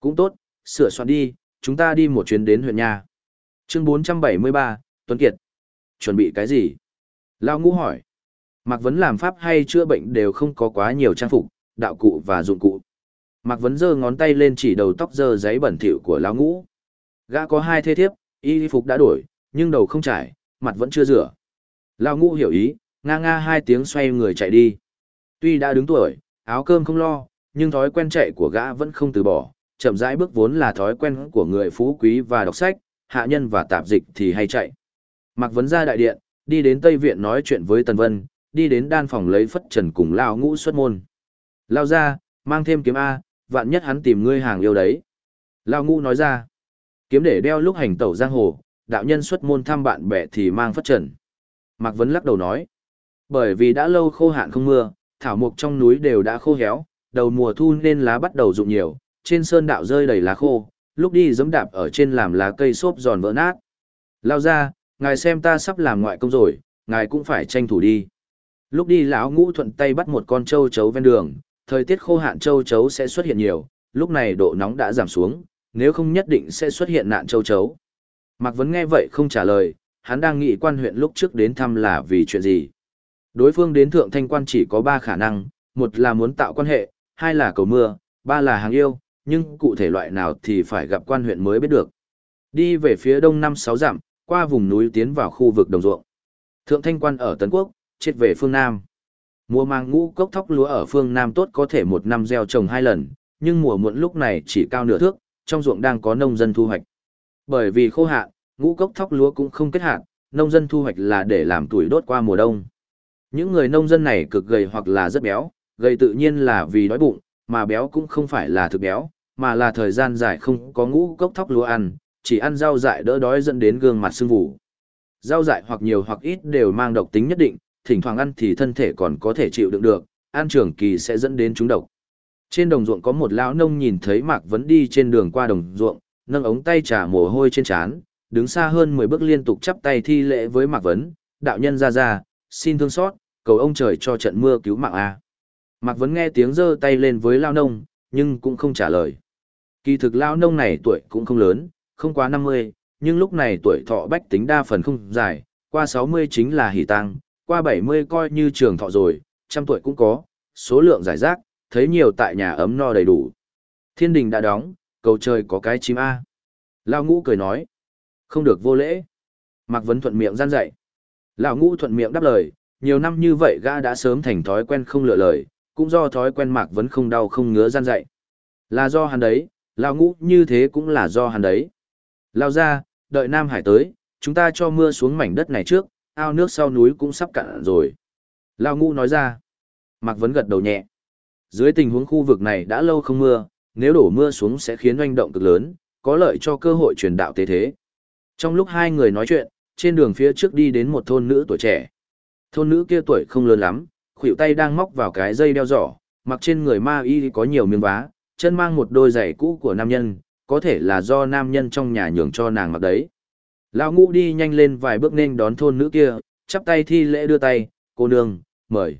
Cũng tốt, sửa soạn đi, chúng ta đi một chuyến đến huyện nhà. Chương 473, Tuấn Kiệt. Chuẩn bị cái gì? Lao ngũ hỏi. Mạc Vấn làm pháp hay chữa bệnh đều không có quá nhiều trang phục, đạo cụ và dụng cụ. Mạc Vấn giơ ngón tay lên chỉ đầu tóc dơ giấy bẩn thỉu của Lao ngũ. Gã có hai thê thiếp, y phục đã đổi, nhưng đầu không trải, mặt vẫn chưa rửa. Lao ngũ hiểu ý, nga nga hai tiếng xoay người chạy đi. Tuy đã đứng tuổi, áo cơm không lo, nhưng thói quen chạy của gã vẫn không từ bỏ, chậm rãi bước vốn là thói quen của người phú quý và đọc sách, hạ nhân và tạp dịch thì hay chạy. Mạc Vấn ra đại điện, đi đến Tây Viện nói chuyện với Tần Vân, đi đến đan phòng lấy phất trần cùng Lao ngũ xuất môn. Lao ra, mang thêm kiếm A, vạn nhất hắn tìm ngươi hàng yêu đấy. Lao ngũ nói ra, kiếm để đeo lúc hành tẩu giang hồ, đạo nhân xuất môn thăm bạn bè thì mang phất trần. Mạc Vấn lắc đầu nói, bởi vì đã lâu khô hạn không mưa, thảo mục trong núi đều đã khô héo, đầu mùa thu nên lá bắt đầu rụng nhiều, trên sơn đạo rơi đầy lá khô, lúc đi giẫm đạp ở trên làm lá cây xốp giòn vỡ nát. Lao ra, ngài xem ta sắp làm ngoại công rồi, ngài cũng phải tranh thủ đi. Lúc đi lão ngũ thuận tay bắt một con trâu chấu ven đường, thời tiết khô hạn trâu chấu sẽ xuất hiện nhiều, lúc này độ nóng đã giảm xuống, nếu không nhất định sẽ xuất hiện nạn trâu chấu. Mạc Vấn nghe vậy không trả lời, hắn đang nghĩ quan huyện lúc trước đến thăm là vì chuyện gì. Đối phương đến thượng thanh quan chỉ có ba khả năng, một là muốn tạo quan hệ, hai là cầu mưa, ba là hàng yêu, nhưng cụ thể loại nào thì phải gặp quan huyện mới biết được. Đi về phía đông năm sáu dặm, qua vùng núi tiến vào khu vực đồng ruộng. Thượng thanh quan ở Tấn Quốc, chết về phương Nam. Mùa mang ngũ cốc thóc lúa ở phương Nam tốt có thể một năm gieo trồng hai lần, nhưng mùa muộn lúc này chỉ cao nửa thước, trong ruộng đang có nông dân thu hoạch. Bởi vì khô hạn, ngũ cốc thóc lúa cũng không kết hạn, nông dân thu hoạch là để làm tuổi đốt qua mùa đông. Những người nông dân này cực gầy hoặc là rất béo, gầy tự nhiên là vì đói bụng, mà béo cũng không phải là thực béo, mà là thời gian dài không có ngũ cốc thóc lúa ăn, chỉ ăn rau dại đỡ đói dẫn đến gương mặt sưng vù. Rau dại hoặc nhiều hoặc ít đều mang độc tính nhất định, thỉnh thoảng ăn thì thân thể còn có thể chịu đựng được, ăn trường kỳ sẽ dẫn đến trúng độc. Trên đồng ruộng có một lão nông nhìn thấy Mạc Vấn đi trên đường qua đồng ruộng, nâng ống tay trà mồ hôi trên trán, đứng xa hơn 10 bước liên tục chắp tay thi lễ với Mạc Vấn, đạo nhân ra ra, xin thương xót, cầu ông trời cho trận mưa cứu mạng a. Mạc Vấn nghe tiếng giơ tay lên với lao nông, nhưng cũng không trả lời. Kỳ thực lao nông này tuổi cũng không lớn, không quá 50, nhưng lúc này tuổi thọ bách tính đa phần không dài, qua 60 chính là hỷ tăng, qua 70 coi như trường thọ rồi, trăm tuổi cũng có, số lượng giải rác, thấy nhiều tại nhà ấm no đầy đủ. Thiên đình đã đóng, cầu trời có cái chim A. Lao ngũ cười nói, không được vô lễ. Mạc Vấn thuận miệng gian dạy. Lão ngũ thuận miệng đáp lời, nhiều năm như vậy gã đã sớm thành thói quen không lựa lời, cũng do thói quen Mạc Vấn không đau không ngứa gian dạy. Là do hắn đấy, lão ngũ như thế cũng là do hắn đấy. Lao ra, đợi Nam Hải tới, chúng ta cho mưa xuống mảnh đất này trước, ao nước sau núi cũng sắp cạn rồi. Lao ngũ nói ra. Mạc Vấn gật đầu nhẹ. Dưới tình huống khu vực này đã lâu không mưa, nếu đổ mưa xuống sẽ khiến oanh động cực lớn, có lợi cho cơ hội truyền đạo tế thế. Trong lúc hai người nói chuyện, trên đường phía trước đi đến một thôn nữ tuổi trẻ. Thôn nữ kia tuổi không lớn lắm, khuỷu tay đang móc vào cái dây đeo giỏ, mặc trên người ma y có nhiều miếng vá, chân mang một đôi giày cũ của nam nhân, có thể là do nam nhân trong nhà nhường cho nàng mặc đấy. Lão ngũ đi nhanh lên vài bước nên đón thôn nữ kia, chắp tay thi lễ đưa tay, cô nương, mời.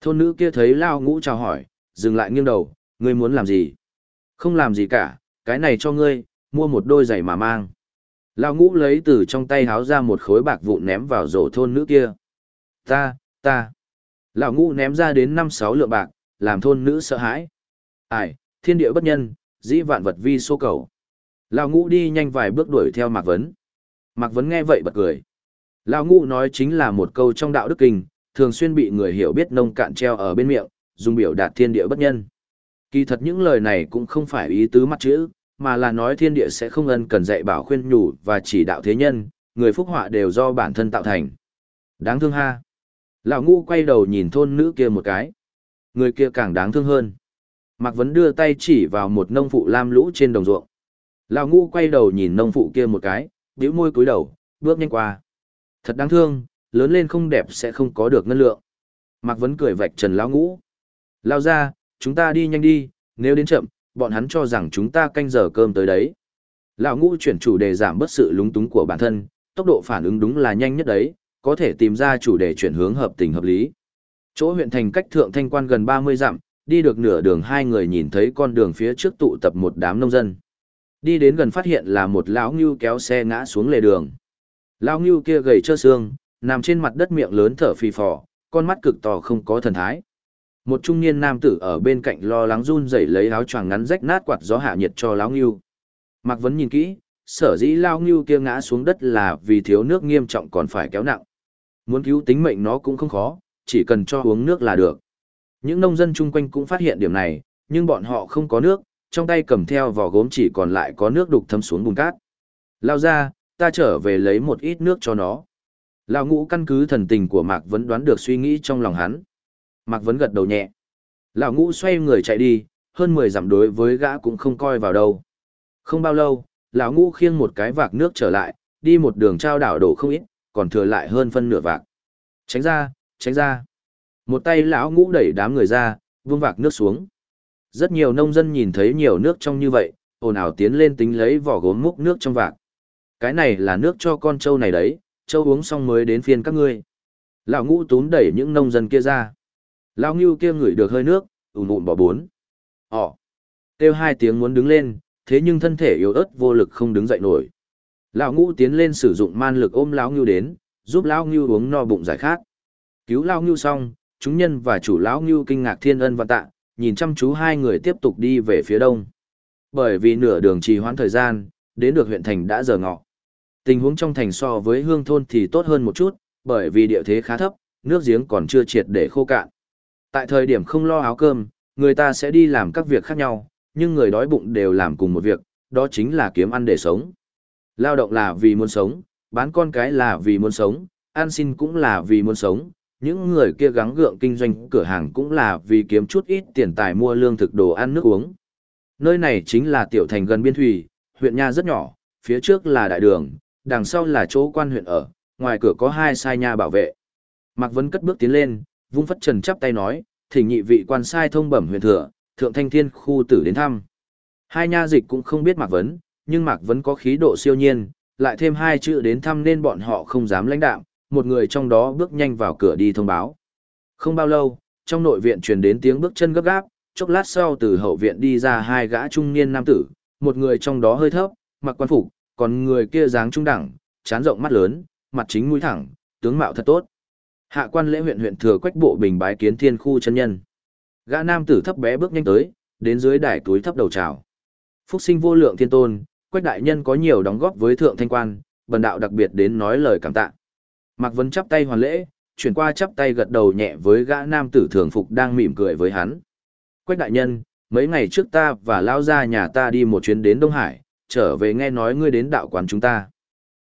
Thôn nữ kia thấy Lão ngũ chào hỏi, dừng lại nghiêng đầu, ngươi muốn làm gì? Không làm gì cả, cái này cho ngươi, mua một đôi giày mà mang. Lão ngũ lấy từ trong tay háo ra một khối bạc vụn ném vào rổ thôn nữ kia. Ta, ta. Lão ngũ ném ra đến năm sáu lượng bạc, làm thôn nữ sợ hãi. Ai, thiên địa bất nhân, dĩ vạn vật vi số cầu. Lão ngũ đi nhanh vài bước đuổi theo Mạc Vấn. Mạc Vấn nghe vậy bật cười. Lão ngũ nói chính là một câu trong đạo đức kinh, thường xuyên bị người hiểu biết nông cạn treo ở bên miệng, dùng biểu đạt thiên địa bất nhân. Kỳ thật những lời này cũng không phải ý tứ mắt chữ, mà là nói thiên địa sẽ không ân cần dạy bảo khuyên nhủ và chỉ đạo thế nhân, người phúc họa đều do bản thân tạo thành. Đáng thương ha. Lão Ngũ quay đầu nhìn thôn nữ kia một cái. Người kia càng đáng thương hơn. Mạc Vấn đưa tay chỉ vào một nông phụ lam lũ trên đồng ruộng. Lão Ngũ quay đầu nhìn nông phụ kia một cái, bĩu môi cúi đầu, bước nhanh qua. Thật đáng thương, lớn lên không đẹp sẽ không có được ngân lượng. Mạc Vấn cười vạch trần lão ngũ. Lao ra, chúng ta đi nhanh đi, nếu đến chậm, bọn hắn cho rằng chúng ta canh giờ cơm tới đấy. Lão ngũ chuyển chủ đề giảm bớt sự lúng túng của bản thân, tốc độ phản ứng đúng là nhanh nhất đấy, có thể tìm ra chủ đề chuyển hướng hợp tình hợp lý. Chỗ huyện thành cách thượng thanh quan gần 30 dặm, đi được nửa đường hai người nhìn thấy con đường phía trước tụ tập một đám nông dân. Đi đến gần phát hiện là một lão ngưu kéo xe ngã xuống lề đường. Lão ngưu kia gầy trơ xương, nằm trên mặt đất miệng lớn thở phì phò, con mắt cực to không có thần thái. Một trung niên nam tử ở bên cạnh lo lắng run rẩy lấy áo choàng ngắn rách nát quạt gió hạ nhiệt cho lão ngưu. Mạc Vấn nhìn kỹ, sở dĩ lão ngưu kia ngã xuống đất là vì thiếu nước nghiêm trọng còn phải kéo nặng. Muốn cứu tính mệnh nó cũng không khó, chỉ cần cho uống nước là được. Những nông dân chung quanh cũng phát hiện điểm này, nhưng bọn họ không có nước, trong tay cầm theo vỏ gốm chỉ còn lại có nước đục thấm xuống bùn cát. Lao ra, ta trở về lấy một ít nước cho nó. Lão ngũ căn cứ thần tình của Mạc Vấn đoán được suy nghĩ trong lòng hắn. Mạc Vấn gật đầu nhẹ. Lão ngũ xoay người chạy đi, hơn 10 dặm đối với gã cũng không coi vào đâu. Không bao lâu, lão ngũ khiêng một cái vạc nước trở lại, đi một đường trao đảo đổ không ít, còn thừa lại hơn phân nửa vạc. Tránh ra, tránh ra. Một tay lão ngũ đẩy đám người ra, vương vạc nước xuống. Rất nhiều nông dân nhìn thấy nhiều nước trong như vậy, ồn ào tiến lên tính lấy vỏ gốm múc nước trong vạc. Cái này là nước cho con trâu này đấy, trâu uống xong mới đến phiên các ngươi. Lão ngũ túm đẩy những nông dân kia ra. Lão ngưu kia ngửi được hơi nước, ùn ùn bỏ bốn. ỏ Kêu hai tiếng muốn đứng lên, thế nhưng thân thể yếu ớt vô lực không đứng dậy nổi. Lão ngũ tiến lên sử dụng man lực ôm lão ngưu đến, giúp lão ngưu uống no bụng giải khát. Cứu lão ngưu xong, chúng nhân và chủ lão ngưu kinh ngạc thiên ân và tạ, nhìn chăm chú hai người tiếp tục đi về phía đông. Bởi vì nửa đường trì hoãn thời gian, đến được huyện thành đã giờ ngọ. Tình huống trong thành so với hương thôn thì tốt hơn một chút, bởi vì địa thế khá thấp, nước giếng còn chưa triệt để khô cạn. Tại thời điểm không lo áo cơm, người ta sẽ đi làm các việc khác nhau, nhưng người đói bụng đều làm cùng một việc, đó chính là kiếm ăn để sống. Lao động là vì muốn sống, bán con cái là vì muốn sống, ăn xin cũng là vì muốn sống, những người kia gắng gượng kinh doanh cửa hàng cũng là vì kiếm chút ít tiền tài mua lương thực đồ ăn nước uống. Nơi này chính là tiểu thành gần biên thủy, huyện nha rất nhỏ, phía trước là đại đường, đằng sau là chỗ quan huyện ở, ngoài cửa có hai sai nha bảo vệ. Mạc Vân cất bước tiến lên, vung phất trần chắp tay nói, thỉnh nhị vị quan sai thông bẩm huyện thừa, thượng thanh thiên khu tử đến thăm. Hai nha dịch cũng không biết Mạc Vấn, nhưng Mạc Vấn có khí độ siêu nhiên, lại thêm hai chữ đến thăm nên bọn họ không dám lãnh đạm, một người trong đó bước nhanh vào cửa đi thông báo. Không bao lâu, trong nội viện truyền đến tiếng bước chân gấp gáp, chốc lát sau từ hậu viện đi ra hai gã trung niên nam tử, một người trong đó hơi thấp, mặc quan phục, còn người kia dáng trung đẳng, chán rộng mắt lớn, mặt chính mũi thẳng, tướng mạo thật tốt. Hạ quan lễ huyện huyện thừa quách bộ bình bái kiến thiên khu chân nhân. Gã nam tử thấp bé bước nhanh tới, đến dưới đài túi thấp đầu chào. Phúc sinh vô lượng thiên tôn, quách đại nhân có nhiều đóng góp với thượng thanh quan, bần đạo đặc biệt đến nói lời cảm tạ. Mạc Vấn chắp tay hoàn lễ, chuyển qua chắp tay gật đầu nhẹ với gã nam tử thường phục đang mỉm cười với hắn. Quách đại nhân, mấy ngày trước ta và lao ra nhà ta đi một chuyến đến Đông Hải, trở về nghe nói ngươi đến đạo quán chúng ta.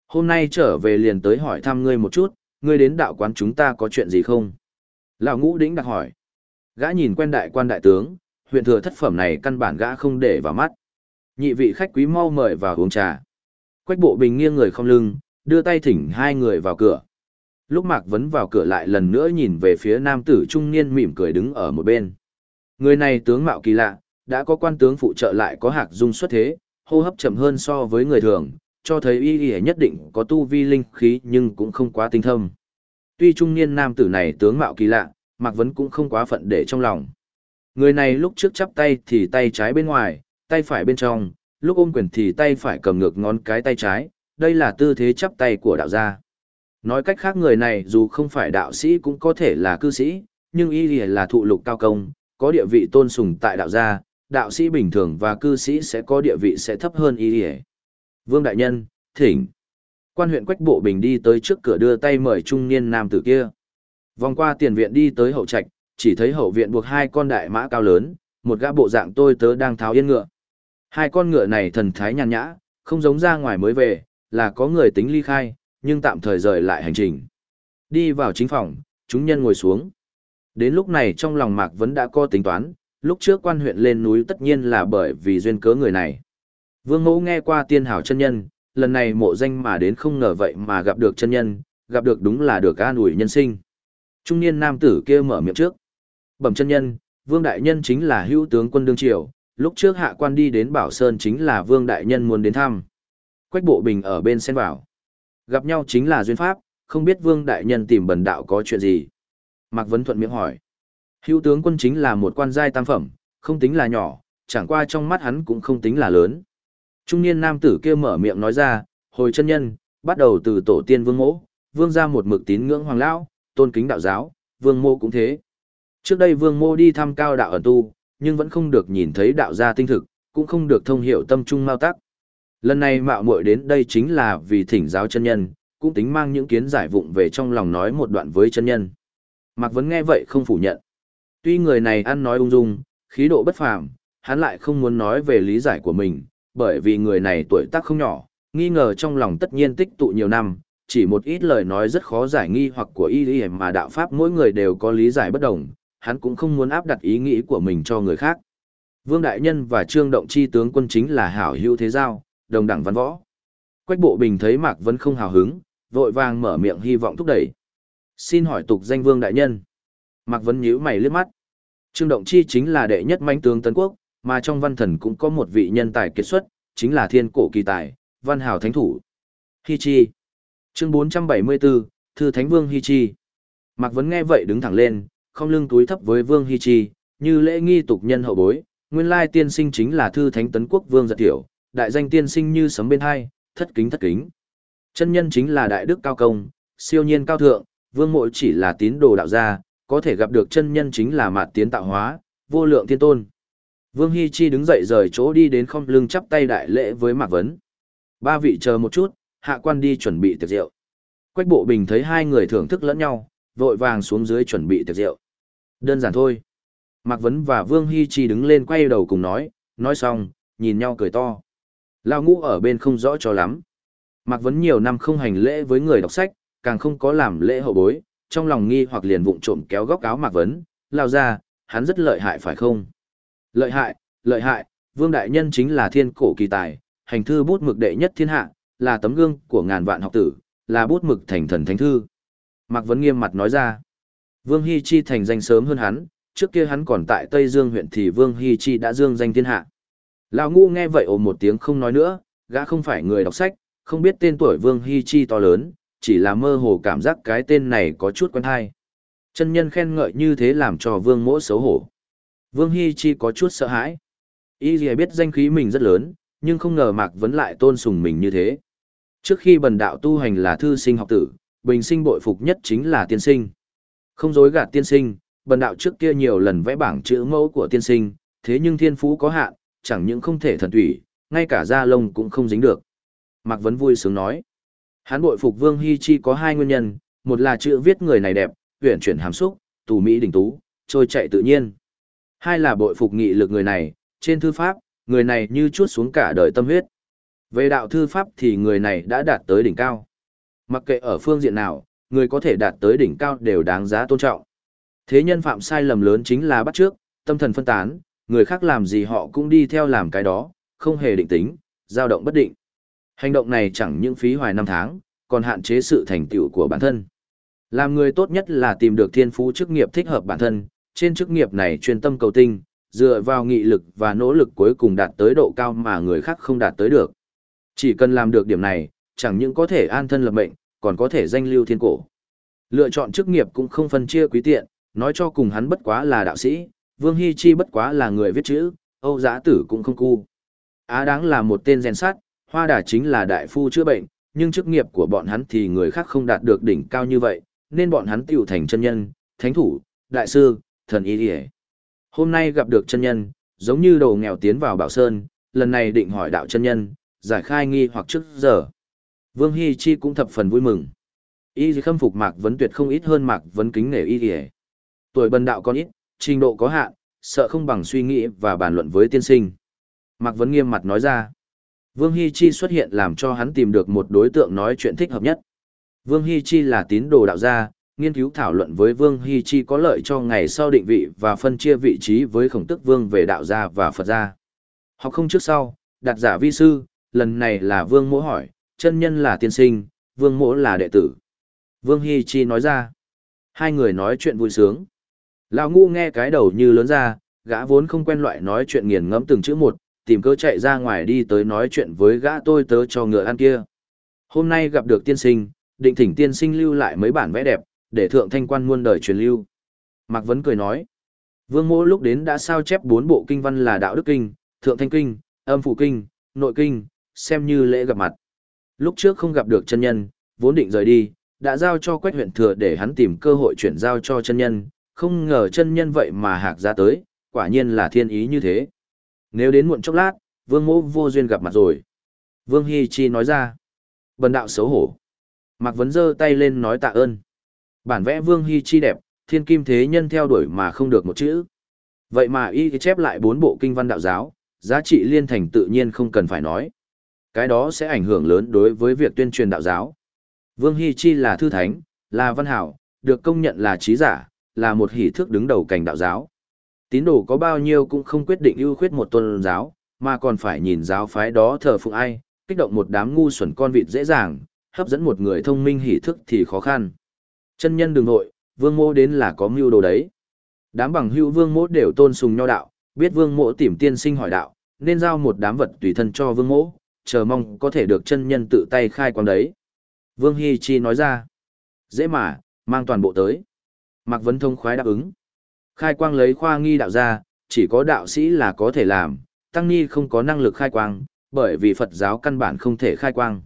Hôm nay trở về liền tới hỏi thăm ngươi một chút, ngươi đến đạo quán chúng ta có chuyện gì không? Lão ngũ đĩnh đặt hỏi. Gã nhìn quen đại quan đại tướng, huyện thừa thất phẩm này căn bản gã không để vào mắt. Nhị vị khách quý mau mời vào uống trà. Quách bộ bình nghiêng người không lưng, đưa tay thỉnh hai người vào cửa. Lúc Mạc Vấn vào cửa lại lần nữa nhìn về phía nam tử trung niên mỉm cười đứng ở một bên. Người này tướng mạo kỳ lạ, đã có quan tướng phụ trợ lại có hạc dung xuất thế, hô hấp chậm hơn so với người thường, cho thấy y y nhất định có tu vi linh khí nhưng cũng không quá tinh thâm. Tuy trung niên nam tử này tướng mạo kỳ lạ, Mạc Vấn cũng không quá phận để trong lòng. Người này lúc trước chắp tay thì tay trái bên ngoài, tay phải bên trong, lúc ôm quyền thì tay phải cầm ngược ngón cái tay trái, đây là tư thế chắp tay của đạo gia. Nói cách khác người này dù không phải đạo sĩ cũng có thể là cư sĩ, nhưng y là thụ lục cao công, có địa vị tôn sùng tại đạo gia, đạo sĩ bình thường và cư sĩ sẽ có địa vị sẽ thấp hơn y Vương Đại Nhân, thỉnh. Quan huyện Quách Bộ Bình đi tới trước cửa đưa tay mời trung niên nam tử kia. Vòng qua tiền viện đi tới hậu trạch, chỉ thấy hậu viện buộc hai con đại mã cao lớn, một gã bộ dạng tôi tớ đang tháo yên ngựa. Hai con ngựa này thần thái nhàn nhã, không giống ra ngoài mới về, là có người tính ly khai, nhưng tạm thời rời lại hành trình. Đi vào chính phòng, chúng nhân ngồi xuống. Đến lúc này trong lòng Mạc Vấn đã có tính toán, lúc trước quan huyện lên núi tất nhiên là bởi vì duyên cớ người này. Vương Mẫu nghe qua tiên hảo chân nhân, lần này mộ danh mà đến không ngờ vậy mà gặp được chân nhân, gặp được đúng là được an ủi nhân sinh. Trung niên nam tử kia mở miệng trước. Bẩm chân nhân, Vương Đại Nhân chính là hữu tướng quân đương triều, lúc trước hạ quan đi đến Bảo Sơn chính là Vương Đại Nhân muốn đến thăm. Quách bộ bình ở bên sen bảo. Gặp nhau chính là duyên pháp, không biết Vương Đại Nhân tìm bần đạo có chuyện gì. Mạc Vấn Thuận miệng hỏi. Hữu tướng quân chính là một quan giai tam phẩm, không tính là nhỏ, chẳng qua trong mắt hắn cũng không tính là lớn. Trung niên nam tử kia mở miệng nói ra, hồi chân nhân, bắt đầu từ tổ tiên vương mỗ, vương ra một mực tín ngưỡng hoàng lão, tôn kính đạo giáo, vương mô cũng thế. Trước đây vương mô đi thăm cao đạo ẩn tu, nhưng vẫn không được nhìn thấy đạo gia tinh thực, cũng không được thông hiểu tâm trung mao tắc. Lần này mạo muội đến đây chính là vì thỉnh giáo chân nhân, cũng tính mang những kiến giải vụng về trong lòng nói một đoạn với chân nhân. Mạc Vấn nghe vậy không phủ nhận. Tuy người này ăn nói ung dung, khí độ bất phàm, hắn lại không muốn nói về lý giải của mình, bởi vì người này tuổi tác không nhỏ, nghi ngờ trong lòng tất nhiên tích tụ nhiều năm, chỉ một ít lời nói rất khó giải nghi hoặc của y lý mà đạo pháp mỗi người đều có lý giải bất đồng, hắn cũng không muốn áp đặt ý nghĩ của mình cho người khác. Vương Đại Nhân và Trương Động Chi tướng quân chính là hảo hữu thế giao, đồng đẳng văn võ. Quách bộ bình thấy Mạc Vân không hào hứng, vội vàng mở miệng hy vọng thúc đẩy. Xin hỏi tục danh Vương Đại Nhân. Mạc Vân nhíu mày liếc mắt. Trương Động Chi chính là đệ nhất mãnh tướng Tân Quốc, mà trong văn thần cũng có một vị nhân tài kết xuất, chính là thiên cổ kỳ tài, văn hào thánh thủ. Hi Chi. Chương 474, Thư Thánh Vương Hi Chi. Mạc Vấn nghe vậy đứng thẳng lên, không lưng túi thấp với Vương Hi Chi, như lễ nghi tục nhân hậu bối, nguyên lai tiên sinh chính là Thư Thánh Tấn Quốc Vương Giật Tiểu, đại danh tiên sinh như sấm bên hai, thất kính thất kính. Chân nhân chính là đại đức cao công, siêu nhiên cao thượng, vương mộ chỉ là tín đồ đạo gia, có thể gặp được chân nhân chính là mạt tiến tạo hóa, vô lượng thiên tôn. Vương Hi Chi đứng dậy rời chỗ đi đến không lưng chắp tay đại lễ với Mạc Vấn. Ba vị chờ một chút, hạ quan đi chuẩn bị tiệc rượu. Quách bộ bình thấy hai người thưởng thức lẫn nhau, vội vàng xuống dưới chuẩn bị tiệc rượu. Đơn giản thôi. Mạc Vấn và Vương Hi Chi đứng lên quay đầu cùng nói, nói xong, nhìn nhau cười to. Lao ngũ ở bên không rõ cho lắm. Mạc Vấn nhiều năm không hành lễ với người đọc sách, càng không có làm lễ hậu bối, trong lòng nghi hoặc liền vụng trộm kéo góc áo Mạc Vấn, lao ra, hắn rất lợi hại phải không? Lợi hại, lợi hại, Vương Đại Nhân chính là thiên cổ kỳ tài, hành thư bút mực đệ nhất thiên hạ, là tấm gương của ngàn vạn học tử, là bút mực thành thần thánh thư. Mạc Vấn nghiêm mặt nói ra, Vương Hy Chi thành danh sớm hơn hắn, trước kia hắn còn tại Tây Dương huyện thì Vương Hy Chi đã dương danh thiên hạ. Lão ngu nghe vậy ồ một tiếng không nói nữa, gã không phải người đọc sách, không biết tên tuổi Vương Hy Chi to lớn, chỉ là mơ hồ cảm giác cái tên này có chút quen hay. Chân nhân khen ngợi như thế làm cho Vương mỗ xấu hổ. Vương Hy Chi có chút sợ hãi. Y gì biết danh khí mình rất lớn, nhưng không ngờ Mạc Vấn lại tôn sùng mình như thế. Trước khi bần đạo tu hành là thư sinh học tử, bình sinh bội phục nhất chính là tiên sinh. Không dối gạt tiên sinh, bần đạo trước kia nhiều lần vẽ bảng chữ mẫu của tiên sinh, thế nhưng thiên phú có hạn, chẳng những không thể thần thủy, ngay cả da lông cũng không dính được. Mạc Vấn vui sướng nói. Hắn bội phục Vương Hy Chi có hai nguyên nhân, một là chữ viết người này đẹp, huyện chuyển hàm xúc, tù mỹ đỉnh tú, trôi chạy tự nhiên. Hai là bội phục nghị lực người này, trên thư pháp, người này như chuốt xuống cả đời tâm huyết. Về đạo thư pháp thì người này đã đạt tới đỉnh cao. Mặc kệ ở phương diện nào, người có thể đạt tới đỉnh cao đều đáng giá tôn trọng. Thế nhân phạm sai lầm lớn chính là bắt trước, tâm thần phân tán, người khác làm gì họ cũng đi theo làm cái đó, không hề định tính, dao động bất định. Hành động này chẳng những phí hoài năm tháng, còn hạn chế sự thành tựu của bản thân. Làm người tốt nhất là tìm được thiên phú chức nghiệp thích hợp bản thân, trên chức nghiệp này chuyên tâm cầu tinh, dựa vào nghị lực và nỗ lực cuối cùng đạt tới độ cao mà người khác không đạt tới được. Chỉ cần làm được điểm này, chẳng những có thể an thân lập mệnh, còn có thể danh lưu thiên cổ. Lựa chọn chức nghiệp cũng không phân chia quý tiện, nói cho cùng hắn bất quá là đạo sĩ, Vương Hy Chi bất quá là người viết chữ, Âu Giã Tử cũng không cu. Á đáng là một tên rèn sát, Hoa Đà chính là đại phu chữa bệnh, nhưng chức nghiệp của bọn hắn thì người khác không đạt được đỉnh cao như vậy, nên bọn hắn tiểu thành chân nhân, thánh thủ, đại sư, thần y địa. Hôm nay gặp được chân nhân, giống như đồ nghèo tiến vào bảo sơn, lần này định hỏi đạo chân nhân, giải khai nghi hoặc trước giờ. Vương Hy Chi cũng thập phần vui mừng. Y khâm phục Mạc Vấn Tuyệt không ít hơn Mạc Vấn kính nể y địa. Tuổi bần đạo còn ít, trình độ có hạn, sợ không bằng suy nghĩ và bàn luận với tiên sinh. Mạc Vấn nghiêm mặt nói ra. Vương Hy Chi xuất hiện làm cho hắn tìm được một đối tượng nói chuyện thích hợp nhất. Vương Hy Chi là tín đồ đạo gia, nghiên cứu thảo luận với Vương Hy Chi có lợi cho ngày sau định vị và phân chia vị trí với khổng tức Vương về đạo gia và Phật gia. Học không trước sau, đặt giả vi sư, lần này là Vương Mỗ hỏi, chân nhân là tiên sinh, Vương Mỗ là đệ tử. Vương Hy Chi nói ra. Hai người nói chuyện vui sướng. Lão ngu nghe cái đầu như lớn ra, gã vốn không quen loại nói chuyện nghiền ngẫm từng chữ một, tìm cơ chạy ra ngoài đi tới nói chuyện với gã tôi tớ cho ngựa ăn kia. Hôm nay gặp được tiên sinh, định thỉnh tiên sinh lưu lại mấy bản vẽ đẹp, để thượng thanh quan muôn đời truyền lưu. Mạc Vấn cười nói, Vương Mỗ lúc đến đã sao chép bốn bộ kinh văn là Đạo Đức Kinh, Thượng Thanh Kinh, Âm Phủ Kinh, Nội Kinh, xem như lễ gặp mặt. Lúc trước không gặp được chân nhân, vốn định rời đi, đã giao cho Quách huyện thừa để hắn tìm cơ hội chuyển giao cho chân nhân, không ngờ chân nhân vậy mà hạc ra tới, quả nhiên là thiên ý như thế. Nếu đến muộn chốc lát, Vương mẫu vô duyên gặp mặt rồi. Vương hy Chi nói ra. Bần đạo xấu hổ. Mạc Vấn giơ tay lên nói tạ ơn. Bản vẽ Vương hy Chi đẹp, thiên kim thế nhân theo đuổi mà không được một chữ. Vậy mà y chép lại bốn bộ kinh văn đạo giáo, giá trị liên thành tự nhiên không cần phải nói. Cái đó sẽ ảnh hưởng lớn đối với việc tuyên truyền đạo giáo. Vương hy Chi là thư thánh, là văn hảo, được công nhận là trí giả, là một hỷ thước đứng đầu cảnh đạo giáo. Tín đồ có bao nhiêu cũng không quyết định ưu khuyết một tôn giáo, mà còn phải nhìn giáo phái đó thờ phụng ai, kích động một đám ngu xuẩn con vịt dễ dàng, hấp dẫn một người thông minh hỷ thức thì khó khăn. Chân nhân đường nội, vương mô đến là có mưu đồ đấy. Đám bằng hữu vương mô đều tôn sùng nho đạo, biết vương mỗ tìm tiên sinh hỏi đạo, nên giao một đám vật tùy thân cho vương mỗ, chờ mong có thể được chân nhân tự tay khai quang đấy. Vương Hi Chi nói ra, dễ mà, mang toàn bộ tới. Mạc Vấn Thông khoái đáp ứng. Khai quang lấy khoa nghi đạo ra, chỉ có đạo sĩ là có thể làm, tăng ni không có năng lực khai quang, bởi vì Phật giáo căn bản không thể khai quang.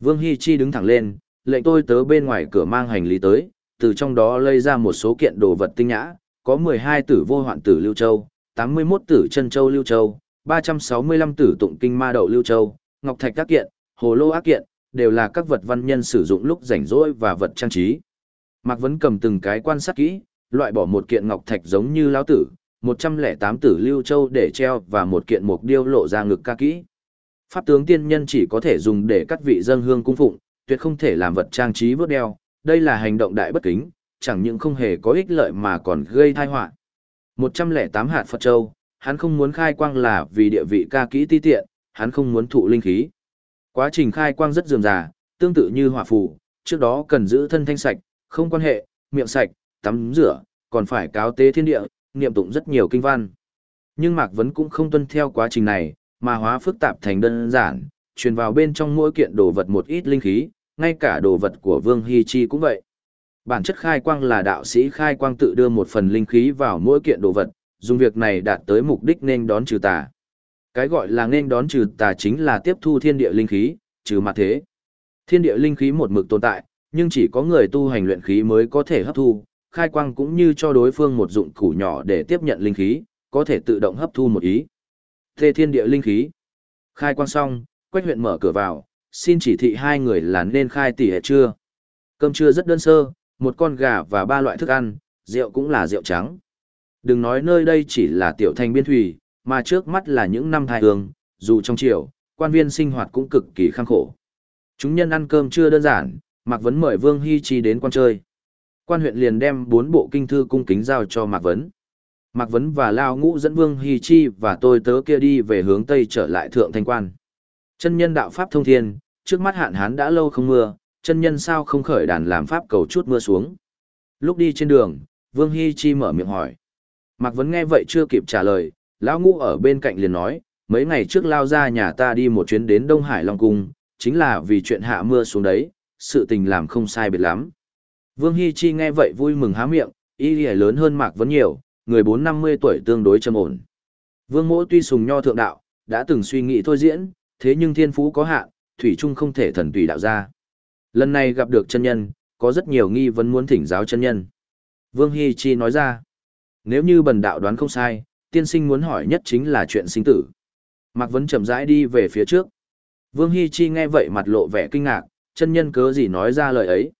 Vương hy Chi đứng thẳng lên, lệnh tôi tớ bên ngoài cửa mang hành lý tới, từ trong đó lấy ra một số kiện đồ vật tinh nhã, có 12 tử vô hoạn tử Lưu Châu, 81 tử chân châu Lưu Châu, 365 tử tụng kinh ma đậu Lưu Châu, ngọc thạch các kiện, hồ lô ác kiện, đều là các vật văn nhân sử dụng lúc rảnh rỗi và vật trang trí. Mạc Vấn cầm từng cái quan sát kỹ, loại bỏ một kiện ngọc thạch giống như lão tử, 108 tử Lưu Châu để treo và một kiện mục điêu lộ ra ngực ca kỹ. Pháp tướng tiên nhân chỉ có thể dùng để cắt vị dân hương cung phụng, tuyệt không thể làm vật trang trí vớt đeo, đây là hành động đại bất kính, chẳng những không hề có ích lợi mà còn gây tai họa. 108 hạt Phật Châu, hắn không muốn khai quang là vì địa vị ca kỹ ti tiện, hắn không muốn thụ linh khí. Quá trình khai quang rất dườm già, tương tự như hỏa phù, trước đó cần giữ thân thanh sạch, không quan hệ, miệng sạch, tắm rửa, còn phải cáo tế thiên địa, niệm tụng rất nhiều kinh văn. Nhưng Mạc Vấn cũng không tuân theo quá trình này, mà hóa phức tạp thành đơn giản, truyền vào bên trong mỗi kiện đồ vật một ít linh khí, ngay cả đồ vật của Vương Hy Chi cũng vậy. Bản chất khai quang là đạo sĩ khai quang tự đưa một phần linh khí vào mỗi kiện đồ vật, dùng việc này đạt tới mục đích nên đón trừ tà. Cái gọi là nên đón trừ tà chính là tiếp thu thiên địa linh khí, trừ mặt thế. Thiên địa linh khí một mực tồn tại, nhưng chỉ có người tu hành luyện khí mới có thể hấp thu, khai quang cũng như cho đối phương một dụng cụ nhỏ để tiếp nhận linh khí, có thể tự động hấp thu một ý. Thê thiên địa linh khí. Khai quang xong, Quách huyện mở cửa vào, xin chỉ thị hai người là nên khai tỉ hệ trưa. Cơm trưa rất đơn sơ, một con gà và ba loại thức ăn, rượu cũng là rượu trắng. Đừng nói nơi đây chỉ là tiểu thành biên thủy, mà trước mắt là những năm thai hương, dù trong triều, quan viên sinh hoạt cũng cực kỳ khăng khổ. Chúng nhân ăn cơm chưa đơn giản, Mạc Vấn mời Vương Hy Chi đến quan chơi. Quan huyện liền đem bốn bộ kinh thư cung kính giao cho Mạc Vấn. Mạc Vấn và Lao Ngũ dẫn Vương Hy Chi và tôi tớ kia đi về hướng Tây trở lại Thượng Thanh Quan. Chân nhân đạo Pháp thông thiên, trước mắt hạn hán đã lâu không mưa, chân nhân sao không khởi đàn làm Pháp cầu chút mưa xuống. Lúc đi trên đường, Vương Hy Chi mở miệng hỏi. Mạc Vấn nghe vậy chưa kịp trả lời, Lão Ngũ ở bên cạnh liền nói, mấy ngày trước lao ra nhà ta đi một chuyến đến Đông Hải Long Cung, chính là vì chuyện hạ mưa xuống đấy, sự tình làm không sai biệt lắm. Vương Hi Chi nghe vậy vui mừng há miệng, y lì lớn hơn Mạc Vấn nhiều, người bốn năm mươi tuổi tương đối trầm ổn. Vương Mỗ tuy sùng nho thượng đạo, đã từng suy nghĩ thôi diễn, thế nhưng thiên phú có hạn, thủy trung không thể thần tùy đạo ra. Lần này gặp được chân nhân, có rất nhiều nghi vấn muốn thỉnh giáo chân nhân. Vương Hi Chi nói ra, nếu như bần đạo đoán không sai, tiên sinh muốn hỏi nhất chính là chuyện sinh tử. Mạc Vấn chậm rãi đi về phía trước. Vương Hi Chi nghe vậy mặt lộ vẻ kinh ngạc, chân nhân cớ gì nói ra lời ấy.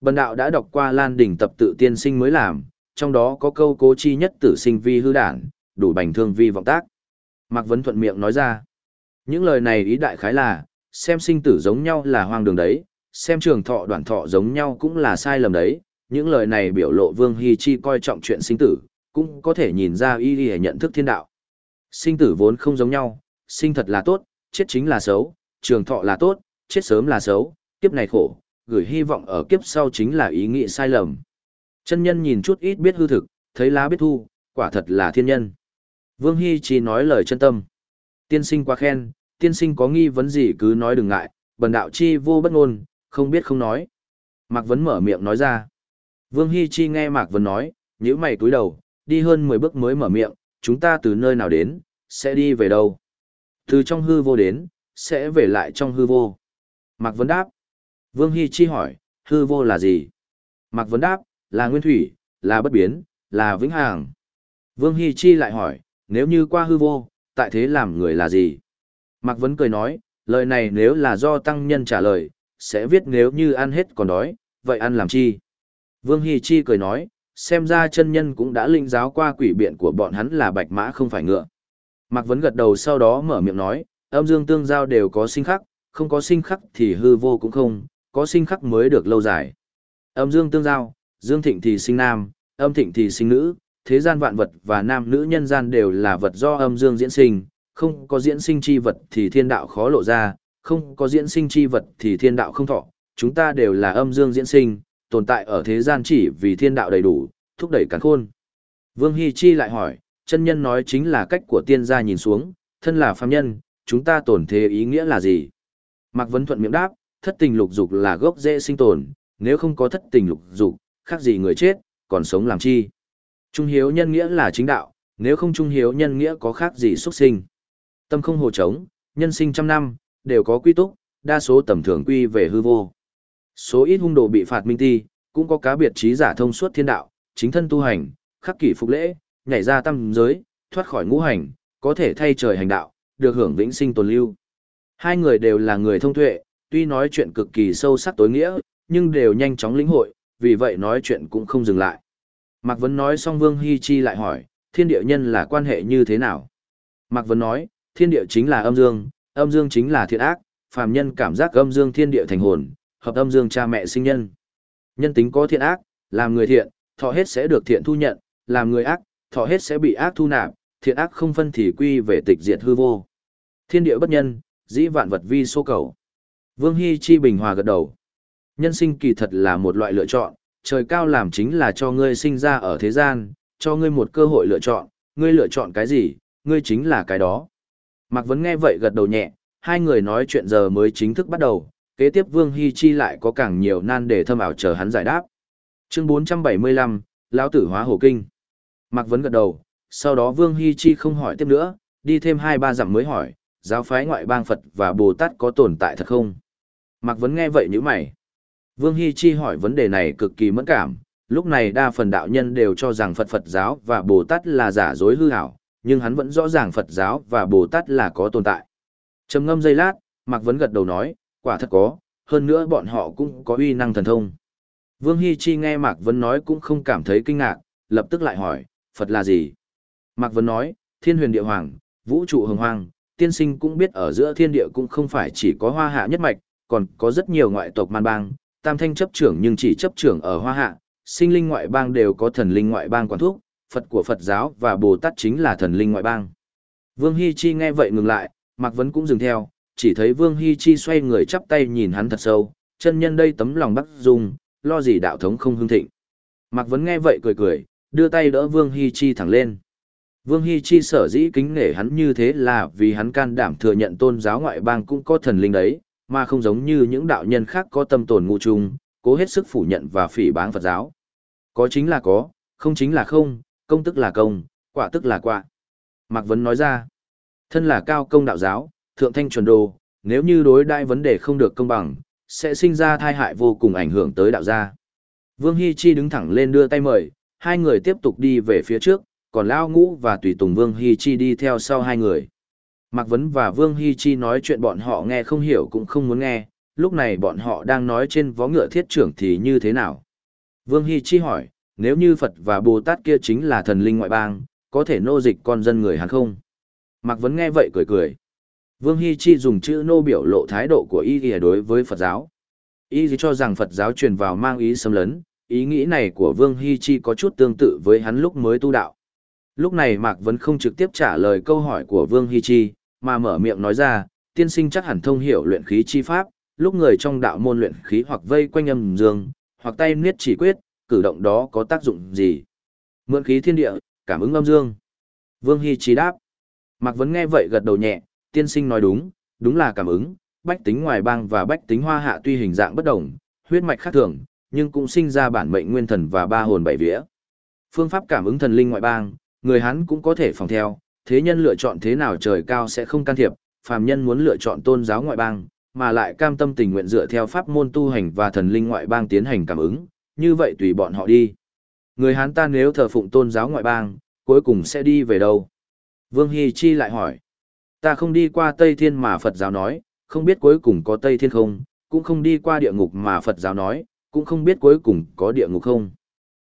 Bần đạo đã đọc qua Lan Đỉnh tập tự tiên sinh mới làm, trong đó có câu cố chi nhất tử sinh vi hư đản, đủ bành thương vi vọng tác. Mạc Vấn thuận miệng nói ra. Những lời này ý đại khái là, xem sinh tử giống nhau là hoang đường đấy, xem trường thọ đoạn thọ giống nhau cũng là sai lầm đấy. Những lời này biểu lộ Vương Hy Chi coi trọng chuyện sinh tử, cũng có thể nhìn ra y y nhận thức thiên đạo. Sinh tử vốn không giống nhau, sinh thật là tốt, chết chính là xấu, trường thọ là tốt, chết sớm là xấu, kiếp này khổ, gửi hy vọng ở kiếp sau chính là ý nghĩ sai lầm. Chân nhân nhìn chút ít biết hư thực, thấy lá biết thu, quả thật là thiên nhân. Vương Hy chỉ nói lời chân tâm. Tiên sinh quá khen, tiên sinh có nghi vấn gì cứ nói đừng ngại, bần đạo chi vô bất ngôn, không biết không nói. Mạc Vấn mở miệng nói ra. Vương Hy Chi nghe Mạc Vấn nói, nhíu mày túi đầu, đi hơn 10 bước mới mở miệng, chúng ta từ nơi nào đến, sẽ đi về đâu? Từ trong hư vô đến, sẽ về lại trong hư vô. Mạc Vấn đáp. Vương Hy Chi hỏi, hư vô là gì? Mạc Vấn đáp, là nguyên thủy, là bất biến, là vĩnh hằng. Vương Hy Chi lại hỏi, nếu như qua hư vô, tại thế làm người là gì? Mạc Vấn cười nói, lời này nếu là do tăng nhân trả lời, sẽ viết nếu như ăn hết còn đói, vậy ăn làm chi? Vương Hy Chi cười nói, xem ra chân nhân cũng đã linh giáo qua quỷ biện của bọn hắn là bạch mã không phải ngựa. Mạc Vấn gật đầu sau đó mở miệng nói, âm dương tương giao đều có sinh khắc, không có sinh khắc thì hư vô cũng không, có sinh khắc mới được lâu dài. Âm dương tương giao, dương thịnh thì sinh nam, âm thịnh thì sinh nữ, thế gian vạn vật và nam nữ nhân gian đều là vật do âm dương diễn sinh, không có diễn sinh chi vật thì thiên đạo khó lộ ra, không có diễn sinh chi vật thì thiên đạo không thọ, chúng ta đều là âm dương diễn sinh, tồn tại ở thế gian chỉ vì thiên đạo đầy đủ, thúc đẩy cắn khôn. Vương Hy Chi lại hỏi, chân nhân nói chính là cách của tiên gia nhìn xuống, thân là phàm nhân, chúng ta tồn thế ý nghĩa là gì? Mạc Vấn Thuận miệng đáp, thất tình lục dục là gốc dễ sinh tồn, nếu không có thất tình lục dục, khác gì người chết, còn sống làm chi? Trung hiếu nhân nghĩa là chính đạo, nếu không trung hiếu nhân nghĩa có khác gì xuất sinh? Tâm không hồ trống, nhân sinh trăm năm, đều có quy túc, đa số tầm thường quy về hư vô. Số ít hung đồ bị phạt minh ti, cũng có cá biệt trí giả thông suốt thiên đạo, chính thân tu hành, khắc kỷ phục lễ, nhảy ra tâm giới, thoát khỏi ngũ hành, có thể thay trời hành đạo, được hưởng vĩnh sinh tồn lưu. Hai người đều là người thông tuệ, tuy nói chuyện cực kỳ sâu sắc tối nghĩa, nhưng đều nhanh chóng lĩnh hội, vì vậy nói chuyện cũng không dừng lại. Mạc Vấn nói xong Vương Hy Chi lại hỏi, thiên địa nhân là quan hệ như thế nào? Mạc Vấn nói, thiên địa chính là âm dương, âm dương chính là thiện ác, phàm nhân cảm giác âm dương thiên địa thành hồn, hợp âm dương cha mẹ sinh nhân. Nhân tính có thiện ác, làm người thiện, thọ hết sẽ được thiện thu nhận, làm người ác, thọ hết sẽ bị ác thu nạp, thiện ác không phân thì quy về tịch diệt hư vô. Thiên địa bất nhân, dĩ vạn vật vi số cầu. Vương Hy Chi bình hòa gật đầu. Nhân sinh kỳ thật là một loại lựa chọn, trời cao làm chính là cho ngươi sinh ra ở thế gian, cho ngươi một cơ hội lựa chọn, ngươi lựa chọn cái gì, ngươi chính là cái đó. Mạc Vấn nghe vậy gật đầu nhẹ, hai người nói chuyện giờ mới chính thức bắt đầu, kế tiếp Vương Hy Chi lại có càng nhiều nan để thâm ảo chờ hắn giải đáp. Chương 475, Lão Tử Hóa Hồ Kinh. Mạc Vấn gật đầu, sau đó Vương Hy Chi không hỏi tiếp nữa, đi thêm hai ba dặm mới hỏi, giáo phái ngoại bang Phật và Bồ Tát có tồn tại thật không? Mạc Vấn nghe vậy như mày. Vương Hy Chi hỏi vấn đề này cực kỳ mẫn cảm, lúc này đa phần đạo nhân đều cho rằng Phật Phật giáo và Bồ Tát là giả dối hư ảo, nhưng hắn vẫn rõ ràng Phật giáo và Bồ Tát là có tồn tại. Trầm ngâm giây lát, Mạc Vấn gật đầu nói, quả thật có, hơn nữa bọn họ cũng có uy năng thần thông. Vương Hy Chi nghe Mạc Vấn nói cũng không cảm thấy kinh ngạc, lập tức lại hỏi, Phật là gì? Mạc Vấn nói, thiên huyền địa hoàng, vũ trụ hồng hoang, tiên sinh cũng biết ở giữa thiên địa cũng không phải chỉ có hoa hạ nhất mạch, còn có rất nhiều ngoại tộc man bang, tam thanh chấp trưởng nhưng chỉ chấp trưởng ở hoa hạ, sinh linh ngoại bang đều có thần linh ngoại bang quản thúc, Phật của Phật giáo và Bồ Tát chính là thần linh ngoại bang. Vương Hy Chi nghe vậy ngừng lại, Mạc Vấn cũng dừng theo, chỉ thấy Vương Hy Chi xoay người chắp tay nhìn hắn thật sâu, chân nhân đây tấm lòng bắc dung, lo gì đạo thống không hương thịnh. Mạc Vấn nghe vậy cười cười, đưa tay đỡ Vương Hy Chi thẳng lên. Vương Hy Chi sở dĩ kính nể hắn như thế là vì hắn can đảm thừa nhận tôn giáo ngoại bang cũng có thần linh đấy, mà không giống như những đạo nhân khác có tâm tồn ngu chung, cố hết sức phủ nhận và phỉ báng Phật giáo. Có chính là có, không chính là không, công tức là công, quả tức là quả. Mạc Vấn nói ra, thân là cao công đạo giáo, thượng thanh chuẩn đồ, nếu như đối đại vấn đề không được công bằng, sẽ sinh ra thai hại vô cùng ảnh hưởng tới đạo gia. Vương Hy Chi đứng thẳng lên đưa tay mời, hai người tiếp tục đi về phía trước, còn Lao Ngũ và Tùy Tùng Vương Hy Chi đi theo sau hai người. Mạc Vấn và Vương Hy Chi nói chuyện bọn họ nghe không hiểu cũng không muốn nghe, lúc này bọn họ đang nói trên vó ngựa thiết trưởng thì như thế nào. Vương Hy Chi hỏi, nếu như Phật và Bồ Tát kia chính là thần linh ngoại bang, có thể nô dịch con dân người hắn không? Mạc Vấn nghe vậy cười cười. Vương Hy Chi dùng chữ nô biểu lộ thái độ của y đối với Phật giáo. Y cho rằng Phật giáo truyền vào mang ý xâm lấn, ý nghĩ này của Vương Hy Chi có chút tương tự với hắn lúc mới tu đạo. Lúc này Mạc Vấn không trực tiếp trả lời câu hỏi của Vương Hy Chi, mà mở miệng nói ra, tiên sinh chắc hẳn thông hiểu luyện khí chi pháp, lúc người trong đạo môn luyện khí hoặc vây quanh âm dương, hoặc tay niết chỉ quyết, cử động đó có tác dụng gì? Mượn khí thiên địa, cảm ứng âm dương. Vương Hy trí đáp. Mạc Vấn nghe vậy gật đầu nhẹ, tiên sinh nói đúng, đúng là cảm ứng, bách tính ngoài bang và bách tính hoa hạ tuy hình dạng bất đồng, huyết mạch khác thường, nhưng cũng sinh ra bản mệnh nguyên thần và ba hồn bảy vía. Phương pháp cảm ứng thần linh ngoại bang, người hán cũng có thể phòng theo, thế nhân lựa chọn thế nào trời cao sẽ không can thiệp, phàm nhân muốn lựa chọn tôn giáo ngoại bang, mà lại cam tâm tình nguyện dựa theo pháp môn tu hành và thần linh ngoại bang tiến hành cảm ứng, như vậy tùy bọn họ đi. Người Hán ta nếu thờ phụng tôn giáo ngoại bang, cuối cùng sẽ đi về đâu? Vương Hy Chi lại hỏi. Ta không đi qua Tây Thiên mà Phật giáo nói, không biết cuối cùng có Tây Thiên không, cũng không đi qua địa ngục mà Phật giáo nói, cũng không biết cuối cùng có địa ngục không.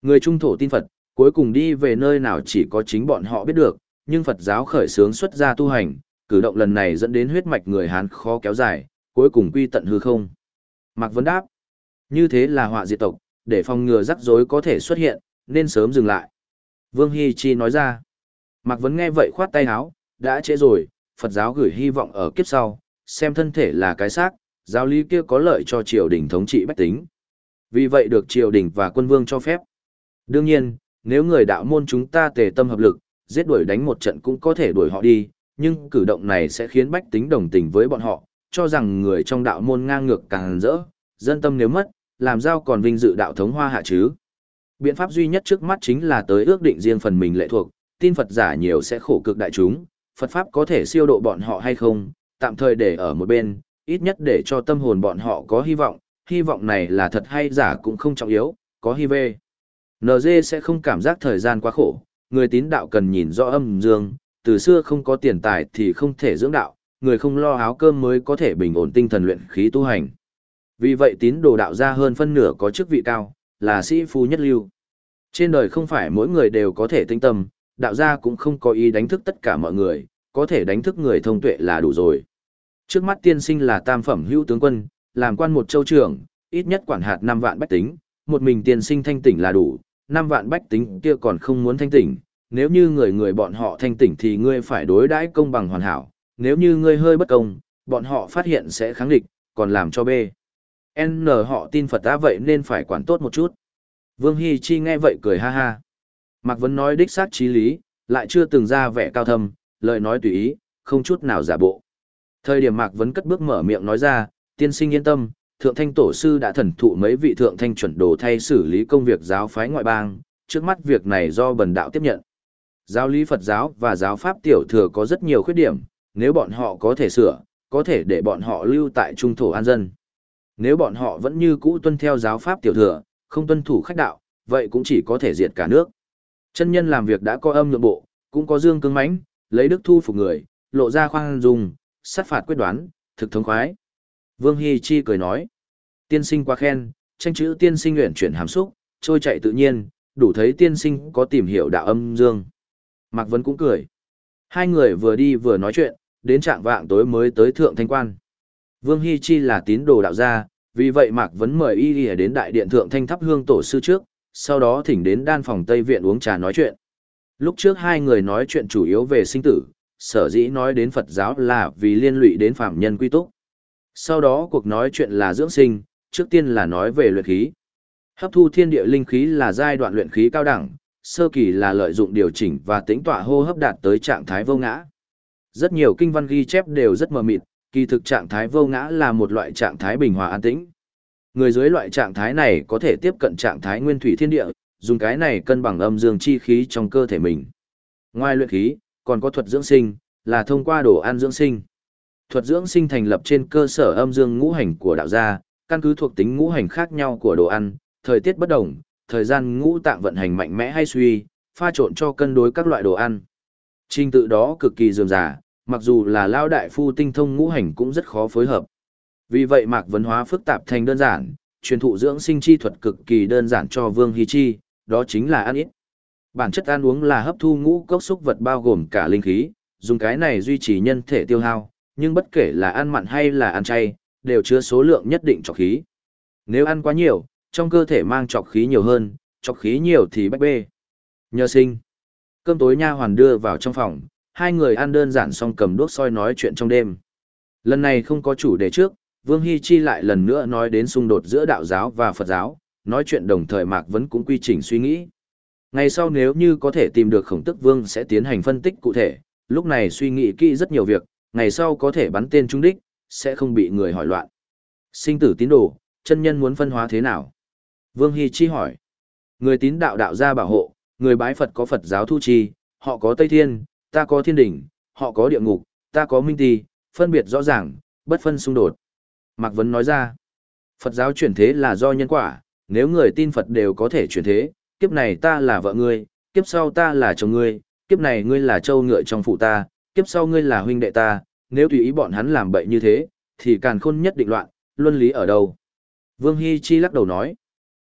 Người trung thổ tin Phật, cuối cùng đi về nơi nào chỉ có chính bọn họ biết được, nhưng Phật giáo khởi sướng xuất ra tu hành, cử động lần này dẫn đến huyết mạch người Hán khó kéo dài, cuối cùng quy tận hư không. Mạc Vấn đáp, như thế là họa diệt tộc, để phòng ngừa rắc rối có thể xuất hiện, nên sớm dừng lại. Vương Hy Chi nói ra, Mạc Vấn nghe vậy khoát tay áo, đã trễ rồi, Phật giáo gửi hy vọng ở kiếp sau, xem thân thể là cái xác, giáo lý kia có lợi cho triều đình thống trị bách tính. Vì vậy được triều đình và quân vương cho phép. Đương nhiên, nếu người đạo môn chúng ta tề tâm hợp lực, giết đuổi đánh một trận cũng có thể đuổi họ đi, nhưng cử động này sẽ khiến bách tính đồng tình với bọn họ, cho rằng người trong đạo môn ngang ngược càng rỡ, dân tâm nếu mất, làm sao còn vinh dự đạo thống hoa hạ chứ. Biện pháp duy nhất trước mắt chính là tới ước định riêng phần mình lệ thuộc, tin Phật giả nhiều sẽ khổ cực đại chúng, Phật Pháp có thể siêu độ bọn họ hay không, tạm thời để ở một bên, ít nhất để cho tâm hồn bọn họ có hy vọng, hy vọng này là thật hay giả cũng không trọng yếu, có hy vê. NG sẽ không cảm giác thời gian quá khổ, người tín đạo cần nhìn rõ âm dương, từ xưa không có tiền tài thì không thể dưỡng đạo, người không lo áo cơm mới có thể bình ổn tinh thần luyện khí tu hành. Vì vậy tín đồ đạo gia hơn phân nửa có chức vị cao, là sĩ phu nhất lưu. Trên đời không phải mỗi người đều có thể tinh tâm, đạo gia cũng không có ý đánh thức tất cả mọi người, có thể đánh thức người thông tuệ là đủ rồi. Trước mắt tiên sinh là tam phẩm hữu tướng quân, làm quan một châu trưởng, ít nhất quản hạt 5 vạn bách tính, một mình tiên sinh thanh tỉnh là đủ, năm vạn bách tính kia còn không muốn thanh tỉnh, nếu như người người bọn họ thanh tỉnh thì ngươi phải đối đãi công bằng hoàn hảo, nếu như ngươi hơi bất công, bọn họ phát hiện sẽ kháng địch, còn làm cho B. N họ tin Phật đã vậy nên phải quản tốt một chút. Vương Hy Chi nghe vậy cười ha ha. Mạc Vấn nói đích xác trí lý, lại chưa từng ra vẻ cao thâm, lời nói tùy ý, không chút nào giả bộ. Thời điểm Mạc Vấn cất bước mở miệng nói ra, tiên sinh yên tâm, thượng thanh tổ sư đã thần thụ mấy vị thượng thanh chuẩn đồ thay xử lý công việc giáo phái ngoại bang, trước mắt việc này do bần đạo tiếp nhận. Giáo lý Phật giáo và giáo pháp tiểu thừa có rất nhiều khuyết điểm, nếu bọn họ có thể sửa, có thể để bọn họ lưu tại trung thổ an dân. Nếu bọn họ vẫn như cũ tuân theo giáo pháp tiểu thừa, không tuân thủ khách đạo, vậy cũng chỉ có thể diệt cả nước. Chân nhân làm việc đã có âm nhượng bộ, cũng có dương cương mãnh, lấy đức thu phục người, lộ ra khoan dung, sát phạt quyết đoán, thực thống khoái. Vương Hi Chi cười nói, tiên sinh quá khen, tranh chữ tiên sinh luyện chuyển hàm xúc, trôi chạy tự nhiên, đủ thấy tiên sinh có tìm hiểu đạo âm dương. Mạc Vân cũng cười. Hai người vừa đi vừa nói chuyện, đến trạng vạng tối mới tới thượng thanh quan. Vương Hi Chi là tín đồ đạo gia, vì vậy Mạc Vấn mời y đi đến đại điện thượng thanh thắp hương tổ sư trước, sau đó thỉnh đến đan phòng Tây Viện uống trà nói chuyện. Lúc trước hai người nói chuyện chủ yếu về sinh tử, sở dĩ nói đến Phật giáo là vì liên lụy đến phạm nhân quy túc. Sau đó cuộc nói chuyện là dưỡng sinh, trước tiên là nói về luyện khí. Hấp thu thiên địa linh khí là giai đoạn luyện khí cao đẳng, sơ kỳ là lợi dụng điều chỉnh và tính tọa hô hấp đạt tới trạng thái vô ngã. Rất nhiều kinh văn ghi chép đều rất mờ mịt, kỳ thực trạng thái vô ngã là một loại trạng thái bình hòa an tĩnh. Người dưới loại trạng thái này có thể tiếp cận trạng thái nguyên thủy thiên địa, dùng cái này cân bằng âm dương chi khí trong cơ thể mình. Ngoài luyện khí, còn có thuật dưỡng sinh, là thông qua đồ ăn dưỡng sinh. Thuật dưỡng sinh thành lập trên cơ sở âm dương ngũ hành của đạo gia, căn cứ thuộc tính ngũ hành khác nhau của đồ ăn, thời tiết bất đồng, thời gian ngũ tạng vận hành mạnh mẽ hay suy, pha trộn cho cân đối các loại đồ ăn. Trình tự đó cực kỳ dườm giả, mặc dù là lao đại phu tinh thông ngũ hành cũng rất khó phối hợp. Vì vậy mạc vấn hóa phức tạp thành đơn giản, truyền thụ dưỡng sinh chi thuật cực kỳ đơn giản cho Vương Hy Chi, đó chính là ăn ít. Bản chất ăn uống là hấp thu ngũ cốc xúc vật bao gồm cả linh khí, dùng cái này duy trì nhân thể tiêu hao, nhưng bất kể là ăn mặn hay là ăn chay, đều chứa số lượng nhất định trọc khí. Nếu ăn quá nhiều, trong cơ thể mang trọc khí nhiều hơn, trọc khí nhiều thì bách bê. Nhờ sinh. Cơm tối nha hoàn đưa vào trong phòng, hai người ăn đơn giản xong cầm đuốc soi nói chuyện trong đêm. Lần này không có chủ đề trước, Vương Hy Chi lại lần nữa nói đến xung đột giữa đạo giáo và Phật giáo, nói chuyện đồng thời Mạc Vấn cũng quy trình suy nghĩ. Ngày sau nếu như có thể tìm được khổng tức vương sẽ tiến hành phân tích cụ thể, lúc này suy nghĩ kỹ rất nhiều việc, ngày sau có thể bắn tên trung đích, sẽ không bị người hỏi loạn. Sinh tử tín đồ, chân nhân muốn phân hóa thế nào? Vương Hy Chi hỏi. Người tín đạo đạo gia bảo hộ, người bái Phật có Phật giáo thu chi, họ có Tây Thiên, ta có Thiên Đỉnh, họ có địa ngục, ta có Minh Tì, phân biệt rõ ràng, bất phân xung đột. Mạc Vấn nói ra, Phật giáo chuyển thế là do nhân quả, nếu người tin Phật đều có thể chuyển thế, kiếp này ta là vợ ngươi, kiếp sau ta là chồng ngươi, kiếp này ngươi là châu ngựa trong phụ ta, kiếp sau ngươi là huynh đệ ta, nếu tùy ý bọn hắn làm bậy như thế, thì càn khôn nhất định loạn, luân lý ở đâu? Vương Hy Chi lắc đầu nói,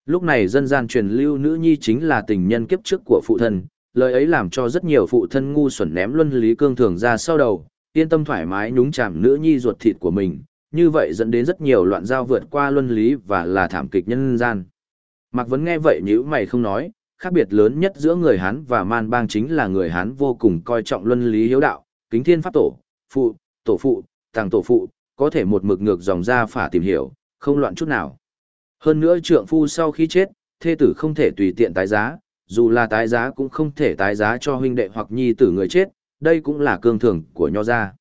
lúc này dân gian truyền lưu nữ nhi chính là tình nhân kiếp trước của phụ thân, lời ấy làm cho rất nhiều phụ thân ngu xuẩn ném luân lý cương thường ra sau đầu, yên tâm thoải mái nhúng chạm nữ nhi ruột thịt của mình, như vậy dẫn đến rất nhiều loạn giao vượt qua luân lý và là thảm kịch nhân gian. Mạc Vấn nghe vậy nếu mày không nói, khác biệt lớn nhất giữa người Hán và man bang chính là người Hán vô cùng coi trọng luân lý hiếu đạo, kính thiên pháp tổ, phụ, tổ phụ, tàng tổ phụ, có thể một mực ngược dòng ra phả tìm hiểu, không loạn chút nào. Hơn nữa trượng phu sau khi chết, thê tử không thể tùy tiện tái giá, dù là tái giá cũng không thể tái giá cho huynh đệ hoặc nhi tử người chết, đây cũng là cương thường của nho gia.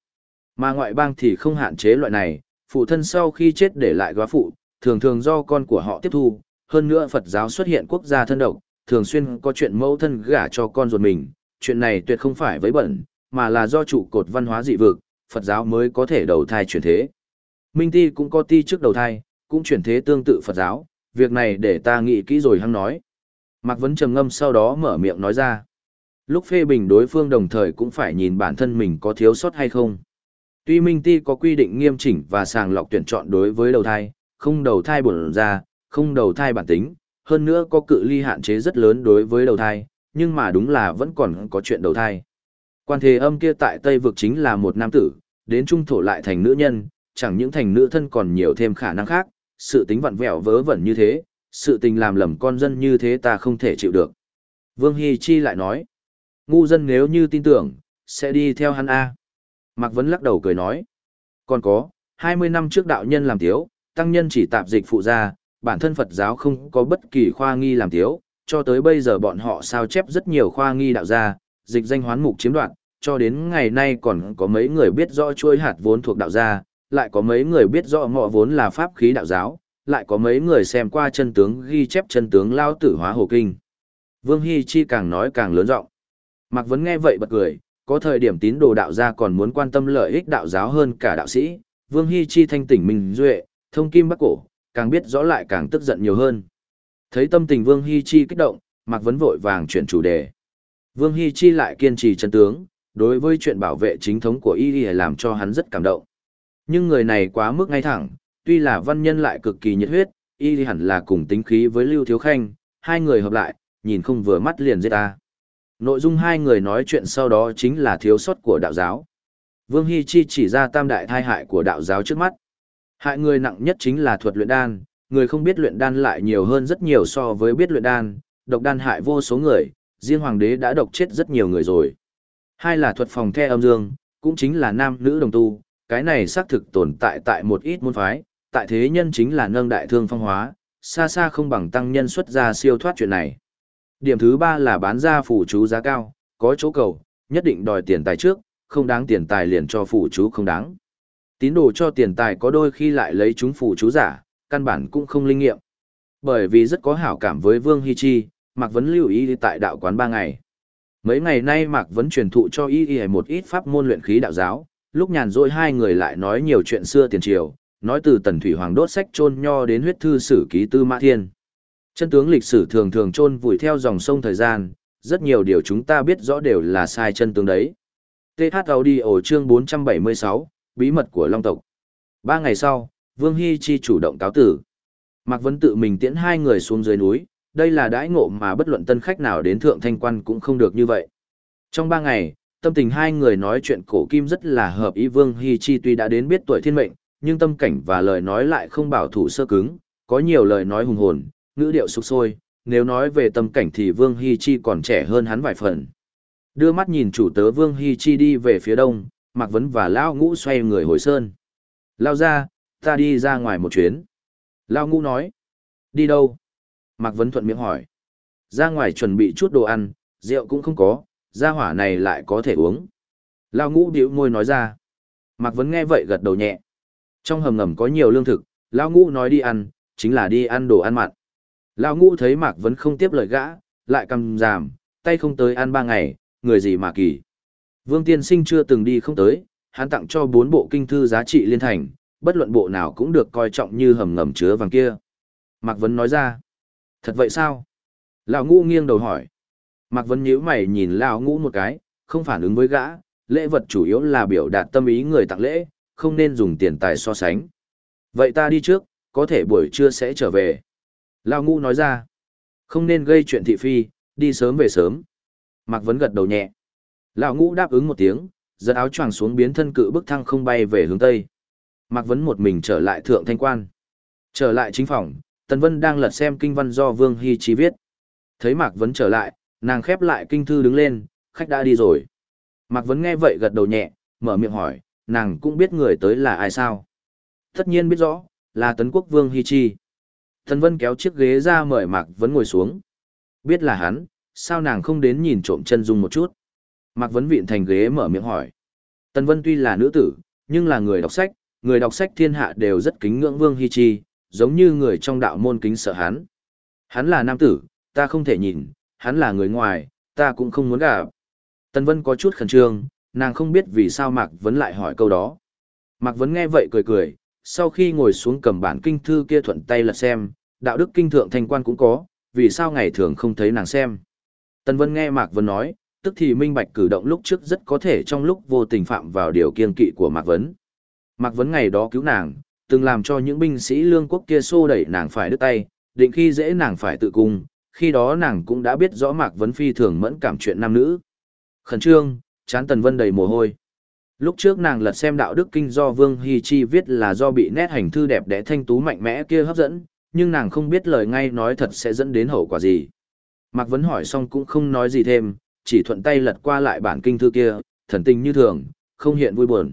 Mà ngoại bang thì không hạn chế loại này, phụ thân sau khi chết để lại góa phụ, thường thường do con của họ tiếp thu, hơn nữa Phật giáo xuất hiện quốc gia thân độc, thường xuyên có chuyện mẫu thân gả cho con ruột mình, chuyện này tuyệt không phải với bẩn, mà là do trụ cột văn hóa dị vực, Phật giáo mới có thể đầu thai chuyển thế. Minh Ti cũng có ti trước đầu thai, cũng chuyển thế tương tự Phật giáo, việc này để ta nghĩ kỹ rồi hăng nói. Mạc Vấn trầm ngâm sau đó mở miệng nói ra. Lúc phê bình đối phương đồng thời cũng phải nhìn bản thân mình có thiếu sót hay không. Tuy Minh Ti có quy định nghiêm chỉnh và sàng lọc tuyển chọn đối với đầu thai, không đầu thai bổn ra, không đầu thai bản tính, hơn nữa có cự ly hạn chế rất lớn đối với đầu thai, nhưng mà đúng là vẫn còn có chuyện đầu thai. Quan thế âm kia tại Tây vực chính là một nam tử, đến trung thổ lại thành nữ nhân, chẳng những thành nữ thân còn nhiều thêm khả năng khác, sự tính vặn vẹo vớ vẩn như thế, sự tình làm lầm con dân như thế ta không thể chịu được. Vương Hy Chi lại nói, ngu dân nếu như tin tưởng, sẽ đi theo hắn A. Mạc Vấn lắc đầu cười nói, còn có, 20 năm trước đạo nhân làm tiếu, tăng nhân chỉ tạp dịch phụ gia, bản thân Phật giáo không có bất kỳ khoa nghi làm tiếu, cho tới bây giờ bọn họ sao chép rất nhiều khoa nghi đạo gia, dịch danh hoán mục chiếm đoạt, cho đến ngày nay còn có mấy người biết rõ chuôi hạt vốn thuộc đạo gia, lại có mấy người biết rõ ngọ vốn là pháp khí đạo giáo, lại có mấy người xem qua chân tướng ghi chép chân tướng lao tử hóa hồ kinh. Vương Hy Chi càng nói càng lớn giọng Mạc Vấn nghe vậy bật cười, có thời điểm tín đồ đạo gia còn muốn quan tâm lợi ích đạo giáo hơn cả đạo sĩ, Vương Hy Chi thanh tỉnh minh duệ, thông kim bắc cổ, càng biết rõ lại càng tức giận nhiều hơn. Thấy tâm tình Vương Hy Chi kích động, Mạc Vấn vội vàng chuyển chủ đề. Vương Hy Chi lại kiên trì chân tướng, đối với chuyện bảo vệ chính thống của y làm cho hắn rất cảm động. Nhưng người này quá mức ngay thẳng, tuy là văn nhân lại cực kỳ nhiệt huyết, y hẳn là cùng tính khí với Lưu Thiếu Khanh, hai người hợp lại, nhìn không vừa mắt liền giết ta. Nội dung hai người nói chuyện sau đó chính là thiếu sót của đạo giáo. Vương Hy Chi chỉ ra tam đại thai hại của đạo giáo trước mắt. Hại người nặng nhất chính là thuật luyện đan, người không biết luyện đan lại nhiều hơn rất nhiều so với biết luyện đan, độc đan hại vô số người, riêng hoàng đế đã độc chết rất nhiều người rồi. Hai là thuật phòng the âm dương, cũng chính là nam nữ đồng tu, cái này xác thực tồn tại tại một ít môn phái, tại thế nhân chính là nâng đại thương phong hóa, xa xa không bằng tăng nhân xuất ra siêu thoát chuyện này. Điểm thứ ba là bán ra phủ chú giá cao, có chỗ cầu, nhất định đòi tiền tài trước, không đáng tiền tài liền cho phủ chú không đáng. Tín đồ cho tiền tài có đôi khi lại lấy chúng phủ chú giả, căn bản cũng không linh nghiệm. Bởi vì rất có hảo cảm với Vương Hy Chi, Mạc Vấn lưu ý tại đạo quán ba ngày. Mấy ngày nay Mạc Vấn truyền thụ cho y y một ít pháp môn luyện khí đạo giáo, lúc nhàn rỗi hai người lại nói nhiều chuyện xưa tiền triều, nói từ tần thủy hoàng đốt sách chôn nho đến huyết thư sử ký tư mã thiên. Chân tướng lịch sử thường thường chôn vùi theo dòng sông thời gian, rất nhiều điều chúng ta biết rõ đều là sai chân tướng đấy. TH Audio chương 476, Bí mật của Long tộc. Ba ngày sau, Vương Hy Chi chủ động cáo tử. Mạc Vấn tự mình tiễn hai người xuống dưới núi, đây là đãi ngộ mà bất luận tân khách nào đến thượng thanh quan cũng không được như vậy. Trong ba ngày, tâm tình hai người nói chuyện cổ kim rất là hợp ý Vương Hy Chi tuy đã đến biết tuổi thiên mệnh, nhưng tâm cảnh và lời nói lại không bảo thủ sơ cứng, có nhiều lời nói hùng hồn, ngữ điệu sục sôi, nếu nói về tâm cảnh thì Vương Hy Chi còn trẻ hơn hắn vài phần. Đưa mắt nhìn chủ tớ Vương Hy Chi đi về phía đông, Mạc Vấn và Lao Ngũ xoay người hồi sơn. Lao ra, ta đi ra ngoài một chuyến. Lao Ngũ nói. Đi đâu? Mạc Vấn thuận miệng hỏi. Ra ngoài chuẩn bị chút đồ ăn, rượu cũng không có, ra hỏa này lại có thể uống. Lao Ngũ điệu môi nói ra. Mạc Vấn nghe vậy gật đầu nhẹ. Trong hầm ngầm có nhiều lương thực, Lao Ngũ nói đi ăn, chính là đi ăn đồ ăn mặn. Lao Ngũ thấy Mạc Vấn không tiếp lời gã, lại cầm giảm, tay không tới ăn ba ngày, người gì mà kỳ. Vương Tiên Sinh chưa từng đi không tới, hắn tặng cho bốn bộ kinh thư giá trị liên thành, bất luận bộ nào cũng được coi trọng như hầm ngầm chứa vàng kia. Mạc Vấn nói ra. Thật vậy sao? Lão ngũ nghiêng đầu hỏi. Mạc Vân nhíu mày nhìn Lão ngũ một cái, không phản ứng với gã, lễ vật chủ yếu là biểu đạt tâm ý người tặng lễ, không nên dùng tiền tài so sánh. Vậy ta đi trước, có thể buổi trưa sẽ trở về. Lão ngũ nói ra. Không nên gây chuyện thị phi, đi sớm về sớm. Mạc Vấn gật đầu nhẹ. Lão ngũ đáp ứng một tiếng, giật áo choàng xuống biến thân cự bức thăng không bay về hướng tây. Mạc Vấn một mình trở lại thượng thanh quan. Trở lại chính phòng, Tần Vân đang lật xem kinh văn do Vương Hy Chi viết. Thấy Mạc Vấn trở lại, nàng khép lại kinh thư đứng lên, khách đã đi rồi. Mạc Vấn nghe vậy gật đầu nhẹ, mở miệng hỏi, nàng cũng biết người tới là ai sao? Tất nhiên biết rõ, là Tấn Quốc Vương Hy Chi. Tần Vân kéo chiếc ghế ra mời Mạc Vấn ngồi xuống. Biết là hắn, sao nàng không đến nhìn trộm chân dung một chút? Mạc Vấn vịn thành ghế mở miệng hỏi. Tần Vân tuy là nữ tử, nhưng là người đọc sách, người đọc sách thiên hạ đều rất kính ngưỡng Vương Hy Chi, giống như người trong đạo môn kính sợ hắn. Hắn là nam tử, ta không thể nhìn, hắn là người ngoài, ta cũng không muốn gặp. Tần Vân có chút khẩn trương, nàng không biết vì sao Mạc Vấn lại hỏi câu đó. Mạc Vấn nghe vậy cười cười, sau khi ngồi xuống cầm bản kinh thư kia thuận tay lật xem, đạo đức kinh thượng thành quan cũng có, vì sao ngày thường không thấy nàng xem. Tần Vân nghe Mạc Vấn nói, tức thì minh bạch cử động lúc trước rất có thể trong lúc vô tình phạm vào điều kiên kỵ của Mạc Vấn. Mạc Vấn ngày đó cứu nàng, từng làm cho những binh sĩ lương quốc kia xô đẩy nàng phải đứt tay, định khi dễ nàng phải tự cung, khi đó nàng cũng đã biết rõ Mạc Vấn Phi thường mẫn cảm chuyện nam nữ. Khẩn trương, chán Tần Vân đầy mồ hôi. Lúc trước nàng lật xem đạo đức kinh do Vương Hy Chi viết là do bị nét hành thư đẹp đẽ thanh tú mạnh mẽ kia hấp dẫn, nhưng nàng không biết lời ngay nói thật sẽ dẫn đến hậu quả gì. Mạc Vấn hỏi xong cũng không nói gì thêm, chỉ thuận tay lật qua lại bản kinh thư kia, thần tình như thường, không hiện vui buồn.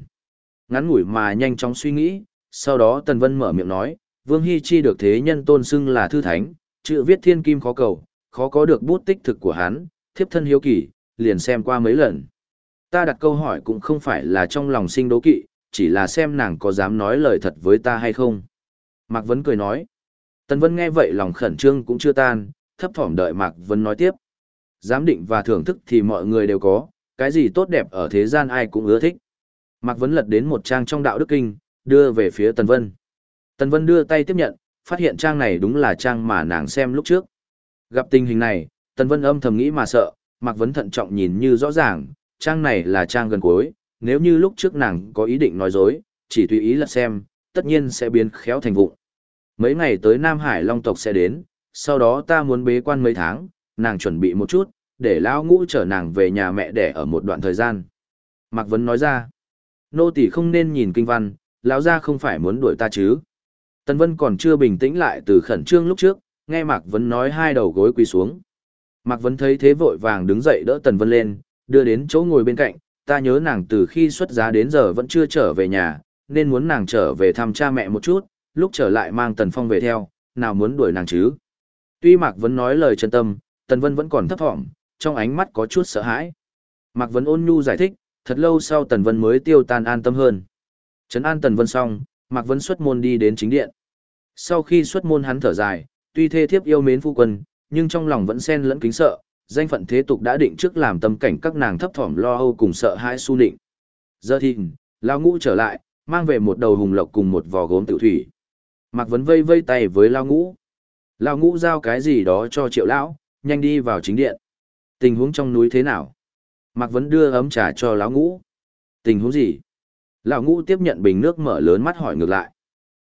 Ngắn ngủi mà nhanh chóng suy nghĩ, sau đó Tần Vân mở miệng nói, Vương Hy Chi được thế nhân tôn xưng là thư thánh, chữ viết thiên kim khó cầu, khó có được bút tích thực của hắn, thiếp thân hiếu kỳ, liền xem qua mấy lần. Ta đặt câu hỏi cũng không phải là trong lòng sinh đố kỵ, chỉ là xem nàng có dám nói lời thật với ta hay không. Mạc Vấn cười nói. Tần Vân nghe vậy lòng khẩn trương cũng chưa tan, thấp thỏm đợi Mạc Vấn nói tiếp. Giám định và thưởng thức thì mọi người đều có, cái gì tốt đẹp ở thế gian ai cũng ưa thích. Mạc Vấn lật đến một trang trong đạo đức kinh, đưa về phía Tần Vân. Tần Vân đưa tay tiếp nhận, phát hiện trang này đúng là trang mà nàng xem lúc trước. Gặp tình hình này, Tần Vân âm thầm nghĩ mà sợ, Mạc Vấn thận trọng nhìn như rõ ràng, trang này là trang gần cuối, nếu như lúc trước nàng có ý định nói dối, chỉ tùy ý lật xem, tất nhiên sẽ biến khéo thành vụ. Mấy ngày tới Nam Hải Long tộc sẽ đến, sau đó ta muốn bế quan mấy tháng, nàng chuẩn bị một chút, để lão ngũ chở nàng về nhà mẹ đẻ ở một đoạn thời gian. Mạc Vấn nói ra, nô tỳ không nên nhìn kinh văn, lão gia không phải muốn đuổi ta chứ. Tần Vân còn chưa bình tĩnh lại từ khẩn trương lúc trước, nghe Mạc Vấn nói hai đầu gối quỳ xuống. Mạc Vấn thấy thế vội vàng đứng dậy đỡ Tần Vân lên, đưa đến chỗ ngồi bên cạnh, ta nhớ nàng từ khi xuất giá đến giờ vẫn chưa trở về nhà, nên muốn nàng trở về thăm cha mẹ một chút, lúc trở lại mang Tần Phong về theo, nào muốn đuổi nàng chứ. Tuy Mạc Vấn nói lời chân tâm, Tần Vân vẫn còn thấp thỏm, trong ánh mắt có chút sợ hãi. Mạc Vấn ôn nhu giải thích, thật lâu sau Tần Vân mới tiêu tan an tâm hơn. Trấn an Tần Vân xong, Mạc Vân xuất môn đi đến chính điện. Sau khi xuất môn hắn thở dài, tuy thê thiếp yêu mến phu quân, nhưng trong lòng vẫn xen lẫn kính sợ, danh phận thế tục đã định trước làm tâm cảnh các nàng thấp thỏm lo âu cùng sợ hãi su định. Giờ thì, Lao Ngũ trở lại, mang về một đầu hùng lộc cùng một vò gốm tiểu thủy. Mạc Vấn vây vây tay với Lao Ngũ. Lao Ngũ giao cái gì đó cho triệu lão, nhanh đi vào chính điện. Tình huống trong núi thế nào? Mạc Vấn đưa ấm trà cho Lão Ngũ. Tình huống gì? Lão Ngũ tiếp nhận bình nước mở lớn mắt hỏi ngược lại.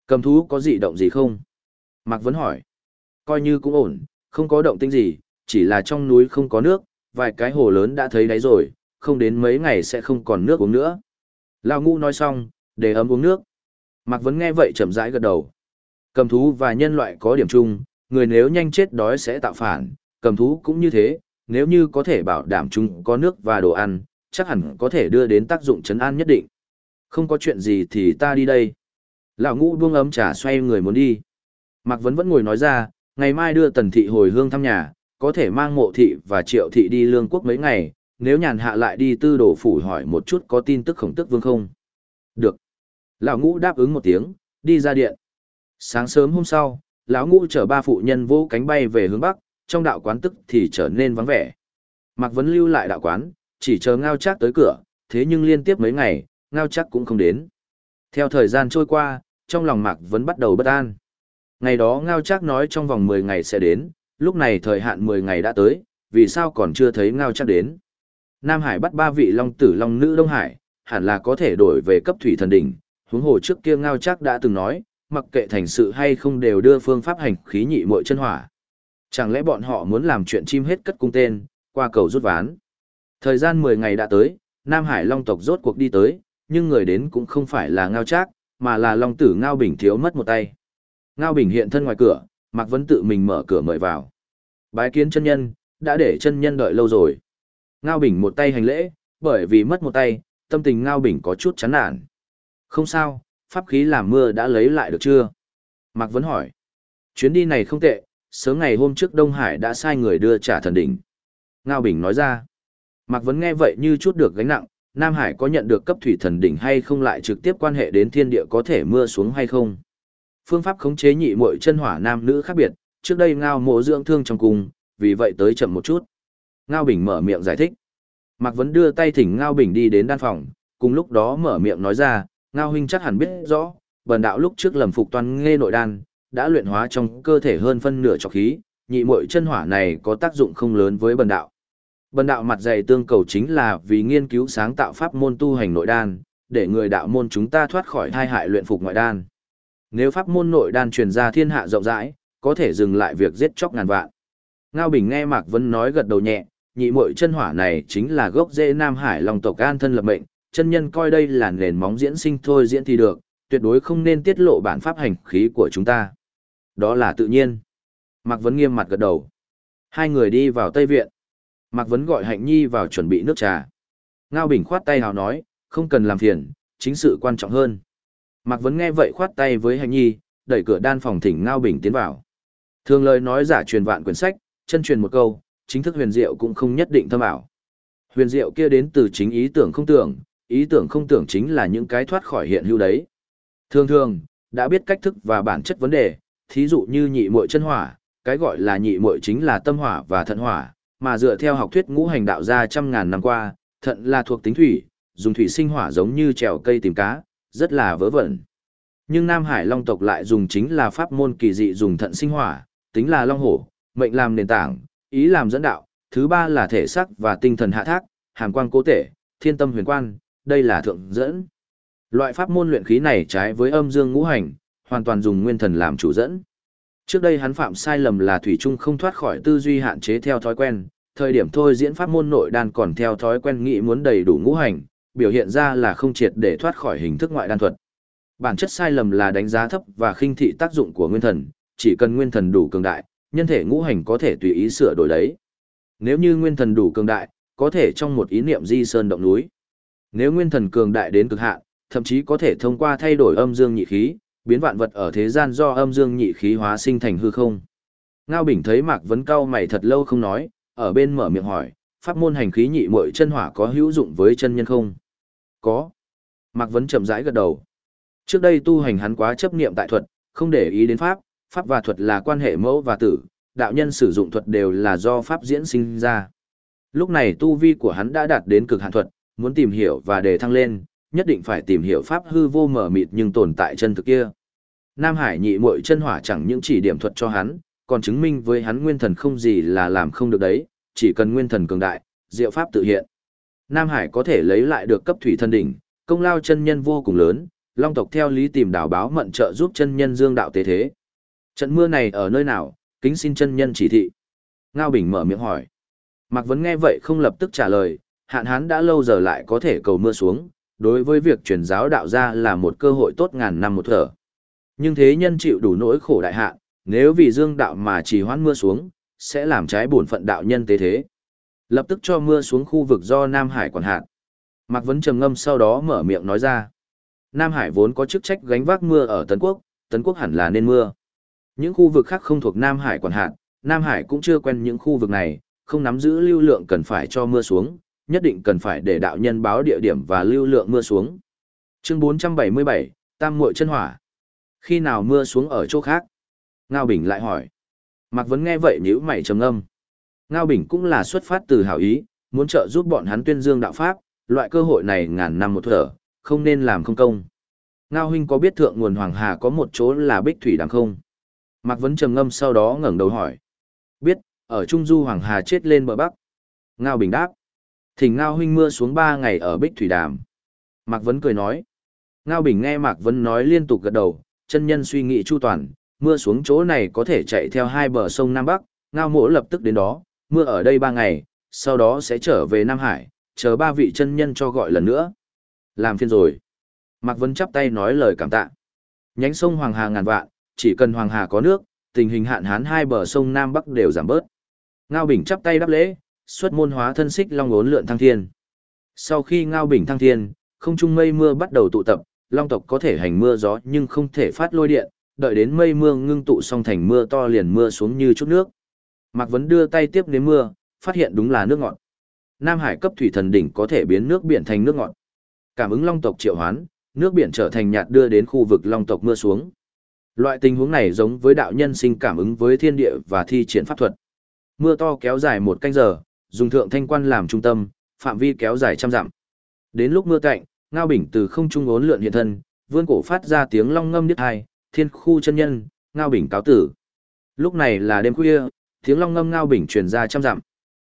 Cầm thú có gì động gì không? Mạc Vấn hỏi. Coi như cũng ổn, không có động tĩnh gì, chỉ là trong núi không có nước, vài cái hồ lớn đã thấy đáy rồi, không đến mấy ngày sẽ không còn nước uống nữa. Lão Ngũ nói xong, để ấm uống nước. Mạc Vấn nghe vậy chậm rãi gật đầu. Cầm thú và nhân loại có điểm chung, người nếu nhanh chết đói sẽ tạo phản, cầm thú cũng như thế, nếu như có thể bảo đảm chúng có nước và đồ ăn, chắc hẳn có thể đưa đến tác dụng chấn an nhất định. Không có chuyện gì thì ta đi đây. Lão ngũ buông ấm trà xoay người muốn đi. Mạc Vấn vẫn ngồi nói ra, ngày mai đưa tần thị hồi hương thăm nhà, có thể mang mộ thị và triệu thị đi lương quốc mấy ngày, nếu nhàn hạ lại đi tư đổ phủ hỏi một chút có tin tức khổng tức vương không. Được. Lão ngũ đáp ứng một tiếng, đi ra điện. Sáng sớm hôm sau, lão ngũ chở ba phụ nhân vô cánh bay về hướng bắc, trong đạo quán tức thì trở nên vắng vẻ. Mạc Vấn lưu lại đạo quán, chỉ chờ ngao chắc tới cửa, thế nhưng liên tiếp mấy ngày, ngao chắc cũng không đến. Theo thời gian trôi qua, trong lòng Mạc Vấn bắt đầu bất an. Ngày đó ngao chắc nói trong vòng 10 ngày sẽ đến, lúc này thời hạn 10 ngày đã tới, vì sao còn chưa thấy ngao chắc đến. Nam Hải bắt ba vị long tử long nữ Đông Hải, hẳn là có thể đổi về cấp thủy thần đỉnh, huống hồ trước kia ngao chắc đã từng nói, mặc kệ thành sự hay không đều đưa phương pháp hành khí nhị muội chân hỏa. Chẳng lẽ bọn họ muốn làm chuyện chim hết cất cung tên, qua cầu rút ván. Thời gian 10 ngày đã tới, Nam Hải Long tộc rốt cuộc đi tới, nhưng người đến cũng không phải là Ngao Trác, mà là Long tử Ngao Bình thiếu mất một tay. Ngao Bình hiện thân ngoài cửa, Mạc Vấn tự mình mở cửa mời vào. Bái kiến chân nhân, đã để chân nhân đợi lâu rồi. Ngao Bình một tay hành lễ, bởi vì mất một tay, tâm tình Ngao Bình có chút chán nản. Không sao, pháp khí làm mưa đã lấy lại được chưa? Mạc Vấn hỏi. Chuyến đi này không tệ, sớm ngày hôm trước Đông Hải đã sai người đưa trả thần đỉnh. Ngao Bình nói ra. Mạc Vấn nghe vậy như chút được gánh nặng, Nam Hải có nhận được cấp thủy thần đỉnh hay không lại trực tiếp quan hệ đến thiên địa có thể mưa xuống hay không. Phương pháp khống chế nhị muội chân hỏa nam nữ khác biệt, trước đây Ngao mộ dưỡng thương trong cung, vì vậy tới chậm một chút. Ngao Bình mở miệng giải thích. Mạc Vấn đưa tay thỉnh Ngao Bình đi đến đan phòng, cùng lúc đó mở miệng nói ra, Ngao huynh chắc hẳn biết rõ, bần đạo lúc trước lầm phục toàn nghe nội đan, đã luyện hóa trong cơ thể hơn phân nửa trọc khí, nhị muội chân hỏa này có tác dụng không lớn với bần đạo. Bần đạo mặt dày tương cầu chính là vì nghiên cứu sáng tạo pháp môn tu hành nội đan, để người đạo môn chúng ta thoát khỏi thai hại luyện phục ngoại đan. Nếu pháp môn nội đan truyền ra thiên hạ rộng rãi, có thể dừng lại việc giết chóc ngàn vạn. Ngao Bình nghe Mạc Vân nói gật đầu nhẹ, nhị muội chân hỏa này chính là gốc rễ Nam Hải Long tộc an thân lập mệnh, chân nhân coi đây là nền móng diễn sinh thôi diễn thì được, tuyệt đối không nên tiết lộ bản pháp hành khí của chúng ta. Đó là tự nhiên. Mạc Vấn nghiêm mặt gật đầu. Hai người đi vào Tây Viện. Mạc Vấn gọi Hạnh Nhi vào chuẩn bị nước trà. Ngao Bình khoát tay hào nói, không cần làm phiền, chính sự quan trọng hơn. Mạc Vấn nghe vậy khoát tay với Hạnh Nhi, đẩy cửa đan phòng thỉnh Ngao Bình tiến vào. Thường lời nói giả truyền vạn quyển sách, chân truyền một câu, chính thức huyền diệu cũng không nhất định thâm ảo. Huyền diệu kia đến từ chính ý tưởng không tưởng, ý tưởng không tưởng chính là những cái thoát khỏi hiện hữu đấy. Thường thường, đã biết cách thức và bản chất vấn đề, thí dụ như nhị muội chân hỏa, cái gọi là nhị muội chính là tâm hỏa và thận hỏa, mà dựa theo học thuyết ngũ hành đạo ra trăm ngàn năm qua, thận là thuộc tính thủy, dùng thủy sinh hỏa giống như trèo cây tìm cá, rất là vớ vẩn. Nhưng Nam Hải Long tộc lại dùng chính là pháp môn kỳ dị dùng thận sinh hỏa, tính là long hổ, mệnh làm nền tảng, ý làm dẫn đạo, thứ ba là thể sắc và tinh thần hạ thác, hàm quang cố thể, thiên tâm huyền quan, đây là thượng dẫn. Loại pháp môn luyện khí này trái với âm dương ngũ hành, hoàn toàn dùng nguyên thần làm chủ dẫn. Trước đây hắn phạm sai lầm là thủy trung không thoát khỏi tư duy hạn chế theo thói quen, thời điểm thôi diễn pháp môn nội đan còn theo thói quen nghĩ muốn đầy đủ ngũ hành, biểu hiện ra là không triệt để thoát khỏi hình thức ngoại đan thuật. Bản chất sai lầm là đánh giá thấp và khinh thị tác dụng của nguyên thần, chỉ cần nguyên thần đủ cường đại, nhân thể ngũ hành có thể tùy ý sửa đổi đấy. Nếu như nguyên thần đủ cường đại, có thể trong một ý niệm di sơn động núi. Nếu nguyên thần cường đại đến cực hạn, thậm chí có thể thông qua thay đổi âm dương nhị khí, biến vạn vật ở thế gian do âm dương nhị khí hóa sinh thành hư không. Ngao Bình thấy Mạc Vấn cao mày thật lâu không nói, ở bên mở miệng hỏi, pháp môn hành khí nhị muội chân hỏa có hữu dụng với chân nhân không? Có. Mạc Vấn chậm rãi gật đầu. Trước đây tu hành hắn quá chấp niệm tại thuật, không để ý đến pháp, pháp và thuật là quan hệ mẫu và tử, đạo nhân sử dụng thuật đều là do pháp diễn sinh ra. Lúc này tu vi của hắn đã đạt đến cực hạn thuật, muốn tìm hiểu và đề thăng lên, nhất định phải tìm hiểu pháp hư vô mở mịt nhưng tồn tại chân thực kia. Nam Hải nhị muội chân hỏa chẳng những chỉ điểm thuật cho hắn, còn chứng minh với hắn nguyên thần không gì là làm không được đấy, chỉ cần nguyên thần cường đại, diệu pháp tự hiện. Nam Hải có thể lấy lại được cấp thủy thân đỉnh, công lao chân nhân vô cùng lớn, Long tộc theo lý tìm đảo báo mận trợ giúp chân nhân dương đạo tế thế. Trận mưa này ở nơi nào, kính xin chân nhân chỉ thị. Ngao Bình mở miệng hỏi. Mạc Vấn nghe vậy không lập tức trả lời, hạn hán đã lâu giờ lại có thể cầu mưa xuống, đối với việc truyền giáo đạo ra là một cơ hội tốt ngàn năm một thở. Nhưng thế nhân chịu đủ nỗi khổ đại hạn, nếu vì dương đạo mà chỉ hoãn mưa xuống, sẽ làm trái bổn phận đạo nhân tế thế. Lập tức cho mưa xuống khu vực do Nam Hải quản hạt. Mạc Vấn trầm ngâm sau đó mở miệng nói ra. Nam Hải vốn có chức trách gánh vác mưa ở Tấn Quốc, Tấn Quốc hẳn là nên mưa. Những khu vực khác không thuộc Nam Hải quản hạt, Nam Hải cũng chưa quen những khu vực này, không nắm giữ lưu lượng cần phải cho mưa xuống, nhất định cần phải để đạo nhân báo địa điểm và lưu lượng mưa xuống. Chương 477, Tam muội chân hỏa. Khi nào mưa xuống ở chỗ khác? Ngao Bình lại hỏi. Mạc Vấn nghe vậy nhíu mày trầm ngâm. Ngao Bình cũng là xuất phát từ hảo ý, muốn trợ giúp bọn hắn tuyên dương đạo pháp, loại cơ hội này ngàn năm một thở, không nên làm không công. Ngao huynh có biết thượng nguồn Hoàng Hà có một chỗ là Bích Thủy Đàm không? Mạc Vấn trầm ngâm sau đó ngẩng đầu hỏi. Biết, ở Trung Du Hoàng Hà chết lên bờ Bắc. Ngao Bình đáp. Thỉnh Ngao huynh mưa xuống ba ngày ở Bích Thủy Đàm. Mạc Vấn cười nói. Ngao Bình nghe Mạc Vấn nói liên tục gật đầu, chân nhân suy nghĩ chu toàn, mưa xuống chỗ này có thể chạy theo hai bờ sông Nam Bắc, Ngao mộ lập tức đến đó, mưa ở đây ba ngày, sau đó sẽ trở về Nam Hải, chờ ba vị chân nhân cho gọi lần nữa. Làm phiên rồi. Mạc Vân chắp tay nói lời cảm tạ. Nhánh sông Hoàng Hà ngàn vạn, chỉ cần Hoàng Hà có nước, tình hình hạn hán hai bờ sông Nam Bắc đều giảm bớt. Ngao Bình chắp tay đáp lễ, xuất môn hóa thân xích long ốn lượn thăng thiên. Sau khi Ngao Bình thăng thiên, không trung mây mưa bắt đầu tụ tập, long tộc có thể hành mưa gió nhưng không thể phát lôi điện, đợi đến mây mưa ngưng tụ xong thành mưa to liền mưa xuống như chút nước. Mạc Vấn đưa tay tiếp đến mưa, phát hiện đúng là nước ngọt. Nam Hải cấp thủy thần đỉnh có thể biến nước biển thành nước ngọt. Cảm ứng long tộc triệu hoán, nước biển trở thành nhạt đưa đến khu vực long tộc mưa xuống. Loại tình huống này giống với đạo nhân sinh cảm ứng với thiên địa và thi triển pháp thuật. Mưa to kéo dài một canh giờ, dùng thượng thanh quan làm trung tâm, phạm vi kéo dài trăm dặm. Đến lúc mưa cạnh, Ngao Bình từ không trung ốn lượn hiện thân, vươn cổ phát ra tiếng long ngâm nhất hai, thiên khu chân nhân, Ngao Bình cáo tử. Lúc này là đêm khuya, tiếng long ngâm Ngao Bình truyền ra trăm dặm.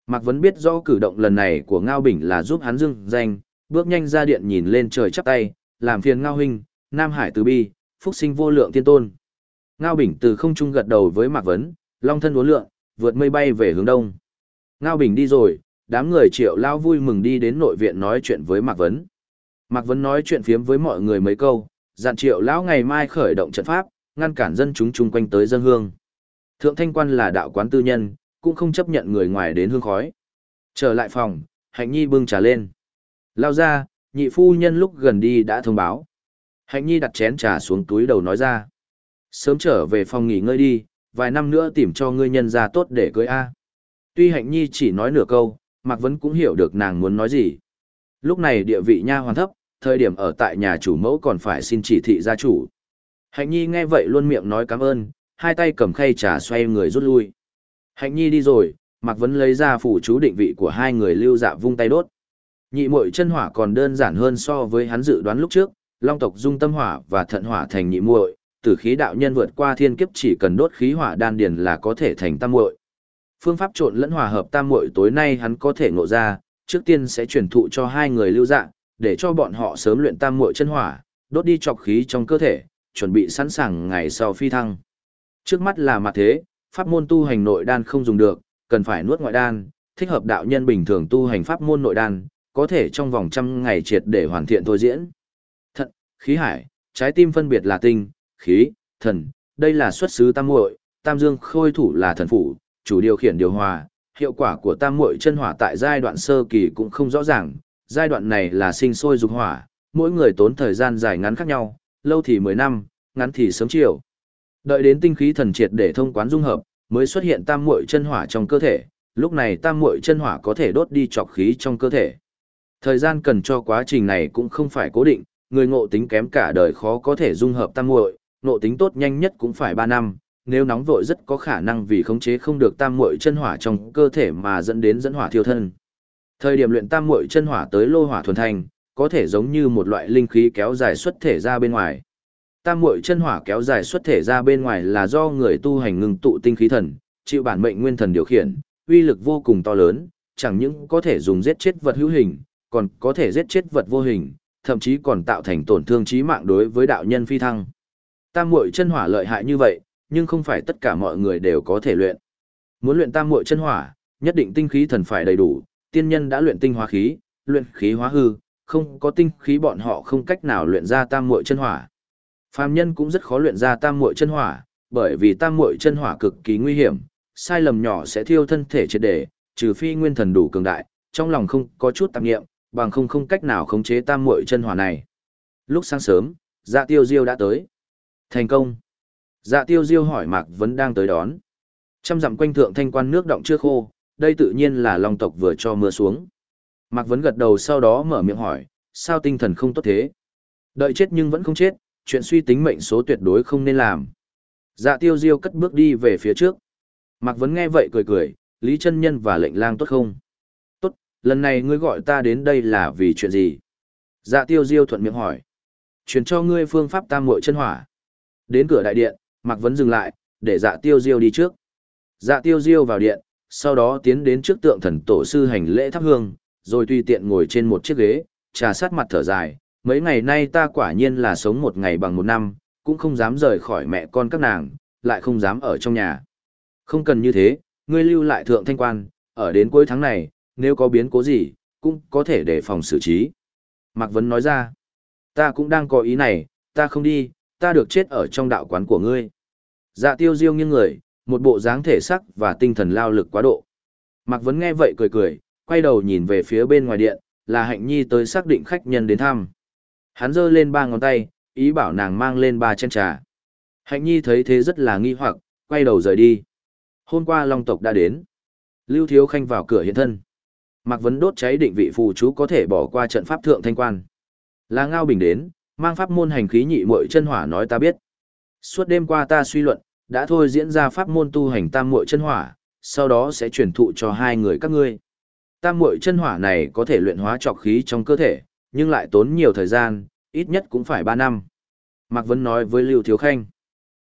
Mạc Vấn biết rõ cử động lần này của Ngao Bình là giúp hắn dưng danh, bước nhanh ra điện nhìn lên trời chắp tay, làm phiền Ngao Huynh, Nam Hải từ bi, phúc sinh vô lượng tiên tôn. Ngao Bình từ không trung gật đầu với Mạc Vấn, long thân uốn lượn, vượt mây bay về hướng đông. Ngao Bình đi rồi, đám người triệu lao vui mừng đi đến nội viện nói chuyện với Mạc Vấn. Mạc Vấn nói chuyện phiếm với mọi người mấy câu, dặn triệu lão ngày mai khởi động trận pháp, ngăn cản dân chúng chung quanh tới dân hương. Thượng thanh quan là đạo quán tư nhân, cũng không chấp nhận người ngoài đến hương khói. Trở lại phòng, hạnh nhi bưng trà lên. Lao ra, nhị phu nhân lúc gần đi đã thông báo. Hạnh nhi đặt chén trà xuống túi đầu nói ra. Sớm trở về phòng nghỉ ngơi đi, vài năm nữa tìm cho ngươi nhân ra tốt để cưới A. Tuy hạnh nhi chỉ nói nửa câu, Mạc Vấn cũng hiểu được nàng muốn nói gì. Lúc này địa vị nha hoàn thấp, thời điểm ở tại nhà chủ mẫu còn phải xin chỉ thị gia chủ. Hạnh nhi nghe vậy luôn miệng nói cảm ơn, hai tay cầm khay trà xoay người rút lui. Hạnh nhi đi rồi, Mạc Vấn lấy ra phủ chú định vị của hai người lưu dạ vung tay đốt. Nhị muội chân hỏa còn đơn giản hơn so với hắn dự đoán lúc trước, long tộc dung tâm hỏa và thận hỏa thành nhị muội, tử khí đạo nhân vượt qua thiên kiếp chỉ cần đốt khí hỏa đan điền là có thể thành tam muội. Phương pháp trộn lẫn hòa hợp tam muội tối nay hắn có thể ngộ ra, trước tiên sẽ truyền thụ cho hai người lưu dạ, để cho bọn họ sớm luyện tam muội chân hỏa, đốt đi trọc khí trong cơ thể, chuẩn bị sẵn sàng ngày sau phi thăng. Trước mắt là mặt thế, pháp môn tu hành nội đan không dùng được, cần phải nuốt ngoại đan, thích hợp đạo nhân bình thường tu hành pháp môn nội đan, có thể trong vòng trăm ngày triệt để hoàn thiện thôi diễn. Thận, khí hải, trái tim phân biệt là tinh, khí, thần, đây là xuất xứ tam muội, tam dương khôi thủ là thần phủ, chủ điều khiển điều hòa, hiệu quả của tam muội chân hỏa tại giai đoạn sơ kỳ cũng không rõ ràng, giai đoạn này là sinh sôi dục hỏa, mỗi người tốn thời gian dài ngắn khác nhau, lâu thì 10 năm, ngắn thì sớm chiều. Đợi đến tinh khí thần triệt để thông quán dung hợp, mới xuất hiện tam muội chân hỏa trong cơ thể, lúc này tam muội chân hỏa có thể đốt đi trọc khí trong cơ thể. Thời gian cần cho quá trình này cũng không phải cố định, người ngộ tính kém cả đời khó có thể dung hợp tam muội, ngộ tính tốt nhanh nhất cũng phải 3 năm, nếu nóng vội rất có khả năng vì khống chế không được tam muội chân hỏa trong cơ thể mà dẫn đến dẫn hỏa thiêu thân. Thời điểm luyện tam muội chân hỏa tới lô hỏa thuần thành, có thể giống như một loại linh khí kéo dài xuất thể ra bên ngoài. Tam muội chân hỏa kéo dài xuất thể ra bên ngoài là do người tu hành ngừng tụ tinh khí thần, chịu bản mệnh nguyên thần điều khiển, uy lực vô cùng to lớn, chẳng những có thể dùng giết chết vật hữu hình, còn có thể giết chết vật vô hình, thậm chí còn tạo thành tổn thương chí mạng đối với đạo nhân phi thăng. Tam muội chân hỏa lợi hại như vậy, nhưng không phải tất cả mọi người đều có thể luyện. Muốn luyện tam muội chân hỏa, nhất định tinh khí thần phải đầy đủ, tiên nhân đã luyện tinh hóa khí, luyện khí hóa hư, không có tinh khí bọn họ không cách nào luyện ra tam muội chân hỏa. Phàm nhân cũng rất khó luyện ra tam muội chân hỏa, bởi vì tam muội chân hỏa cực kỳ nguy hiểm, sai lầm nhỏ sẽ thiêu thân thể triệt để, trừ phi nguyên thần đủ cường đại, trong lòng không có chút tạp niệm, bằng không không cách nào khống chế tam muội chân hỏa này. Lúc sáng sớm, Dạ Tiêu Diêu đã tới. Thành công. Dạ Tiêu Diêu hỏi Mạc Vấn đang tới đón. Trăm dặm quanh thượng thanh quan nước động chưa khô, đây tự nhiên là Long tộc vừa cho mưa xuống. Mạc Vấn gật đầu sau đó mở miệng hỏi, sao tinh thần không tốt thế? Đợi chết nhưng vẫn không chết, chuyện suy tính mệnh số tuyệt đối không nên làm. Dạ tiêu diêu cất bước đi về phía trước. Mạc Vấn nghe vậy cười cười, Lý chân Nhân và lệnh lang tốt không? Tốt, lần này ngươi gọi ta đến đây là vì chuyện gì? Dạ tiêu diêu thuận miệng hỏi. Truyền cho ngươi phương pháp tam muội chân hỏa. Đến cửa đại điện, Mạc Vấn dừng lại, để dạ tiêu diêu đi trước. Dạ tiêu diêu vào điện, sau đó tiến đến trước tượng thần tổ sư hành lễ thắp hương, rồi tùy tiện ngồi trên một chiếc ghế, trà sát mặt thở dài. Mấy ngày nay ta quả nhiên là sống một ngày bằng một năm, cũng không dám rời khỏi mẹ con các nàng, lại không dám ở trong nhà. Không cần như thế, ngươi lưu lại thượng thanh quan, ở đến cuối tháng này, nếu có biến cố gì, cũng có thể để phòng xử trí. Mạc Vấn nói ra, ta cũng đang có ý này, ta không đi, ta được chết ở trong đạo quán của ngươi. Dạ tiêu diêu nghiêng người, một bộ dáng thể sắc và tinh thần lao lực quá độ. Mạc Vấn nghe vậy cười cười, quay đầu nhìn về phía bên ngoài điện, là hạnh nhi tới xác định khách nhân đến thăm. Hắn giơ lên ba ngón tay, ý bảo nàng mang lên ba chén trà. Hạnh nhi thấy thế rất là nghi hoặc, quay đầu rời đi. Hôm qua Long tộc đã đến. Lưu Thiếu Khanh vào cửa hiện thân. Mạc Vấn đốt cháy định vị phù chú có thể bỏ qua trận pháp thượng thanh quan. Là Ngao Bình đến, mang pháp môn hành khí nhị muội chân hỏa nói ta biết. Suốt đêm qua ta suy luận, đã thôi diễn ra pháp môn tu hành tam muội chân hỏa, sau đó sẽ truyền thụ cho hai người các ngươi. Tam muội chân hỏa này có thể luyện hóa trọc khí trong cơ thể, nhưng lại tốn nhiều thời gian, ít nhất cũng phải 3 năm. Mạc Vân nói với Lưu Thiếu Khanh.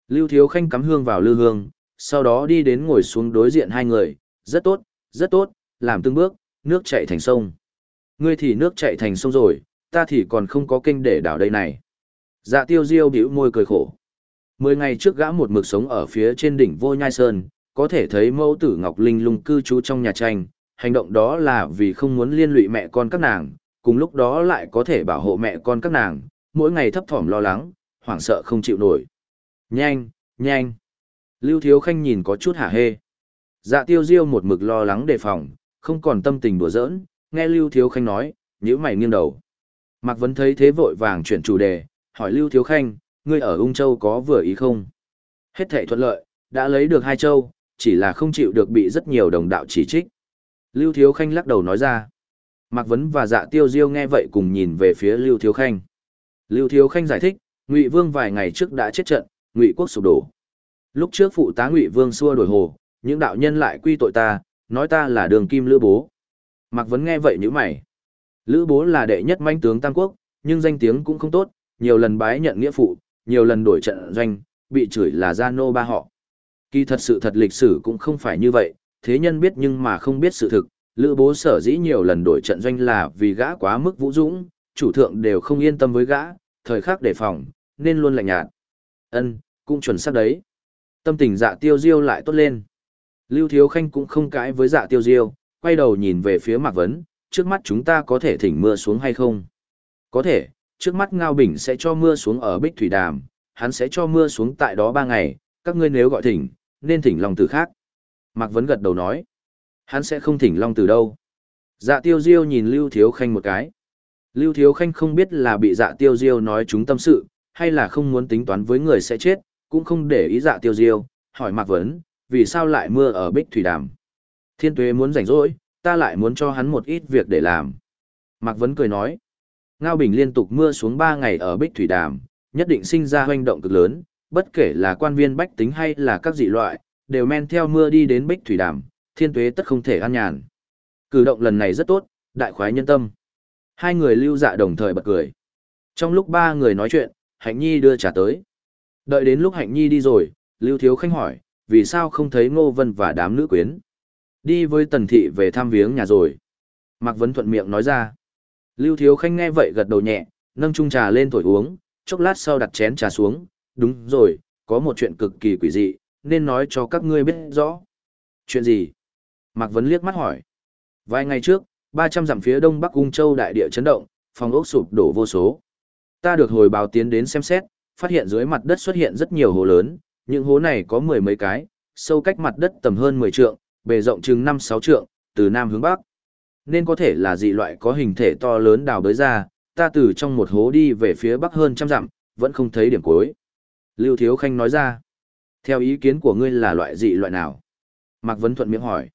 Lưu Thiếu Khanh cắm hương vào lư hương, sau đó đi đến ngồi xuống đối diện hai người, rất tốt, rất tốt, làm từng bước, nước chạy thành sông. Ngươi thì nước chạy thành sông rồi, ta thì còn không có kinh để đảo đây này. Dạ tiêu diêu bĩu môi cười khổ. Mười ngày trước gã một mực sống ở phía trên đỉnh vô nhai sơn, có thể thấy mẫu tử Ngọc Linh lung cư trú trong nhà tranh, hành động đó là vì không muốn liên lụy mẹ con các nàng, cùng lúc đó lại có thể bảo hộ mẹ con các nàng, mỗi ngày thấp thỏm lo lắng, hoảng sợ không chịu nổi. Nhanh, nhanh. Lưu Thiếu Khanh nhìn có chút hả hê. Dạ tiêu diêu một mực lo lắng đề phòng, không còn tâm tình đùa giỡn, nghe Lưu Thiếu Khanh nói, nhíu mày nghiêng đầu. Mạc Vấn thấy thế vội vàng chuyển chủ đề, hỏi Lưu Thiếu Khanh, ngươi ở Ung Châu có vừa ý không? Hết thể thuận lợi, đã lấy được hai châu, chỉ là không chịu được bị rất nhiều đồng đạo chỉ trích. Lưu Thiếu Khanh lắc đầu nói ra. Mạc Vấn và Dạ Tiêu Diêu nghe vậy cùng nhìn về phía Lưu Thiếu Khanh. Lưu Thiếu Khanh giải thích, Ngụy Vương vài ngày trước đã chết trận, Ngụy quốc sụp đổ. Lúc trước phụ tá Ngụy Vương xua đổi hồ, những đạo nhân lại quy tội ta, nói ta là đường kim lữ bố. Mạc Vấn nghe vậy như mày. Lữ bố là đệ nhất manh tướng Tam Quốc, nhưng danh tiếng cũng không tốt, nhiều lần bái nhận nghĩa phụ, nhiều lần đổi trận doanh, bị chửi là gia nô ba họ. Kỳ thật sự thật lịch sử cũng không phải như vậy, thế nhân biết nhưng mà không biết sự thực, lữ bố sở dĩ nhiều lần đổi trận doanh là vì gã quá mức vũ dũng, chủ thượng đều không yên tâm với gã, thời khắc đề phòng, nên luôn lạnh nhạt. Ân, cũng chuẩn xác đấy. Tâm tình dạ tiêu diêu lại tốt lên. Lưu Thiếu Khanh cũng không cãi với dạ tiêu diêu, quay đầu nhìn về phía Mạc Vấn, trước mắt chúng ta có thể thỉnh mưa xuống hay không? Có thể, trước mắt Ngao Bình sẽ cho mưa xuống ở Bích Thủy Đàm, hắn sẽ cho mưa xuống tại đó ba ngày, các ngươi nếu gọi thỉnh, nên thỉnh Long Tử khác. Mạc Vấn gật đầu nói, hắn sẽ không thỉnh Long Tử đâu. Dạ tiêu diêu nhìn Lưu Thiếu Khanh một cái. Lưu Thiếu Khanh không biết là bị dạ tiêu diêu nói chúng tâm sự, hay là không muốn tính toán với người sẽ chết, cũng không để ý dạ tiêu diêu, hỏi Mạc Vấn, vì sao lại mưa ở Bích Thủy Đàm. Thiên tuế muốn rảnh rỗi, ta lại muốn cho hắn một ít việc để làm. Mạc Vấn cười nói, Ngao Bình liên tục mưa xuống 3 ngày ở Bích Thủy Đàm, nhất định sinh ra hoành động cực lớn, bất kể là quan viên bách tính hay là các dị loại, đều men theo mưa đi đến Bích Thủy Đàm, thiên tuế tất không thể an nhàn. Cử động lần này rất tốt, đại khoái nhân tâm. Hai người lưu dạ đồng thời bật cười. Trong lúc ba người nói chuyện, Hạnh Nhi đưa trả tới. Đợi đến lúc Hạnh Nhi đi rồi, Lưu Thiếu Khanh hỏi, vì sao không thấy Ngô Vân và đám nữ quyến? Đi với Tần Thị về thăm viếng nhà rồi. Mạc Vấn thuận miệng nói ra. Lưu Thiếu Khanh nghe vậy gật đầu nhẹ, nâng chung trà lên thổi uống, chốc lát sau đặt chén trà xuống. Đúng rồi, có một chuyện cực kỳ quỷ dị, nên nói cho các ngươi biết rõ. Chuyện gì? Mạc Vấn liếc mắt hỏi. Vài ngày trước, 300 dặm phía đông bắc Ung Châu đại địa chấn động, phòng ốc sụp đổ vô số. Ta được hồi báo tiến đến xem xét, phát hiện dưới mặt đất xuất hiện rất nhiều hố lớn, những hố này có mười mấy cái, sâu cách mặt đất tầm hơn 10 trượng, bề rộng chừng 5-6 trượng, từ nam hướng bắc. Nên có thể là dị loại có hình thể to lớn đào đới ra, ta từ trong một hố đi về phía bắc hơn trăm dặm, vẫn không thấy điểm cuối. Lưu Thiếu Khanh nói ra, theo ý kiến của ngươi là loại dị loại nào? Mạc Vấn Thuận miệng hỏi,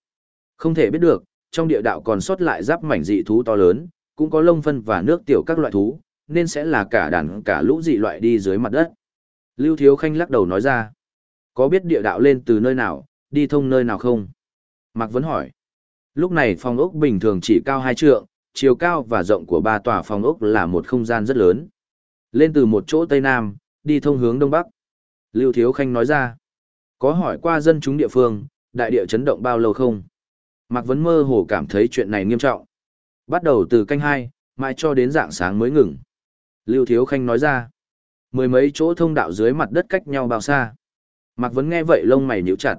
không thể biết được, trong địa đạo còn sót lại giáp mảnh dị thú to lớn, cũng có lông phân và nước tiểu các loại thú, nên sẽ là cả đàn cả lũ dị loại đi dưới mặt đất. Lưu Thiếu Khanh lắc đầu nói ra, có biết địa đạo lên từ nơi nào, đi thông nơi nào không? Mạc Vấn hỏi. Lúc này phòng ốc bình thường chỉ cao hai trượng, chiều cao và rộng của ba tòa phòng ốc là một không gian rất lớn. Lên từ một chỗ Tây Nam, đi thông hướng Đông Bắc. Lưu Thiếu Khanh nói ra, có hỏi qua dân chúng địa phương, đại địa chấn động bao lâu không? Mạc Vấn mơ hồ cảm thấy chuyện này nghiêm trọng. Bắt đầu từ canh hai, mãi cho đến dạng sáng mới ngừng. Lưu Thiếu Khanh nói ra, mười mấy chỗ thông đạo dưới mặt đất cách nhau bao xa. Mạc Vấn nghe vậy lông mày nhíu chặt.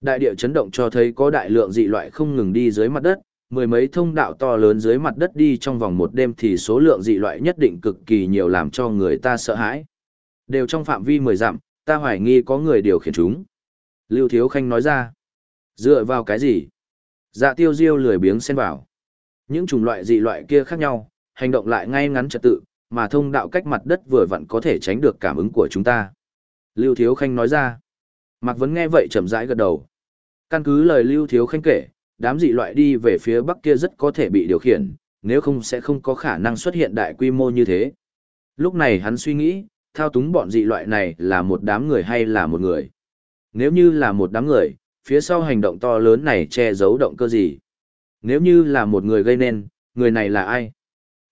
Đại địa chấn động cho thấy có đại lượng dị loại không ngừng đi dưới mặt đất, mười mấy thông đạo to lớn dưới mặt đất đi trong vòng một đêm thì số lượng dị loại nhất định cực kỳ nhiều làm cho người ta sợ hãi. Đều trong phạm vi mười dặm, ta hoài nghi có người điều khiển chúng. Lưu Thiếu Khanh nói ra. Dựa vào cái gì? Dạ tiêu diêu lười biếng xen vào. Những chủng loại dị loại kia khác nhau, hành động lại ngay ngắn trật tự, mà thông đạo cách mặt đất vừa vặn có thể tránh được cảm ứng của chúng ta. Lưu Thiếu Khanh nói ra. Mạc Vấn nghe vậy chậm rãi gật đầu. Căn cứ lời Lưu Thiếu Khanh kể, đám dị loại đi về phía bắc kia rất có thể bị điều khiển, nếu không sẽ không có khả năng xuất hiện đại quy mô như thế. Lúc này hắn suy nghĩ, thao túng bọn dị loại này là một đám người hay là một người. Nếu như là một đám người, phía sau hành động to lớn này che giấu động cơ gì? Nếu như là một người gây nên, người này là ai?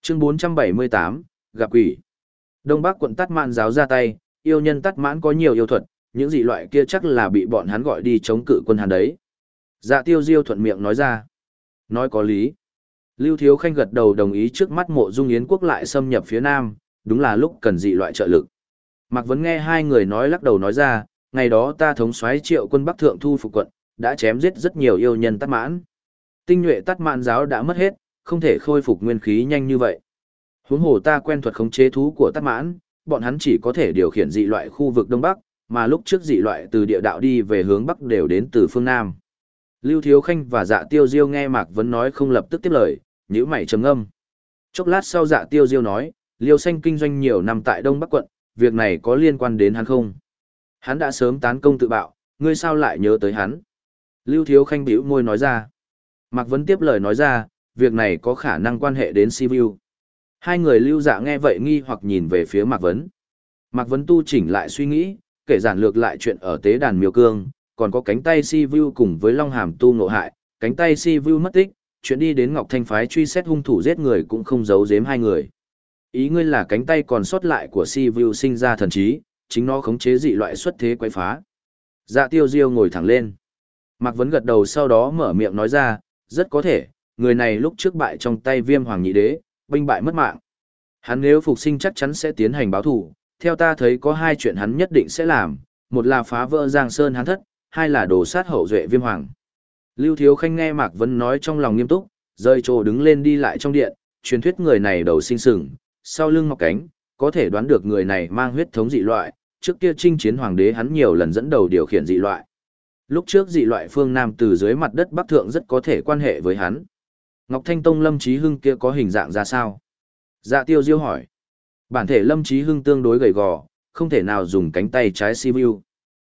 Chương 478, gặp quỷ. Đông Bắc quận Tát Mạn giáo ra tay, yêu nhân Tát Mãn có nhiều yêu thuật, những dị loại kia chắc là bị bọn hắn gọi đi chống cự quân Hàn đấy. Dạ tiêu diêu thuận miệng nói ra. Nói có lý. Lưu Thiếu Khanh gật đầu đồng ý trước mắt mộ dung yến quốc lại xâm nhập phía Nam, đúng là lúc cần dị loại trợ lực. Mạc Vấn nghe hai người nói lắc đầu nói ra, ngày đó ta thống soái triệu quân Bắc Thượng thu phục quận, đã chém giết rất nhiều yêu nhân tắt mãn. Tinh nhuệ tắt mãn giáo đã mất hết, không thể khôi phục nguyên khí nhanh như vậy. Huống hồ ta quen thuật khống chế thú của tắt mãn, bọn hắn chỉ có thể điều khiển dị loại khu vực Đông Bắc, mà lúc trước dị loại từ địa đạo đi về hướng Bắc đều đến từ phương Nam. Lưu Thiếu Khanh và dạ tiêu diêu nghe Mạc Vấn nói không lập tức tiếp lời, nhíu mày trầm ngâm. Chốc lát sau dạ tiêu diêu nói, Liêu Xanh kinh doanh nhiều năm tại Đông Bắc quận, việc này có liên quan đến hắn không? Hắn đã sớm tán công tự bạo, ngươi sao lại nhớ tới hắn? Lưu Thiếu Khanh bĩu môi nói ra. Mạc Vấn tiếp lời nói ra, việc này có khả năng quan hệ đến Sibiu. Hai người lưu dạ nghe vậy nghi hoặc nhìn về phía Mạc Vấn. Mạc Vấn tu chỉnh lại suy nghĩ, kể giản lược lại chuyện ở tế đàn miêu cương, còn có cánh tay Si Vu cùng với Long Hàm tu nộ hại, cánh tay Si Vu mất tích, chuyện đi đến Ngọc Thanh Phái truy xét hung thủ giết người cũng không giấu giếm hai người. Ý ngươi là cánh tay còn sót lại của Si Vu sinh ra thần trí, chính nó khống chế dị loại xuất thế quay phá. Dạ tiêu diêu ngồi thẳng lên. Mạc Vấn gật đầu sau đó mở miệng nói ra, rất có thể, người này lúc trước bại trong tay viêm hoàng nhị đế, binh bại mất mạng. Hắn nếu phục sinh chắc chắn sẽ tiến hành báo thủ, theo ta thấy có hai chuyện hắn nhất định sẽ làm, một là phá vỡ Giang Sơn hắn thất, hai là đổ sát hậu duệ viêm hoàng. Lưu Thiếu Khanh nghe Mạc Vân nói trong lòng nghiêm túc, rơi trồ đứng lên đi lại trong điện, truyền thuyết người này đầu sinh sừng, sau lưng mọc cánh, có thể đoán được người này mang huyết thống dị loại, trước kia chinh chiến hoàng đế hắn nhiều lần dẫn đầu điều khiển dị loại. Lúc trước dị loại phương Nam từ dưới mặt đất Bắc Thượng rất có thể quan hệ với hắn. Ngọc Thanh Tông Lâm Chí Hưng kia có hình dạng ra sao? Dạ tiêu diêu hỏi. Bản thể Lâm Chí Hưng tương đối gầy gò, không thể nào dùng cánh tay trái si view.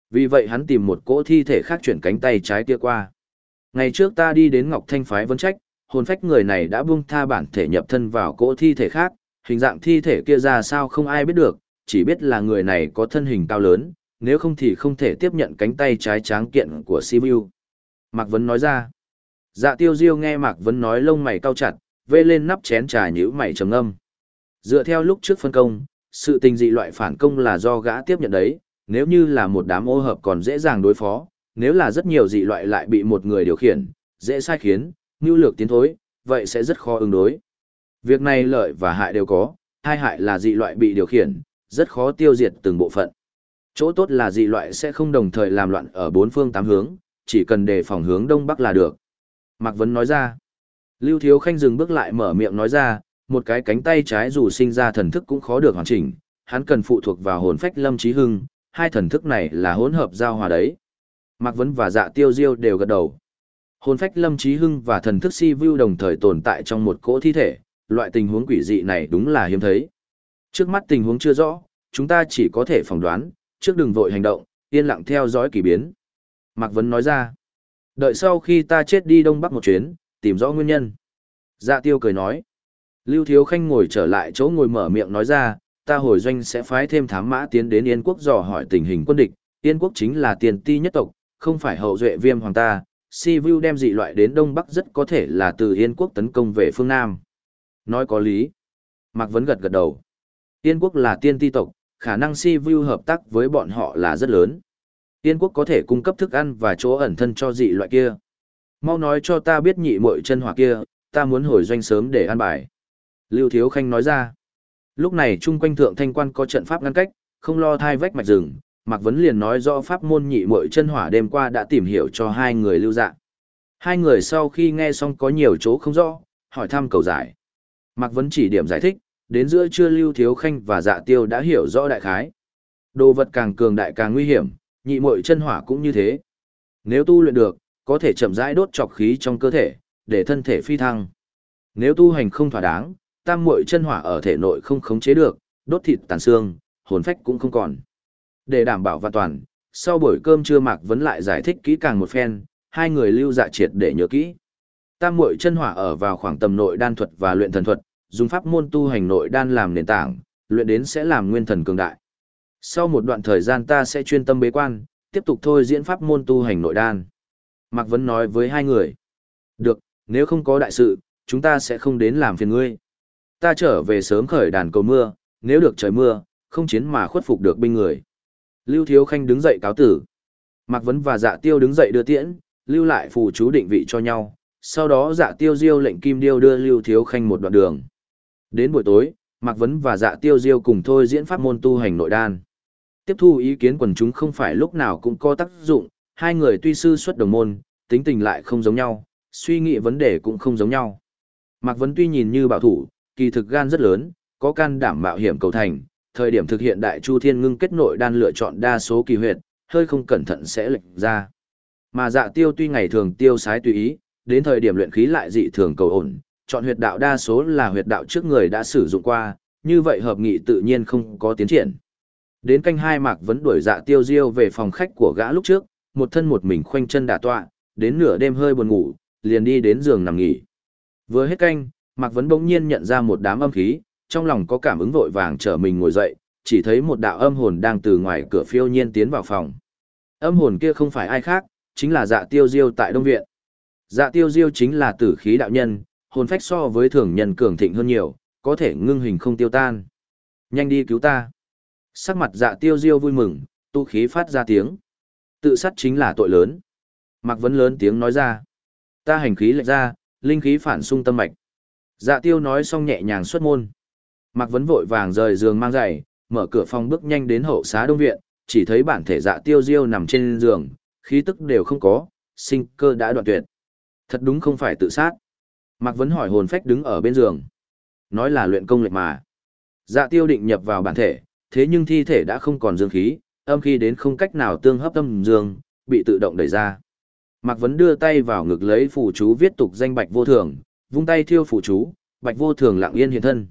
Vì vậy hắn tìm một cỗ thi thể khác chuyển cánh tay trái kia qua. Ngày trước ta đi đến Ngọc Thanh Phái vấn trách, hồn phách người này đã buông tha bản thể nhập thân vào cỗ thi thể khác, hình dạng thi thể kia ra sao không ai biết được, chỉ biết là người này có thân hình cao lớn, nếu không thì không thể tiếp nhận cánh tay trái tráng kiện của Sibiu. Mạc Vấn nói ra. Dạ tiêu diêu nghe Mạc Vấn nói lông mày cau chặt, vê lên nắp chén trà nhữ mày trầm âm. Dựa theo lúc trước phân công, sự tình dị loại phản công là do gã tiếp nhận đấy, nếu như là một đám ô hợp còn dễ dàng đối phó, nếu là rất nhiều dị loại lại bị một người điều khiển, dễ sai khiến, nhu lược tiến thối, vậy sẽ rất khó ứng đối. Việc này lợi và hại đều có, hai hại là dị loại bị điều khiển, rất khó tiêu diệt từng bộ phận. Chỗ tốt là dị loại sẽ không đồng thời làm loạn ở bốn phương tám hướng, chỉ cần đề phòng hướng đông bắc là được. Mạc Vấn nói ra. Lưu Thiếu Khanh dừng bước lại mở miệng nói ra, một cái cánh tay trái dù sinh ra thần thức cũng khó được hoàn chỉnh, hắn cần phụ thuộc vào hồn phách Lâm Chí Hưng, hai thần thức này là hỗn hợp giao hòa đấy. Mạc Vấn và Dạ Tiêu Diêu đều gật đầu. Hồn phách Lâm Chí Hưng và thần thức Si Vu đồng thời tồn tại trong một cỗ thi thể, loại tình huống quỷ dị này đúng là hiếm thấy. Trước mắt tình huống chưa rõ, chúng ta chỉ có thể phỏng đoán, trước đừng vội hành động, yên lặng theo dõi kỳ biến. Mạc Vấn nói ra, đợi sau khi ta chết đi Đông Bắc một chuyến, tìm rõ nguyên nhân. Dạ tiêu cười nói, Lưu Thiếu Khanh ngồi trở lại chỗ ngồi mở miệng nói ra, ta hồi doanh sẽ phái thêm thám mã tiến đến Yên quốc dò hỏi tình hình quân địch, Yên quốc chính là tiền ti nhất tộc, không phải hậu duệ viêm hoàng ta, si vu đem dị loại đến đông bắc rất có thể là từ yên quốc tấn công về phương nam. Nói có lý. Mạc vấn gật gật đầu. Yên quốc là tiên ti tộc khả năng si vu hợp tác với bọn họ là rất lớn. Yên quốc có thể cung cấp thức ăn và chỗ ẩn thân cho dị loại kia. Mau nói cho ta biết nhị mội chân hỏa kia ta muốn hồi doanh sớm để ăn bài lưu thiếu khanh nói ra lúc này chung quanh thượng thanh quan có trận pháp ngăn cách không lo thai vách mạch rừng Mạc Vấn liền nói rõ pháp môn nhị muội chân hỏa đêm qua đã tìm hiểu cho hai người lưu Dạ Hai người sau khi nghe xong có nhiều chỗ không rõ, hỏi thăm cầu giải. Mạc Vấn chỉ điểm giải thích, đến giữa trưa Lưu Thiếu Khanh và Dạ Tiêu đã hiểu rõ đại khái. Đồ vật càng cường đại càng nguy hiểm, nhị muội chân hỏa cũng như thế. Nếu tu luyện được, có thể chậm rãi đốt trọc khí trong cơ thể, để thân thể phi thăng. Nếu tu hành không thỏa đáng, tam muội chân hỏa ở thể nội không khống chế được, đốt thịt tàn xương, hồn phách cũng không còn. Để đảm bảo an toàn, sau buổi cơm trưa Mạc Vấn lại giải thích kỹ càng một phen, hai người lưu dạ triệt để nhớ kỹ. Tam muội chân hỏa ở vào khoảng tầm nội đan thuật và luyện thần thuật, dùng pháp môn tu hành nội đan làm nền tảng, luyện đến sẽ làm nguyên thần cường đại. Sau một đoạn thời gian ta sẽ chuyên tâm bế quan, tiếp tục thôi diễn pháp môn tu hành nội đan. Mạc Vấn nói với hai người. Được, nếu không có đại sự, chúng ta sẽ không đến làm phiền ngươi. Ta trở về sớm khởi đàn cầu mưa, nếu được trời mưa, không chiến mà khuất phục được binh người. Lưu Thiếu Khanh đứng dậy cáo tử. Mạc Vấn và Dạ Tiêu đứng dậy đưa tiễn, lưu lại phù chú định vị cho nhau. Sau đó Dạ Tiêu Diêu lệnh Kim Điêu đưa Lưu Thiếu Khanh một đoạn đường. Đến buổi tối, Mạc Vấn và Dạ Tiêu Diêu cùng thôi diễn pháp môn tu hành nội đan. Tiếp thu ý kiến quần chúng không phải lúc nào cũng có tác dụng, hai người tuy sư xuất đồng môn, tính tình lại không giống nhau, suy nghĩ vấn đề cũng không giống nhau. Mạc Vấn tuy nhìn như bảo thủ, kỳ thực gan rất lớn, có can đảm mạo hiểm cầu thành, thời điểm thực hiện đại chu thiên ngưng kết nội đan lựa chọn đa số kỳ huyệt, hơi không cẩn thận sẽ lệch ra. Mà dạ tiêu tuy ngày thường tiêu sái tùy ý, đến thời điểm luyện khí lại dị thường cầu ổn, chọn huyệt đạo đa số là huyệt đạo trước người đã sử dụng qua, như vậy hợp nghị tự nhiên không có tiến triển. Đến canh hai mạc vẫn đuổi dạ tiêu diêu về phòng khách của gã lúc trước, một thân một mình khoanh chân đả tọa, đến nửa đêm hơi buồn ngủ, liền đi đến giường nằm nghỉ. Vừa hết canh, Mạc Vấn bỗng nhiên nhận ra một đám âm khí, trong lòng có cảm ứng vội vàng trở mình ngồi dậy, chỉ thấy một đạo âm hồn đang từ ngoài cửa phiêu nhiên tiến vào phòng. Âm hồn kia không phải ai khác, chính là dạ tiêu diêu tại Đông Viện. Dạ tiêu diêu chính là tử khí đạo nhân, hồn phách so với thường nhân cường thịnh hơn nhiều, có thể ngưng hình không tiêu tan. Nhanh đi cứu ta. Sắc mặt dạ tiêu diêu vui mừng, tu khí phát ra tiếng. Tự sát chính là tội lớn. Mạc Vấn lớn tiếng nói ra. Ta hành khí lệch ra, linh khí phản xung tâm mạch. Dạ tiêu nói xong nhẹ nhàng xuất môn. Mạc Vấn vội vàng rời giường mang giày, mở cửa phòng bước nhanh đến hậu xá đông viện, chỉ thấy bản thể dạ tiêu diêu nằm trên giường, khí tức đều không có, sinh cơ đã đoạn tuyệt. Thật đúng không phải tự sát. Mạc Vấn hỏi hồn phách đứng ở bên giường. Nói là luyện công lệch mà. Dạ tiêu định nhập vào bản thể, thế nhưng thi thể đã không còn dương khí, âm khí đến không cách nào tương hấp âm dương, bị tự động đẩy ra. Mạc Vấn đưa tay vào ngực lấy phù chú viết tục danh bạch vô thường, vung tay thiêu phụ chú, bạch vô thường lặng yên hiện thân.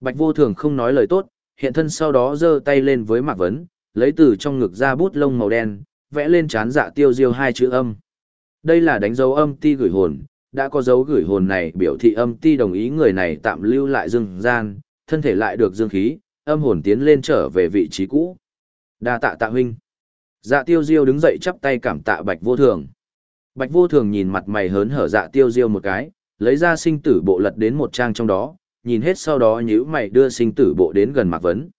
Bạch vô thường không nói lời tốt, hiện thân sau đó giơ tay lên với Mạc Vấn, lấy từ trong ngực ra bút lông màu đen, vẽ lên chán dạ tiêu diêu hai chữ âm. Đây là đánh dấu âm ti gửi hồn, đã có dấu gửi hồn này biểu thị âm ti đồng ý người này tạm lưu lại dương gian, thân thể lại được dương khí, âm hồn tiến lên trở về vị trí cũ. Đa tạ tạ huynh. Dạ tiêu diêu đứng dậy chắp tay cảm tạ bạch vô thường. Bạch vô thường nhìn mặt mày hớn hở dạ tiêu diêu một cái, lấy ra sinh tử bộ lật đến một trang trong đó, nhìn hết sau đó nhíu mày đưa sinh tử bộ đến gần Mạc Vấn.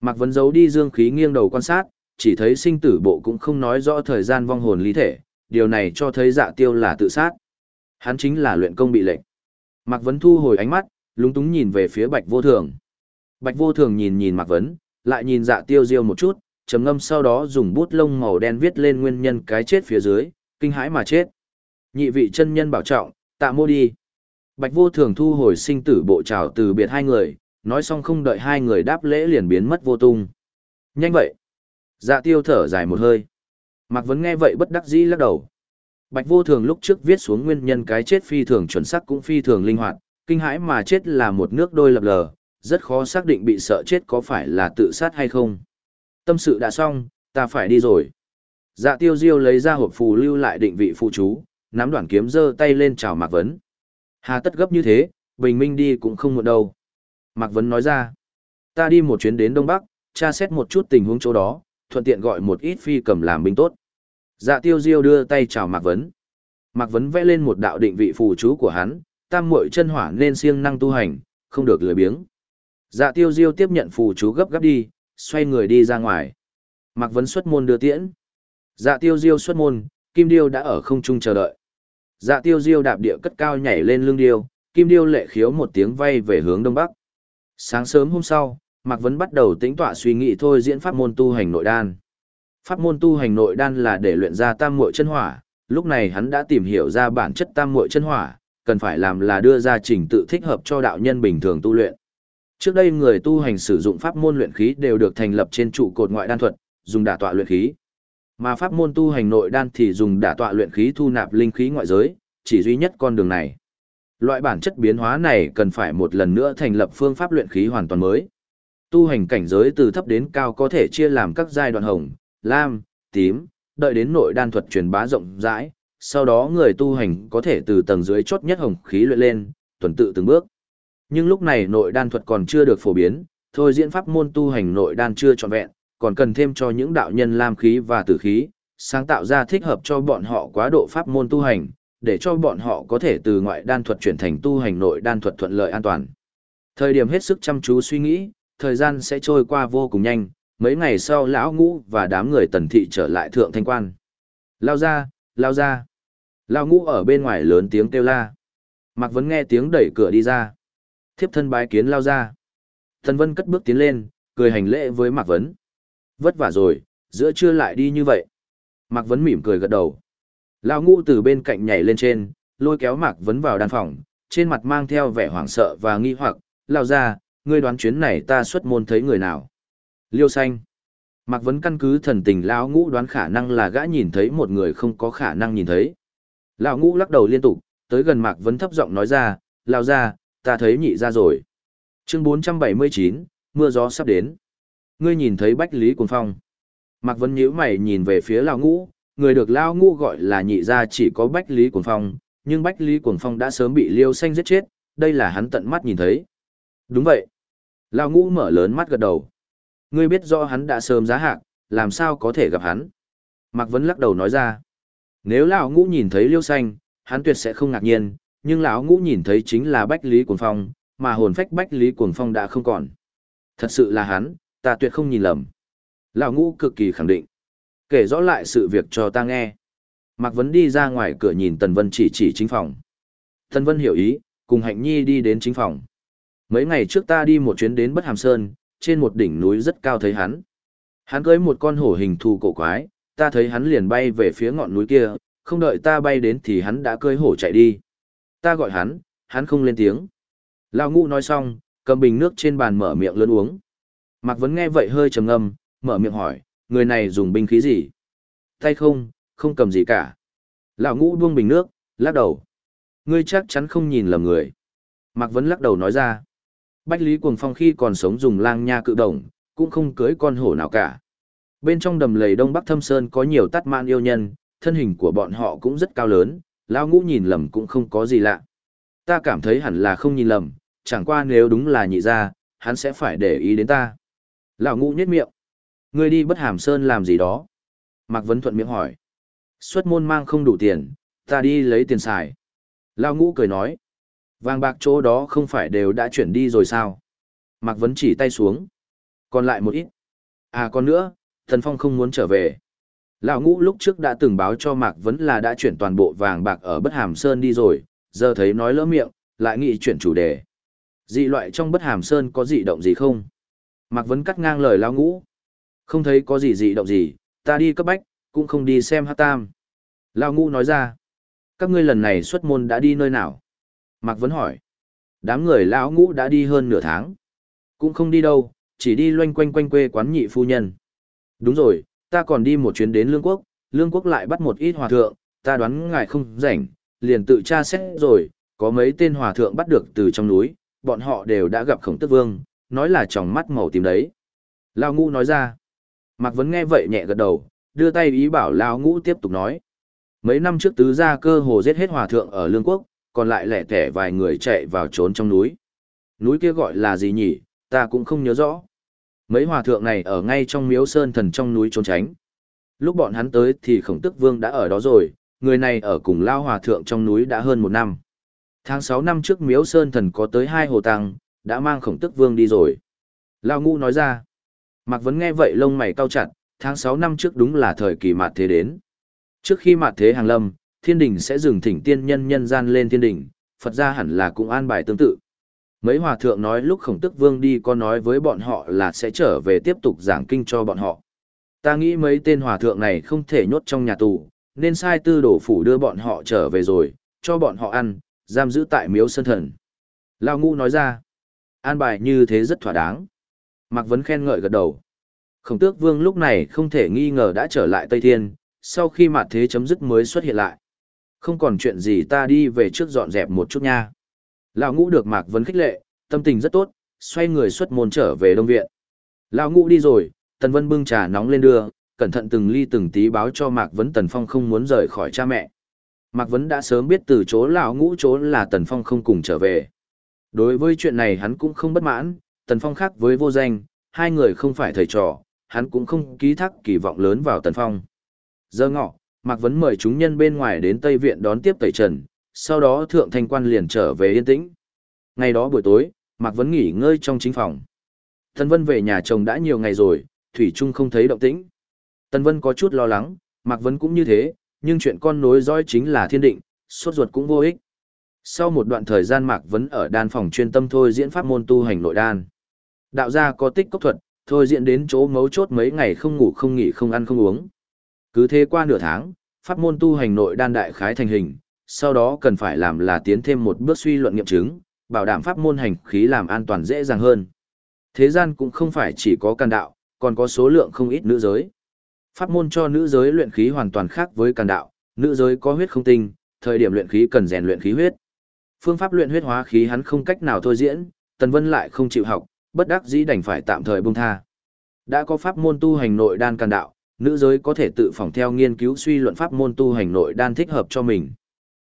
Mạc Vấn giấu đi dương khí nghiêng đầu quan sát, chỉ thấy sinh tử bộ cũng không nói rõ thời gian vong hồn lý thể, điều này cho thấy dạ tiêu là tự sát. Hắn chính là luyện công bị lệnh. Mạc Vấn thu hồi ánh mắt, lúng túng nhìn về phía Bạch Vô Thường. Bạch Vô Thường nhìn nhìn Mạc Vấn, lại nhìn dạ tiêu diêu một chút, trầm ngâm sau đó dùng bút lông màu đen viết lên nguyên nhân cái chết phía dưới, kinh hãi mà chết. Nhị vị chân nhân bảo trọng, tạ mô đi. Bạch vô thường thu hồi sinh tử bộ trào từ biệt hai người, nói xong không đợi hai người đáp lễ liền biến mất vô tung. Nhanh vậy. Dạ tiêu thở dài một hơi. Mạc Vấn nghe vậy bất đắc dĩ lắc đầu. Bạch vô thường lúc trước viết xuống nguyên nhân cái chết phi thường chuẩn xác cũng phi thường linh hoạt, kinh hãi mà chết là một nước đôi lập lờ, rất khó xác định bị sợ chết có phải là tự sát hay không. Tâm sự đã xong, ta phải đi rồi. Dạ tiêu diêu lấy ra hộp phù lưu lại định vị phụ chú, nắm đoạn kiếm giơ tay lên chào Mạc Vấn. Hà tất gấp như thế, bình minh đi cũng không muộn đâu. Mạc Vấn nói ra, ta đi một chuyến đến Đông Bắc, tra xét một chút tình huống chỗ đó, thuận tiện gọi một ít phi cầm làm binh tốt. Dạ tiêu diêu đưa tay chào Mạc Vấn. Mạc Vấn vẽ lên một đạo định vị phù chú của hắn, tam muội chân hỏa nên siêng năng tu hành, không được lười biếng. Dạ tiêu diêu tiếp nhận phù chú gấp gấp đi, xoay người đi ra ngoài. Mạc Vấn xuất môn đưa tiễn. Dạ tiêu diêu xuất môn, Kim Điêu đã ở không trung chờ đợi. Dạ tiêu diêu đạp địa cất cao nhảy lên lưng điêu, Kim Điêu lệ khiếu một tiếng vay về hướng đông bắc. Sáng sớm hôm sau, Mạc Vấn bắt đầu tính tọa suy nghĩ thôi diễn pháp môn tu hành nội đan. Pháp môn tu hành nội đan là để luyện ra tam muội chân hỏa, lúc này hắn đã tìm hiểu ra bản chất tam muội chân hỏa, cần phải làm là đưa ra trình tự thích hợp cho đạo nhân bình thường tu luyện. Trước đây người tu hành sử dụng pháp môn luyện khí đều được thành lập trên trụ cột ngoại đan thuật, dùng đả tọa luyện khí. Mà pháp môn tu hành nội đan thì dùng đả tọa luyện khí thu nạp linh khí ngoại giới, chỉ duy nhất con đường này. Loại bản chất biến hóa này cần phải một lần nữa thành lập phương pháp luyện khí hoàn toàn mới. Tu hành cảnh giới từ thấp đến cao có thể chia làm các giai đoạn hồng, lam, tím, đợi đến nội đan thuật truyền bá rộng rãi, sau đó người tu hành có thể từ tầng dưới chốt nhất hồng khí luyện lên, tuần tự từng bước. Nhưng lúc này nội đan thuật còn chưa được phổ biến, thôi diễn pháp môn tu hành nội đan chưa trọn vẹn, còn cần thêm cho những đạo nhân lam khí và tử khí, sáng tạo ra thích hợp cho bọn họ quá độ pháp môn tu hành, để cho bọn họ có thể từ ngoại đan thuật chuyển thành tu hành nội đan thuật thuận lợi an toàn. Thời điểm hết sức chăm chú suy nghĩ, thời gian sẽ trôi qua vô cùng nhanh, mấy ngày sau lão ngũ và đám người tần thị trở lại thượng thanh quan. Lao ra, lao ra. Lao ngũ ở bên ngoài lớn tiếng kêu la. Mạc Vấn nghe tiếng đẩy cửa đi ra. Thiếp thân bái kiến lao ra. Thần Vân cất bước tiến lên, cười hành lễ với Mạc Vấn. Vất vả rồi, giữa trưa lại đi như vậy. Mạc Vấn mỉm cười gật đầu. Lao ngũ từ bên cạnh nhảy lên trên, lôi kéo Mạc Vấn vào đan phòng, trên mặt mang theo vẻ hoảng sợ và nghi hoặc. Lao ra, ngươi đoán chuyến này ta xuất môn thấy người nào? Liêu xanh. Mạc Vấn căn cứ thần tình lão ngũ đoán khả năng là gã nhìn thấy một người không có khả năng nhìn thấy. Lão ngũ lắc đầu liên tục, tới gần Mạc Vấn thấp giọng nói ra, lao ra, ta thấy nhị ra rồi. Chương 479, mưa gió sắp đến. Ngươi nhìn thấy Bách Lý Cuồng Phong. Mạc Vân nhíu mày nhìn về phía lão ngũ, người được lão ngũ gọi là nhị gia chỉ có Bách Lý Cuồng Phong, nhưng Bách Lý Cuồng Phong đã sớm bị Liêu xanh giết chết, đây là hắn tận mắt nhìn thấy. Đúng vậy. Lão ngũ mở lớn mắt gật đầu. Ngươi biết rõ hắn đã sớm giá hạc, làm sao có thể gặp hắn? Mạc Vân lắc đầu nói ra. Nếu lão ngũ nhìn thấy liêu xanh, hắn tuyệt sẽ không ngạc nhiên, nhưng lão ngũ nhìn thấy chính là Bách Lý Cuồng Phong, mà hồn phách Bách Lý Cuồng Phong đã không còn. Thật sự là hắn, ta tuyệt không nhìn lầm. Lão ngũ cực kỳ khẳng định. Kể rõ lại sự việc cho ta nghe. Mạc Vấn đi ra ngoài cửa nhìn Tần Vân chỉ chỉ chính phòng. Tần Vân hiểu ý, cùng Hạnh Nhi đi đến chính phòng. Mấy ngày trước ta đi một chuyến đến Bất Hàm Sơn, trên một đỉnh núi rất cao thấy hắn. Hắn cưới một con hổ hình thù cổ quái, ta thấy hắn liền bay về phía ngọn núi kia, không đợi ta bay đến thì hắn đã cưới hổ chạy đi. Ta gọi hắn, hắn không lên tiếng. Lão ngũ nói xong, cầm bình nước trên bàn mở miệng lớn uống. Mạc Vấn nghe vậy hơi trầm ngâm, mở miệng hỏi, người này dùng binh khí gì? Tay không, không cầm gì cả. Lão ngũ buông bình nước, lắc đầu. Ngươi chắc chắn không nhìn lầm người. Mạc Vấn lắc đầu nói ra. Bách Lý Cuồng Phong khi còn sống dùng lang nha cự đồng, cũng không cưới con hổ nào cả. Bên trong đầm lầy Đông Bắc Thâm Sơn có nhiều tát man yêu nhân, thân hình của bọn họ cũng rất cao lớn, Lão ngũ nhìn lầm cũng không có gì lạ. Ta cảm thấy hẳn là không nhìn lầm, chẳng qua nếu đúng là nhị ra, hắn sẽ phải để ý đến ta. Lão ngũ nhếch miệng. Ngươi đi bất hàm sơn làm gì đó? Mạc Vấn Thuận miệng hỏi. Xuất môn mang không đủ tiền, ta đi lấy tiền xài. Lão ngũ cười nói. Vàng bạc chỗ đó không phải đều đã chuyển đi rồi sao? Mạc Vấn chỉ tay xuống. Còn lại một ít. À còn nữa, Thần Phong không muốn trở về. Lão ngũ lúc trước đã từng báo cho Mạc Vấn là đã chuyển toàn bộ vàng bạc ở Bất Hàm Sơn đi rồi, giờ thấy nói lỡ miệng, lại nghĩ chuyển chủ đề. Dị loại trong Bất Hàm Sơn có dị động gì không? Mạc Vấn cắt ngang lời Lão ngũ. Không thấy có gì dị động gì, ta đi cấp bách, cũng không đi xem hát tam. Lão ngũ nói ra. Các ngươi lần này xuất môn đã đi nơi nào? Mạc Vấn hỏi. Đám người lão ngũ đã đi hơn nửa tháng. Cũng không đi đâu, chỉ đi loanh quanh quanh quê quán nhị phu nhân. Đúng rồi, ta còn đi một chuyến đến Lương Quốc, Lương Quốc lại bắt một ít hòa thượng, ta đoán ngài không rảnh, liền tự tra xét rồi, có mấy tên hòa thượng bắt được từ trong núi, bọn họ đều đã gặp khổng tức vương, nói là tròng mắt màu tím đấy. Lao ngũ nói ra. Mạc Vấn nghe vậy nhẹ gật đầu, đưa tay ý bảo Lao ngũ tiếp tục nói. Mấy năm trước tứ gia cơ hồ giết hết hòa thượng ở Lương Quốc, còn lại lẻ tẻ vài người chạy vào trốn trong núi. Núi kia gọi là gì nhỉ, ta cũng không nhớ rõ. Mấy hòa thượng này ở ngay trong miếu sơn thần trong núi trốn tránh. Lúc bọn hắn tới thì khổng tức vương đã ở đó rồi, người này ở cùng Lao Hòa Thượng trong núi đã hơn một năm. Tháng 6 năm trước Miếu Sơn Thần có tới hai hồ tăng, đã mang khổng tức vương đi rồi. Lao Ngũ nói ra. Mạc Vấn nghe vậy lông mày cau chặt, tháng 6 năm trước đúng là thời kỳ mạt thế đến. Trước khi mạt thế hàng lâm, thiên đình sẽ dừng thỉnh tiên nhân nhân gian lên thiên đình, Phật gia hẳn là cũng an bài tương tự. Mấy hòa thượng nói lúc khổng tức vương đi có nói với bọn họ là sẽ trở về tiếp tục giảng kinh cho bọn họ. Ta nghĩ mấy tên hòa thượng này không thể nhốt trong nhà tù, nên sai tư đổ phủ đưa bọn họ trở về rồi, cho bọn họ ăn, giam giữ tại miếu sân thần. Lao ngũ nói ra, an bài như thế rất thỏa đáng. Mạc Vấn khen ngợi gật đầu. Khổng tước vương lúc này không thể nghi ngờ đã trở lại Tây Thiên, sau khi mạt thế chấm dứt mới xuất hiện lại. Không còn chuyện gì ta đi về trước dọn dẹp một chút nha. Lão ngũ được Mạc Vấn khích lệ, tâm tình rất tốt, xoay người xuất môn trở về Đông Viện. Lão ngũ đi rồi, Tần Vân bưng trà nóng lên đưa, cẩn thận từng ly từng tí báo cho Mạc Vấn Tần Phong không muốn rời khỏi cha mẹ. Mạc Vấn đã sớm biết từ chỗ lão ngũ chỗ là Tần Phong không cùng trở về. Đối với chuyện này hắn cũng không bất mãn, Tần Phong khác với vô danh, hai người không phải thầy trò, hắn cũng không ký thác kỳ vọng lớn vào Tần Phong. Giờ ngọ, Mạc Vấn mời chúng nhân bên ngoài đến Tây Viện đón tiếp tẩy trần, sau đó Thượng Thanh Quan liền trở về yên tĩnh. Ngày đó buổi tối, Mạc Vấn nghỉ ngơi trong chính phòng. Tần Vân về nhà chồng đã nhiều ngày rồi, Thủy Trung không thấy động tĩnh. Tần Vân có chút lo lắng, Mạc Vấn cũng như thế, nhưng chuyện con nối dõi chính là thiên định, suốt ruột cũng vô ích. Sau một đoạn thời gian Mạc Vấn ở đan phòng chuyên tâm thôi diễn pháp môn tu hành nội đan. Đạo gia có tích cốc thuật, thôi diễn đến chỗ mấu chốt mấy ngày không ngủ không nghỉ không ăn không uống. Cứ thế qua nửa tháng, pháp môn tu hành nội đan đại khái thành hình, sau đó cần phải làm là tiến thêm một bước suy luận nghiệm chứng, bảo đảm pháp môn hành khí làm an toàn dễ dàng hơn. Thế gian cũng không phải chỉ có càn đạo, còn có số lượng không ít nữ giới. Pháp môn cho nữ giới luyện khí hoàn toàn khác với càn đạo, nữ giới có huyết không tinh, thời điểm luyện khí cần rèn luyện khí huyết. Phương pháp luyện huyết hóa khí hắn không cách nào thôi diễn, Tần Vân lại không chịu học, bất đắc dĩ đành phải tạm thời buông tha. Đã có pháp môn tu hành nội đan can đạo, nữ giới có thể tự phỏng theo nghiên cứu suy luận pháp môn tu hành nội đan thích hợp cho mình.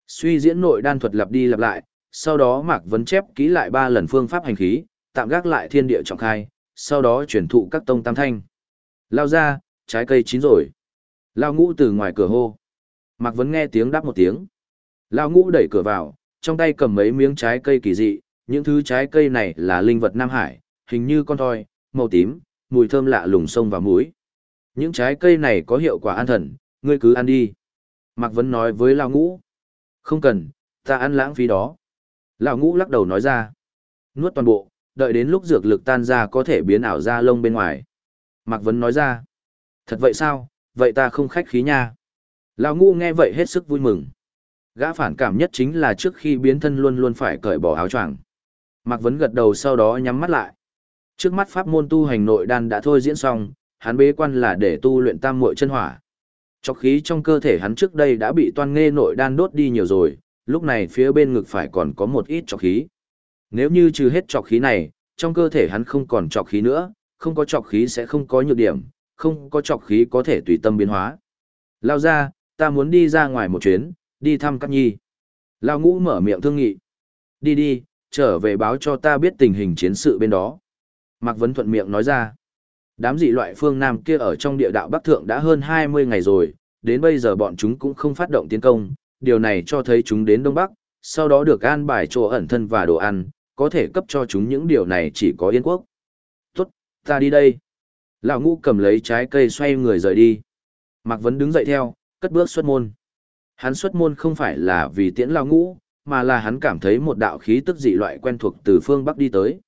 Suy diễn nội đan thuật lặp đi lặp lại, sau đó Mạc Vấn chép ký lại ba lần phương pháp hành khí, tạm gác lại thiên địa trọng khai, sau đó chuyển thụ các tông tam thanh. Lao ra, trái cây chín rồi. Lao ngũ từ ngoài cửa hô. Mạc Vấn nghe tiếng đáp một tiếng. Lao ngũ đẩy cửa vào, trong tay cầm mấy miếng trái cây kỳ dị, những thứ trái cây này là linh vật Nam Hải, hình như con thoi, màu tím, mùi thơm lạ lùng sông và muối. Những trái cây này có hiệu quả an thần, ngươi cứ ăn đi. Mạc Vấn nói với Lão Ngũ. Không cần, ta ăn lãng phí đó. Lão Ngũ lắc đầu nói ra. Nuốt toàn bộ, đợi đến lúc dược lực tan ra có thể biến ảo ra lông bên ngoài. Mạc Vấn nói ra. Thật vậy sao, vậy ta không khách khí nha. Lão Ngũ nghe vậy hết sức vui mừng. Gã phản cảm nhất chính là trước khi biến thân luôn luôn phải cởi bỏ áo choàng. Mạc Vấn gật đầu sau đó nhắm mắt lại. Trước mắt pháp môn tu hành nội đan đã thôi diễn xong, hắn bế quan là để tu luyện tam muội chân hỏa. Trọc khí trong cơ thể hắn trước đây đã bị toan nghe nội đan đốt đi nhiều rồi, lúc này phía bên ngực phải còn có một ít trọc khí. Nếu như trừ hết trọc khí này, trong cơ thể hắn không còn trọc khí nữa, không có trọc khí sẽ không có nhược điểm, không có trọc khí có thể tùy tâm biến hóa. Lao ra, ta muốn đi ra ngoài một chuyến, đi thăm các nhi. Lao ngũ mở miệng thương nghị. Đi đi, trở về báo cho ta biết tình hình chiến sự bên đó. Mạc Vấn thuận miệng nói ra. Đám dị loại phương Nam kia ở trong địa đạo Bắc Thượng đã hơn 20 ngày rồi, đến bây giờ bọn chúng cũng không phát động tiến công, điều này cho thấy chúng đến Đông Bắc, sau đó được an bài chỗ ẩn thân và đồ ăn, có thể cấp cho chúng những điều này chỉ có Yên Quốc. Tốt, ta đi đây. Lão ngũ cầm lấy trái cây xoay người rời đi. Mạc Vấn đứng dậy theo, cất bước xuất môn. Hắn xuất môn không phải là vì tiễn lao ngũ, mà là hắn cảm thấy một đạo khí tức dị loại quen thuộc từ phương Bắc đi tới.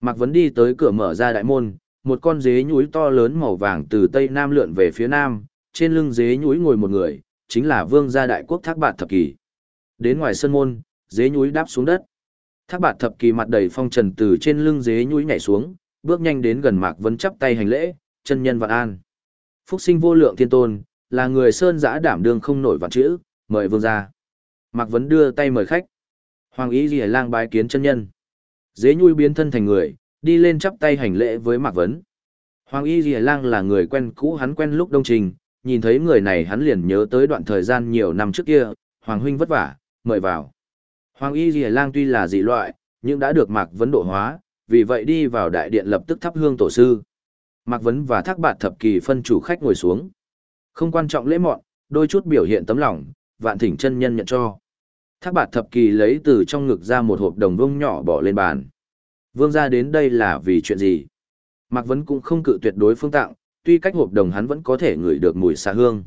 Mạc Vấn đi tới cửa mở ra đại môn, một con dế nhúi to lớn màu vàng từ tây nam lượn về phía nam, trên lưng dế nhúi ngồi một người, chính là vương gia đại quốc Thác Bạt Thập Kỳ. Đến ngoài sân môn, dế nhúi đáp xuống đất. Thác Bạt Thập Kỳ mặt đầy phong trần từ trên lưng dế nhúi nhảy xuống, bước nhanh đến gần Mạc Vấn chắp tay hành lễ, chân nhân vạn an. Phúc sinh vô lượng thiên tôn, là người sơn giã đảm đương không nổi vạn chữ, mời vương ra. Mạc Vấn đưa tay mời khách. Hoàng ý gì lang bái kiến chân nhân. Dế nhui biến thân thành người, đi lên chắp tay hành lễ với Mạc Vấn. Hoàng Y Dì Lang là người quen cũ hắn quen lúc đông trình, nhìn thấy người này hắn liền nhớ tới đoạn thời gian nhiều năm trước kia, Hoàng Huynh vất vả, mời vào. Hoàng Y Dì Lang tuy là dị loại, nhưng đã được Mạc Vấn độ hóa, vì vậy đi vào đại điện lập tức thắp hương tổ sư. Mạc Vấn và Thác Bạt Thập Kỳ phân chủ khách ngồi xuống. Không quan trọng lễ mọn, đôi chút biểu hiện tấm lòng, vạn thỉnh chân nhân nhận cho. Thác bạt thập kỳ lấy từ trong ngực ra một hộp đồng vông nhỏ bỏ lên bàn. Vương gia đến đây là vì chuyện gì? Mạc Vấn cũng không cự tuyệt đối phương tặng, tuy cách hộp đồng hắn vẫn có thể ngửi được mùi xạ hương.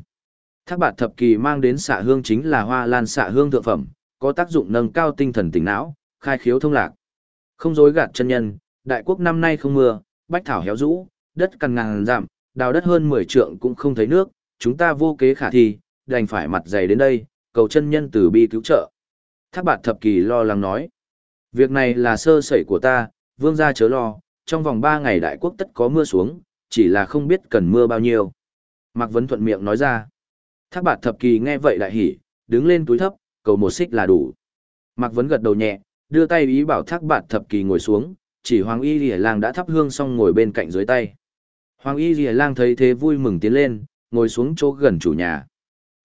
Thác bạt thập kỳ mang đến xạ hương chính là hoa lan xạ hương thượng phẩm, có tác dụng nâng cao tinh thần tỉnh não, khai khiếu thông lạc. Không dối gạt chân nhân, đại quốc năm nay không mưa, bách thảo héo rũ, đất cằn ngàn giảm, đào đất hơn 10 trượng cũng không thấy nước, chúng ta vô kế khả thi, đành phải mặt dày đến đây, cầu chân nhân từ bi cứu trợ. Thác bạt thập kỳ lo lắng nói, việc này là sơ sẩy của ta, vương gia chớ lo, trong vòng 3 ngày đại quốc tất có mưa xuống, chỉ là không biết cần mưa bao nhiêu. Mạc Vấn thuận miệng nói ra. Thác bạt thập kỳ nghe vậy đại hỉ, đứng lên túi thấp, cầu một xích là đủ. Mạc Vấn gật đầu nhẹ, đưa tay ý bảo thác bạt thập kỳ ngồi xuống, chỉ Hoàng Y Lìa Lang đã thắp hương xong ngồi bên cạnh dưới tay. Hoàng Y Lìa Lang thấy thế vui mừng tiến lên, ngồi xuống chỗ gần chủ nhà.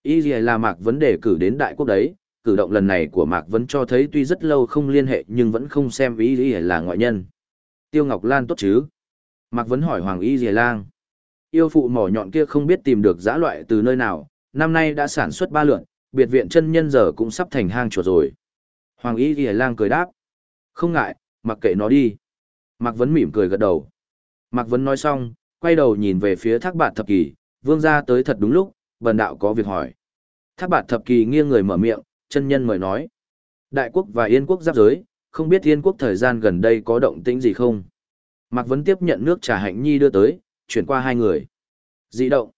Y Lìa là Mạc Vấn đề cử đến đại quốc đấy, cử động lần này của Mạc Vấn cho thấy tuy rất lâu không liên hệ nhưng vẫn không xem Y Lìa là ngoại nhân. Tiêu Ngọc Lan tốt chứ? Mạc Vấn hỏi Hoàng Y Lìa Lang. Yêu phụ mỏ nhọn kia không biết tìm được giã loại từ nơi nào, năm nay đã sản xuất ba lượn, biệt viện chân nhân giờ cũng sắp thành hang chuột rồi. Hoàng Y Ghi Lang cười đáp. Không ngại, mặc kệ nó đi. Mạc Vấn mỉm cười gật đầu. Mạc Vấn nói xong, quay đầu nhìn về phía thác bạt thập kỳ, vương gia tới thật đúng lúc, bần đạo có việc hỏi. Thác bạt thập kỳ nghiêng người mở miệng, chân nhân mời nói. Đại quốc và Yên quốc giáp giới, không biết Yên quốc thời gian gần đây có động tĩnh gì không? Mạc Vấn tiếp nhận nước trà hạnh nhi đưa tới, chuyển qua hai người. Dị động.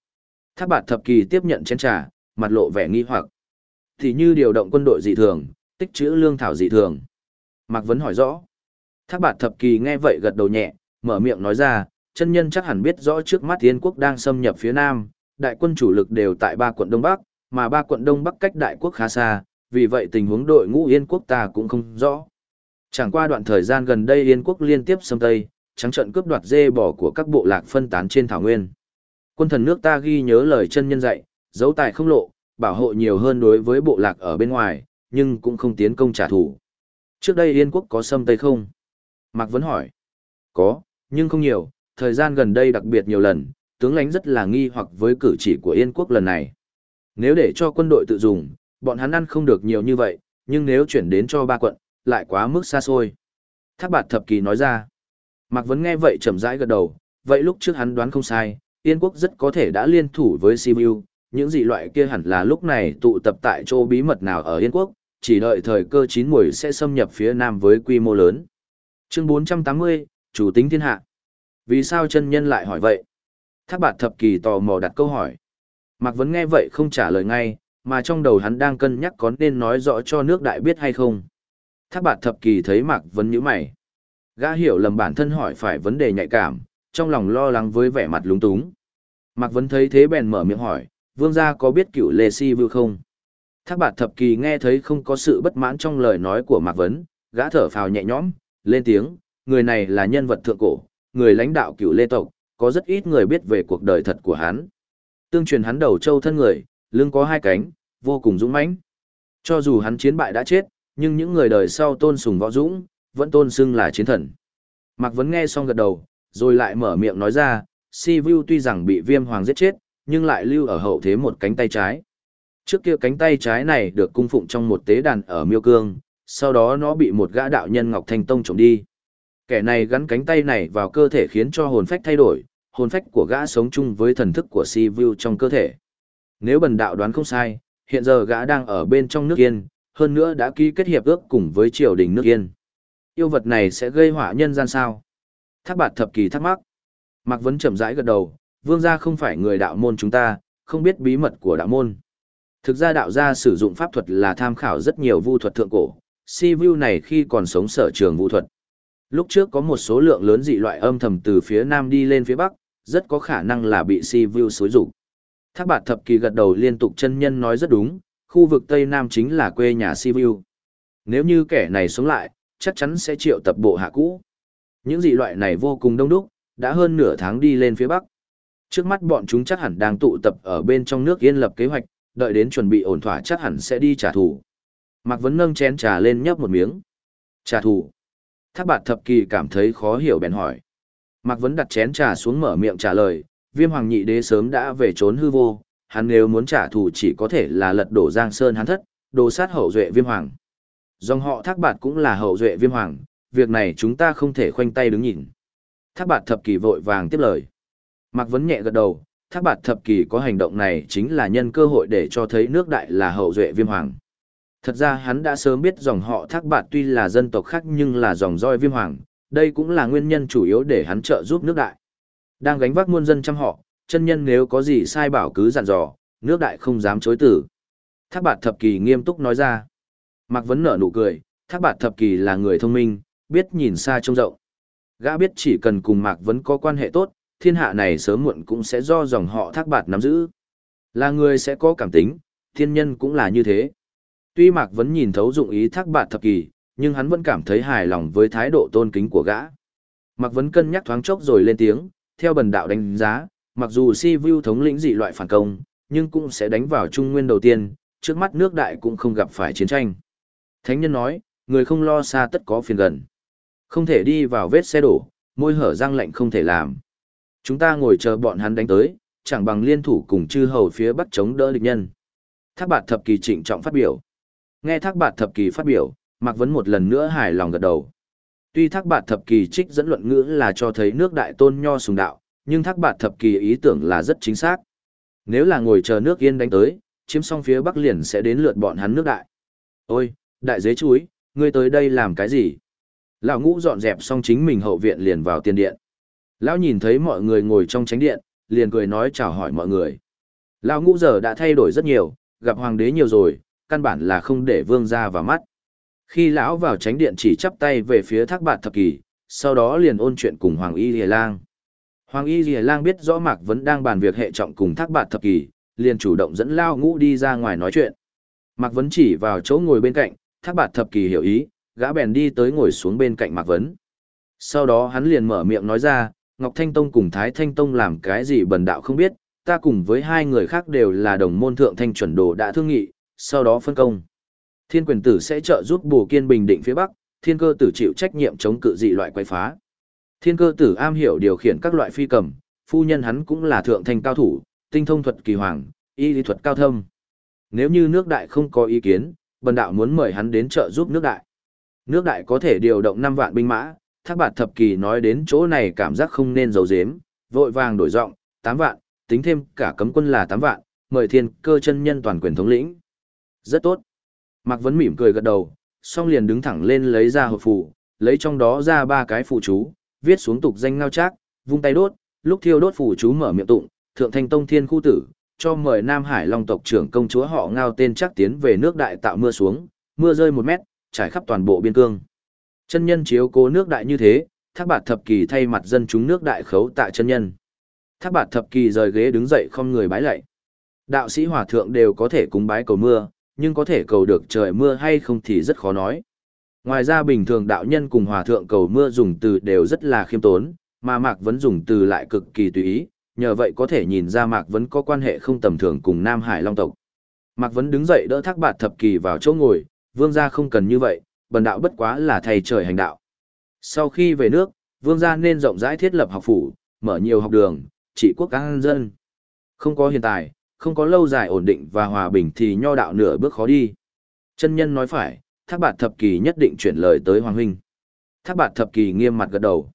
Thác bạt thập kỳ tiếp nhận chén trà, mặt lộ vẻ nghi hoặc. Thì như điều động quân đội dị thường, tích trữ lương thảo dị thường. Mạc Vấn hỏi rõ. Thác bạt thập kỳ nghe vậy gật đầu nhẹ, mở miệng nói ra, chân nhân chắc hẳn biết rõ trước mắt Yên quốc đang xâm nhập phía Nam, đại quân chủ lực đều tại ba quận Đông Bắc, mà ba quận Đông Bắc cách đại quốc khá xa, vì vậy tình huống đội ngũ Yên quốc ta cũng không rõ. Chẳng qua đoạn thời gian gần đây Yên quốc liên tiếp xâm Tây, trắng trận cướp đoạt dê bò của các bộ lạc phân tán trên thảo nguyên. Quân thần nước ta ghi nhớ lời chân nhân dạy, giấu tài không lộ, bảo hộ nhiều hơn đối với bộ lạc ở bên ngoài, nhưng cũng không tiến công trả thù. Trước đây Yên quốc có xâm Tây không? Mạc Vấn hỏi. Có, nhưng không nhiều, thời gian gần đây đặc biệt nhiều lần, tướng lãnh rất là nghi hoặc với cử chỉ của Yên quốc lần này. Nếu để cho quân đội tự dùng, bọn hắn ăn không được nhiều như vậy, nhưng nếu chuyển đến cho ba quận, lại quá mức xa xôi. Thác bạt thập kỳ nói ra. Mạc Vấn nghe vậy chậm rãi gật đầu, vậy lúc trước hắn đoán không sai, Yên quốc rất có thể đã liên thủ với Sibiu, những dị loại kia hẳn là lúc này tụ tập tại chỗ bí mật nào ở Yên quốc, chỉ đợi thời cơ chín muồi sẽ xâm nhập phía nam với quy mô lớn. Chương 480, chủ tính thiên hạ. Vì sao chân nhân lại hỏi vậy? Thác bạt thập kỳ tò mò đặt câu hỏi. Mạc Vấn nghe vậy không trả lời ngay, mà trong đầu hắn đang cân nhắc có nên nói rõ cho nước đại biết hay không. Thác bạt thập kỳ thấy Mạc Vấn nhíu mày. Gã hiểu lầm bản thân hỏi phải vấn đề nhạy cảm, trong lòng lo lắng với vẻ mặt lúng túng. Mạc Vấn thấy thế bèn mở miệng hỏi, vương gia có biết cựu lê si vưu không? Thác bạt thập kỳ nghe thấy không có sự bất mãn trong lời nói của Mạc Vấn, gã thở phào nhẹ nhõm, lên tiếng, người này là nhân vật thượng cổ, người lãnh đạo cựu lê tộc, có rất ít người biết về cuộc đời thật của hắn. Tương truyền hắn đầu châu thân người, lưng có hai cánh, vô cùng dũng mãnh. Cho dù hắn chiến bại đã chết, nhưng những người đời sau tôn sùng võ dũng, vẫn tôn xưng là chiến thần. Mạc Vấn nghe xong gật đầu, rồi lại mở miệng nói ra, Si Vu tuy rằng bị viêm hoàng giết chết, nhưng lại lưu ở hậu thế một cánh tay trái. Trước kia cánh tay trái này được cung phụng trong một tế đàn ở Miêu Cương, sau đó nó bị một gã đạo nhân Ngọc Thanh Tông trộm đi. Kẻ này gắn cánh tay này vào cơ thể khiến cho hồn phách thay đổi, hồn phách của gã sống chung với thần thức của Si Vu trong cơ thể. Nếu bần đạo đoán không sai, hiện giờ gã đang ở bên trong nước Yên, hơn nữa đã ký kết hiệp ước cùng với triều đình nước Yên. Yêu vật này sẽ gây họa nhân gian sao? Thác bạt thập kỳ thắc mắc. Mạc Vấn chậm rãi gật đầu, vương gia không phải người đạo môn chúng ta, không biết bí mật của đạo môn. Thực ra đạo gia sử dụng pháp thuật là tham khảo rất nhiều vu thuật thượng cổ, si vu này khi còn sống sở trường vu thuật. Lúc trước có một số lượng lớn dị loại âm thầm từ phía nam đi lên phía bắc, rất có khả năng là bị si vu xối rụng. Thác bạt thập kỳ gật đầu liên tục chân nhân nói rất đúng, khu vực Tây Nam chính là quê nhà si vu. Nếu như kẻ này sống lại, chắc chắn sẽ triệu tập bộ hạ cũ. Những dị loại này vô cùng đông đúc, đã hơn nửa tháng đi lên phía bắc. Trước mắt bọn chúng chắc hẳn đang tụ tập ở bên trong nước yên lập kế hoạch, đợi đến chuẩn bị ổn thỏa chắc hẳn sẽ đi trả thù. Mạc Vấn nâng chén trà lên nhấp một miếng. Trả thù. Thác bạt thập kỳ cảm thấy khó hiểu bèn hỏi. Mạc Vấn đặt chén trà xuống mở miệng trả lời, viêm hoàng nhị đế sớm đã về trốn hư vô, hắn nếu muốn trả thù chỉ có thể là lật đổ Giang Sơn hắn thất, đồ sát hậu duệ viêm hoàng. Dòng họ thác bạt cũng là hậu duệ viêm hoàng, việc này chúng ta không thể khoanh tay đứng nhìn. Thác bạt thập kỳ vội vàng tiếp lời. Mạc Vấn nhẹ gật đầu, thác bạt thập kỳ có hành động này chính là nhân cơ hội để cho thấy nước đại là hậu duệ viêm hoàng. Thật ra hắn đã sớm biết dòng họ thác bạt tuy là dân tộc khác nhưng là dòng roi viêm hoàng, đây cũng là nguyên nhân chủ yếu để hắn trợ giúp nước đại. Đang gánh vác muôn dân trăm họ, chân nhân nếu có gì sai bảo cứ dặn dò, nước đại không dám chối tử. Thác bạt thập kỳ nghiêm túc nói ra. Mạc Vấn nở nụ cười, thác bạt thập kỳ là người thông minh, biết nhìn xa trông rộng. Gã biết chỉ cần cùng Mạc Vấn có quan hệ tốt, thiên hạ này sớm muộn cũng sẽ do dòng họ thác bạt nắm giữ. Là người sẽ có cảm tính, thiên nhân cũng là như thế. Tuy Mạc Vấn nhìn thấu dụng ý thác bạt thập kỳ, nhưng hắn vẫn cảm thấy hài lòng với thái độ tôn kính của gã. Mạc Vấn cân nhắc thoáng chốc rồi lên tiếng, theo bần đạo đánh giá, mặc dù si vu thống lĩnh dị loại phản công, nhưng cũng sẽ đánh vào trung nguyên đầu tiên, trước mắt nước đại cũng không gặp phải chiến tranh. Thánh nhân nói, người không lo xa tất có phiền gần. Không thể đi vào vết xe đổ, môi hở răng lạnh không thể làm. Chúng ta ngồi chờ bọn hắn đánh tới, chẳng bằng liên thủ cùng chư hầu phía bắc chống đỡ địch nhân. Thác bạt thập kỳ trịnh trọng phát biểu. Nghe thác bạt thập kỳ phát biểu, Mạc Vấn một lần nữa hài lòng gật đầu. Tuy thác bạt thập kỳ trích dẫn luận ngữ là cho thấy nước đại tôn nho sùng đạo, nhưng thác bạt thập kỳ ý tưởng là rất chính xác. Nếu là ngồi chờ nước yên đánh tới, chiếm xong phía bắc liền sẽ đến lượt bọn hắn nước đại. Ôi, đại dế chuối, ngươi tới đây làm cái gì? Lão ngũ dọn dẹp xong chính mình hậu viện liền vào tiền điện. Lão nhìn thấy mọi người ngồi trong tránh điện, liền cười nói chào hỏi mọi người. Lão ngũ giờ đã thay đổi rất nhiều, gặp hoàng đế nhiều rồi, căn bản là không để vương ra vào mắt. Khi lão vào tránh điện chỉ chắp tay về phía thác bạt thập kỳ, sau đó liền ôn chuyện cùng Hoàng Y Lìa Lang. Hoàng Y Lìa Lang biết rõ Mạc vẫn đang bàn việc hệ trọng cùng thác bạt thập kỳ, liền chủ động dẫn Lao Ngũ đi ra ngoài nói chuyện. Mạc Vấn chỉ vào chỗ ngồi bên cạnh, thác bạt thập kỳ hiểu ý, gã bèn đi tới ngồi xuống bên cạnh Mạc Vấn. Sau đó hắn liền mở miệng nói ra, Ngọc Thanh Tông cùng Thái Thanh Tông làm cái gì bần đạo không biết, ta cùng với hai người khác đều là đồng môn thượng thanh chuẩn đồ đã thương nghị, sau đó phân công. Thiên quyền tử sẽ trợ giúp bù kiên bình định phía Bắc, thiên cơ tử chịu trách nhiệm chống cự dị loại quay phá. Thiên cơ tử am hiểu điều khiển các loại phi cầm, phu nhân hắn cũng là thượng thành cao thủ, tinh thông thuật kỳ hoàng, y lý thuật cao thâm. Nếu như nước đại không có ý kiến, bần đạo muốn mời hắn đến trợ giúp nước đại. Nước đại có thể điều động 5 vạn binh mã, thác bạt thập kỳ nói đến chỗ này cảm giác không nên giấu giếm, vội vàng đổi giọng, 8 vạn, tính thêm cả cấm quân là 8 vạn, mời thiên cơ chân nhân toàn quyền thống lĩnh. Rất tốt. Mạc Vấn mỉm cười gật đầu, xong liền đứng thẳng lên lấy ra hộp phù, lấy trong đó ra ba cái phù chú, viết xuống tục danh ngao trác, vung tay đốt, lúc thiêu đốt phù chú mở miệng tụng, thượng thanh tông thiên khu tử, cho mời Nam Hải Long tộc trưởng công chúa họ ngao tên chắc tiến về nước đại tạo mưa xuống, mưa rơi một mét, trải khắp toàn bộ biên cương. Chân nhân chiếu cố nước đại như thế, thác bạt thập kỳ thay mặt dân chúng nước đại khấu tại chân nhân. Thác bạt thập kỳ rời ghế đứng dậy không người bái lạy. Đạo sĩ hòa thượng đều có thể cúng bái cầu mưa, nhưng có thể cầu được trời mưa hay không thì rất khó nói. Ngoài ra bình thường đạo nhân cùng hòa thượng cầu mưa dùng từ đều rất là khiêm tốn, mà Mạc Vấn dùng từ lại cực kỳ tùy ý, nhờ vậy có thể nhìn ra Mạc Vấn có quan hệ không tầm thường cùng Nam Hải Long tộc. Mạc Vấn đứng dậy đỡ thác bạt thập kỳ vào chỗ ngồi, vương gia không cần như vậy, bần đạo bất quá là thầy trời hành đạo. Sau khi về nước, vương gia nên rộng rãi thiết lập học phủ, mở nhiều học đường, trị quốc an dân. Không có hiện tại, không có lâu dài ổn định và hòa bình thì nho đạo nửa bước khó đi. Chân nhân nói phải, thác bạt thập kỳ nhất định chuyển lời tới Hoàng Huynh. Thác bạt thập kỳ nghiêm mặt gật đầu.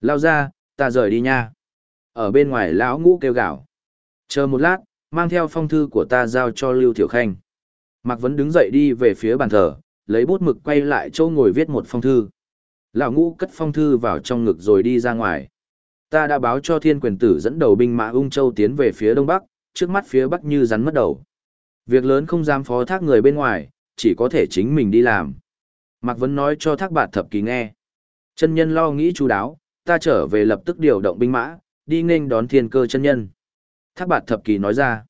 Lao ra, ta rời đi nha. Ở bên ngoài lão ngũ kêu gào Chờ một lát, mang theo phong thư của ta giao cho Lưu Thiểu Khanh. Mạc Vấn đứng dậy đi về phía bàn thờ, lấy bút mực quay lại chỗ ngồi viết một phong thư. Lão ngũ cất phong thư vào trong ngực rồi đi ra ngoài. Ta đã báo cho thiên quyền tử dẫn đầu binh mã ung châu tiến về phía đông bắc, trước mắt phía bắc như rắn mất đầu. Việc lớn không dám phó thác người bên ngoài, chỉ có thể chính mình đi làm. Mạc Vấn nói cho thác bạt thập kỳ nghe. Chân nhân lo nghĩ chú đáo, ta trở về lập tức điều động binh mã, đi nghênh đón thiên cơ chân nhân. Thác bạt thập kỳ nói ra.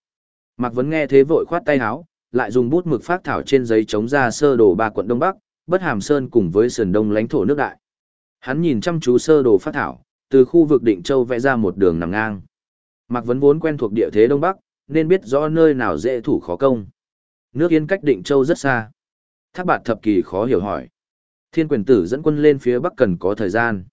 Mạc Vấn nghe thế vội khoát tay áo, lại dùng bút mực phát thảo trên giấy chống ra sơ đồ ba quận Đông Bắc, Bất Hàm Sơn cùng với sườn đông lãnh thổ nước đại. Hắn nhìn chăm chú sơ đồ phát thảo, từ khu vực Định Châu vẽ ra một đường nằm ngang. Mạc Vấn vốn quen thuộc địa thế Đông Bắc, nên biết rõ nơi nào dễ thủ khó công. Nước Yên cách Định Châu rất xa. Thác bạt thập kỳ khó hiểu hỏi. Thiên quyền tử dẫn quân lên phía Bắc cần có thời gian.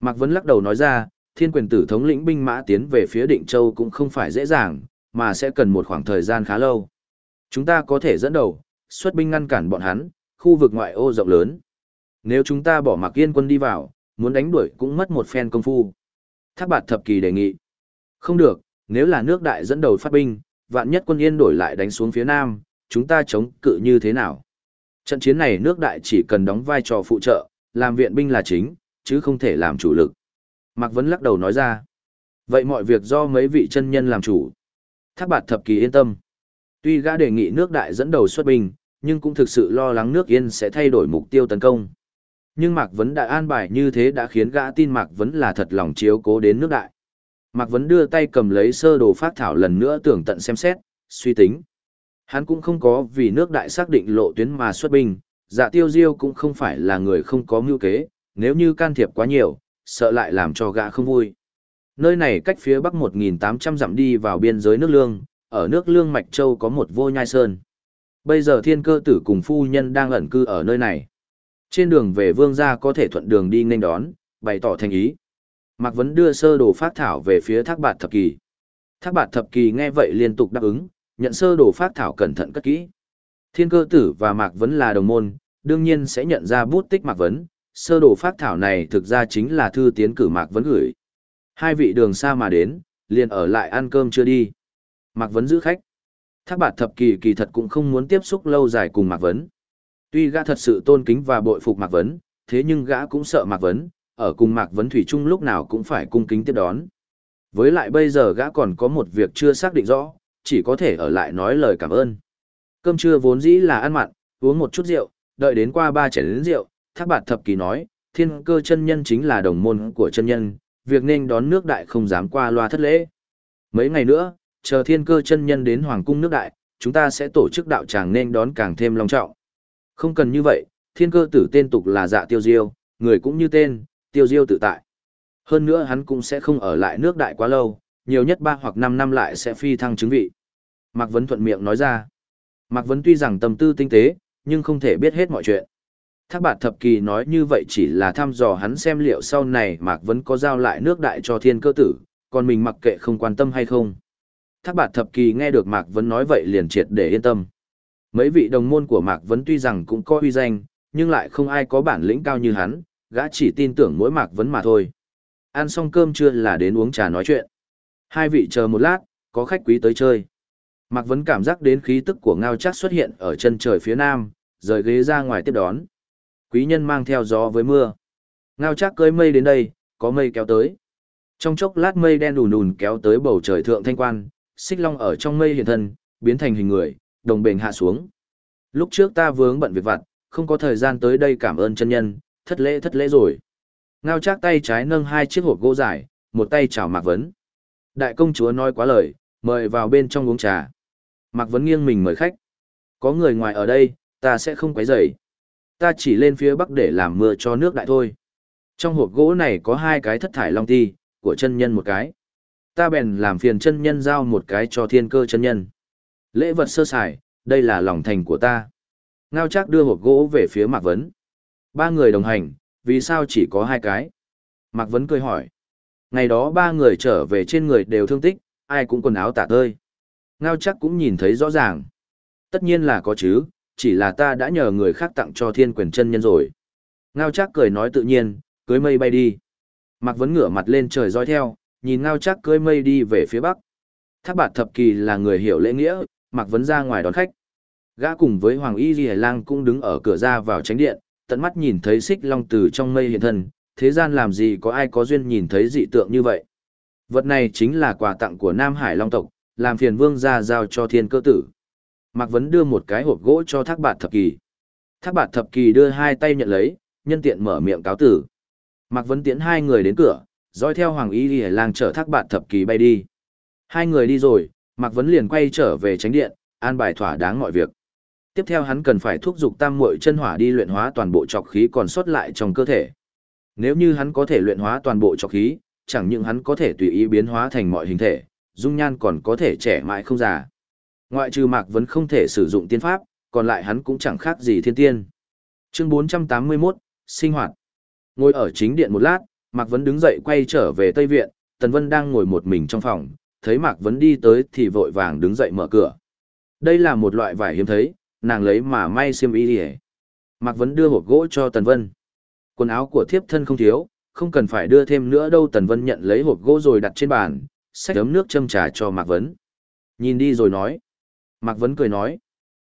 Mạc Vấn lắc đầu nói ra, thiên quyền tử thống lĩnh binh mã tiến về phía Định Châu cũng không phải dễ dàng, mà sẽ cần một khoảng thời gian khá lâu. Chúng ta có thể dẫn đầu, xuất binh ngăn cản bọn hắn, khu vực ngoại ô rộng lớn. Nếu chúng ta bỏ mặc yên quân đi vào, muốn đánh đuổi cũng mất một phen công phu. Thác bạt thập kỳ đề nghị. Không được, nếu là nước đại dẫn đầu phát binh, vạn nhất quân yên đổi lại đánh xuống phía nam, chúng ta chống cự như thế nào? Trận chiến này nước đại chỉ cần đóng vai trò phụ trợ, làm viện binh là chính, chứ không thể làm chủ lực. Mạc Vấn lắc đầu nói ra. Vậy mọi việc do mấy vị chân nhân làm chủ. Thác bạt thập kỳ yên tâm. Tuy gã đề nghị nước đại dẫn đầu xuất binh, nhưng cũng thực sự lo lắng nước yên sẽ thay đổi mục tiêu tấn công. Nhưng Mạc Vấn đã an bài như thế đã khiến gã tin Mạc Vấn là thật lòng chiếu cố đến nước đại. Mạc Vấn đưa tay cầm lấy sơ đồ phát thảo lần nữa tưởng tận xem xét, suy tính. Hắn cũng không có vì nước đại xác định lộ tuyến mà xuất binh, dạ tiêu diêu cũng không phải là người không có mưu kế, nếu như can thiệp quá nhiều, sợ lại làm cho gã không vui. Nơi này cách phía bắc 1.800 dặm đi vào biên giới nước lương, ở nước lương Mạch Châu có một vô nhai sơn. Bây giờ thiên cơ tử cùng phu nhân đang ẩn cư ở nơi này. Trên đường về vương gia có thể thuận đường đi nên đón, bày tỏ thành ý. Mạc Vấn đưa sơ đồ phát thảo về phía thác bạt thập kỳ. Thác bạt thập kỳ nghe vậy liên tục đáp ứng, nhận sơ đồ phát thảo cẩn thận cất kỹ. Thiên cơ tử và Mạc Vấn là đồng môn, đương nhiên sẽ nhận ra bút tích Mạc Vấn. Sơ đồ phát thảo này thực ra chính là thư tiến cử Mạc Vấn gửi. Hai vị đường xa mà đến, liền ở lại ăn cơm chưa đi. Mạc Vấn giữ khách. Thác bạt thập kỳ kỳ thật cũng không muốn tiếp xúc lâu dài cùng Mạc Vấn. Tuy gã thật sự tôn kính và bội phục Mạc Vấn, thế nhưng gã cũng sợ Mạc Vấn, ở cùng Mạc Vấn Thủy Trung lúc nào cũng phải cung kính tiếp đón. Với lại bây giờ gã còn có một việc chưa xác định rõ, chỉ có thể ở lại nói lời cảm ơn. Cơm trưa vốn dĩ là ăn mặn, uống một chút rượu, đợi đến qua ba chén đến rượu, Thác Bạt Thập Kỳ nói, thiên cơ chân nhân chính là đồng môn của chân nhân, việc nên đón nước đại không dám qua loa thất lễ. Mấy ngày nữa, chờ thiên cơ chân nhân đến Hoàng cung nước đại, chúng ta sẽ tổ chức đạo tràng nên đón càng thêm long trọng. Không cần như vậy, thiên cơ tử tên tục là dạ tiêu diêu, người cũng như tên, tiêu diêu tự tại. Hơn nữa hắn cũng sẽ không ở lại nước đại quá lâu, nhiều nhất 3 hoặc 5 năm lại sẽ phi thăng chứng vị. Mạc Vấn thuận miệng nói ra. Mạc Vấn tuy rằng tâm tư tinh tế, nhưng không thể biết hết mọi chuyện. Thác bạt thập kỳ nói như vậy chỉ là thăm dò hắn xem liệu sau này Mạc Vấn có giao lại nước đại cho thiên cơ tử, còn mình mặc kệ không quan tâm hay không. Thác bạt thập kỳ nghe được Mạc Vấn nói vậy liền triệt để yên tâm. Mấy vị đồng môn của Mạc Vấn tuy rằng cũng có uy danh, nhưng lại không ai có bản lĩnh cao như hắn, gã chỉ tin tưởng mỗi Mạc Vấn mà thôi. Ăn xong cơm trưa là đến uống trà nói chuyện. Hai vị chờ một lát, có khách quý tới chơi. Mạc Vấn cảm giác đến khí tức của ngao trác xuất hiện ở chân trời phía nam, rời ghế ra ngoài tiếp đón. Quý nhân mang theo gió với mưa. Ngao trác cưới mây đến đây, có mây kéo tới. Trong chốc lát mây đen đùn đùn kéo tới bầu trời thượng thanh quan, xích long ở trong mây hiện thân, biến thành hình người, đồng bền hạ xuống. Lúc trước ta vướng bận việc vặt, không có thời gian tới đây cảm ơn chân nhân, thất lễ thất lễ rồi. Ngao chắc tay trái nâng hai chiếc hộp gỗ dài, một tay chào Mạc Vấn. Đại công chúa nói quá lời, mời vào bên trong uống trà. Mạc Vấn nghiêng mình mời khách. Có người ngoài ở đây, ta sẽ không quấy rầy. Ta chỉ lên phía bắc để làm mưa cho nước đại thôi. Trong hộp gỗ này có hai cái thất thải long ti, của chân nhân một cái. Ta bèn làm phiền chân nhân giao một cái cho thiên cơ chân nhân. Lễ vật sơ sài, đây là lòng thành của ta. Ngao chắc đưa hộp gỗ về phía Mạc Vấn. Ba người đồng hành, vì sao chỉ có hai cái? Mạc Vấn cười hỏi. Ngày đó ba người trở về trên người đều thương tích, ai cũng quần áo tả tơi. Ngao chắc cũng nhìn thấy rõ ràng. Tất nhiên là có chứ, chỉ là ta đã nhờ người khác tặng cho thiên quyền chân nhân rồi. Ngao chắc cười nói tự nhiên, cưới mây bay đi. Mạc Vấn ngửa mặt lên trời dõi theo, nhìn ngao chắc cưới mây đi về phía bắc. Thác bạt thập kỳ là người hiểu lễ nghĩa, Mạc Vấn ra ngoài đón khách. Gã cùng với Hoàng Y Ghi Lang cũng đứng ở cửa ra vào tránh điện, tận mắt nhìn thấy xích long từ trong mây hiện thân, thế gian làm gì có ai có duyên nhìn thấy dị tượng như vậy. Vật này chính là quà tặng của Nam Hải Long tộc, làm phiền vương gia giao cho thiên cơ tử. Mạc Vấn đưa một cái hộp gỗ cho thác bạt thập kỳ. Thác bạt thập kỳ đưa hai tay nhận lấy, nhân tiện mở miệng cáo tử. Mạc Vấn tiễn hai người đến cửa, dõi theo Hoàng Y lìa Lang chở thác bạt thập kỳ bay đi. Hai người đi rồi, Mạc Vấn liền quay trở về tránh điện, an bài thỏa đáng mọi việc. Tiếp theo hắn cần phải thúc giục tam muội chân hỏa đi luyện hóa toàn bộ trọc khí còn sót lại trong cơ thể. Nếu như hắn có thể luyện hóa toàn bộ trọc khí, chẳng những hắn có thể tùy ý biến hóa thành mọi hình thể, dung nhan còn có thể trẻ mãi không già. Ngoại trừ Mạc vẫn không thể sử dụng tiên pháp, còn lại hắn cũng chẳng khác gì thiên tiên. Chương 481, sinh hoạt. Ngồi ở chính điện một lát, Mạc Vấn đứng dậy quay trở về Tây Viện, Tần Vân đang ngồi một mình trong phòng, thấy Mạc Vấn đi tới thì vội vàng đứng dậy mở cửa. Đây là một loại vải hiếm thấy, nàng lấy mà may xiêm y ỉa Mạc Vấn đưa hộp gỗ cho Tần Vân. Quần áo của thiếp thân không thiếu, không cần phải đưa thêm nữa đâu Tần Vân nhận lấy hộp gỗ rồi đặt trên bàn, xách ấm nước châm trà cho Mạc Vấn. Nhìn đi rồi nói. Mạc Vấn cười nói.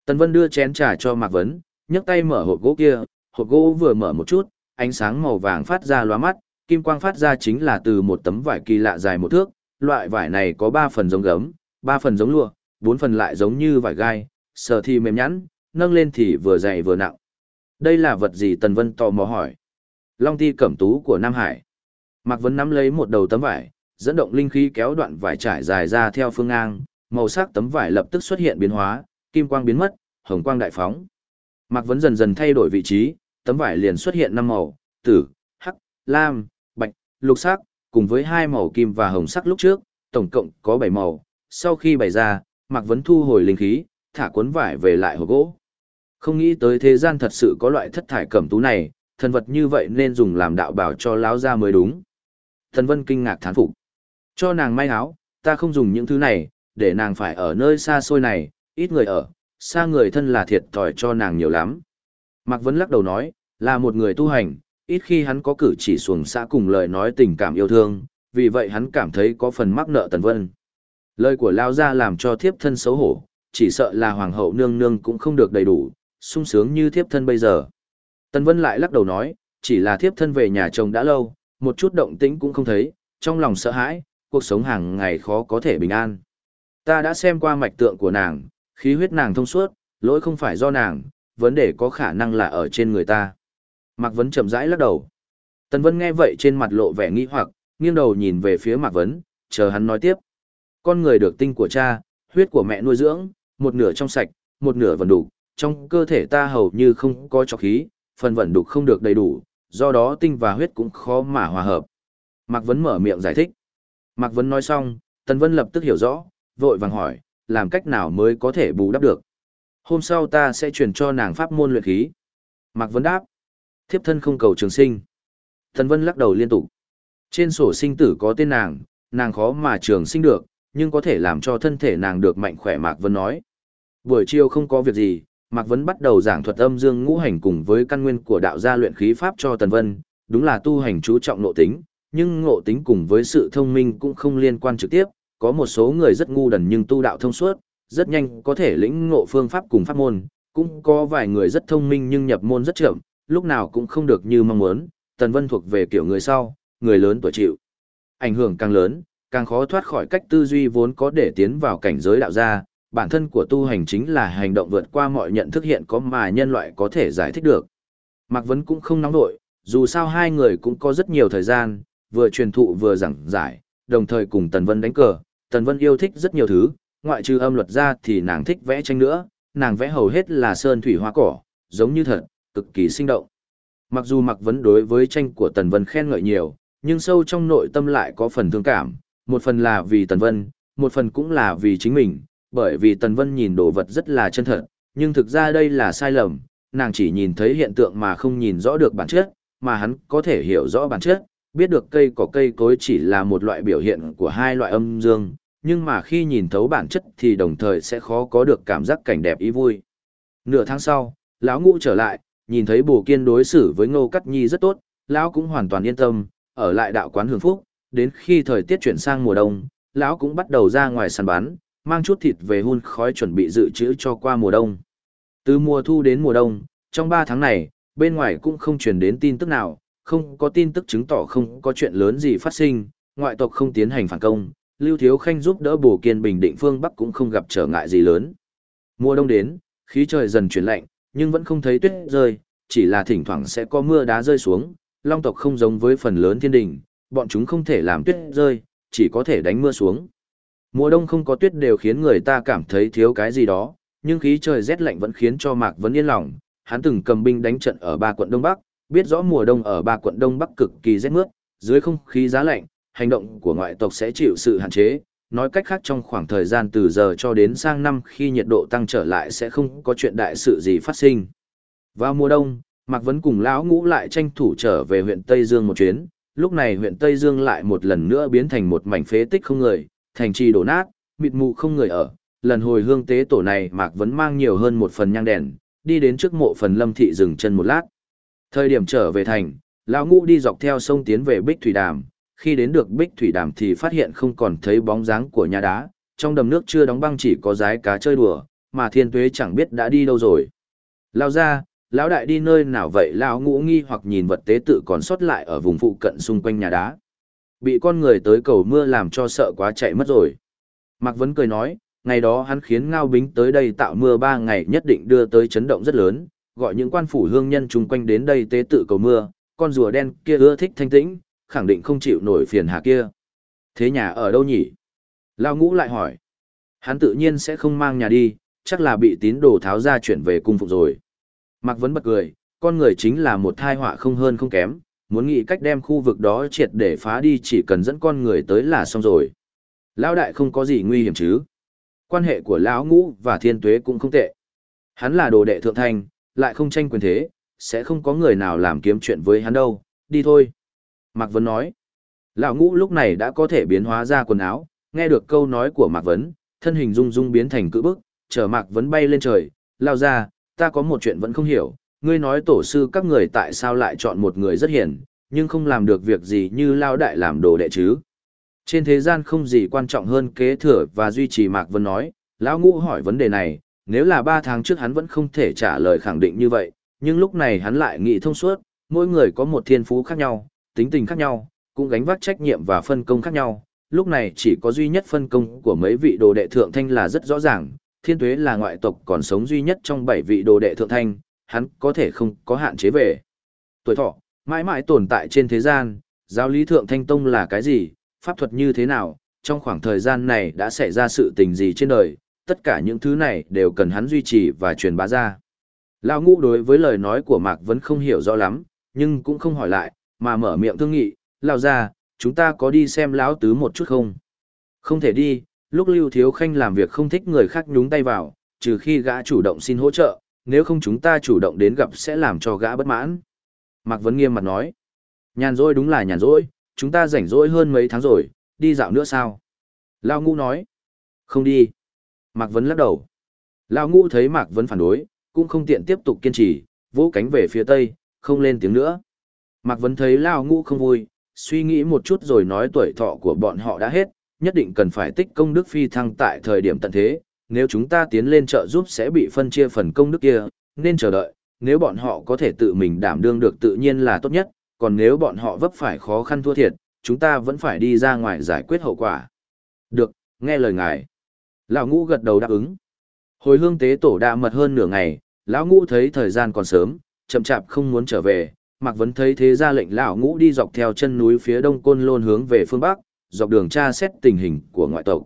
Tần Vân đưa chén trà cho Mạc Vấn, nhấc tay mở hộp gỗ kia, hộp gỗ vừa mở một chút, ánh sáng màu vàng phát ra lóa mắt, kim quang phát ra chính là từ một tấm vải kỳ lạ dài một thước, loại vải này có ba phần giống gấm, ba phần giống lụa, bốn phần lại giống như vải gai, sờ thì mềm nhẵn, nâng lên thì vừa dày vừa nặng. Đây là vật gì Tần Vân tò mò hỏi. Long ti cẩm tú của Nam Hải. Mạc Vân nắm lấy một đầu tấm vải, dẫn động linh khí kéo đoạn vải trải dài ra theo phương ngang, màu sắc tấm vải lập tức xuất hiện biến hóa, kim quang biến mất, hồng quang đại phóng. Mạc Vân dần dần thay đổi vị trí, tấm vải liền xuất hiện năm màu, tử, hắc, lam, bạch, lục sắc, cùng với hai màu kim và hồng sắc lúc trước, tổng cộng có 7 màu. Sau khi bày ra, Mạc Vân thu hồi linh khí, thả cuốn vải về lại hộp gỗ. Không nghĩ tới thế gian thật sự có loại thất thải cẩm tú này, thần vật như vậy nên dùng làm đạo bảo cho lão gia mới đúng. Thần Vân kinh ngạc thán phục. Cho nàng may áo, ta không dùng những thứ này, để nàng phải ở nơi xa xôi này, ít người ở, xa người thân là thiệt thòi cho nàng nhiều lắm. Mạc Vấn lắc đầu nói, là một người tu hành, ít khi hắn có cử chỉ xuồng xã cùng lời nói tình cảm yêu thương, vì vậy hắn cảm thấy có phần mắc nợ Tần Vân. Lời của Lao Gia làm cho thiếp thân xấu hổ, chỉ sợ là hoàng hậu nương nương cũng không được đầy đủ, sung sướng như thiếp thân bây giờ. Tần Vân lại lắc đầu nói, chỉ là thiếp thân về nhà chồng đã lâu, một chút động tĩnh cũng không thấy, trong lòng sợ hãi, cuộc sống hàng ngày khó có thể bình an. Ta đã xem qua mạch tượng của nàng, khí huyết nàng thông suốt, lỗi không phải do nàng, vấn đề có khả năng là ở trên người ta. Mạc Vấn chậm rãi lắc đầu. Tần Vân nghe vậy trên mặt lộ vẻ nghi hoặc, nghiêng đầu nhìn về phía Mạc Vấn, chờ hắn nói tiếp. Con người được tinh của cha, huyết của mẹ nuôi dưỡng, một nửa trong sạch, một nửa vần đủ, trong cơ thể ta hầu như không có trọc khí, phần vận đục không được đầy đủ, do đó tinh và huyết cũng khó mà hòa hợp. Mạc Vấn mở miệng giải thích. Mạc Vấn nói xong, Tần Vân lập tức hiểu rõ, vội vàng hỏi, làm cách nào mới có thể bù đắp được. Hôm sau ta sẽ truyền cho nàng pháp môn luyện khí. Mạc Vấn đáp. Thiếp thân không cầu trường sinh. Tần Vân lắc đầu liên tục. Trên sổ sinh tử có tên nàng, nàng khó mà trường sinh được, nhưng có thể làm cho thân thể nàng được mạnh khỏe Mạc Vân nói. Buổi chiều không có việc gì, Mạc Vấn bắt đầu giảng thuật âm dương ngũ hành cùng với căn nguyên của đạo gia luyện khí pháp cho Tần Vân, đúng là tu hành chú trọng nội tính, nhưng ngộ tính cùng với sự thông minh cũng không liên quan trực tiếp, có một số người rất ngu đần nhưng tu đạo thông suốt, rất nhanh có thể lĩnh ngộ phương pháp cùng pháp môn, cũng có vài người rất thông minh nhưng nhập môn rất chậm, lúc nào cũng không được như mong muốn, Tần Vân thuộc về kiểu người sau, người lớn tuổi chịu. Ảnh hưởng càng lớn, càng khó thoát khỏi cách tư duy vốn có để tiến vào cảnh giới đạo gia, bản thân của tu hành chính là hành động vượt qua mọi nhận thức hiện có mà nhân loại có thể giải thích được. Mạc Vấn cũng không nóng nổi, dù sao hai người cũng có rất nhiều thời gian, vừa truyền thụ vừa giảng giải, đồng thời cùng Tần Vân đánh cờ. Tần Vân yêu thích rất nhiều thứ, ngoại trừ âm luật ra thì nàng thích vẽ tranh nữa, nàng vẽ hầu hết là sơn thủy hoa cỏ, giống như thật, cực kỳ sinh động. Mặc dù Mạc Vấn đối với tranh của Tần Vân khen ngợi nhiều, nhưng sâu trong nội tâm lại có phần thương cảm, một phần là vì Tần Vân, một phần cũng là vì chính mình, bởi vì Tần Vân nhìn đồ vật rất là chân thật, nhưng thực ra đây là sai lầm, nàng chỉ nhìn thấy hiện tượng mà không nhìn rõ được bản chất, mà hắn có thể hiểu rõ bản chất, biết được cây cỏ cây cối chỉ là một loại biểu hiện của hai loại âm dương, nhưng mà khi nhìn thấu bản chất thì đồng thời sẽ khó có được cảm giác cảnh đẹp ý vui. Nửa tháng sau, lão ngũ trở lại, nhìn thấy bồ kiên đối xử với ngô cắt nhi rất tốt, lão cũng hoàn toàn yên tâm, ở lại đạo quán hưởng phúc, đến khi thời tiết chuyển sang mùa đông, lão cũng bắt đầu ra ngoài săn bắn, mang chút thịt về hun khói chuẩn bị dự trữ cho qua mùa đông. Từ mùa thu đến mùa đông, trong 3 tháng này, bên ngoài cũng không truyền đến tin tức nào, không có tin tức chứng tỏ không có chuyện lớn gì phát sinh, ngoại tộc không tiến hành phản công, Lưu Thiếu Khanh giúp đỡ bổ kiên bình định phương Bắc cũng không gặp trở ngại gì lớn. Mùa đông đến, khí trời dần chuyển lạnh, nhưng vẫn không thấy tuyết rơi, chỉ là thỉnh thoảng sẽ có mưa đá rơi xuống, long tộc không giống với phần lớn thiên đình, bọn chúng không thể làm tuyết rơi, chỉ có thể đánh mưa xuống. Mùa đông không có tuyết đều khiến người ta cảm thấy thiếu cái gì đó, nhưng khí trời rét lạnh vẫn khiến cho Mạc Vấn yên lòng. Hắn từng cầm binh đánh trận ở ba quận Đông Bắc, biết rõ mùa đông ở ba quận Đông Bắc cực kỳ rét mướt, dưới không khí giá lạnh, hành động của ngoại tộc sẽ chịu sự hạn chế. Nói cách khác trong khoảng thời gian từ giờ cho đến sang năm khi nhiệt độ tăng trở lại sẽ không có chuyện đại sự gì phát sinh. Vào mùa đông, Mạc Vấn cùng lão ngũ lại tranh thủ trở về huyện Tây Dương một chuyến, lúc này huyện Tây Dương lại một lần nữa biến thành một mảnh phế tích không người, thành trì đổ nát, mịt mù không người ở. Lần hồi hương tế tổ này Mạc Vấn mang nhiều hơn một phần nhang đèn, đi đến trước mộ phần lâm thị dừng chân một lát. Thời điểm trở về thành, lão ngũ đi dọc theo sông tiến về Bích Thủy Đàm, khi đến được Bích Thủy Đàm thì phát hiện không còn thấy bóng dáng của nhà đá, trong đầm nước chưa đóng băng chỉ có rái cá chơi đùa, mà thiên tuế chẳng biết đã đi đâu rồi. Lao ra, lão đại đi nơi nào vậy lão ngũ nghi hoặc nhìn vật tế tự còn sót lại ở vùng phụ cận xung quanh nhà đá. Bị con người tới cầu mưa làm cho sợ quá chạy mất rồi. Mạc Vấn cười nói, ngày đó hắn khiến Ngao Bính tới đây tạo mưa ba ngày nhất định đưa tới chấn động rất lớn, gọi những quan phủ hương nhân chung quanh đến đây tế tự cầu mưa, con rùa đen kia ưa thích thanh tĩnh, khẳng định không chịu nổi phiền hà kia. Thế nhà ở đâu nhỉ? Lao ngũ lại hỏi. Hắn tự nhiên sẽ không mang nhà đi, chắc là bị tín đồ tháo ra chuyển về cung phục rồi. Mạc Vấn bật cười, con người chính là một thai họa không hơn không kém, muốn nghĩ cách đem khu vực đó triệt để phá đi chỉ cần dẫn con người tới là xong rồi. Lão đại không có gì nguy hiểm chứ. Quan hệ của lão ngũ và thiên tuế cũng không tệ. Hắn là đồ đệ thượng thanh, lại không tranh quyền thế, sẽ không có người nào làm kiếm chuyện với hắn đâu, đi thôi. Mạc Vấn nói. Lão ngũ lúc này đã có thể biến hóa ra quần áo, nghe được câu nói của Mạc Vấn, thân hình rung rung biến thành cự bức, chờ Mạc Vấn bay lên trời, lao ra, ta có một chuyện vẫn không hiểu, ngươi nói tổ sư các người tại sao lại chọn một người rất hiền, nhưng không làm được việc gì như lao đại làm đồ đệ chứ. Trên thế gian không gì quan trọng hơn kế thừa và duy trì Mạc Vân nói, lão ngũ hỏi vấn đề này, nếu là ba tháng trước hắn vẫn không thể trả lời khẳng định như vậy, nhưng lúc này hắn lại nghĩ thông suốt, mỗi người có một thiên phú khác nhau, tính tình khác nhau, cũng gánh vác trách nhiệm và phân công khác nhau. Lúc này chỉ có duy nhất phân công của mấy vị đồ đệ thượng thanh là rất rõ ràng, thiên tuế là ngoại tộc còn sống duy nhất trong bảy vị đồ đệ thượng thanh, hắn có thể không có hạn chế về. Tuổi thọ, mãi mãi tồn tại trên thế gian, giáo lý thượng thanh tông là cái gì, pháp thuật như thế nào, trong khoảng thời gian này đã xảy ra sự tình gì trên đời, tất cả những thứ này đều cần hắn duy trì và truyền bá ra. Lão ngũ đối với lời nói của Mạc vẫn không hiểu rõ lắm, nhưng cũng không hỏi lại, mà mở miệng thương nghị, lao ra, chúng ta có đi xem lão tứ một chút không? Không thể đi, lúc Lưu Thiếu Khanh làm việc không thích người khác nhúng tay vào, trừ khi gã chủ động xin hỗ trợ, nếu không chúng ta chủ động đến gặp sẽ làm cho gã bất mãn. Mạc Vấn nghiêm mặt nói, nhàn rỗi đúng là nhàn rỗi, chúng ta rảnh rỗi hơn mấy tháng rồi, đi dạo nữa sao? Lao Ngũ nói, không đi. Mạc Vấn lắc đầu. Lao Ngũ thấy Mạc Vấn phản đối, cũng không tiện tiếp tục kiên trì, vỗ cánh về phía tây, không lên tiếng nữa. Mạc Vấn thấy Lao Ngũ không vui, suy nghĩ một chút rồi nói tuổi thọ của bọn họ đã hết, nhất định cần phải tích công đức phi thăng tại thời điểm tận thế, nếu chúng ta tiến lên trợ giúp sẽ bị phân chia phần công đức kia, nên chờ đợi, nếu bọn họ có thể tự mình đảm đương được tự nhiên là tốt nhất, còn nếu bọn họ vấp phải khó khăn thua thiệt, chúng ta vẫn phải đi ra ngoài giải quyết hậu quả. Được, nghe lời ngài. Lão ngũ gật đầu đáp ứng. Hồi hương tế tổ đã mật hơn nửa ngày, lão ngũ thấy thời gian còn sớm, chậm chạp không muốn trở về, Mạc Vấn thấy thế ra lệnh lão ngũ đi dọc theo chân núi phía đông côn lôn hướng về phương bắc, dọc đường tra xét tình hình của ngoại tộc.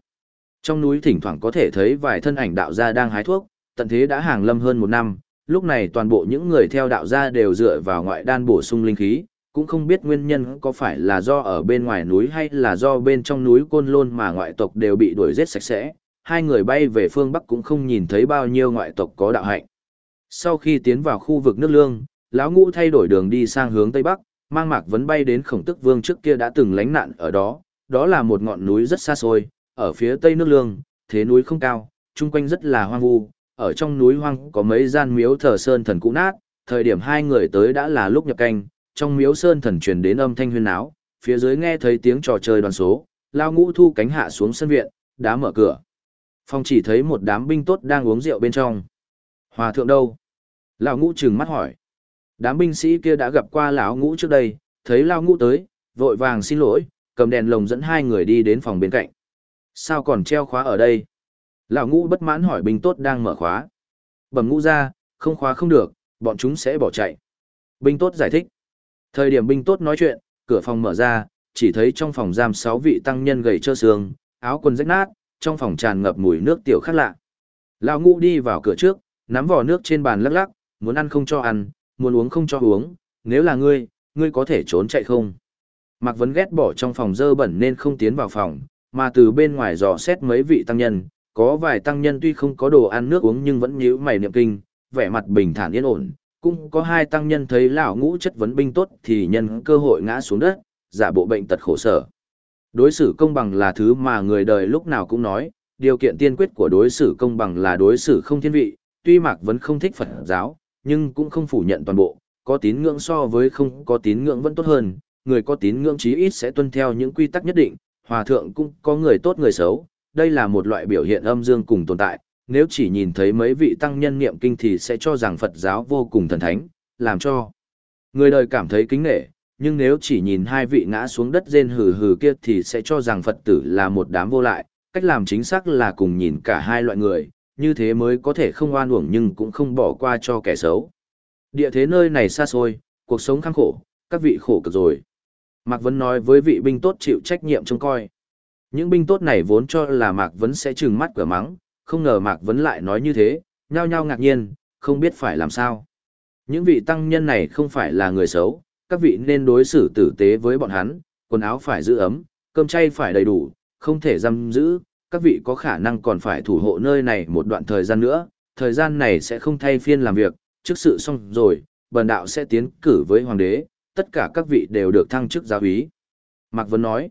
Trong núi thỉnh thoảng có thể thấy vài thân ảnh đạo gia đang hái thuốc, tận thế đã hàng lâm hơn một năm, lúc này toàn bộ những người theo đạo gia đều dựa vào ngoại đan bổ sung linh khí, cũng không biết nguyên nhân có phải là do ở bên ngoài núi hay là do bên trong núi côn lôn mà ngoại tộc đều bị đuổi giết sạch sẽ. Hai người bay về phương Bắc cũng không nhìn thấy bao nhiêu ngoại tộc có đạo hạnh. Sau khi tiến vào khu vực nước lương, lão ngũ thay đổi đường đi sang hướng Tây Bắc, mang mạc vấn bay đến khổng tức vương trước kia đã từng lánh nạn ở đó, đó là một ngọn núi rất xa xôi, ở phía tây nước lương, thế núi không cao, chung quanh rất là hoang vu, ở trong núi hoang có mấy gian miếu thờ sơn thần cũ nát, thời điểm hai người tới đã là lúc nhập canh, trong miếu sơn thần truyền đến âm thanh huyên náo, phía dưới nghe thấy tiếng trò chơi đoàn số, lao ngũ thu cánh hạ xuống sân viện, đá mở cửa. Phong chỉ thấy một đám binh tốt đang uống rượu bên trong. Hòa thượng đâu? Lão ngũ trừng mắt hỏi. Đám binh sĩ kia đã gặp qua lão ngũ trước đây, thấy lão ngũ tới, vội vàng xin lỗi, cầm đèn lồng dẫn hai người đi đến phòng bên cạnh. Sao còn treo khóa ở đây? Lão ngũ bất mãn hỏi binh tốt đang mở khóa. Bẩm ngũ ra, không khóa không được, bọn chúng sẽ bỏ chạy. Binh tốt giải thích. Thời điểm binh tốt nói chuyện, cửa phòng mở ra, chỉ thấy trong phòng giam sáu vị tăng nhân gầy trơ xương, áo quần rách nát, trong phòng tràn ngập mùi nước tiểu khác lạ. Lão ngũ đi vào cửa trước, nắm vỏ nước trên bàn lắc lắc, muốn ăn không cho ăn, muốn uống không cho uống, nếu là ngươi, ngươi có thể trốn chạy không? Mạc Vấn ghét bỏ trong phòng dơ bẩn nên không tiến vào phòng, mà từ bên ngoài dò xét mấy vị tăng nhân, có vài tăng nhân tuy không có đồ ăn nước uống nhưng vẫn nhíu mày niệm kinh, vẻ mặt bình thản yên ổn. Cũng có hai tăng nhân thấy lão ngũ chất vấn binh tốt thì nhân cơ hội ngã xuống đất, giả bộ bệnh tật khổ sở. Đối xử công bằng là thứ mà người đời lúc nào cũng nói, điều kiện tiên quyết của đối xử công bằng là đối xử không thiên vị, tuy Mạc vẫn không thích Phật giáo, nhưng cũng không phủ nhận toàn bộ, có tín ngưỡng so với không có tín ngưỡng vẫn tốt hơn, người có tín ngưỡng chí ít sẽ tuân theo những quy tắc nhất định, hòa thượng cũng có người tốt người xấu, đây là một loại biểu hiện âm dương cùng tồn tại, nếu chỉ nhìn thấy mấy vị tăng nhân niệm kinh thì sẽ cho rằng Phật giáo vô cùng thần thánh, làm cho người đời cảm thấy kính nể, nhưng nếu chỉ nhìn hai vị ngã xuống đất rên hừ hừ kia thì sẽ cho rằng Phật tử là một đám vô lại, cách làm chính xác là cùng nhìn cả hai loại người, như thế mới có thể không oan uổng nhưng cũng không bỏ qua cho kẻ xấu. Địa thế nơi này xa xôi, cuộc sống khăng khổ, các vị khổ cực rồi. Mạc Vấn nói với vị binh tốt chịu trách nhiệm trông coi. Những binh tốt này vốn cho là Mạc Vấn sẽ trừng mắt cửa mắng, không ngờ Mạc Vấn lại nói như thế, nhao nhao ngạc nhiên, không biết phải làm sao. Những vị tăng nhân này không phải là người xấu, các vị nên đối xử tử tế với bọn hắn, quần áo phải giữ ấm, cơm chay phải đầy đủ, không thể giam giữ, các vị có khả năng còn phải thủ hộ nơi này một đoạn thời gian nữa, thời gian này sẽ không thay phiên làm việc, trước sự xong rồi, bần đạo sẽ tiến cử với hoàng đế, tất cả các vị đều được thăng chức giáo úy. Mạc Vấn nói,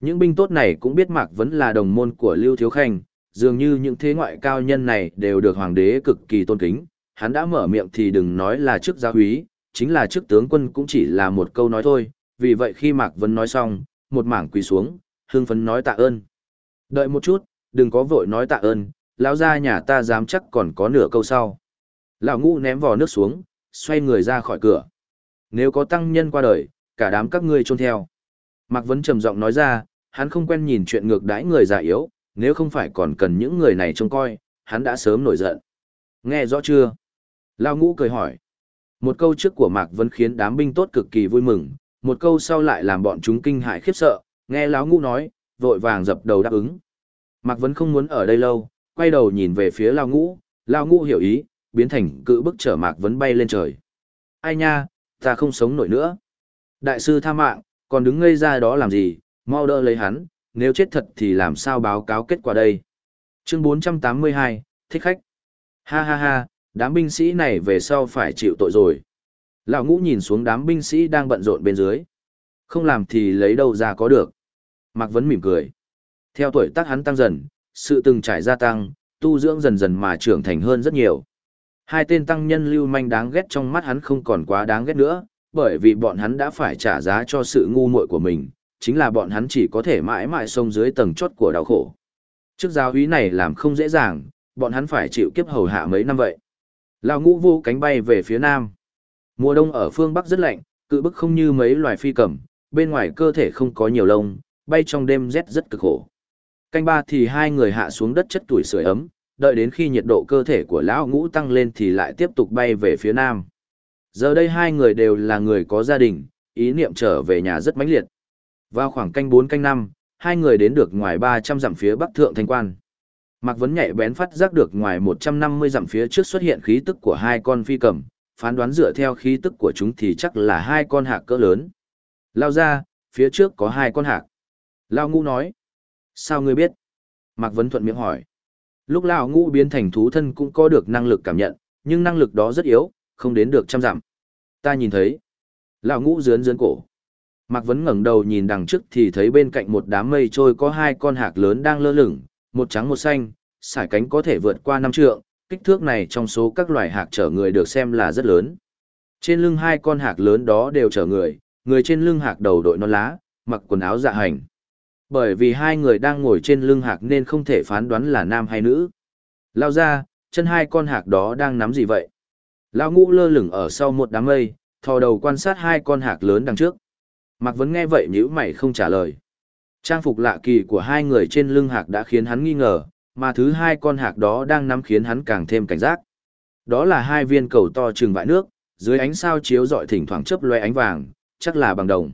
những binh tốt này cũng biết Mạc Vấn là đồng môn của Lưu Thiếu Khanh, dường như những thế ngoại cao nhân này đều được hoàng đế cực kỳ tôn kính, hắn đã mở miệng thì đừng nói là chức giáo úy, chính là chức tướng quân cũng chỉ là một câu nói thôi, vì vậy khi Mạc Vấn nói xong, một mảng quỳ xuống, hương phấn nói tạ ơn. Đợi một chút, đừng có vội nói tạ ơn, lão gia nhà ta dám chắc còn có nửa câu sau. Lão ngũ ném vò nước xuống, xoay người ra khỏi cửa. Nếu có tăng nhân qua đời, cả đám các ngươi trôn theo. Mạc Vấn trầm giọng nói ra, hắn không quen nhìn chuyện ngược đãi người già yếu, nếu không phải còn cần những người này trông coi, hắn đã sớm nổi giận. Nghe rõ chưa? Lão ngũ cười hỏi. Một câu trước của Mạc Vấn khiến đám binh tốt cực kỳ vui mừng, một câu sau lại làm bọn chúng kinh hại khiếp sợ, nghe lão ngũ nói, vội vàng dập đầu đáp ứng. Mạc Vấn không muốn ở đây lâu, quay đầu nhìn về phía lão ngũ, lão ngũ hiểu ý, biến thành cự bức trở Mạc Vấn bay lên trời. Ai nha, ta không sống nổi nữa. Đại sư tha mạng, còn đứng ngây ra đó làm gì, mau đỡ lấy hắn, nếu chết thật thì làm sao báo cáo kết quả đây. Chương 482, thích khách. Ha ha ha, đám binh sĩ này về sau phải chịu tội rồi. Lão ngũ nhìn xuống đám binh sĩ đang bận rộn bên dưới. Không làm thì lấy đâu ra có được. Mạc Vấn mỉm cười. Theo tuổi tác hắn tăng dần, sự từng trải gia tăng, tu dưỡng dần dần mà trưởng thành hơn rất nhiều. Hai tên tăng nhân lưu manh đáng ghét trong mắt hắn không còn quá đáng ghét nữa, bởi vì bọn hắn đã phải trả giá cho sự ngu muội của mình, chính là bọn hắn chỉ có thể mãi mãi sông dưới tầng chốt của đau khổ. Trước giáo úy này làm không dễ dàng, bọn hắn phải chịu kiếp hầu hạ mấy năm vậy. Lão ngũ vô cánh bay về phía nam. Mùa đông ở phương Bắc rất lạnh, cự bức không như mấy loài phi cầm, bên ngoài cơ thể không có nhiều lông, bay trong đêm rét rất cực khổ. Canh ba thì hai người hạ xuống đất chất tuổi sưởi ấm, đợi đến khi nhiệt độ cơ thể của lão ngũ tăng lên thì lại tiếp tục bay về phía nam. Giờ đây hai người đều là người có gia đình, ý niệm trở về nhà rất mãnh liệt. Vào khoảng canh 4 canh 5, hai người đến được ngoài 300 dặm phía bắc thượng thanh quan. Mạc Vấn nhạy bén phát giác được ngoài 150 dặm phía trước xuất hiện khí tức của hai con phi cầm, phán đoán dựa theo khí tức của chúng thì chắc là hai con hạc cỡ lớn. Lao ra, phía trước có hai con hạc. Lao ngũ nói. Sao ngươi biết? Mạc Vấn thuận miệng hỏi. Lúc lão ngũ biến thành thú thân cũng có được năng lực cảm nhận, nhưng năng lực đó rất yếu, không đến được trăm dặm. Ta nhìn thấy. Lão ngũ dướn dướn cổ. Mạc Vấn ngẩng đầu nhìn đằng trước thì thấy bên cạnh một đám mây trôi có hai con hạc lớn đang lơ lửng, một trắng một xanh, sải cánh có thể vượt qua năm trượng, kích thước này trong số các loài hạc chở người được xem là rất lớn. Trên lưng hai con hạc lớn đó đều chở người, người trên lưng hạc đầu đội non lá, mặc quần áo dạ hành. Bởi vì hai người đang ngồi trên lưng hạc nên không thể phán đoán là nam hay nữ. Lao ra, chân hai con hạc đó đang nắm gì vậy? Lao ngũ lơ lửng ở sau một đám mây, thò đầu quan sát hai con hạc lớn đằng trước. Mạc Vấn nghe vậy nhíu mày không trả lời. Trang phục lạ kỳ của hai người trên lưng hạc đã khiến hắn nghi ngờ, mà thứ hai con hạc đó đang nắm khiến hắn càng thêm cảnh giác. Đó là hai viên cầu to trừng vại nước, dưới ánh sao chiếu rọi thỉnh thoảng chớp loe ánh vàng, chắc là bằng đồng.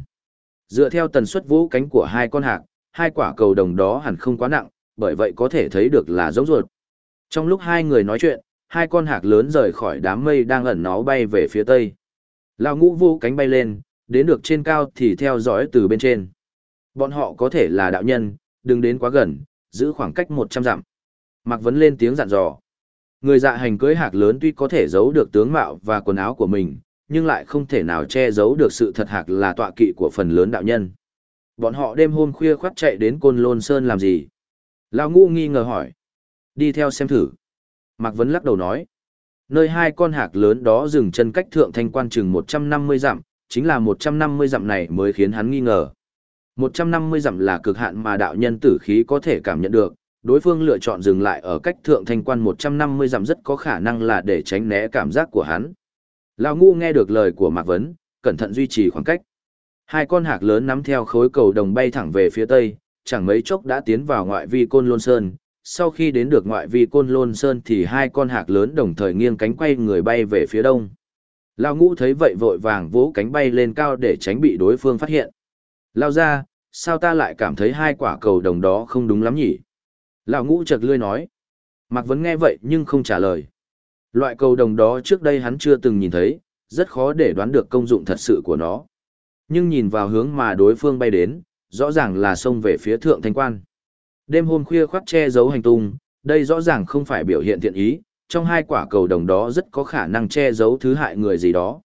Dựa theo tần suất vũ cánh của hai con hạc, hai quả cầu đồng đó hẳn không quá nặng, bởi vậy có thể thấy được là giống ruột. Trong lúc hai người nói chuyện, hai con hạc lớn rời khỏi đám mây đang ẩn nó bay về phía tây. Lão ngũ vô cánh bay lên, đến được trên cao thì theo dõi từ bên trên. Bọn họ có thể là đạo nhân, đừng đến quá gần, giữ khoảng cách 100 dặm. Mạc Vấn lên tiếng dặn dò. Người dạ hành cưới hạc lớn tuy có thể giấu được tướng mạo và quần áo của mình, nhưng lại không thể nào che giấu được sự thật hạc là tọa kỵ của phần lớn đạo nhân. Bọn họ đêm hôm khuya khoắt chạy đến Côn Lôn Sơn làm gì? Lão ngũ nghi ngờ hỏi. Đi theo xem thử. Mạc Vấn lắc đầu nói. Nơi hai con hạc lớn đó dừng chân cách thượng thanh quan chừng 150 dặm, chính là 150 dặm này mới khiến hắn nghi ngờ. 150 dặm là cực hạn mà đạo nhân tử khí có thể cảm nhận được, đối phương lựa chọn dừng lại ở cách thượng thanh quan 150 dặm rất có khả năng là để tránh né cảm giác của hắn. Lão Ngũ nghe được lời của Mạc Vấn, cẩn thận duy trì khoảng cách. Hai con hạc lớn nắm theo khối cầu đồng bay thẳng về phía tây, chẳng mấy chốc đã tiến vào ngoại vi côn lôn sơn. Sau khi đến được ngoại vi côn lôn sơn thì hai con hạc lớn đồng thời nghiêng cánh quay người bay về phía đông. Lao ngũ thấy vậy vội vàng vỗ cánh bay lên cao để tránh bị đối phương phát hiện. Lao ra, sao ta lại cảm thấy hai quả cầu đồng đó không đúng lắm nhỉ? Lão ngũ chợt lươi nói. Mạc Vấn nghe vậy nhưng không trả lời. Loại cầu đồng đó trước đây hắn chưa từng nhìn thấy, rất khó để đoán được công dụng thật sự của nó. Nhưng nhìn vào hướng mà đối phương bay đến, rõ ràng là xông về phía thượng thanh quan. Đêm hôm khuya khoác che giấu hành tung, đây rõ ràng không phải biểu hiện thiện ý, trong hai quả cầu đồng đó rất có khả năng che giấu thứ hại người gì đó.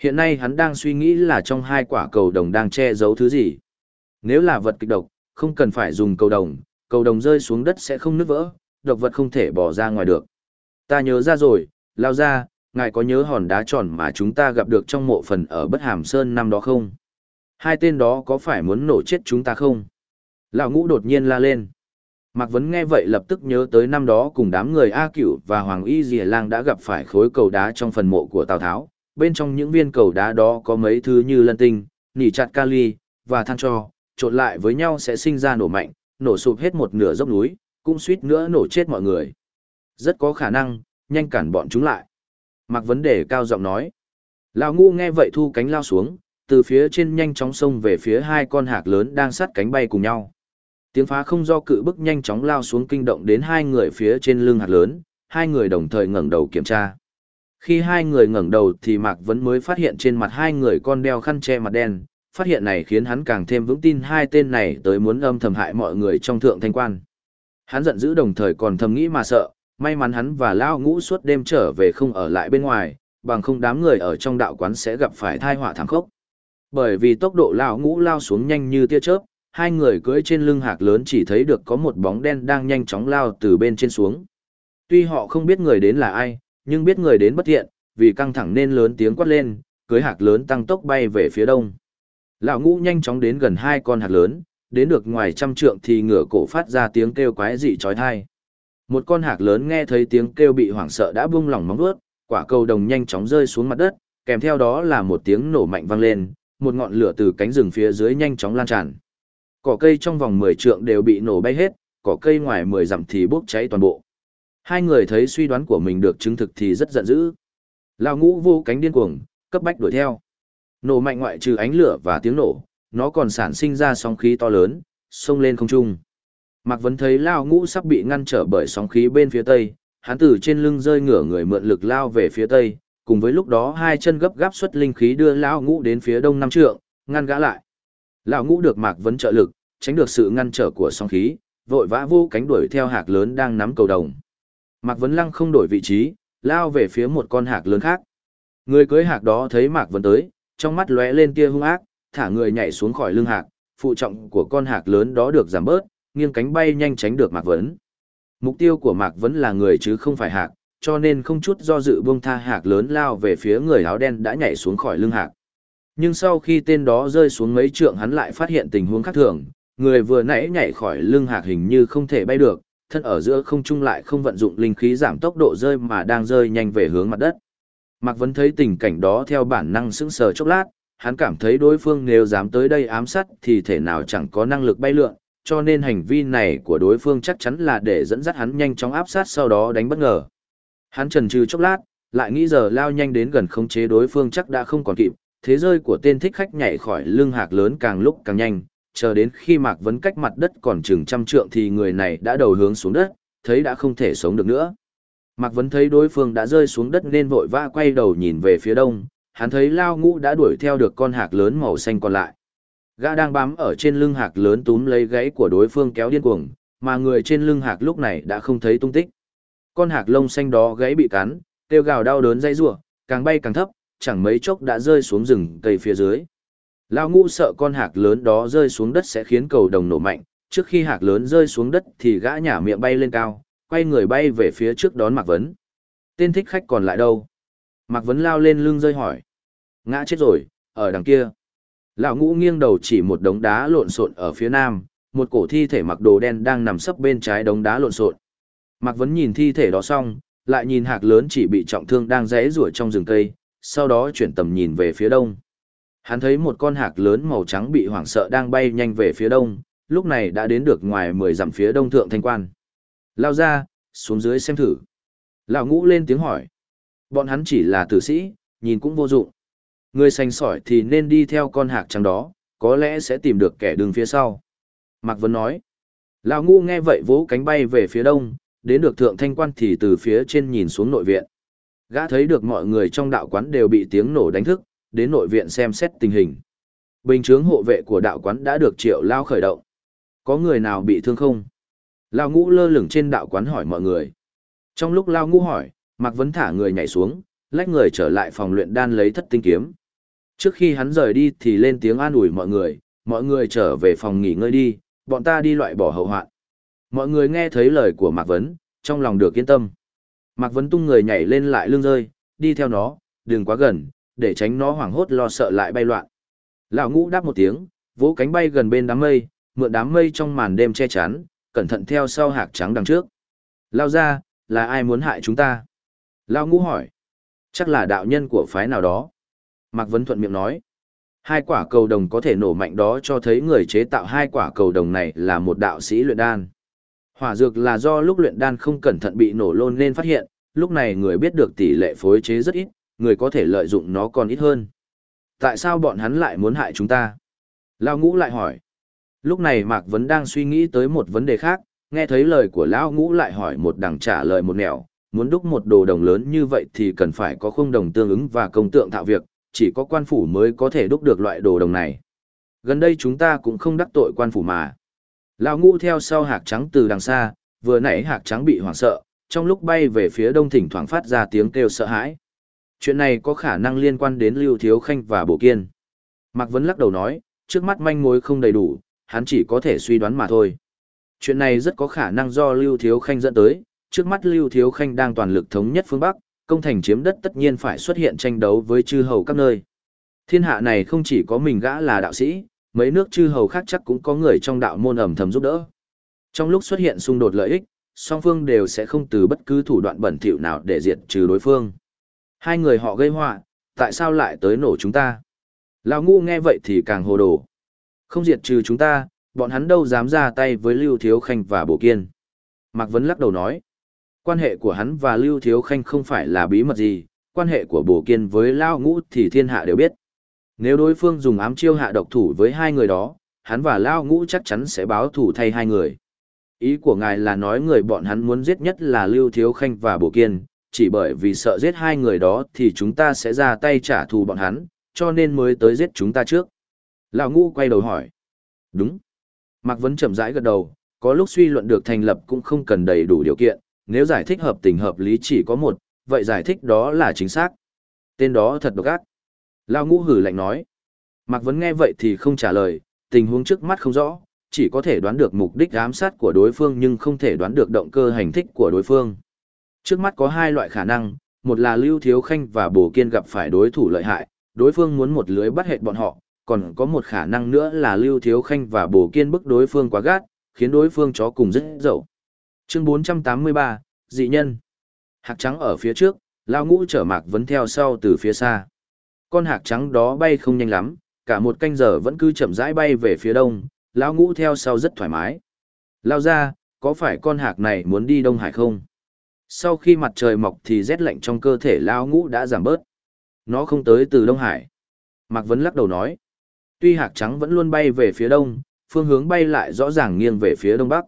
Hiện nay hắn đang suy nghĩ là trong hai quả cầu đồng đang che giấu thứ gì. Nếu là vật kịch độc, không cần phải dùng cầu đồng, cầu đồng rơi xuống đất sẽ không nứt vỡ, độc vật không thể bỏ ra ngoài được. Ta nhớ ra rồi, lao ra, ngài có nhớ hòn đá tròn mà chúng ta gặp được trong mộ phần ở Bất Hàm Sơn năm đó không? Hai tên đó có phải muốn nổ chết chúng ta không? Lão ngũ đột nhiên la lên. Mạc Vấn nghe vậy lập tức nhớ tới năm đó cùng đám người A Cửu và Hoàng Y Dìa Lang đã gặp phải khối cầu đá trong phần mộ của Tào Tháo. Bên trong những viên cầu đá đó có mấy thứ như lân tinh, nỉ chặt kali và than cho, trộn lại với nhau sẽ sinh ra nổ mạnh, nổ sụp hết một nửa dốc núi, cũng suýt nữa nổ chết mọi người. Rất có khả năng, nhanh cản bọn chúng lại. Mạc Vấn đề cao giọng nói. Lão ngu nghe vậy thu cánh lao xuống, từ phía trên nhanh chóng xông về phía hai con hạc lớn đang sát cánh bay cùng nhau. Tiếng phá không do cự bức nhanh chóng lao xuống kinh động đến hai người phía trên lưng hạc lớn, hai người đồng thời ngẩng đầu kiểm tra. Khi hai người ngẩng đầu thì Mạc Vấn mới phát hiện trên mặt hai người con đeo khăn che mặt đen, phát hiện này khiến hắn càng thêm vững tin hai tên này tới muốn âm thầm hại mọi người trong thượng thanh quan. Hắn giận dữ đồng thời còn thầm nghĩ mà sợ, may mắn hắn và Lao Ngũ suốt đêm trở về không ở lại bên ngoài, bằng không đám người ở trong đạo quán sẽ gặp phải thai họa thảm khốc. Bởi vì tốc độ Lao Ngũ lao xuống nhanh như tia chớp, hai người cưỡi trên lưng hạc lớn chỉ thấy được có một bóng đen đang nhanh chóng lao từ bên trên xuống. Tuy họ không biết người đến là ai, nhưng biết người đến bất thiện, vì căng thẳng nên lớn tiếng quát lên, cưới hạc lớn tăng tốc bay về phía đông. Lão ngũ nhanh chóng đến gần hai con hạc lớn, đến được ngoài trăm trượng thì ngửa cổ phát ra tiếng kêu quái dị trói thai. Một con hạc lớn nghe thấy tiếng kêu bị hoảng sợ đã buông lỏng móng vuốt, quả cầu đồng nhanh chóng rơi xuống mặt đất, kèm theo đó là một tiếng nổ mạnh vang lên, một ngọn lửa từ cánh rừng phía dưới nhanh chóng lan tràn. Cỏ cây trong vòng 10 trượng đều bị nổ bay hết, cỏ cây ngoài 10 dặm thì bốc cháy toàn bộ. Hai người thấy suy đoán của mình được chứng thực thì rất giận dữ. Lão ngũ vô cánh điên cuồng, cấp bách đuổi theo. Nổ mạnh ngoại trừ ánh lửa và tiếng nổ, nó còn sản sinh ra sóng khí to lớn, xông lên không trung. Mạc Vấn thấy Lao Ngũ sắp bị ngăn trở bởi sóng khí bên phía tây, hắn từ trên lưng rơi ngửa người mượn lực lao về phía tây, cùng với lúc đó hai chân gấp gáp xuất linh khí đưa Lao Ngũ đến phía đông năm trượng, ngăn gã lại. Lão Ngũ được Mạc Vấn trợ lực, tránh được sự ngăn trở của sóng khí, vội vã vô cánh đuổi theo hạc lớn đang nắm cầu đồng. Mạc Vấn Lăng không đổi vị trí, lao về phía một con hạc lớn khác. Người cưới hạc đó thấy Mạc Vấn tới, trong mắt lóe lên tia hung ác, thả người nhảy xuống khỏi lưng hạc, phụ trọng của con hạc lớn đó được giảm bớt, nghiêng cánh bay nhanh tránh được Mạc Vấn. Mục tiêu của Mạc Vấn là người chứ không phải hạc, cho nên không chút do dự buông tha hạc lớn lao về phía người áo đen đã nhảy xuống khỏi lưng hạc. Nhưng sau khi tên đó rơi xuống mấy trượng hắn lại phát hiện tình huống khác thường, người vừa nãy nhảy khỏi lưng hạc hình như không thể bay được, thân ở giữa không trung lại không vận dụng linh khí giảm tốc độ rơi mà đang rơi nhanh về hướng mặt đất. Mạc Vấn thấy tình cảnh đó theo bản năng sững sờ chốc lát, hắn cảm thấy đối phương nếu dám tới đây ám sát thì thể nào chẳng có năng lực bay lượn, cho nên hành vi này của đối phương chắc chắn là để dẫn dắt hắn nhanh chóng áp sát sau đó đánh bất ngờ. Hắn trần trừ chốc lát, lại nghĩ giờ lao nhanh đến gần khống chế đối phương chắc đã không còn kịp, thế rơi của tên thích khách nhảy khỏi lưng hạc lớn càng lúc càng nhanh, chờ đến khi Mạc Vấn cách mặt đất còn chừng trăm trượng thì người này đã đầu hướng xuống đất, thấy đã không thể sống được nữa. Mạc Vấn thấy đối phương đã rơi xuống đất nên vội vã quay đầu nhìn về phía đông, hắn thấy Lao Ngũ đã đuổi theo được con hạc lớn màu xanh còn lại. Gã đang bám ở trên lưng hạc lớn túm lấy gáy của đối phương kéo điên cuồng, mà người trên lưng hạc lúc này đã không thấy tung tích. Con hạc lông xanh đó gáy bị cắn, kêu gào đau đớn dây rủa, càng bay càng thấp, chẳng mấy chốc đã rơi xuống rừng cây phía dưới. Lao ngũ sợ con hạc lớn đó rơi xuống đất sẽ khiến cầu đồng nổ mạnh, trước khi hạc lớn rơi xuống đất thì gã nhả miệng bay lên cao, quay người bay về phía trước đón Mạc Vấn. Tên thích khách còn lại đâu? Mạc Vấn lao lên lưng rơi hỏi. Ngã chết rồi, ở đằng kia. Lão ngũ nghiêng đầu chỉ một đống đá lộn xộn ở phía nam, một cổ thi thể mặc đồ đen đang nằm sấp bên trái đống đá lộn xộn. Mạc Vấn nhìn thi thể đó xong, lại nhìn hạc lớn chỉ bị trọng thương đang rẽ rủa trong rừng cây, sau đó chuyển tầm nhìn về phía đông. Hắn thấy một con hạc lớn màu trắng bị hoảng sợ đang bay nhanh về phía đông, lúc này đã đến được ngoài mười dặm phía đông thượng thanh quan. Lao ra, xuống dưới xem thử. Lão ngũ lên tiếng hỏi. Bọn hắn chỉ là tử sĩ, nhìn cũng vô dụng. Người xanh sỏi thì nên đi theo con hạc trắng đó, có lẽ sẽ tìm được kẻ đường phía sau. Mạc Vân nói. Lão ngũ nghe vậy vỗ cánh bay về phía đông, đến được thượng thanh quan thì từ phía trên nhìn xuống nội viện. Gã thấy được mọi người trong đạo quán đều bị tiếng nổ đánh thức, đến nội viện xem xét tình hình. Bình chướng hộ vệ của đạo quán đã được triệu lao khởi động. Có người nào bị thương không? Lao ngũ lơ lửng trên đạo quán hỏi mọi người. Trong lúc Lao ngũ hỏi, Mạc Vấn thả người nhảy xuống, lách người trở lại phòng luyện đan lấy thất tinh kiếm. Trước khi hắn rời đi thì lên tiếng an ủi mọi người, mọi người trở về phòng nghỉ ngơi đi, bọn ta đi loại bỏ hậu hoạn. Mọi người nghe thấy lời của Mạc Vấn, trong lòng được yên tâm. Mạc Vấn tung người nhảy lên lại lưng rơi, đi theo nó, đừng quá gần, để tránh nó hoảng hốt lo sợ lại bay loạn. Lão ngũ đáp một tiếng, vỗ cánh bay gần bên đám mây, mượn đám mây trong màn đêm che chắn, cẩn thận theo sau hạc trắng đằng trước. Lao ra, là ai muốn hại chúng ta? Lao ngũ hỏi. Chắc là đạo nhân của phái nào đó. Mạc Vấn thuận miệng nói. Hai quả cầu đồng có thể nổ mạnh đó cho thấy người chế tạo hai quả cầu đồng này là một đạo sĩ luyện đan. Hỏa dược là do lúc luyện đan không cẩn thận bị nổ lôn nên phát hiện, lúc này người biết được tỷ lệ phối chế rất ít, người có thể lợi dụng nó còn ít hơn. Tại sao bọn hắn lại muốn hại chúng ta? Lao ngũ lại hỏi. Lúc này Mạc Vấn đang suy nghĩ tới một vấn đề khác, nghe thấy lời của Lão ngũ lại hỏi một đằng trả lời một nẻo, muốn đúc một đồ đồng lớn như vậy thì cần phải có khung đồng tương ứng và công tượng tạo việc, chỉ có quan phủ mới có thể đúc được loại đồ đồng này. Gần đây chúng ta cũng không đắc tội quan phủ mà. Lão ngũ theo sau hạc trắng từ đằng xa, vừa nãy hạc trắng bị hoảng sợ, trong lúc bay về phía đông thỉnh thoảng phát ra tiếng kêu sợ hãi. Chuyện này có khả năng liên quan đến Lưu Thiếu Khanh và Bổ Kiên. Mạc Vấn lắc đầu nói, trước mắt manh mối không đầy đủ, hắn chỉ có thể suy đoán mà thôi. Chuyện này rất có khả năng do Lưu Thiếu Khanh dẫn tới, trước mắt Lưu Thiếu Khanh đang toàn lực thống nhất phương Bắc, công thành chiếm đất tất nhiên phải xuất hiện tranh đấu với chư hầu các nơi. Thiên hạ này không chỉ có mình gã là đạo sĩ, mấy nước chư hầu khác chắc cũng có người trong đạo môn ẩm thầm giúp đỡ. Trong lúc xuất hiện xung đột lợi ích, song phương đều sẽ không từ bất cứ thủ đoạn bẩn thỉu nào để diệt trừ đối phương. Hai người họ gây họa, tại sao lại tới nổ chúng ta? Lão ngu nghe vậy thì càng hồ đồ. Không diệt trừ chúng ta, bọn hắn đâu dám ra tay với Lưu Thiếu Khanh và Bộ Kiên. Mạc Vấn lắc đầu nói, quan hệ của hắn và Lưu Thiếu Khanh không phải là bí mật gì, quan hệ của Bồ Kiên với Lao Ngũ thì thiên hạ đều biết. Nếu đối phương dùng ám chiêu hạ độc thủ với hai người đó, hắn và Lao Ngũ chắc chắn sẽ báo thủ thay hai người. Ý của ngài là nói người bọn hắn muốn giết nhất là Lưu Thiếu Khanh và Bồ Kiên, chỉ bởi vì sợ giết hai người đó thì chúng ta sẽ ra tay trả thù bọn hắn, cho nên mới tới giết chúng ta trước. Lão Ngũ quay đầu hỏi. Đúng. Mạc Vấn chậm rãi gật đầu, có lúc suy luận được thành lập cũng không cần đầy đủ điều kiện, nếu giải thích hợp tình hợp lý chỉ có một, vậy giải thích đó là chính xác. Tên đó thật độc ác. Lao ngũ hử lạnh nói. Mạc Vấn nghe vậy thì không trả lời, tình huống trước mắt không rõ, chỉ có thể đoán được mục đích ám sát của đối phương nhưng không thể đoán được động cơ hành thích của đối phương. Trước mắt có hai loại khả năng, một là Lưu Thiếu Khanh và Bồ Kiên gặp phải đối thủ lợi hại, đối phương muốn một lưới bắt hệt bọn họ, còn có một khả năng nữa là Lưu Thiếu Khanh và Bồ Kiên bức đối phương quá gắt, khiến đối phương chó cùng rất dậu. Chương 483, dị nhân. Hạc trắng ở phía trước, lao ngũ trở mạc vấn theo sau từ phía xa. Con hạc trắng đó bay không nhanh lắm, cả một canh giờ vẫn cứ chậm rãi bay về phía đông, lao ngũ theo sau rất thoải mái. Lao ra, có phải con hạc này muốn đi Đông Hải không? Sau khi mặt trời mọc thì rét lạnh trong cơ thể lao ngũ đã giảm bớt. Nó không tới từ Đông Hải. Mạc Vấn lắc đầu nói. Tuy hạc trắng vẫn luôn bay về phía đông, phương hướng bay lại rõ ràng nghiêng về phía đông bắc.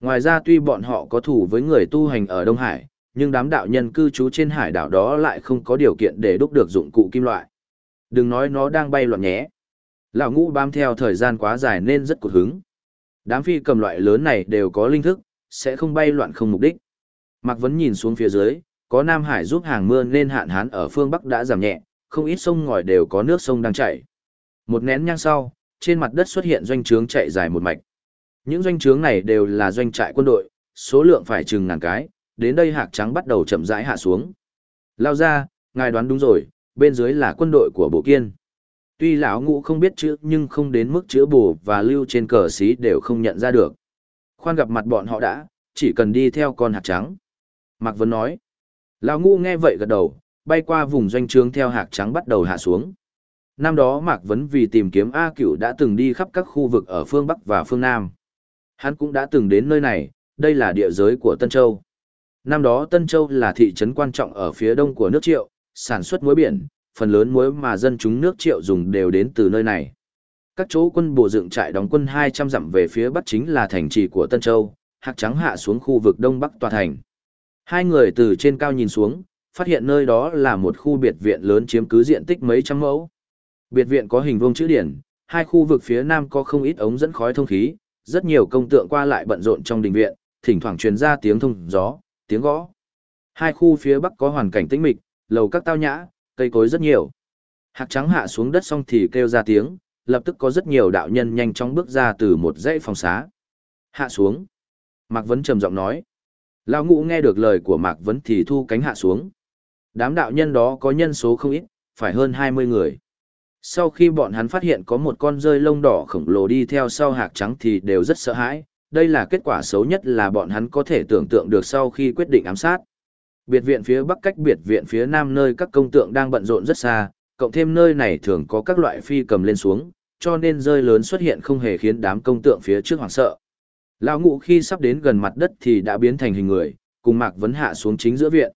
Ngoài ra tuy bọn họ có thủ với người tu hành ở Đông Hải, nhưng đám đạo nhân cư trú trên hải đảo đó lại không có điều kiện để đúc được dụng cụ kim loại. Đừng nói nó đang bay loạn nhé. Lão ngũ bám theo thời gian quá dài nên rất cột hứng. Đám phi cầm loại lớn này đều có linh thức, sẽ không bay loạn không mục đích. Mạc Vấn nhìn xuống phía dưới, có Nam Hải giúp hàng mưa nên hạn hán ở phương Bắc đã giảm nhẹ, không ít sông ngòi đều có nước sông đang chảy. Một nén nhang sau, trên mặt đất xuất hiện doanh trướng chạy dài một mạch. Những doanh trướng này đều là doanh trại quân đội, số lượng phải chừng ngàn cái, đến đây hạc trắng bắt đầu chậm rãi hạ xuống. Lao ra, ngài đoán đúng rồi, bên dưới là quân đội của bộ kiên. Tuy lão ngũ không biết chữ nhưng không đến mức chữ bù và lưu trên cờ xí đều không nhận ra được. Khoan gặp mặt bọn họ đã, chỉ cần đi theo con hạc trắng. Mạc Vân nói. Lão ngũ nghe vậy gật đầu, bay qua vùng doanh trướng theo hạc trắng bắt đầu hạ xuống. Năm đó Mạc Vấn vì tìm kiếm A Cửu đã từng đi khắp các khu vực ở phương Bắc và phương Nam. Hắn cũng đã từng đến nơi này, đây là địa giới của Tân Châu. Năm đó Tân Châu là thị trấn quan trọng ở phía đông của nước Triệu, sản xuất muối biển, phần lớn muối mà dân chúng nước Triệu dùng đều đến từ nơi này. Các chỗ quân bộ dựng trại đóng quân 200 dặm về phía bắc chính là thành trì của Tân Châu, hạc trắng hạ xuống khu vực đông bắc tòa thành. Hai người từ trên cao nhìn xuống, phát hiện nơi đó là một khu biệt viện lớn chiếm cứ diện tích mấy trăm mẫu. Biệt viện có hình vuông chữ điển, hai khu vực phía nam có không ít ống dẫn khói thông khí, rất nhiều công tượng qua lại bận rộn trong đình viện, thỉnh thoảng truyền ra tiếng thông gió, tiếng gõ. Hai khu phía bắc có hoàn cảnh tĩnh mịch, lầu các tao nhã, cây cối rất nhiều. Hạc trắng hạ xuống đất xong thì kêu ra tiếng, lập tức có rất nhiều đạo nhân nhanh chóng bước ra từ một dãy phòng xá. Hạ xuống. Mạc Vấn trầm giọng nói. Lão ngũ nghe được lời của Mạc Vấn thì thu cánh hạ xuống. Đám đạo nhân đó có nhân số không ít, phải hơn 20 người. Sau khi bọn hắn phát hiện có một con rơi lông đỏ khổng lồ đi theo sau hạc trắng thì đều rất sợ hãi, đây là kết quả xấu nhất là bọn hắn có thể tưởng tượng được sau khi quyết định ám sát. Biệt viện phía bắc cách biệt viện phía nam nơi các công tượng đang bận rộn rất xa, cộng thêm nơi này thường có các loại phi cầm lên xuống, cho nên rơi lớn xuất hiện không hề khiến đám công tượng phía trước hoảng sợ. Lão ngụ khi sắp đến gần mặt đất thì đã biến thành hình người, cùng Mạc Vấn hạ xuống chính giữa viện.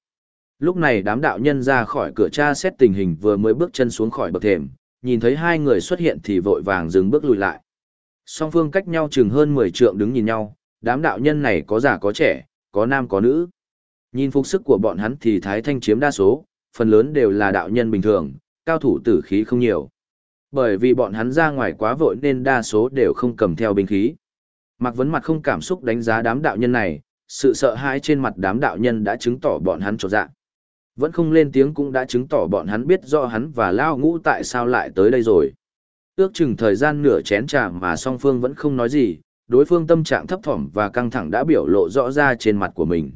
Lúc này đám đạo nhân ra khỏi cửa tra xét tình hình vừa mới bước chân xuống khỏi bậc thềm, nhìn thấy hai người xuất hiện thì vội vàng dừng bước lùi lại. Song phương cách nhau chừng hơn 10 trượng đứng nhìn nhau, đám đạo nhân này có già có trẻ, có nam có nữ. Nhìn phục sức của bọn hắn thì thái thanh chiếm đa số, phần lớn đều là đạo nhân bình thường, cao thủ tử khí không nhiều. Bởi vì bọn hắn ra ngoài quá vội nên đa số đều không cầm theo binh khí. Mạc Vấn mặt không cảm xúc đánh giá đám đạo nhân này, sự sợ hãi trên mặt đám đạo nhân đã chứng tỏ bọn hắn trột dạ. Vẫn không lên tiếng cũng đã chứng tỏ bọn hắn biết rõ hắn và Lao Ngũ tại sao lại tới đây rồi. Ước chừng thời gian nửa chén trà mà song phương vẫn không nói gì, đối phương tâm trạng thấp thỏm và căng thẳng đã biểu lộ rõ ra trên mặt của mình.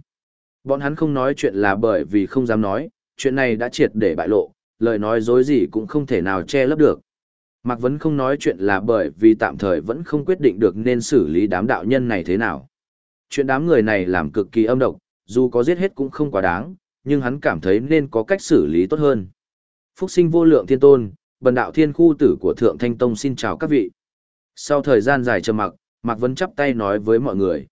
Bọn hắn không nói chuyện là bởi vì không dám nói, chuyện này đã triệt để bại lộ, lời nói dối gì cũng không thể nào che lấp được. Mạc Vấn không nói chuyện là bởi vì tạm thời vẫn không quyết định được nên xử lý đám đạo nhân này thế nào. Chuyện đám người này làm cực kỳ âm độc, dù có giết hết cũng không quá đáng, nhưng hắn cảm thấy nên có cách xử lý tốt hơn. Phúc sinh vô lượng thiên tôn, bần đạo thiên khu tử của Thượng Thanh Tông xin chào các vị. Sau thời gian dài trầm mặc, Mạc Vấn chắp tay nói với mọi người.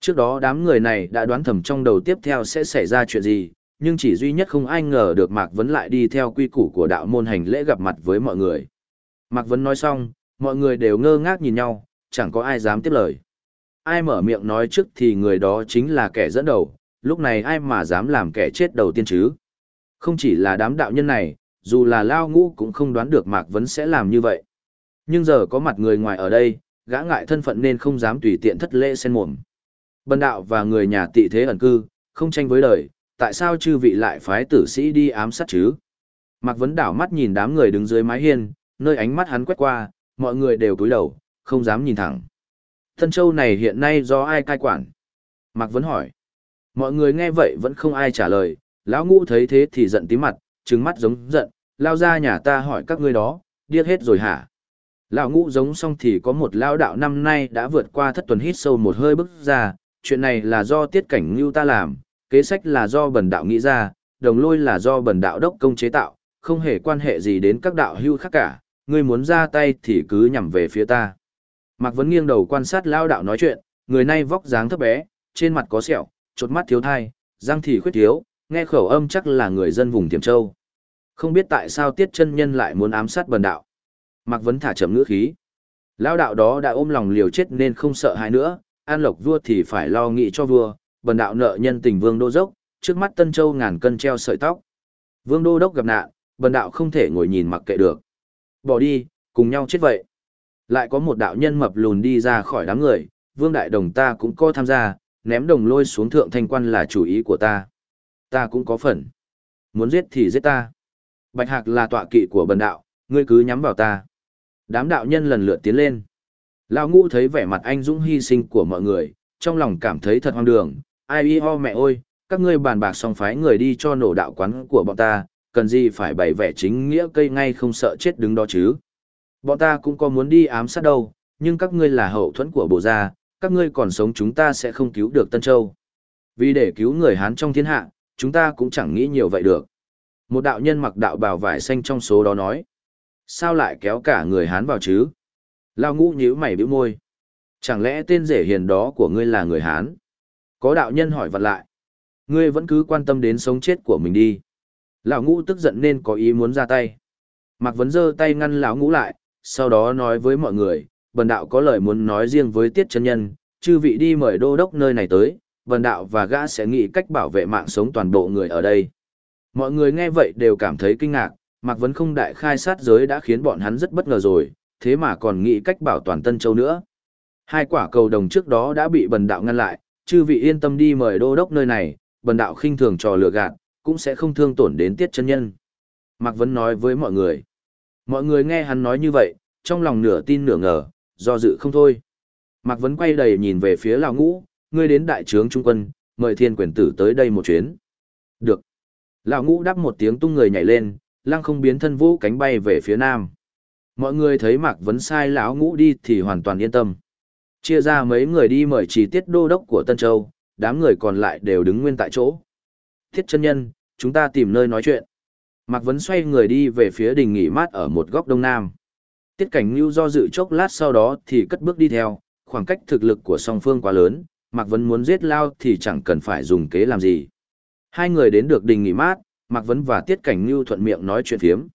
Trước đó đám người này đã đoán thầm trong đầu tiếp theo sẽ xảy ra chuyện gì, nhưng chỉ duy nhất không ai ngờ được Mạc Vấn lại đi theo quy củ của đạo môn hành lễ gặp mặt với mọi người. Mạc Vấn nói xong, mọi người đều ngơ ngác nhìn nhau, chẳng có ai dám tiếp lời. Ai mở miệng nói trước thì người đó chính là kẻ dẫn đầu, lúc này ai mà dám làm kẻ chết đầu tiên chứ? Không chỉ là đám đạo nhân này, dù là Lao Ngũ cũng không đoán được Mạc Vấn sẽ làm như vậy. Nhưng giờ có mặt người ngoài ở đây, gã ngại thân phận nên không dám tùy tiện thất lễ sen mồm. Bần đạo và người nhà tị thế ẩn cư, không tranh với đời, tại sao chư vị lại phái tử sĩ đi ám sát chứ? Mạc Vấn đảo mắt nhìn đám người đứng dưới mái hiên, nơi ánh mắt hắn quét qua, mọi người đều cúi đầu, không dám nhìn thẳng. thân Châu này hiện nay do ai cai quản? Mạc Vấn hỏi. Mọi người nghe vậy vẫn không ai trả lời, lão ngũ thấy thế thì giận tí mặt, trừng mắt giống giận, lao ra nhà ta hỏi các ngươi đó, điếc hết rồi hả? Lão ngũ giống xong thì có một lao đạo năm nay đã vượt qua thất tuần hít sâu một hơi bước ra, chuyện này là do tiết cảnh ngưu ta làm, kế sách là do bần đạo nghĩ ra, đồng lôi là do bần đạo đốc công chế tạo, không hề quan hệ gì đến các đạo hưu khác cả, ngươi muốn ra tay thì cứ nhằm về phía ta. Mạc Vấn nghiêng đầu quan sát lao đạo nói chuyện, người này vóc dáng thấp bé, trên mặt có sẹo, chột mắt thiếu thai, răng thì khuyết thiếu, nghe khẩu âm chắc là người dân vùng Tiềm Châu. Không biết tại sao Tiết chân nhân lại muốn ám sát bần đạo. Mạc Vấn thả chậm ngữ khí. Lao đạo đó đã ôm lòng liều chết nên không sợ hãi nữa, an lộc vua thì phải lo nghĩ cho vua, bần đạo nợ nhân tình vương đô dốc, trước mắt Tân Châu ngàn cân treo sợi tóc. Vương đô đốc gặp nạn, bần đạo không thể ngồi nhìn mặc kệ được. Bỏ đi, cùng nhau chết vậy. Lại có một đạo nhân mập lùn đi ra khỏi đám người, vương đại đồng ta cũng có tham gia, ném đồng lôi xuống thượng thanh quan là chủ ý của ta. Ta cũng có phần. Muốn giết thì giết ta. Bạch hạc là tọa kỵ của bần đạo, ngươi cứ nhắm vào ta. Đám đạo nhân lần lượt tiến lên. Lão ngũ thấy vẻ mặt anh dũng hy sinh của mọi người, trong lòng cảm thấy thật hoang đường. Ai y ho mẹ ơi, các ngươi bàn bạc xong phái người đi cho nổ đạo quán của bọn ta, cần gì phải bày vẻ chính nghĩa cây ngay không sợ chết đứng đó chứ. Bọn ta cũng có muốn đi ám sát đâu, nhưng các ngươi là hậu thuẫn của bộ gia, các ngươi còn sống chúng ta sẽ không cứu được Tân Châu. Vì để cứu người Hán trong thiên hạ, chúng ta cũng chẳng nghĩ nhiều vậy được. Một đạo nhân mặc đạo bào vải xanh trong số đó nói. Sao lại kéo cả người Hán vào chứ? Lao ngũ nhíu mày bĩu môi. Chẳng lẽ tên rể hiền đó của ngươi là người Hán? Có đạo nhân hỏi vặt lại. Ngươi vẫn cứ quan tâm đến sống chết của mình đi. Lão ngũ tức giận nên có ý muốn ra tay. Mạc Vấn giơ tay ngăn lão ngũ lại, sau đó nói với mọi người, bần đạo có lời muốn nói riêng với tiết chân nhân, chư vị đi mời đô đốc nơi này tới, bần đạo và gã sẽ nghĩ cách bảo vệ mạng sống toàn bộ người ở đây. Mọi người nghe vậy đều cảm thấy kinh ngạc, Mạc Vấn không đại khai sát giới đã khiến bọn hắn rất bất ngờ rồi, thế mà còn nghĩ cách bảo toàn Tân Châu nữa. Hai quả cầu đồng trước đó đã bị bần đạo ngăn lại, chư vị yên tâm đi mời đô đốc nơi này, bần đạo khinh thường trò lừa gạt, cũng sẽ không thương tổn đến tiết chân nhân. Mạc Vấn nói với mọi người. Mọi người nghe hắn nói như vậy, trong lòng nửa tin nửa ngờ, do dự không thôi. Mạc Vấn quay đầy nhìn về phía Lào Ngũ, ngươi đến đại trướng trung quân, mời thiên quyền tử tới đây một chuyến. Được. Lão Ngũ đáp một tiếng tung người nhảy lên, lăng không biến thân vũ cánh bay về phía nam. Mọi người thấy Mạc Vấn sai lão Ngũ đi thì hoàn toàn yên tâm. Chia ra mấy người đi mời chỉ tiết đô đốc của Tân Châu, đám người còn lại đều đứng nguyên tại chỗ. Thiết chân nhân, chúng ta tìm nơi nói chuyện. Mạc Vấn xoay người đi về phía đình nghỉ mát ở một góc đông nam. Tiết cảnh Nhu do dự chốc lát sau đó thì cất bước đi theo, khoảng cách thực lực của song phương quá lớn, Mạc Vấn muốn giết Lao thì chẳng cần phải dùng kế làm gì. Hai người đến được đình nghỉ mát, Mạc Vấn và Tiết cảnh Nhu thuận miệng nói chuyện phiếm.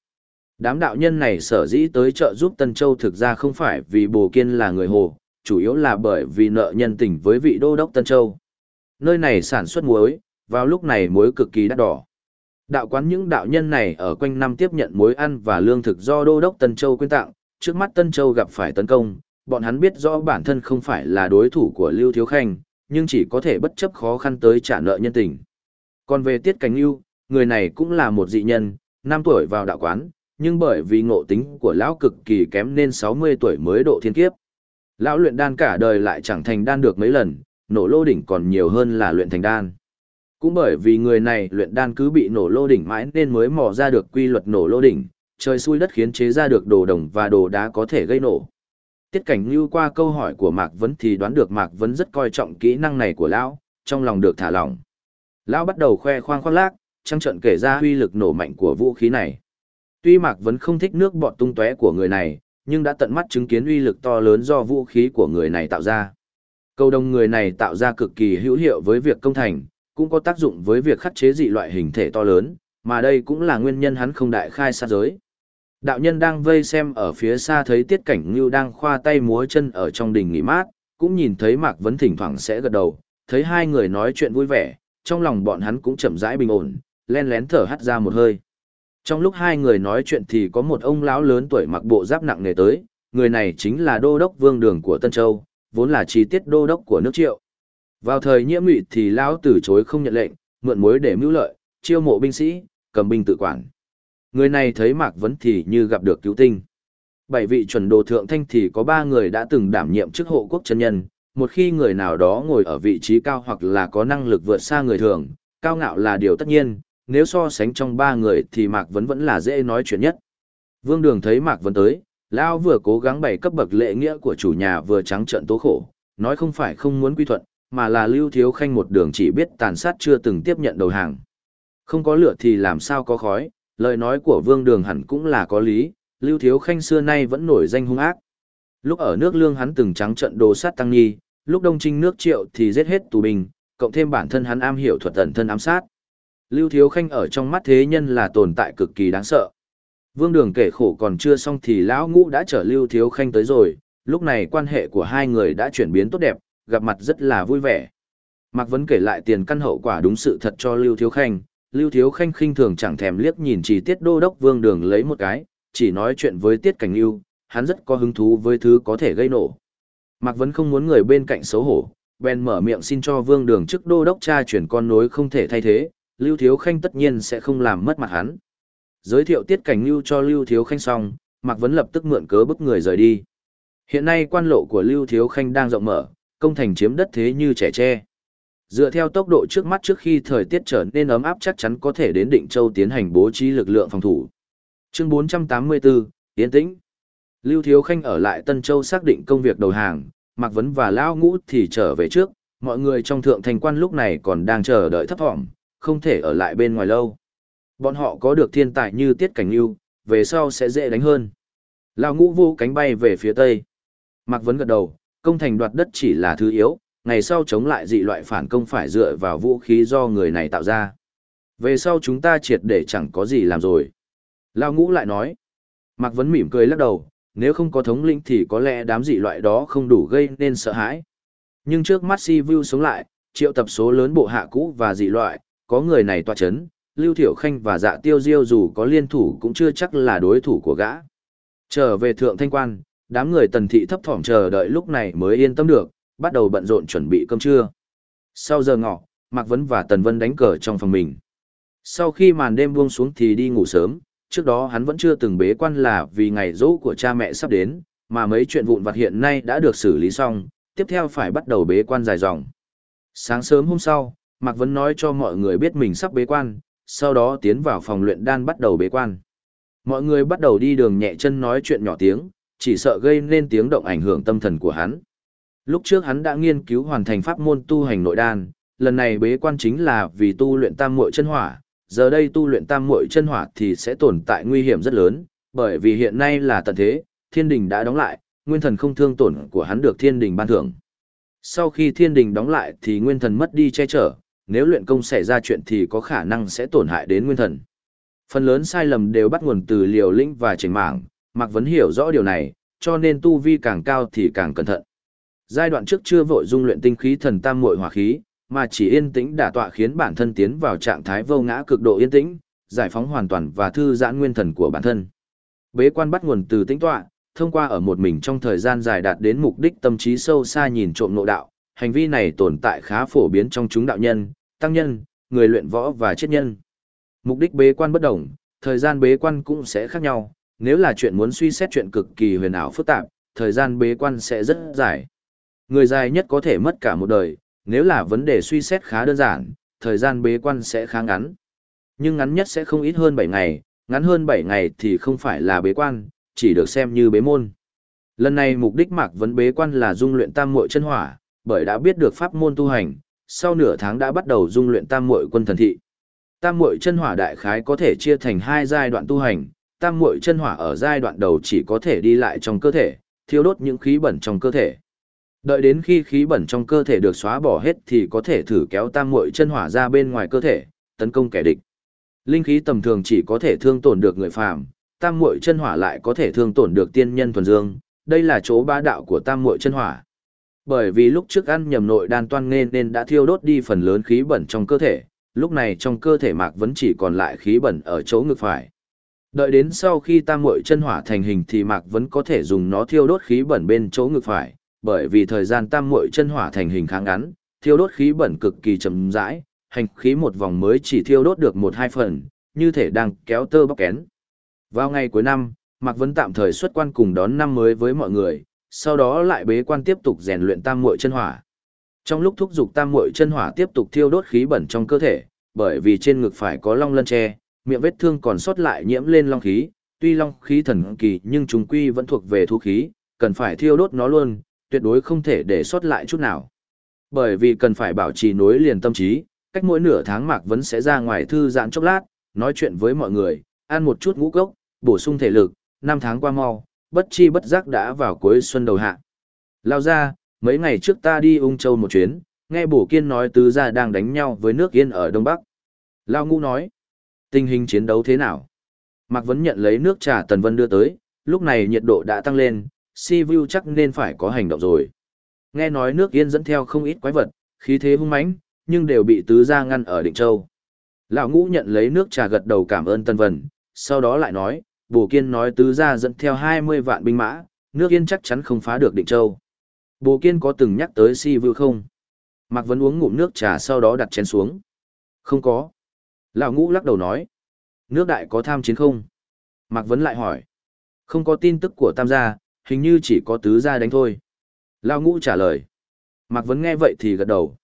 Đám đạo nhân này sở dĩ tới trợ giúp Tân Châu thực ra không phải vì Bồ Kiên là người Hồ, chủ yếu là bởi vì nợ nhân tình với vị đô đốc Tân Châu. Nơi này sản xuất muối, vào lúc này muối cực kỳ đắt đỏ. Đạo quán những đạo nhân này ở quanh năm tiếp nhận muối ăn và lương thực do đô đốc Tân Châu quyên tặng, trước mắt Tân Châu gặp phải tấn công, bọn hắn biết rõ bản thân không phải là đối thủ của Lưu Thiếu Khanh, nhưng chỉ có thể bất chấp khó khăn tới trả nợ nhân tình. Còn về Tiết Cảnh Lưu, người này cũng là một dị nhân, năm tuổi vào đạo quán, nhưng bởi vì ngộ tính của lão cực kỳ kém nên 60 tuổi mới độ thiên kiếp. Lão luyện đan cả đời lại chẳng thành đan được mấy lần, nổ lô đỉnh còn nhiều hơn là luyện thành đan. Cũng bởi vì người này luyện đan cứ bị nổ lô đỉnh mãi nên mới mò ra được quy luật nổ lô đỉnh, trời xui đất khiến chế ra được đồ đồng và đồ đá có thể gây nổ. Tiết cảnh như qua câu hỏi của Mạc Vấn thì đoán được Mạc Vấn rất coi trọng kỹ năng này của Lão, trong lòng được thả lỏng. Lão bắt đầu khoe khoang khoác lác, trăng trận kể ra huy lực nổ mạnh của vũ khí này. Tuy Mạc Vấn không thích nước bọt tung tóe của người này, nhưng đã tận mắt chứng kiến uy lực to lớn do vũ khí của người này tạo ra. Câu đồng người này tạo ra cực kỳ hữu hiệu với việc công thành, cũng có tác dụng với việc khắc chế dị loại hình thể to lớn, mà đây cũng là nguyên nhân hắn không đại khai sát giới. Đạo nhân đang vây xem ở phía xa thấy tiết cảnh ngưu đang khoa tay múa chân ở trong đình nghỉ mát, cũng nhìn thấy Mạc Vấn thỉnh thoảng sẽ gật đầu, thấy hai người nói chuyện vui vẻ, trong lòng bọn hắn cũng chậm rãi bình ổn, len lén thở hắt ra một hơi. Trong lúc hai người nói chuyện thì có một ông lão lớn tuổi mặc bộ giáp nặng nề tới, người này chính là đô đốc vương đường của Tân Châu, vốn là chi tiết đô đốc của nước Triệu. Vào thời nhiễm ngụy thì lão từ chối không nhận lệnh, mượn mối để mưu lợi, chiêu mộ binh sĩ, cầm binh tự quản. Người này thấy Mạc Vấn thì như gặp được cứu tinh. Bảy vị chuẩn đồ thượng thanh thì có ba người đã từng đảm nhiệm chức hộ quốc chân nhân, một khi người nào đó ngồi ở vị trí cao hoặc là có năng lực vượt xa người thường, cao ngạo là điều tất nhiên, nếu so sánh trong ba người thì Mạc Vấn vẫn là dễ nói chuyện nhất. Vương Đường thấy Mạc Vấn tới, Lão vừa cố gắng bày cấp bậc lễ nghĩa của chủ nhà vừa trắng trợn tố khổ, nói không phải không muốn quy thuận, mà là Lưu Thiếu Khanh một đường chỉ biết tàn sát chưa từng tiếp nhận đầu hàng. Không có lửa thì làm sao có khói, lời nói của Vương Đường hẳn cũng là có lý, Lưu Thiếu Khanh xưa nay vẫn nổi danh hung ác. Lúc ở nước lương hắn từng trắng trận đồ sát tăng nghi, lúc đông trinh nước triệu thì giết hết tù binh, cộng thêm bản thân hắn am hiểu thuật tẩn thân ám sát. Lưu Thiếu Khanh ở trong mắt thế nhân là tồn tại cực kỳ đáng sợ. Vương Đường kể khổ còn chưa xong thì lão ngũ đã chở Lưu Thiếu Khanh tới rồi, lúc này quan hệ của hai người đã chuyển biến tốt đẹp, gặp mặt rất là vui vẻ. Mạc Vấn kể lại tiền căn hậu quả đúng sự thật cho Lưu Thiếu Khanh, Lưu Thiếu Khanh khinh thường chẳng thèm liếc nhìn chỉ tiết đô đốc Vương Đường lấy một cái, chỉ nói chuyện với tiết cảnh lưu, hắn rất có hứng thú với thứ có thể gây nổ. Mạc Vấn không muốn người bên cạnh xấu hổ, bèn mở miệng xin cho Vương Đường chức đô đốc cha chuyển con nối không thể thay thế, Lưu Thiếu Khanh tất nhiên sẽ không làm mất mặt hắn. Giới thiệu tiết cảnh lưu cho Lưu Thiếu Khanh xong, Mạc Vấn lập tức mượn cớ bức người rời đi. Hiện nay quan lộ của Lưu Thiếu Khanh đang rộng mở, công thành chiếm đất thế như trẻ tre. Dựa theo tốc độ trước mắt trước khi thời tiết trở nên ấm áp chắc chắn có thể đến Định Châu tiến hành bố trí lực lượng phòng thủ. Chương 484, Tiến tĩnh. Lưu Thiếu Khanh ở lại Tân Châu xác định công việc đầu hàng, Mạc Vấn và Lão Ngũ thì trở về trước, mọi người trong thượng thành quan lúc này còn đang chờ đợi thấp thỏm, không thể ở lại bên ngoài lâu. Bọn họ có được thiên tài như Tiết Cảnh Lưu, về sau sẽ dễ đánh hơn. Lão Ngũ vô cánh bay về phía tây. Mạc Vấn gật đầu, công thành đoạt đất chỉ là thứ yếu, ngày sau chống lại dị loại phản công phải dựa vào vũ khí do người này tạo ra. Về sau chúng ta triệt để chẳng có gì làm rồi. Lao ngũ lại nói. Mạc Vấn mỉm cười lắc đầu, nếu không có thống lĩnh thì có lẽ đám dị loại đó không đủ gây nên sợ hãi. Nhưng trước mắt si vu sống lại, triệu tập số lớn bộ hạ cũ và dị loại, có người này tọa chấn, Lưu Thiểu Khanh và dạ tiêu diêu dù có liên thủ cũng chưa chắc là đối thủ của gã. Trở về thượng thanh quan, đám người tần thị thấp thỏm chờ đợi lúc này mới yên tâm được, bắt đầu bận rộn chuẩn bị cơm trưa. Sau giờ ngọ, Mạc Vấn và Tần Vân đánh cờ trong phòng mình. Sau khi màn đêm buông xuống thì đi ngủ sớm, trước đó hắn vẫn chưa từng bế quan là vì ngày dỗ của cha mẹ sắp đến, mà mấy chuyện vụn vặt hiện nay đã được xử lý xong, tiếp theo phải bắt đầu bế quan dài dòng. Sáng sớm hôm sau, Mạc Vấn nói cho mọi người biết mình sắp bế quan, sau đó tiến vào phòng luyện đan bắt đầu bế quan. Mọi người bắt đầu đi đường nhẹ chân nói chuyện nhỏ tiếng, chỉ sợ gây nên tiếng động ảnh hưởng tâm thần của hắn. Lúc trước hắn đã nghiên cứu hoàn thành pháp môn tu hành nội đan, lần này bế quan chính là vì tu luyện tam muội chân hỏa, giờ đây tu luyện tam muội chân hỏa thì sẽ tồn tại nguy hiểm rất lớn, bởi vì hiện nay là tận thế, thiên đình đã đóng lại, nguyên thần không thương tổn của hắn được thiên đình ban thưởng. Sau khi thiên đình đóng lại thì nguyên thần mất đi che chở, nếu luyện công xảy ra chuyện thì có khả năng sẽ tổn hại đến nguyên thần. Phần lớn sai lầm đều bắt nguồn từ liều lĩnh và trình mảng, Mạc Vấn hiểu rõ điều này, cho nên tu vi càng cao thì càng cẩn thận. Giai đoạn trước chưa vội dung luyện tinh khí thần tam muội hỏa khí, mà chỉ yên tĩnh đả tọa khiến bản thân tiến vào trạng thái vô ngã cực độ yên tĩnh, giải phóng hoàn toàn và thư giãn nguyên thần của bản thân. Bế quan bắt nguồn từ tĩnh tọa, thông qua ở một mình trong thời gian dài đạt đến mục đích tâm trí sâu xa nhìn trộm nội đạo, hành vi này tồn tại khá phổ biến trong chúng đạo nhân, tăng nhân, người luyện võ và chết nhân. Mục đích bế quan bất đồng, thời gian bế quan cũng sẽ khác nhau, nếu là chuyện muốn suy xét chuyện cực kỳ huyền ảo phức tạp, thời gian bế quan sẽ rất dài. Người dài nhất có thể mất cả một đời, nếu là vấn đề suy xét khá đơn giản, thời gian bế quan sẽ khá ngắn. Nhưng ngắn nhất sẽ không ít hơn 7 ngày, ngắn hơn 7 ngày thì không phải là bế quan, chỉ được xem như bế môn. Lần này mục đích Mạc Vấn bế quan là dung luyện tam muội chân hỏa, bởi đã biết được pháp môn tu hành, sau nửa tháng đã bắt đầu dung luyện tam muội quân thần thị. Tam muội chân hỏa đại khái có thể chia thành hai giai đoạn tu hành, tam muội chân hỏa ở giai đoạn đầu chỉ có thể đi lại trong cơ thể, thiêu đốt những khí bẩn trong cơ thể. Đợi đến khi khí bẩn trong cơ thể được xóa bỏ hết thì có thể thử kéo tam muội chân hỏa ra bên ngoài cơ thể, tấn công kẻ địch. Linh khí tầm thường chỉ có thể thương tổn được người phàm, tam muội chân hỏa lại có thể thương tổn được tiên nhân thuần dương, đây là chỗ bá đạo của tam muội chân hỏa. Bởi vì lúc trước ăn nhầm nội đan toan nên nên đã thiêu đốt đi phần lớn khí bẩn trong cơ thể, lúc này trong cơ thể Mạc vẫn chỉ còn lại khí bẩn ở chỗ ngực phải. Đợi đến sau khi tam muội chân hỏa thành hình thì Mạc vẫn có thể dùng nó thiêu đốt khí bẩn bên chỗ ngực phải, bởi vì thời gian tam muội chân hỏa thành hình khá ngắn, thiêu đốt khí bẩn cực kỳ chậm rãi, hành khí một vòng mới chỉ thiêu đốt được một hai phần, như thể đang kéo tơ bóc kén. Vào ngày cuối năm, Mạc Vân tạm thời xuất quan cùng đón năm mới với mọi người, sau đó lại bế quan tiếp tục rèn luyện tam muội chân hỏa. Trong lúc thúc dục tam muội chân hỏa tiếp tục thiêu đốt khí bẩn trong cơ thể, bởi vì trên ngực phải có long lân che, miệng vết thương còn sót lại nhiễm lên long khí, tuy long khí thần kỳ nhưng chúng quy vẫn thuộc về thu khí, cần phải thiêu đốt nó luôn, tuyệt đối không thể để sót lại chút nào. Bởi vì cần phải bảo trì nối liền tâm trí, cách mỗi nửa tháng Mạc Vấn sẽ ra ngoài thư giãn chốc lát, nói chuyện với mọi người, ăn một chút ngũ cốc, bổ sung thể lực, năm tháng qua mau, bất chi bất giác đã vào cuối xuân đầu hạ. Lao ra, mấy ngày trước ta đi ung châu một chuyến, nghe bổ kiên nói tứ gia đang đánh nhau với nước yên ở Đông Bắc. Lao ngũ nói, tình hình chiến đấu thế nào? Mạc Vấn nhận lấy nước trà Tần Vân đưa tới, lúc này nhiệt độ đã tăng lên, si vu chắc nên phải có hành động rồi. Nghe nói nước yên dẫn theo không ít quái vật, khí thế hung mãnh, nhưng đều bị tứ gia ngăn ở Định Châu. Lão ngũ nhận lấy nước trà gật đầu cảm ơn Tân Vân, sau đó lại nói, bổ Kiên nói tứ gia dẫn theo 20 vạn binh mã, nước yên chắc chắn không phá được Định Châu. bổ Kiên có từng nhắc tới si vu không? Mạc Vấn uống ngụm nước trà sau đó đặt chén xuống. Không có. Lão ngũ lắc đầu nói. Nước đại có tham chiến không? Mạc Vấn lại hỏi. Không có tin tức của tam gia, hình như chỉ có tứ gia đánh thôi. Lao ngũ trả lời. Mạc Vấn nghe vậy thì gật đầu.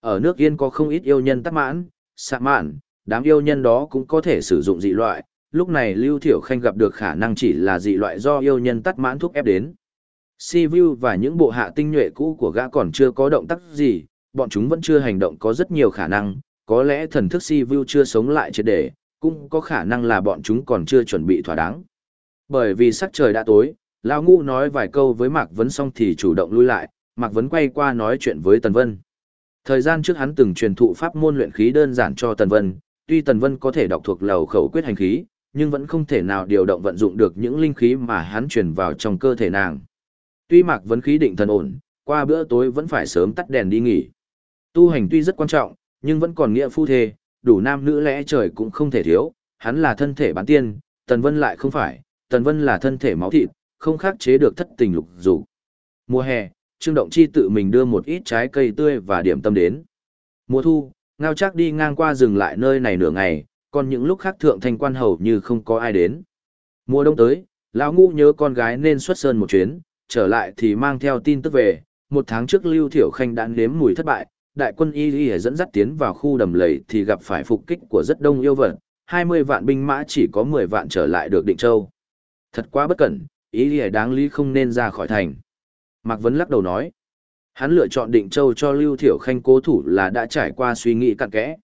Ở nước Yên có không ít yêu nhân tắc mãn, sạ mạn, đám yêu nhân đó cũng có thể sử dụng dị loại. Lúc này Lưu Thiểu Khanh gặp được khả năng chỉ là dị loại do yêu nhân tắt mãn thuốc ép đến. Si Vu và những bộ hạ tinh nhuệ cũ của gã còn chưa có động tác gì, bọn chúng vẫn chưa hành động có rất nhiều khả năng, có lẽ thần thức Si Vu chưa sống lại triệt để, cũng có khả năng là bọn chúng còn chưa chuẩn bị thỏa đáng. Bởi vì sắc trời đã tối, Lão Ngũ nói vài câu với Mạc Vấn xong thì chủ động lui lại, Mạc Vấn quay qua nói chuyện với Tần Vân. Thời gian trước hắn từng truyền thụ pháp môn luyện khí đơn giản cho Tần Vân, tuy Tần Vân có thể đọc thuộc lầu khẩu quyết hành khí, nhưng vẫn không thể nào điều động vận dụng được những linh khí mà hắn truyền vào trong cơ thể nàng. Tuy Mạc Vấn khí định thần ổn, qua bữa tối vẫn phải sớm tắt đèn đi nghỉ. Tu hành tuy rất quan trọng, nhưng vẫn còn nghĩa phu thê, đủ nam nữ lẽ trời cũng không thể thiếu, hắn là thân thể bán tiên, Tần Vân lại không phải, Tần Vân là thân thể máu thịt, không khắc chế được thất tình lục dục. Mùa hè, Trương Động Chi tự mình đưa một ít trái cây tươi và điểm tâm đến. Mùa thu, ngao trác đi ngang qua dừng lại nơi này nửa ngày, còn những lúc khác thượng thành quan hầu như không có ai đến. Mùa đông tới, lão ngũ nhớ con gái nên xuất sơn một chuyến, trở lại thì mang theo tin tức về, một tháng trước Lưu Thiểu Khanh đã nếm mùi thất bại, đại quân y y dẫn dắt tiến vào khu đầm lầy thì gặp phải phục kích của rất đông yêu vật, 20 vạn binh mã chỉ có 10 vạn trở lại được Định Châu. Thật quá bất cẩn, ý nghĩa đáng lý không nên ra khỏi thành. Mạc Vấn lắc đầu nói, hắn lựa chọn Định Châu cho Lưu Thiểu Khanh cố thủ là đã trải qua suy nghĩ cặn kẽ.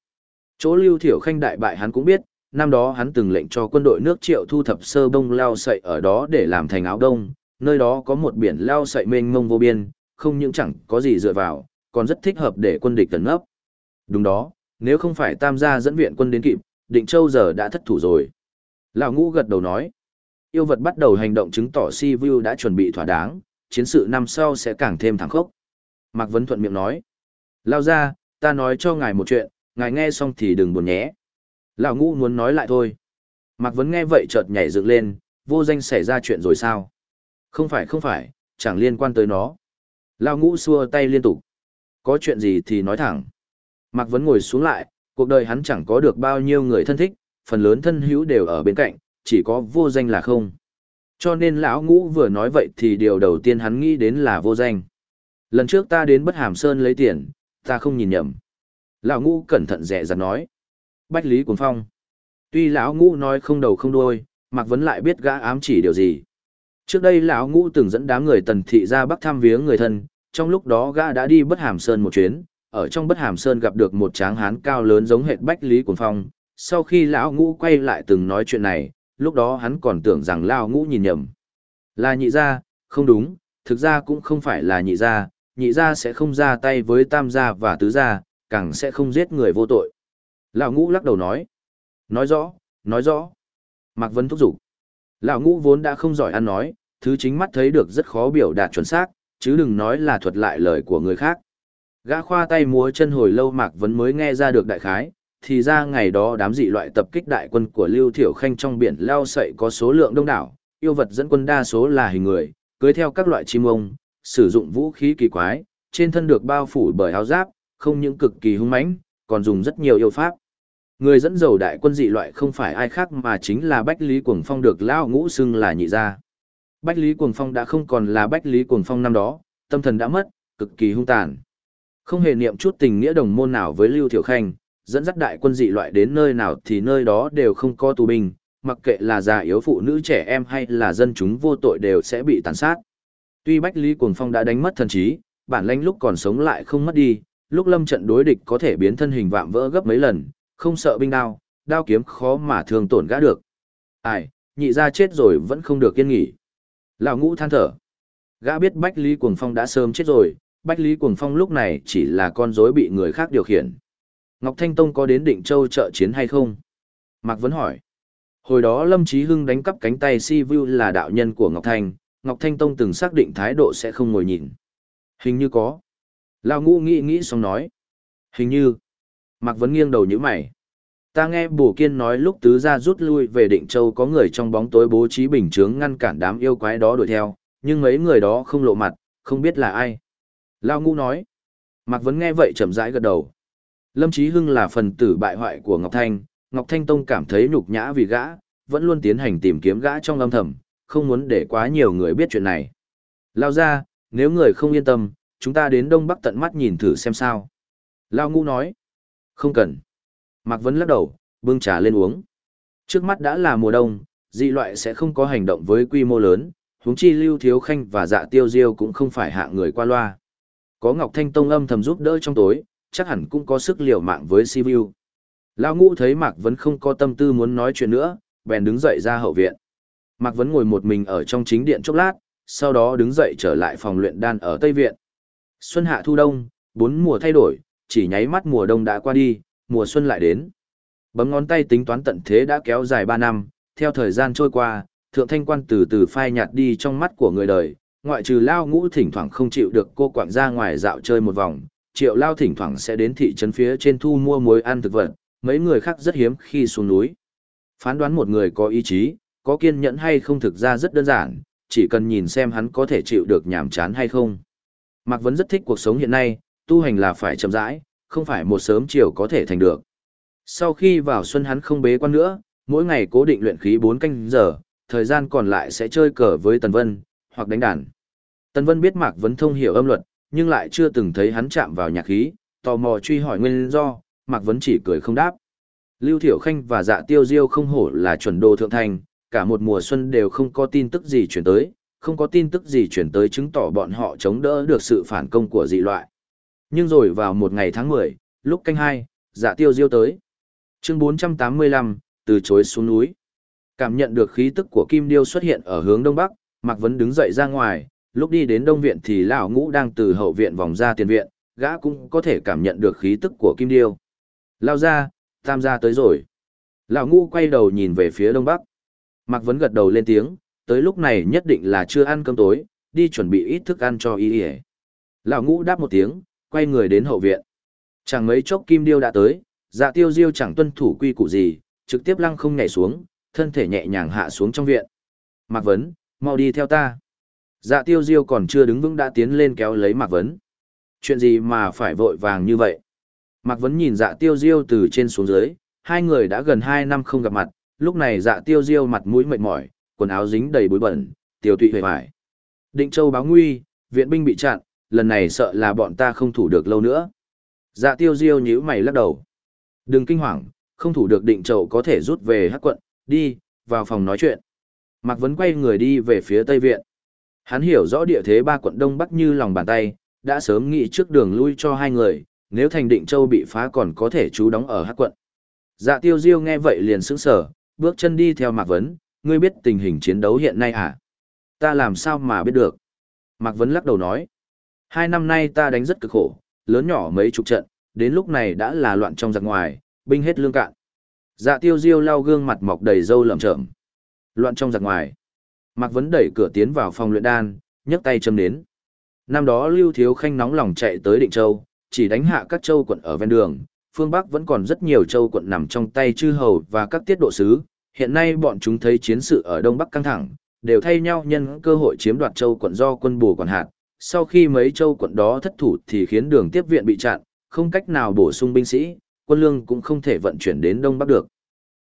Chỗ Lưu Thiểu Khanh đại bại hắn cũng biết, năm đó hắn từng lệnh cho quân đội nước triệu thu thập sơ bông lao sậy ở đó để làm thành áo đông, nơi đó có một biển lao sậy mênh mông vô biên, không những chẳng có gì dựa vào, còn rất thích hợp để quân địch tấn ấp. Đúng đó, nếu không phải tam gia dẫn viện quân đến kịp, định châu giờ đã thất thủ rồi. Lão ngũ gật đầu nói, yêu vật bắt đầu hành động chứng tỏ si vu đã chuẩn bị thỏa đáng, chiến sự năm sau sẽ càng thêm thẳng khốc. Mạc Vấn thuận miệng nói, lao ra, ta nói cho ngài một chuyện, ngài nghe xong thì đừng buồn nhé. Lão ngũ muốn nói lại thôi. Mạc Vấn nghe vậy chợt nhảy dựng lên, vô danh xảy ra chuyện rồi sao? Không phải không phải, chẳng liên quan tới nó. Lão ngũ xua tay liên tục. Có chuyện gì thì nói thẳng. Mạc Vấn ngồi xuống lại, cuộc đời hắn chẳng có được bao nhiêu người thân thích, phần lớn thân hữu đều ở bên cạnh, chỉ có vô danh là không. Cho nên lão ngũ vừa nói vậy thì điều đầu tiên hắn nghĩ đến là vô danh. Lần trước ta đến Bất Hàm Sơn lấy tiền, ta không nhìn nhầm. Lão ngũ cẩn thận dè dặt nói. Bách Lý Cuồng Phong. Tuy lão ngũ nói không đầu không đuôi, Mạc Vấn lại biết gã ám chỉ điều gì. Trước đây lão ngũ từng dẫn đám người tần thị ra bắc thăm viếng người thân, trong lúc đó gã đã đi bất hàm sơn một chuyến, ở trong bất hàm sơn gặp được một tráng hán cao lớn giống hệt Bách Lý Cuồng Phong. Sau khi lão ngũ quay lại từng nói chuyện này, lúc đó hắn còn tưởng rằng lão ngũ nhìn nhầm. Là nhị gia, không đúng, thực ra cũng không phải là nhị gia, nhị gia sẽ không ra tay với tam gia và tứ gia, càng sẽ không giết người vô tội. Lão ngũ lắc đầu nói. Nói rõ, nói rõ. Mạc Vân thúc giục. Lão ngũ vốn đã không giỏi ăn nói, thứ chính mắt thấy được rất khó biểu đạt chuẩn xác, chứ đừng nói là thuật lại lời của người khác. Gã khoa tay múa chân hồi lâu Mạc Vân mới nghe ra được đại khái, thì ra ngày đó đám dị loại tập kích đại quân của Lưu Thiểu Khanh trong biển lao sậy có số lượng đông đảo, yêu vật dẫn quân đa số là hình người, cưới theo các loại chim ông, sử dụng vũ khí kỳ quái, trên thân được bao phủ bởi áo giáp, không những cực kỳ hung mãnh, còn dùng rất nhiều yêu pháp. Người dẫn dầu đại quân dị loại không phải ai khác mà chính là Bách Lý Cuồng Phong được Lao Ngũ xưng là nhị gia. Bách Lý Cuồng Phong đã không còn là Bách Lý Cuồng Phong năm đó, tâm thần đã mất, cực kỳ hung tàn. Không hề niệm chút tình nghĩa đồng môn nào với Lưu Thiểu Khanh, dẫn dắt đại quân dị loại đến nơi nào thì nơi đó đều không có tù binh, mặc kệ là già yếu phụ nữ trẻ em hay là dân chúng vô tội đều sẽ bị tàn sát. Tuy Bách Lý Cuồng Phong đã đánh mất thần trí, bản lãnh lúc còn sống lại không mất đi, lúc lâm trận đối địch có thể biến thân hình vạm vỡ gấp mấy lần, không sợ binh đao, đao kiếm khó mà thường tổn gã được. Ai, nhị ra chết rồi vẫn không được yên nghỉ. Lão ngũ than thở. Gã biết Bách Lý Cuồng Phong đã sớm chết rồi, Bách Lý Cuồng Phong lúc này chỉ là con rối bị người khác điều khiển. Ngọc Thanh Tông có đến Định Châu trợ chiến hay không? Mạc Vấn hỏi. Hồi đó Lâm Chí Hưng đánh cắp cánh tay Si Vu là đạo nhân của Ngọc Thanh, Ngọc Thanh Tông từng xác định thái độ sẽ không ngồi nhìn. Hình như có. Lão ngũ nghĩ nghĩ xong nói. Hình như. Mạc Vấn nghiêng đầu như mày. Ta nghe Bổ Kiên nói lúc tứ gia rút lui về Định Châu có người trong bóng tối bố trí bình chướng ngăn cản đám yêu quái đó đuổi theo, nhưng mấy người đó không lộ mặt, không biết là ai. Lao Ngũ nói. Mạc Vấn nghe vậy chậm rãi gật đầu. Lâm Chí Hưng là phần tử bại hoại của Ngọc Thanh, Ngọc Thanh Tông cảm thấy nhục nhã vì gã, vẫn luôn tiến hành tìm kiếm gã trong âm thầm, không muốn để quá nhiều người biết chuyện này. Lao ra, nếu người không yên tâm, chúng ta đến Đông Bắc tận mắt nhìn thử xem sao. Lao ngũ nói. Không cần. Mạc Vấn lắc đầu, bưng trà lên uống. Trước mắt đã là mùa đông, dị loại sẽ không có hành động với quy mô lớn, huống chi lưu thiếu khanh và dạ tiêu diêu cũng không phải hạ người qua loa. Có Ngọc Thanh Tông âm thầm giúp đỡ trong tối, chắc hẳn cũng có sức liều mạng với Sivu. Lao ngũ thấy Mạc Vấn không có tâm tư muốn nói chuyện nữa, bèn đứng dậy ra hậu viện. Mạc Vấn ngồi một mình ở trong chính điện chốc lát, sau đó đứng dậy trở lại phòng luyện đan ở Tây Viện. Xuân hạ thu đông, bốn mùa thay đổi, chỉ nháy mắt mùa đông đã qua đi, mùa xuân lại đến. Bấm ngón tay tính toán tận thế đã kéo dài 3 năm, theo thời gian trôi qua, thượng thanh quan từ từ phai nhạt đi trong mắt của người đời, ngoại trừ lao ngũ thỉnh thoảng không chịu được cô quảng ra ngoài dạo chơi một vòng, triệu lao thỉnh thoảng sẽ đến thị trấn phía trên thu mua muối ăn thực vật, mấy người khác rất hiếm khi xuống núi. Phán đoán một người có ý chí, có kiên nhẫn hay không thực ra rất đơn giản, chỉ cần nhìn xem hắn có thể chịu được nhàm chán hay không. Mạc Vấn rất thích cuộc sống hiện nay, tu hành là phải chậm rãi, không phải một sớm chiều có thể thành được. Sau khi vào xuân hắn không bế quan nữa, mỗi ngày cố định luyện khí 4 canh giờ, thời gian còn lại sẽ chơi cờ với Tần Vân, hoặc đánh đàn. Tần Vân biết Mạc Vấn thông hiểu âm luật, nhưng lại chưa từng thấy hắn chạm vào nhạc khí, tò mò truy hỏi nguyên do, Mạc Vấn chỉ cười không đáp. Lưu Thiểu Khanh và Dạ Tiêu Diêu không hổ là chuẩn đô thượng thành, cả một mùa xuân đều không có tin tức gì chuyển tới, không có tin tức gì chuyển tới chứng tỏ bọn họ chống đỡ được sự phản công của dị loại. Nhưng rồi vào một ngày tháng 10, lúc canh 2, Dạ Tiêu Diêu tới. Chương 485, từ chối xuống núi. Cảm nhận được khí tức của Kim Điêu xuất hiện ở hướng đông bắc, Mạc Vấn đứng dậy ra ngoài, lúc đi đến đông viện thì lão ngũ đang từ hậu viện vòng ra tiền viện, gã cũng có thể cảm nhận được khí tức của Kim Điêu. Lao ra, tam gia tới rồi. Lão ngũ quay đầu nhìn về phía đông bắc. Mạc Vấn gật đầu lên tiếng, tới lúc này nhất định là chưa ăn cơm tối, đi chuẩn bị ít thức ăn cho y y. Lão ngũ đáp một tiếng, quay người đến hậu viện. Chẳng mấy chốc Kim Điêu đã tới, dạ tiêu diêu chẳng tuân thủ quy củ gì, trực tiếp lăng không nhảy xuống, thân thể nhẹ nhàng hạ xuống trong viện. Mạc Vấn, mau đi theo ta. Dạ tiêu diêu còn chưa đứng vững đã tiến lên kéo lấy Mạc Vấn. Chuyện gì mà phải vội vàng như vậy? Mạc Vấn nhìn dạ tiêu diêu từ trên xuống dưới, hai người đã gần hai năm không gặp mặt, lúc này dạ tiêu diêu mặt mũi mệt mỏi, quần áo dính đầy bụi bẩn, tiêu tụy hề hoài. Định Châu báo nguy, viện binh bị chặn, lần này sợ là bọn ta không thủ được lâu nữa. Dạ tiêu diêu nhíu mày lắc đầu. Đừng kinh hoàng, không thủ được định châu có thể rút về hắc quận, đi, vào phòng nói chuyện. Mạc Vấn quay người đi về phía Tây Viện. Hắn hiểu rõ địa thế ba quận Đông Bắc như lòng bàn tay, đã sớm nghĩ trước đường lui cho hai người, nếu thành định châu bị phá còn có thể trú đóng ở hắc quận. Dạ tiêu diêu nghe vậy liền sững sở, bước chân đi theo Mạc Vấn, ngươi biết tình hình chiến đấu hiện nay à? Ta làm sao mà biết được? Mạc Vấn lắc đầu nói. Hai năm nay ta đánh rất cực khổ, lớn nhỏ mấy chục trận, đến lúc này đã là loạn trong giặc ngoài, binh hết lương cạn. Dạ tiêu diêu lau gương mặt mọc đầy râu lởm chởm. Loạn trong giặc ngoài. Mạc Vấn đẩy cửa tiến vào phòng luyện đan, nhấc tay châm đến. Năm đó Lưu Thiếu Khanh nóng lòng chạy tới Định Châu, chỉ đánh hạ các châu quận ở ven đường, phương Bắc vẫn còn rất nhiều châu quận nằm trong tay chư hầu và các tiết độ sứ, hiện nay bọn chúng thấy chiến sự ở Đông Bắc căng thẳng, đều thay nhau nhân cơ hội chiếm đoạt châu quận do quân bù quản hạt. Sau khi mấy châu quận đó thất thủ thì khiến đường tiếp viện bị chặn, không cách nào bổ sung binh sĩ, quân lương cũng không thể vận chuyển đến Đông Bắc được.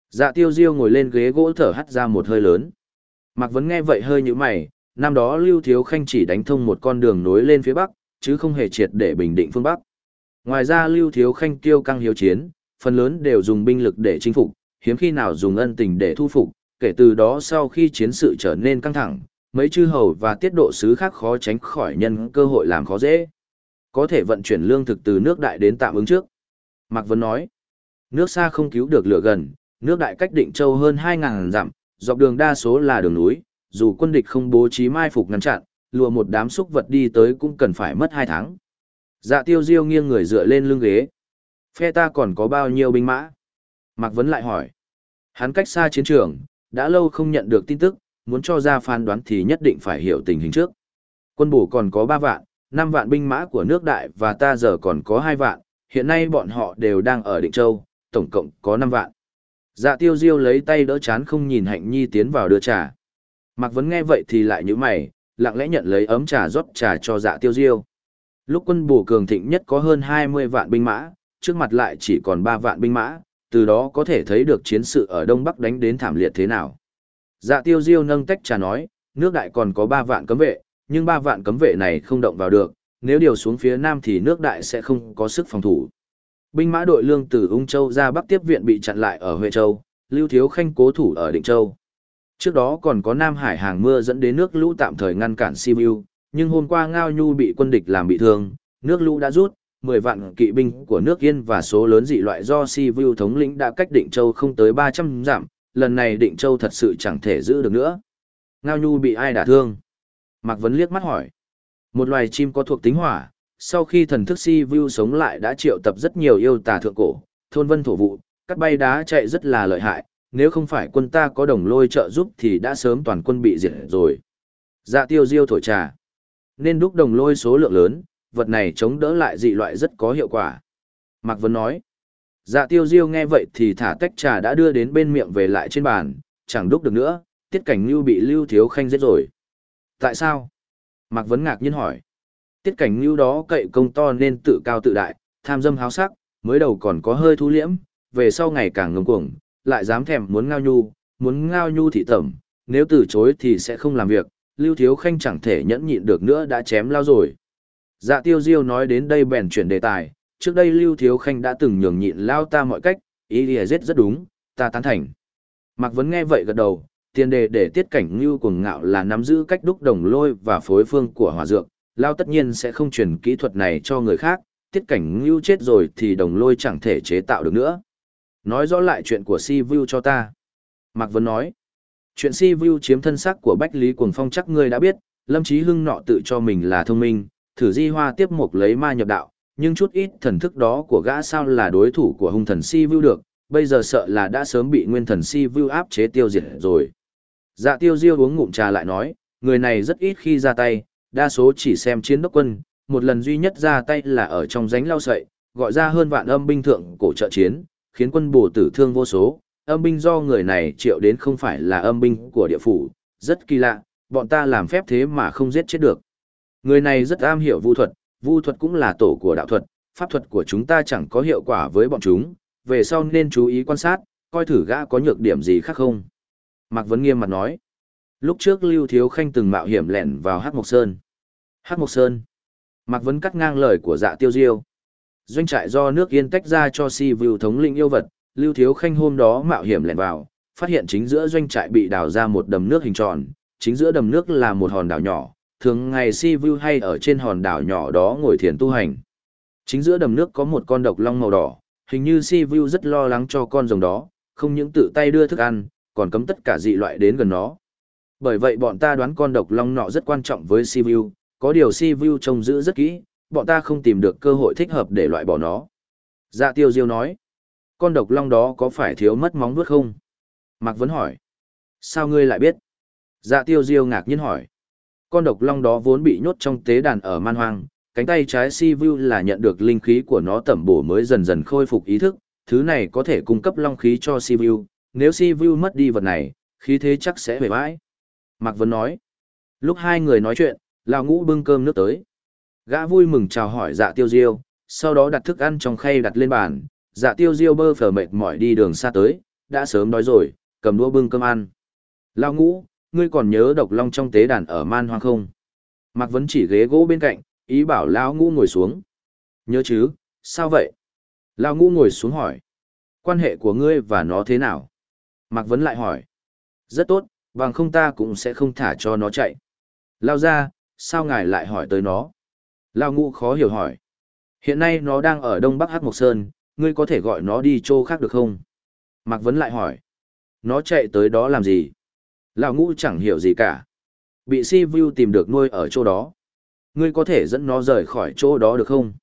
Dạ tiêu diêu ngồi lên ghế gỗ thở hắt ra một hơi lớn. Mạc Vấn nghe vậy hơi như mày, năm đó Lưu Thiếu Khanh chỉ đánh thông một con đường nối lên phía Bắc, chứ không hề triệt để bình định phương Bắc. Ngoài ra Lưu Thiếu Khanh tiêu căng hiếu chiến, phần lớn đều dùng binh lực để chinh phục, hiếm khi nào dùng ân tình để thu phục, kể từ đó sau khi chiến sự trở nên căng thẳng, mấy chư hầu và tiết độ sứ khác khó tránh khỏi nhân cơ hội làm khó dễ. Có thể vận chuyển lương thực từ nước đại đến tạm ứng trước. Mạc Vấn nói, nước xa không cứu được lửa gần, nước đại cách định châu hơn 2.000 dặm, dọc đường đa số là đường núi, dù quân địch không bố trí mai phục ngăn chặn, lùa một đám xúc vật đi tới cũng cần phải mất 2 tháng. Dạ tiêu diêu nghiêng người dựa lên lưng ghế. Phe ta còn có bao nhiêu binh mã? Mạc Vấn lại hỏi. Hắn cách xa chiến trường, đã lâu không nhận được tin tức, muốn cho ra phán đoán thì nhất định phải hiểu tình hình trước. Quân bổ còn có 3 vạn, 5 vạn binh mã của nước đại và ta giờ còn có 2 vạn, hiện nay bọn họ đều đang ở Định Châu, tổng cộng có 5 vạn. Dạ tiêu diêu lấy tay đỡ chán không nhìn hạnh nhi tiến vào đưa trà. Mạc Vấn nghe vậy thì lại như mày, lặng lẽ nhận lấy ấm trà rót trà cho dạ tiêu diêu. Lúc quân bù cường thịnh nhất có hơn 20 vạn binh mã, trước mặt lại chỉ còn 3 vạn binh mã, từ đó có thể thấy được chiến sự ở Đông Bắc đánh đến thảm liệt thế nào. Dạ tiêu diêu nâng tách trà nói, nước đại còn có 3 vạn cấm vệ, nhưng 3 vạn cấm vệ này không động vào được, nếu điều xuống phía nam thì nước đại sẽ không có sức phòng thủ. Binh mã đội lương từ Ung Châu ra Bắc tiếp viện bị chặn lại ở Huệ Châu, Lưu Thiếu Khanh cố thủ ở Định Châu. Trước đó còn có Nam Hải hàng mưa dẫn đến nước lũ tạm thời ngăn cản Sibiu, nhưng hôm qua Ngao Nhu bị quân địch làm bị thương, nước lũ đã rút, 10 vạn kỵ binh của nước Yên và số lớn dị loại do Sibiu thống lĩnh đã cách Định Châu không tới 300 dặm, lần này Định Châu thật sự chẳng thể giữ được nữa. Ngao Nhu bị ai đả thương? Mạc Vấn liếc mắt hỏi. Một loài chim có thuộc tính hỏa, sau khi thần thức Si Vu sống lại đã triệu tập rất nhiều yêu tà thượng cổ, thôn vân thổ vụ, cắt bay đá chạy rất là lợi hại, nếu không phải quân ta có đồng lôi trợ giúp thì đã sớm toàn quân bị diệt rồi. Dạ tiêu diêu thổi trà. Nên đúc đồng lôi số lượng lớn, vật này chống đỡ lại dị loại rất có hiệu quả. Mạc Vân nói. Dạ tiêu diêu nghe vậy thì thả tách trà đã đưa đến bên miệng về lại trên bàn, chẳng đúc được nữa, tiết cảnh lưu bị lưu thiếu khanh giết rồi. Tại sao? Mạc Vấn ngạc nhiên hỏi. Tiết cảnh lưu đó cậy công to nên tự cao tự đại, tham dâm háo sắc, mới đầu còn có hơi thu liễm, về sau ngày càng ngông cuồng, lại dám thèm muốn ngao nhu, muốn ngao nhu thị tẩm, nếu từ chối thì sẽ không làm việc, Lưu Thiếu Khanh chẳng thể nhẫn nhịn được nữa đã chém lao rồi. Dạ tiêu diêu nói đến đây bèn chuyển đề tài, trước đây Lưu Thiếu Khanh đã từng nhường nhịn lao ta mọi cách, ý lìa giết rất đúng, ta tán thành. Mạc Vấn nghe vậy gật đầu, tiền đề để tiết cảnh Lưu cuồng ngạo là nắm giữ cách đúc đồng lôi và phối phương của hỏa dược, lao tất nhiên sẽ không truyền kỹ thuật này cho người khác, tiết cảnh Lưu chết rồi thì đồng lôi chẳng thể chế tạo được nữa. Nói rõ lại chuyện của Si Vu cho ta. Mạc Vân nói. Chuyện Si Vu chiếm thân xác của Bách Lý Cuồng Phong chắc ngươi đã biết, Lâm Chí Hưng nọ tự cho mình là thông minh, thử di hoa tiếp mục lấy ma nhập đạo, nhưng chút ít thần thức đó của gã sao là đối thủ của hung thần Si Vu được, bây giờ sợ là đã sớm bị nguyên thần Si Vu áp chế tiêu diệt rồi. Dạ tiêu diêu uống ngụm trà lại nói, người này rất ít khi ra tay, đa số chỉ xem chiến đốc quân, một lần duy nhất ra tay là ở trong ránh lao sậy, gọi ra hơn vạn âm binh thượng cổ trợ chiến, khiến quân bổ tử thương vô số, âm binh do người này triệu đến không phải là âm binh của địa phủ, rất kỳ lạ, bọn ta làm phép thế mà không giết chết được. Người này rất am hiểu vu thuật, vu thuật cũng là tổ của đạo thuật, pháp thuật của chúng ta chẳng có hiệu quả với bọn chúng, về sau nên chú ý quan sát, coi thử gã có nhược điểm gì khác không. Mạc Vấn nghiêm mặt nói, lúc trước Lưu Thiếu Khanh từng mạo hiểm lẻn vào Hắc Mộc Sơn. Hắc Mộc Sơn. Mạc Vấn cắt ngang lời của dạ tiêu diêu doanh trại do nước yên tách ra cho si vưu thống lĩnh yêu vật, lưu thiếu khanh hôm đó mạo hiểm lẻn vào, phát hiện chính giữa doanh trại bị đào ra một đầm nước hình tròn, chính giữa đầm nước là một hòn đảo nhỏ, thường ngày si vưu hay ở trên hòn đảo nhỏ đó ngồi thiền tu hành chính giữa đầm nước có một con độc long màu đỏ, hình như si vưu rất lo lắng cho con rồng đó, không những tự tay đưa thức ăn, còn cấm tất cả dị loại đến gần nó bởi vậy bọn ta đoán con độc long nọ rất quan trọng với si có điều si trông giữ rất kỹ bọn ta không tìm được cơ hội thích hợp để loại bỏ nó. Dạ tiêu diêu nói, con độc long đó có phải thiếu mất móng vuốt không? Mạc Vấn hỏi, sao ngươi lại biết? Dạ tiêu diêu ngạc nhiên hỏi, con độc long đó vốn bị nhốt trong tế đàn ở man hoang, cánh tay trái si vu là nhận được linh khí của nó tẩm bổ mới dần dần khôi phục ý thức, thứ này có thể cung cấp long khí cho si vu, nếu si vu mất đi vật này, khí thế chắc sẽ bể bãi. Mạc Vấn nói, lúc hai người nói chuyện, Lào ngũ bưng cơm nước tới. Gã vui mừng chào hỏi dạ tiêu diêu, sau đó đặt thức ăn trong khay đặt lên bàn, dạ tiêu diêu bơ phở mệt mỏi đi đường xa tới, đã sớm đói rồi, cầm đũa bưng cơm ăn. Lão ngũ, ngươi còn nhớ độc long trong tế đàn ở man hoang không? Mạc Vấn chỉ ghế gỗ bên cạnh, ý bảo Lão ngũ ngồi xuống. Nhớ chứ, sao vậy? Lão ngũ ngồi xuống hỏi. Quan hệ của ngươi và nó thế nào? Mạc Vấn lại hỏi. Rất tốt, bằng không ta cũng sẽ không thả cho nó chạy. Lao ra, sao ngài lại hỏi tới nó? Lao ngũ khó hiểu hỏi. Hiện nay nó đang ở đông bắc Hắc Mộc Sơn, ngươi có thể gọi nó đi chỗ khác được không? Mạc Vấn lại hỏi. Nó chạy tới đó làm gì? Lao ngũ chẳng hiểu gì cả. Bị si vu tìm được nuôi ở chỗ đó. Ngươi có thể dẫn nó rời khỏi chỗ đó được không?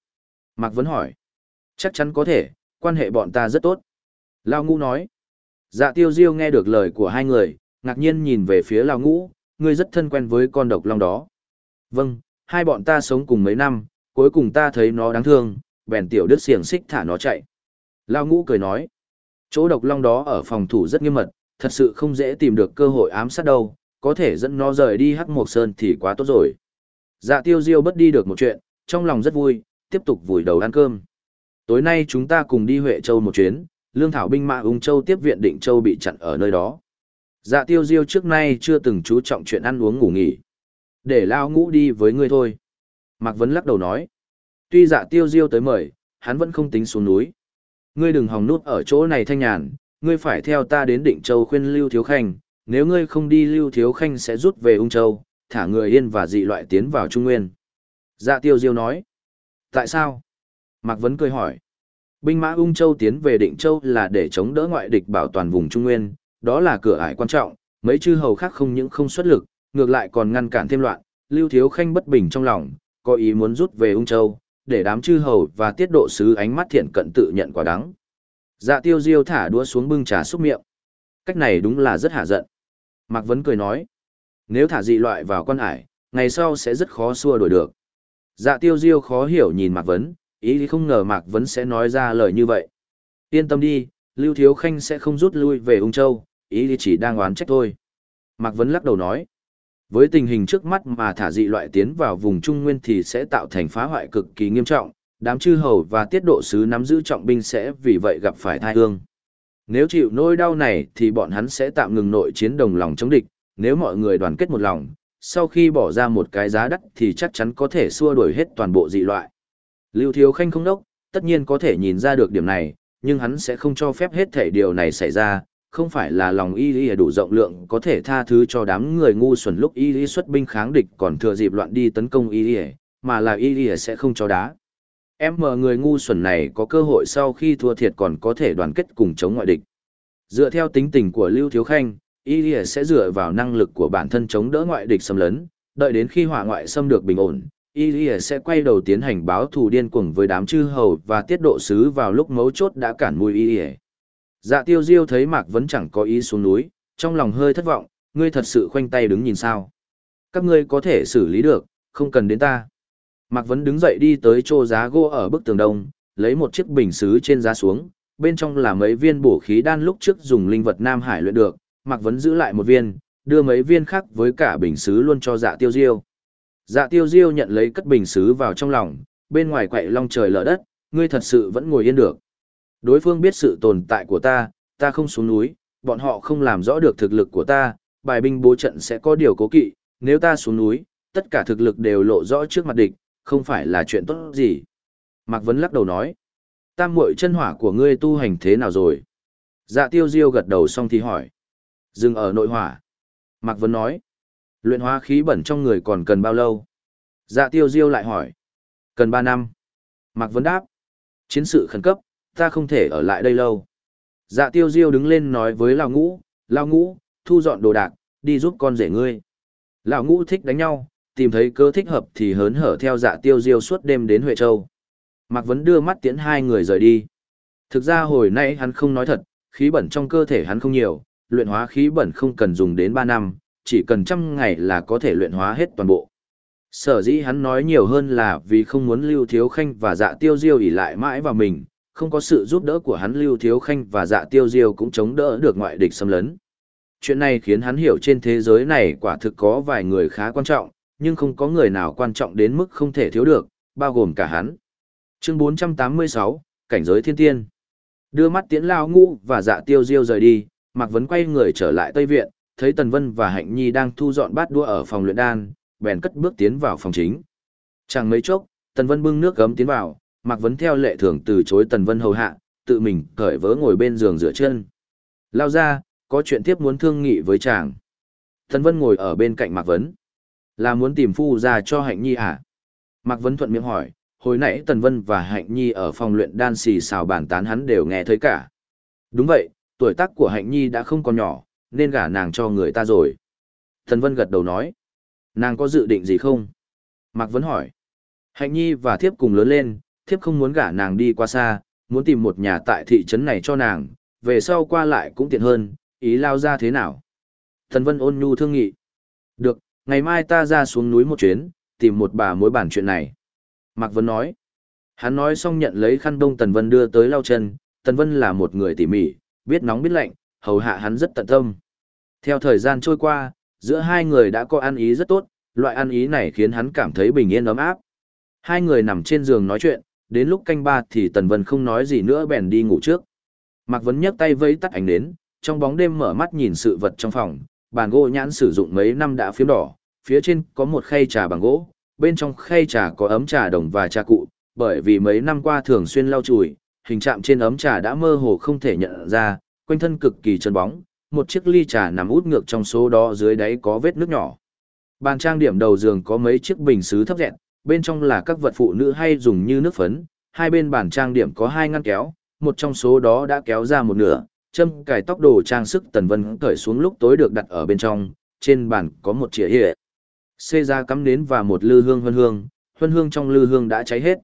Mạc Vấn hỏi. Chắc chắn có thể, quan hệ bọn ta rất tốt. Lao ngũ nói. Dạ tiêu diêu nghe được lời của hai người, ngạc nhiên nhìn về phía Lão ngũ, ngươi rất thân quen với con độc long đó. Vâng, hai bọn ta sống cùng mấy năm, cuối cùng ta thấy nó đáng thương, bèn tiểu đứt xiềng xích thả nó chạy. Lao ngũ cười nói, chỗ độc long đó ở phòng thủ rất nghiêm mật, thật sự không dễ tìm được cơ hội ám sát đâu, có thể dẫn nó rời đi hắc mộc sơn thì quá tốt rồi. Dạ tiêu diêu bất đi được một chuyện, trong lòng rất vui, tiếp tục vùi đầu ăn cơm. Tối nay chúng ta cùng đi Huệ Châu một chuyến, lương thảo binh mã ung châu tiếp viện định châu bị chặn ở nơi đó. Dạ tiêu diêu trước nay chưa từng chú trọng chuyện ăn uống ngủ nghỉ. Để lao ngũ đi với ngươi thôi. Mạc Vấn lắc đầu nói. Tuy dạ tiêu diêu tới mời, hắn vẫn không tính xuống núi. Ngươi đừng hòng nút ở chỗ này thanh nhàn, ngươi phải theo ta đến Định Châu khuyên Lưu Thiếu Khanh, nếu ngươi không đi Lưu Thiếu Khanh sẽ rút về Ung Châu, thả người yên và dị loại tiến vào Trung Nguyên. Dạ tiêu diêu nói. Tại sao? Mạc Vấn cười hỏi. Binh mã Ung Châu tiến về Định Châu là để chống đỡ ngoại địch bảo toàn vùng Trung Nguyên, đó là cửa ải quan trọng, mấy chư hầu khác không những không xuất lực, ngược lại còn ngăn cản thêm loạn, Lưu Thiếu Khanh bất bình trong lòng, có ý muốn rút về Ung Châu, để đám chư hầu và tiết độ sứ ánh mắt thiện cận tự nhận quả đắng. Dạ tiêu diêu thả đũa xuống bưng trà xúc miệng. Cách này đúng là rất hạ giận. Mạc Vấn cười nói, nếu thả dị loại vào quan ải, ngày sau sẽ rất khó xua đổi được. Dạ tiêu diêu khó hiểu nhìn Mạc Vấn, ý không ngờ Mạc Vấn sẽ nói ra lời như vậy. Yên tâm đi, Lưu Thiếu Khanh sẽ không rút lui về Ung Châu, ý chỉ đang oán trách thôi. Mạc Vấn lắc đầu nói, với tình hình trước mắt mà thả dị loại tiến vào vùng Trung Nguyên thì sẽ tạo thành phá hoại cực kỳ nghiêm trọng, đám chư hầu và tiết độ sứ nắm giữ trọng binh sẽ vì vậy gặp phải thai hương. Nếu chịu nỗi đau này thì bọn hắn sẽ tạm ngừng nội chiến đồng lòng chống địch, nếu mọi người đoàn kết một lòng, sau khi bỏ ra một cái giá đắt thì chắc chắn có thể xua đuổi hết toàn bộ dị loại. Lưu Thiếu Khanh không đốc, tất nhiên có thể nhìn ra được điểm này, nhưng hắn sẽ không cho phép hết thể điều này xảy ra, không phải là lòng y y đủ rộng lượng có thể tha thứ cho đám người ngu xuẩn lúc y y xuất binh kháng địch còn thừa dịp loạn đi tấn công y y, mà là y y sẽ không cho đá. Em mờ người ngu xuẩn này có cơ hội sau khi thua thiệt còn có thể đoàn kết cùng chống ngoại địch. Dựa theo tính tình của Lưu Thiếu Khanh, y y sẽ dựa vào năng lực của bản thân chống đỡ ngoại địch xâm lấn, đợi đến khi hỏa ngoại xâm được bình ổn, y sẽ quay đầu tiến hành báo thù điên cuồng với đám chư hầu và tiết độ sứ vào lúc mấu chốt đã cản mùi y Dạ tiêu diêu thấy Mạc Vấn chẳng có ý xuống núi, trong lòng hơi thất vọng, ngươi thật sự khoanh tay đứng nhìn sao. Các ngươi có thể xử lý được, không cần đến ta. Mạc Vấn đứng dậy đi tới chỗ giá gỗ ở bức tường đông, lấy một chiếc bình xứ trên giá xuống, bên trong là mấy viên bổ khí đan lúc trước dùng linh vật Nam Hải luyện được, Mạc Vấn giữ lại một viên, đưa mấy viên khác với cả bình xứ luôn cho dạ tiêu diêu. Dạ tiêu diêu nhận lấy cất bình xứ vào trong lòng, bên ngoài quậy long trời lở đất, ngươi thật sự vẫn ngồi yên được. Đối phương biết sự tồn tại của ta, ta không xuống núi, bọn họ không làm rõ được thực lực của ta, bài binh bố trận sẽ có điều cố kỵ, nếu ta xuống núi, tất cả thực lực đều lộ rõ trước mặt địch, không phải là chuyện tốt gì. Mạc Vấn lắc đầu nói, tam muội chân hỏa của ngươi tu hành thế nào rồi? Dạ tiêu diêu gật đầu xong thì hỏi. Dừng ở nội hỏa. Mạc Vấn nói, luyện hóa khí bẩn trong người còn cần bao lâu? Dạ tiêu diêu lại hỏi. Cần 3 năm. Mạc Vấn đáp. Chiến sự khẩn cấp, ta không thể ở lại đây lâu. Dạ tiêu diêu đứng lên nói với Lão Ngũ, Lão Ngũ, thu dọn đồ đạc, đi giúp con rể ngươi. Lão Ngũ thích đánh nhau, tìm thấy cơ thích hợp thì hớn hở theo dạ tiêu diêu suốt đêm đến Huệ Châu. Mạc Vấn đưa mắt tiễn hai người rời đi. Thực ra hồi nãy hắn không nói thật, khí bẩn trong cơ thể hắn không nhiều, luyện hóa khí bẩn không cần dùng đến 3 năm, chỉ cần trăm ngày là có thể luyện hóa hết toàn bộ. Sở dĩ hắn nói nhiều hơn là vì không muốn Lưu Thiếu Khanh và dạ tiêu diêu ỉ lại mãi vào mình, không có sự giúp đỡ của hắn Lưu Thiếu Khanh và dạ tiêu diêu cũng chống đỡ được ngoại địch xâm lấn. Chuyện này khiến hắn hiểu trên thế giới này quả thực có vài người khá quan trọng, nhưng không có người nào quan trọng đến mức không thể thiếu được, bao gồm cả hắn. Chương 486, Cảnh giới thiên tiên. Đưa mắt tiễn lao ngũ và dạ tiêu diêu rời đi, Mạc Vấn quay người trở lại Tây Viện, thấy Tần Vân và Hạnh Nhi đang thu dọn bát đũa ở phòng luyện đan, bèn cất bước tiến vào phòng chính. Chẳng mấy chốc, Tần Vân bưng nước gấm tiến vào, Mạc Vấn theo lệ thường từ chối Tần Vân hầu hạ, tự mình cởi vớ ngồi bên giường rửa chân. Lao ra, có chuyện tiếp muốn thương nghị với chàng. Tần Vân ngồi ở bên cạnh Mạc Vấn. Là muốn tìm phu ra cho Hạnh Nhi à? Mạc Vấn thuận miệng hỏi, hồi nãy Tần Vân và Hạnh Nhi ở phòng luyện đan xì xào bàn tán hắn đều nghe thấy cả. Đúng vậy, tuổi tác của Hạnh Nhi đã không còn nhỏ, nên gả nàng cho người ta rồi. Tần Vân gật đầu nói, nàng có dự định gì không? Mạc Vấn hỏi, Hạnh Nhi và Thiếp cùng lớn lên, thiếp không muốn gả nàng đi qua xa, muốn tìm một nhà tại thị trấn này cho nàng, về sau qua lại cũng tiện hơn, ý lao ra thế nào. Thần Vân ôn nhu thương nghị. Được, ngày mai ta ra xuống núi một chuyến, tìm một bà mối bản chuyện này. Mạc Vân nói. Hắn nói xong nhận lấy khăn đông Tần Vân đưa tới lau chân, Tần Vân là một người tỉ mỉ, biết nóng biết lạnh, hầu hạ hắn rất tận tâm. Theo thời gian trôi qua, giữa hai người đã có ăn ý rất tốt, loại ăn ý này khiến hắn cảm thấy bình yên ấm áp. Hai người nằm trên giường nói chuyện, đến lúc canh ba thì Tần Vân không nói gì nữa bèn đi ngủ trước. Mạc Vấn nhấc tay vẫy tắt ánh đến, Trong bóng đêm mở mắt nhìn sự vật trong phòng, bàn gỗ nhãn sử dụng mấy năm đã phiếm đỏ, phía trên có một khay trà bằng gỗ, bên trong khay trà có ấm trà đồng và trà cụ, bởi vì mấy năm qua thường xuyên lau chùi, hình trạng trên ấm trà đã mơ hồ không thể nhận ra, quanh thân cực kỳ chân bóng, một chiếc ly trà nằm út ngược trong số đó dưới đáy có vết nước nhỏ. Bàn trang điểm đầu giường có mấy chiếc bình sứ thấp dẹn, bên trong là các vật phụ nữ hay dùng như nước phấn, hai bên bàn trang điểm có hai ngăn kéo, một trong số đó đã kéo ra một nửa, châm cài tóc đồ trang sức tần vân cởi xuống lúc tối được đặt ở bên trong, trên bàn có một chĩa hệ. Xê ra cắm nến và một lư hương huân hương, huân hương trong lư hương đã cháy hết.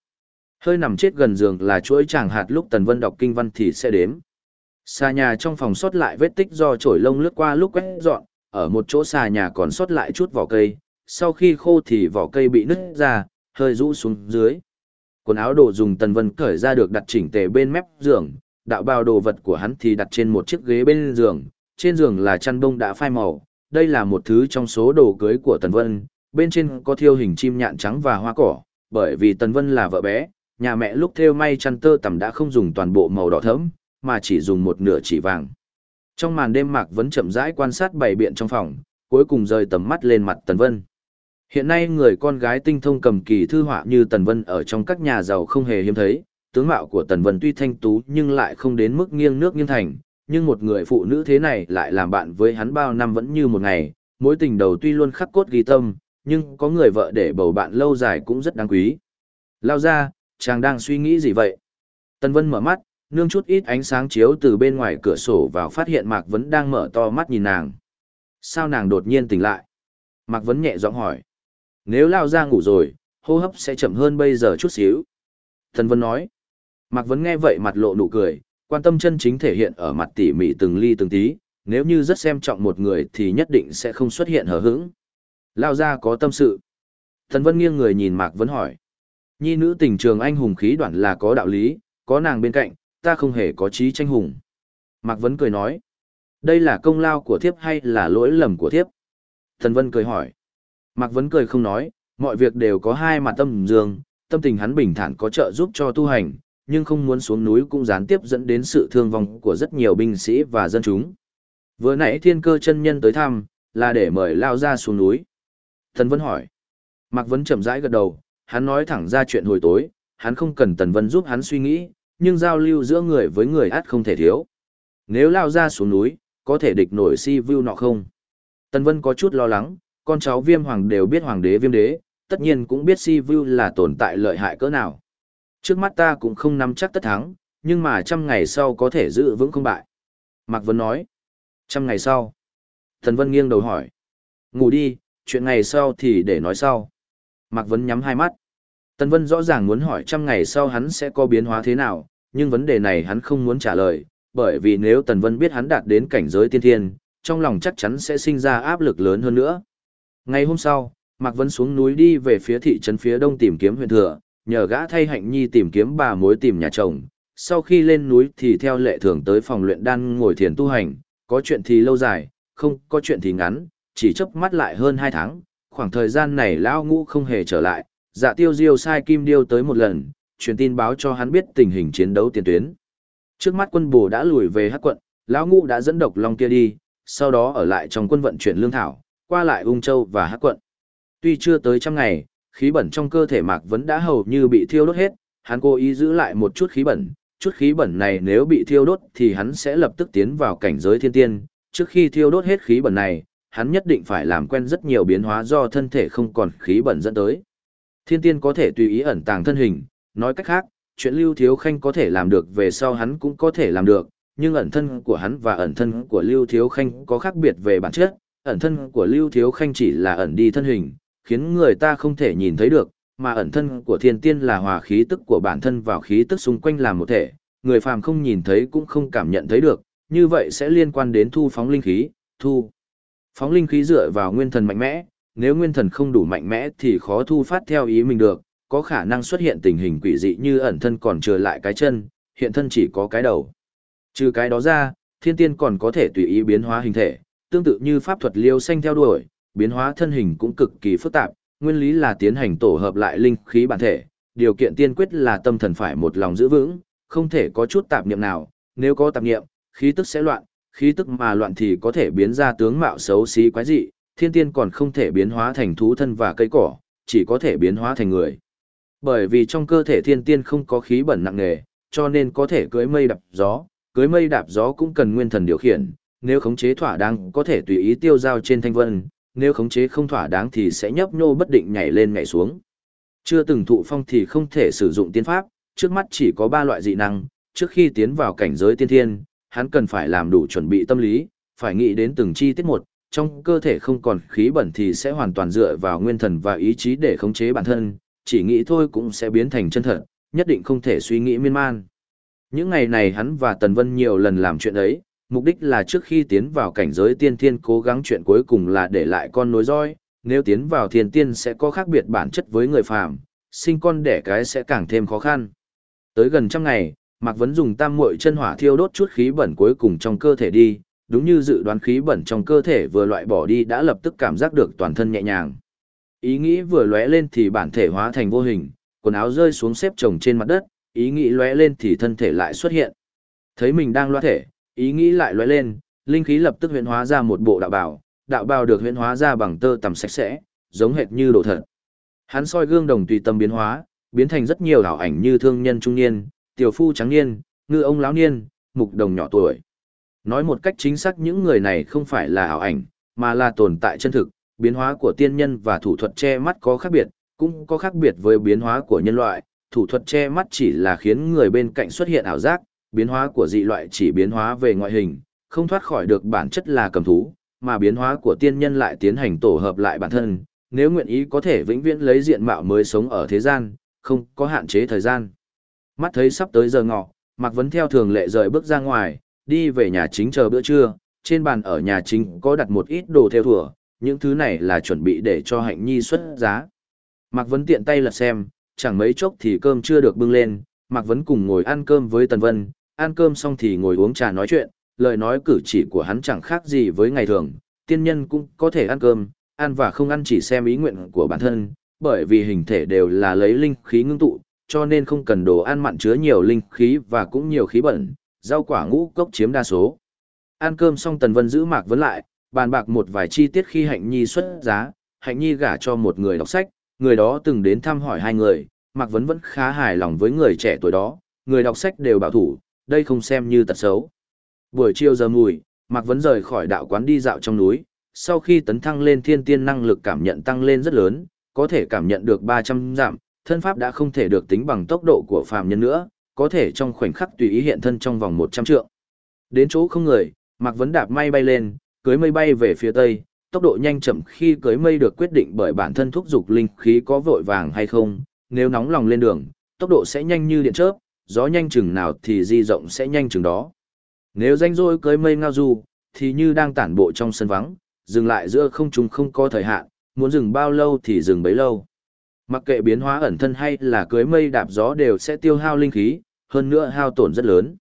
Hơi nằm chết gần giường là chuỗi chàng hạt lúc tần vân đọc kinh văn thì sẽ đếm. Xà nhà trong phòng sót lại vết tích do trổi lông lướt qua lúc quét dọn, ở một chỗ xà nhà còn sót lại chút vỏ cây, sau khi khô thì vỏ cây bị nứt ra, hơi rũ xuống dưới. Quần áo đồ dùng tần vân cởi ra được đặt chỉnh tề bên mép giường, đạo bào đồ vật của hắn thì đặt trên một chiếc ghế bên giường, trên giường là chăn bông đã phai màu, đây là một thứ trong số đồ cưới của Tần Vân, bên trên có thiêu hình chim nhạn trắng và hoa cỏ, bởi vì Tần Vân là vợ bé, nhà mẹ lúc thêu may chăn tơ tằm đã không dùng toàn bộ màu đỏ thẫm, mà chỉ dùng một nửa chỉ vàng. Trong màn đêm Mạc vẫn chậm rãi quan sát bày biện trong phòng, cuối cùng rời tầm mắt lên mặt Tần Vân. Hiện nay người con gái tinh thông cầm kỳ thư họa như Tần Vân ở trong các nhà giàu không hề hiếm thấy, tướng mạo của Tần Vân tuy thanh tú nhưng lại không đến mức nghiêng nước nghiêng thành, nhưng một người phụ nữ thế này lại làm bạn với hắn bao năm vẫn như một ngày, mối tình đầu tuy luôn khắc cốt ghi tâm, nhưng có người vợ để bầu bạn lâu dài cũng rất đáng quý. Lao ra, chàng đang suy nghĩ gì vậy? Tần Vân mở mắt, nương chút ít ánh sáng chiếu từ bên ngoài cửa sổ vào phát hiện Mạc Vấn đang mở to mắt nhìn nàng. Sao nàng đột nhiên tỉnh lại? Mạc Vấn nhẹ giọng hỏi. Nếu Lao ra ngủ rồi, hô hấp sẽ chậm hơn bây giờ chút xíu. Thần Vân nói. Mạc Vấn nghe vậy mặt lộ nụ cười, quan tâm chân chính thể hiện ở mặt tỉ mỉ từng ly từng tí, nếu như rất xem trọng một người thì nhất định sẽ không xuất hiện hờ hững. Lao ra có tâm sự. Thần Vân nghiêng người nhìn Mạc Vấn hỏi. Nhi nữ tình trường anh hùng khí đoạn là có đạo lý, có nàng bên cạnh, ta không hề có trí tranh hùng. Mạc Vấn cười nói. Đây là công lao của thiếp hay là lỗi lầm của thiếp? Thần Vân cười hỏi. Mạc Vấn cười không nói, mọi việc đều có hai mặt tâm dương, tâm tình hắn bình thản có trợ giúp cho tu hành, nhưng không muốn xuống núi cũng gián tiếp dẫn đến sự thương vong của rất nhiều binh sĩ và dân chúng. Vừa nãy thiên cơ chân nhân tới thăm, là để mời lao ra xuống núi. Tần Vân hỏi. Mạc Vấn chậm rãi gật đầu, hắn nói thẳng ra chuyện hồi tối, hắn không cần Tần Vân giúp hắn suy nghĩ, nhưng giao lưu giữa người với người át không thể thiếu. Nếu lao ra xuống núi, có thể địch nổi si view nọ không? Tần Vân có chút lo lắng, con cháu viêm hoàng đều biết hoàng đế viêm đế, tất nhiên cũng biết si vu là tồn tại lợi hại cỡ nào. Trước mắt ta cũng không nắm chắc tất thắng, nhưng mà trăm ngày sau có thể giữ vững không bại. Mạc Vân nói. Trăm ngày sau. Thần Vân nghiêng đầu hỏi. Ngủ đi, chuyện ngày sau thì để nói sau. Mạc Vân nhắm hai mắt. Tần Vân rõ ràng muốn hỏi trăm ngày sau hắn sẽ có biến hóa thế nào, nhưng vấn đề này hắn không muốn trả lời, bởi vì nếu Tần Vân biết hắn đạt đến cảnh giới tiên thiên, trong lòng chắc chắn sẽ sinh ra áp lực lớn hơn nữa. Ngày hôm sau, Mạc Vân xuống núi đi về phía thị trấn phía đông tìm kiếm huyện thừa, nhờ gã thay hạnh nhi tìm kiếm bà mối tìm nhà chồng. Sau khi lên núi thì theo lệ thường tới phòng luyện đan ngồi thiền tu hành, có chuyện thì lâu dài, không có chuyện thì ngắn, chỉ chớp mắt lại hơn 2 tháng, khoảng thời gian này lão ngũ không hề trở lại, dạ tiêu diêu sai kim điêu tới một lần, truyền tin báo cho hắn biết tình hình chiến đấu tiền tuyến. Trước mắt quân Bù đã lùi về hắc quận, lão ngũ đã dẫn độc long kia đi, sau đó ở lại trong quân vận chuyển lương thảo, qua lại ung châu và hắc quận. Tuy chưa tới trăm ngày, khí bẩn trong cơ thể Mạc Vấn đã hầu như bị thiêu đốt hết, hắn cố ý giữ lại một chút khí bẩn, chút khí bẩn này nếu bị thiêu đốt thì hắn sẽ lập tức tiến vào cảnh giới thiên tiên, trước khi thiêu đốt hết khí bẩn này, hắn nhất định phải làm quen rất nhiều biến hóa do thân thể không còn khí bẩn dẫn tới. Thiên tiên có thể tùy ý ẩn tàng thân hình, nói cách khác, chuyện Lưu Thiếu Khanh có thể làm được về sau hắn cũng có thể làm được, nhưng ẩn thân của hắn và ẩn thân của Lưu Thiếu Khanh có khác biệt về bản chất, ẩn thân của Lưu Thiếu Khanh chỉ là ẩn đi thân hình, khiến người ta không thể nhìn thấy được, mà ẩn thân của thiên tiên là hòa khí tức của bản thân vào khí tức xung quanh làm một thể, người phàm không nhìn thấy cũng không cảm nhận thấy được, như vậy sẽ liên quan đến thu phóng linh khí, thu. Phóng linh khí dựa vào nguyên thần mạnh mẽ, nếu nguyên thần không đủ mạnh mẽ thì khó thu phát theo ý mình được, có khả năng xuất hiện tình hình quỷ dị như ẩn thân còn trừ lại cái chân, hiện thân chỉ có cái đầu. Trừ cái đó ra, thiên tiên còn có thể tùy ý biến hóa hình thể, tương tự như pháp thuật liêu xanh theo đuổi, biến hóa thân hình cũng cực kỳ phức tạp, nguyên lý là tiến hành tổ hợp lại linh khí bản thể, điều kiện tiên quyết là tâm thần phải một lòng giữ vững, không thể có chút tạp niệm nào, nếu có tạp niệm, khí tức sẽ loạn, khí tức mà loạn thì có thể biến ra tướng mạo xấu xí quái dị, thiên tiên còn không thể biến hóa thành thú thân và cây cỏ, chỉ có thể biến hóa thành người. Bởi vì trong cơ thể thiên tiên không có khí bẩn nặng nề, cho nên có thể cưới mây đạp gió, cưới mây đạp gió cũng cần nguyên thần điều khiển, nếu khống chế thỏa đáng có thể tùy ý tiêu giao trên thanh vân, nếu khống chế không thỏa đáng thì sẽ nhấp nhô bất định nhảy lên nhảy xuống. Chưa từng thụ phong thì không thể sử dụng tiên pháp, trước mắt chỉ có ba loại dị năng, trước khi tiến vào cảnh giới tiên thiên, hắn cần phải làm đủ chuẩn bị tâm lý, phải nghĩ đến từng chi tiết một, trong cơ thể không còn khí bẩn thì sẽ hoàn toàn dựa vào nguyên thần và ý chí để khống chế bản thân, chỉ nghĩ thôi cũng sẽ biến thành chân thật, nhất định không thể suy nghĩ miên man. Những ngày này hắn và Tần Vân nhiều lần làm chuyện ấy, mục đích là trước khi tiến vào cảnh giới tiên thiên cố gắng chuyện cuối cùng là để lại con nối roi, nếu tiến vào thiên tiên sẽ có khác biệt bản chất với người phàm, sinh con đẻ cái sẽ càng thêm khó khăn. Tới gần trăm ngày, Mạc Vấn dùng tam muội chân hỏa thiêu đốt chút khí bẩn cuối cùng trong cơ thể đi, đúng như dự đoán khí bẩn trong cơ thể vừa loại bỏ đi đã lập tức cảm giác được toàn thân nhẹ nhàng. Ý nghĩ vừa lóe lên thì bản thể hóa thành vô hình, quần áo rơi xuống xếp chồng trên mặt đất, ý nghĩ lóe lên thì thân thể lại xuất hiện. Thấy mình đang loa thể, ý nghĩ lại lóe lên, linh khí lập tức huyễn hóa ra một bộ đạo bào, đạo bào được huyễn hóa ra bằng tơ tằm sạch sẽ, giống hệt như đồ thật. Hắn soi gương đồng tùy tâm biến hóa, biến thành rất nhiều ảo ảnh như thương nhân trung niên, tiểu phu trắng niên, ngư ông lão niên, mục đồng nhỏ tuổi. Nói một cách chính xác những người này không phải là ảo ảnh, mà là tồn tại chân thực, biến hóa của tiên nhân và thủ thuật che mắt có khác biệt, cũng có khác biệt với biến hóa của nhân loại, thủ thuật che mắt chỉ là khiến người bên cạnh xuất hiện ảo giác, biến hóa của dị loại chỉ biến hóa về ngoại hình, không thoát khỏi được bản chất là cầm thú, mà biến hóa của tiên nhân lại tiến hành tổ hợp lại bản thân, nếu nguyện ý có thể vĩnh viễn lấy diện mạo mới sống ở thế gian, không có hạn chế thời gian. Mắt thấy sắp tới giờ ngọ, Mạc Vấn theo thường lệ rời bước ra ngoài, đi về nhà chính chờ bữa trưa, trên bàn ở nhà chính có đặt một ít đồ theo thủa, những thứ này là chuẩn bị để cho hạnh nhi xuất giá. Mạc Vấn tiện tay lật xem, chẳng mấy chốc thì cơm chưa được bưng lên, Mạc Vấn cùng ngồi ăn cơm với Tần Vân, ăn cơm xong thì ngồi uống trà nói chuyện, lời nói cử chỉ của hắn chẳng khác gì với ngày thường, tiên nhân cũng có thể ăn cơm, ăn và không ăn chỉ xem ý nguyện của bản thân, bởi vì hình thể đều là lấy linh khí ngưng tụ, cho nên không cần đồ ăn mặn chứa nhiều linh khí và cũng nhiều khí bẩn, rau quả ngũ cốc chiếm đa số. Ăn cơm xong Tần Vân giữ Mạc Vấn lại, bàn bạc một vài chi tiết khi Hạnh Nhi xuất giá, Hạnh Nhi gả cho một người đọc sách, người đó từng đến thăm hỏi hai người, Mạc Vấn vẫn khá hài lòng với người trẻ tuổi đó, người đọc sách đều bảo thủ, đây không xem như tật xấu. Buổi chiều giờ mùi, Mạc Vấn rời khỏi đạo quán đi dạo trong núi, sau khi tấn thăng lên thiên tiên năng lực cảm nhận tăng lên rất lớn, có thể cảm nhận được 300 giảm, thân pháp đã không thể được tính bằng tốc độ của phàm nhân nữa, có thể trong khoảnh khắc tùy ý hiện thân trong vòng 100 trượng. Đến chỗ không người, Mạc Vấn đạp may bay lên, cưới mây bay về phía tây, tốc độ nhanh chậm khi cưới mây được quyết định bởi bản thân thúc dục linh khí có vội vàng hay không, nếu nóng lòng lên đường, tốc độ sẽ nhanh như điện chớp, gió nhanh chừng nào thì di rộng sẽ nhanh chừng đó. Nếu danh rôi cưới mây ngao du, thì như đang tản bộ trong sân vắng, dừng lại giữa không trung không có thời hạn, muốn dừng bao lâu thì dừng bấy lâu. Mặc kệ biến hóa ẩn thân hay là cưới mây đạp gió đều sẽ tiêu hao linh khí, hơn nữa hao tổn rất lớn.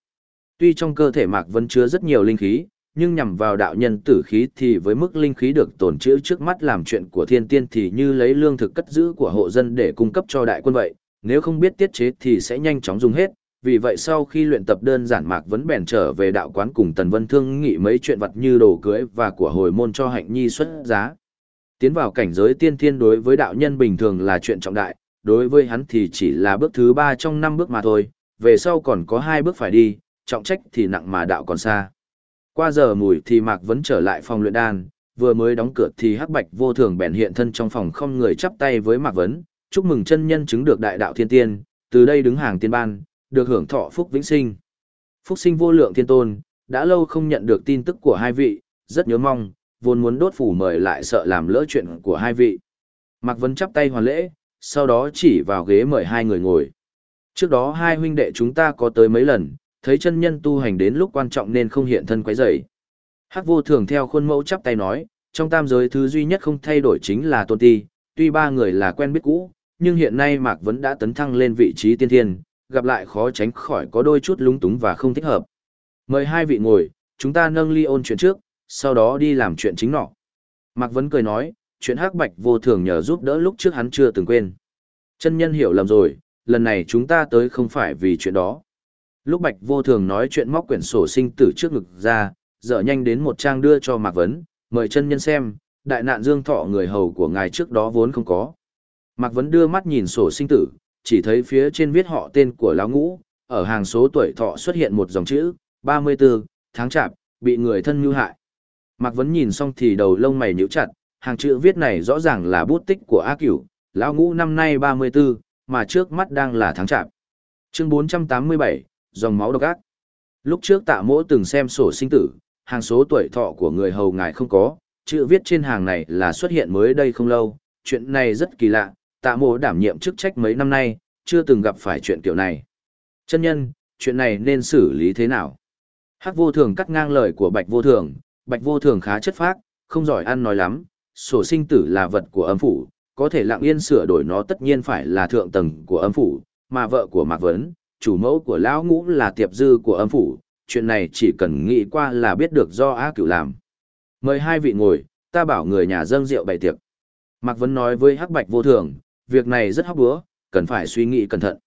Tuy trong cơ thể Mạc vẫn chứa rất nhiều linh khí, nhưng nhằm vào đạo nhân tử khí thì với mức linh khí được tổn trữ trước mắt làm chuyện của thiên tiên thì như lấy lương thực cất giữ của hộ dân để cung cấp cho đại quân vậy, nếu không biết tiết chế thì sẽ nhanh chóng dùng hết. Vì vậy sau khi luyện tập đơn giản Mạc vẫn bèn trở về đạo quán cùng Tần Vân Thương nghị mấy chuyện vật như đồ cưới và của hồi môn cho hạnh nhi xuất giá. Tiến vào cảnh giới tiên thiên đối với đạo nhân bình thường là chuyện trọng đại, đối với hắn thì chỉ là bước thứ ba trong năm bước mà thôi, về sau còn có hai bước phải đi, trọng trách thì nặng mà đạo còn xa. Qua giờ mùi thì Mạc vẫn trở lại phòng luyện đan, vừa mới đóng cửa thì Hắc Bạch vô thường bèn hiện thân trong phòng không người chắp tay với Mạc Vấn, chúc mừng chân nhân chứng được đại đạo thiên tiên, từ đây đứng hàng tiên ban, được hưởng thọ phúc vĩnh sinh. Phúc sinh vô lượng thiên tôn, đã lâu không nhận được tin tức của hai vị, rất nhớ mong, vốn muốn đốt phủ mời lại sợ làm lỡ chuyện của hai vị. Mạc Vân chắp tay hoàn lễ, sau đó chỉ vào ghế mời hai người ngồi. Trước đó hai huynh đệ chúng ta có tới mấy lần, thấy chân nhân tu hành đến lúc quan trọng nên không hiện thân quấy rầy. Hắc vô thường theo khuôn mẫu chắp tay nói, trong tam giới thứ duy nhất không thay đổi chính là tôn ti, tuy ba người là quen biết cũ, nhưng hiện nay Mạc vẫn đã tấn thăng lên vị trí tiên thiên, gặp lại khó tránh khỏi có đôi chút lúng túng và không thích hợp. Mời hai vị ngồi, chúng ta nâng ly ôn chuyện trước, sau đó đi làm chuyện chính nọ. Mạc Vấn cười nói, chuyện hắc bạch vô thường nhờ giúp đỡ lúc trước hắn chưa từng quên. Chân nhân hiểu lầm rồi, lần này chúng ta tới không phải vì chuyện đó. Lúc bạch vô thường nói chuyện móc quyển sổ sinh tử trước ngực ra, dở nhanh đến một trang đưa cho Mạc Vấn, mời chân nhân xem, đại nạn dương thọ người hầu của ngài trước đó vốn không có. Mạc Vấn đưa mắt nhìn sổ sinh tử, chỉ thấy phía trên viết họ tên của lão ngũ, ở hàng số tuổi thọ xuất hiện một dòng chữ, 34, tháng chạp, bị người thân mưu hại. Mạc Vấn nhìn xong thì đầu lông mày nhíu chặt, hàng chữ viết này rõ ràng là bút tích của A Cửu, lão ngũ năm nay 34, mà trước mắt đang là tháng chạp. Chương 487, dòng máu độc ác. Lúc trước tạ mỗ từng xem sổ sinh tử, hàng số tuổi thọ của người hầu ngài không có, chữ viết trên hàng này là xuất hiện mới đây không lâu, chuyện này rất kỳ lạ, tạ mỗ đảm nhiệm chức trách mấy năm nay, chưa từng gặp phải chuyện kiểu này. Chân nhân, chuyện này nên xử lý thế nào? Hắc vô thường cắt ngang lời của bạch vô thường, bạch vô thường khá chất phác, không giỏi ăn nói lắm, sổ sinh tử là vật của âm phủ, có thể lặng yên sửa đổi nó tất nhiên phải là thượng tầng của âm phủ, mà vợ của Mạc Vấn, chủ mẫu của lão ngũ là tiệp dư của âm phủ, chuyện này chỉ cần nghĩ qua là biết được do á cửu làm. Mời hai vị ngồi, ta bảo người nhà dâng rượu bày tiệc. Mạc Vấn nói với Hắc Bạch vô thường, việc này rất hóc búa, cần phải suy nghĩ cẩn thận.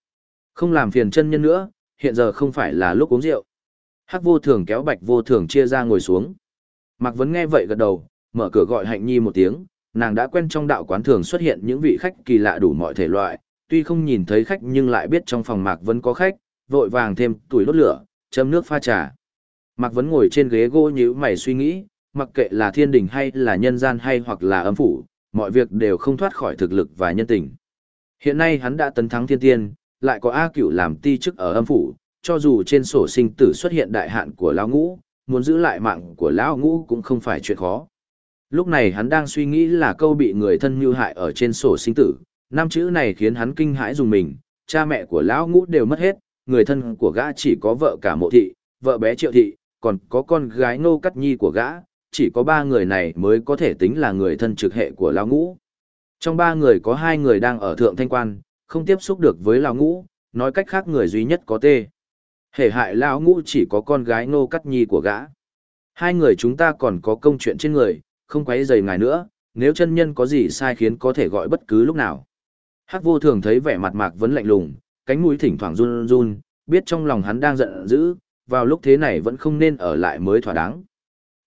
Không làm phiền chân nhân nữa, hiện giờ không phải là lúc uống rượu. Hắc vô thường kéo Bạch vô thường chia ra ngồi xuống. Mạc Vấn nghe vậy gật đầu, mở cửa gọi Hạnh Nhi một tiếng, nàng đã quen trong đạo quán thường xuất hiện những vị khách kỳ lạ đủ mọi thể loại, tuy không nhìn thấy khách nhưng lại biết trong phòng Mạc Vấn có khách, vội vàng thêm tuổi đốt lửa, châm nước pha trà. Mạc Vấn ngồi trên ghế gỗ nhíu mày suy nghĩ, mặc kệ là thiên đình hay là nhân gian hay hoặc là âm phủ, mọi việc đều không thoát khỏi thực lực và nhân tình. Hiện nay hắn đã tấn thắng thiên tiên, lại có A cửu làm ti chức ở âm phủ, cho dù trên sổ sinh tử xuất hiện đại hạn của lão ngũ, muốn giữ lại mạng của lão ngũ cũng không phải chuyện khó. Lúc này hắn đang suy nghĩ là câu bị người thân mưu hại ở trên sổ sinh tử, năm chữ này khiến hắn kinh hãi dùng mình, cha mẹ của lão ngũ đều mất hết, người thân của gã chỉ có vợ cả mộ thị, vợ bé triệu thị, còn có con gái nô cắt nhi của gã, chỉ có ba người này mới có thể tính là người thân trực hệ của lão ngũ. Trong ba người có hai người đang ở thượng thanh quan, không tiếp xúc được với lão ngũ, nói cách khác người duy nhất có tê. Hệ hại lão ngũ chỉ có con gái nô cắt nhi của gã. Hai người chúng ta còn có công chuyện trên người, không quấy rầy ngài nữa, nếu chân nhân có gì sai khiến có thể gọi bất cứ lúc nào. Hắc vô thường thấy vẻ mặt mạc vẫn lạnh lùng, cánh mũi thỉnh thoảng run run, biết trong lòng hắn đang giận dữ, vào lúc thế này vẫn không nên ở lại mới thỏa đáng.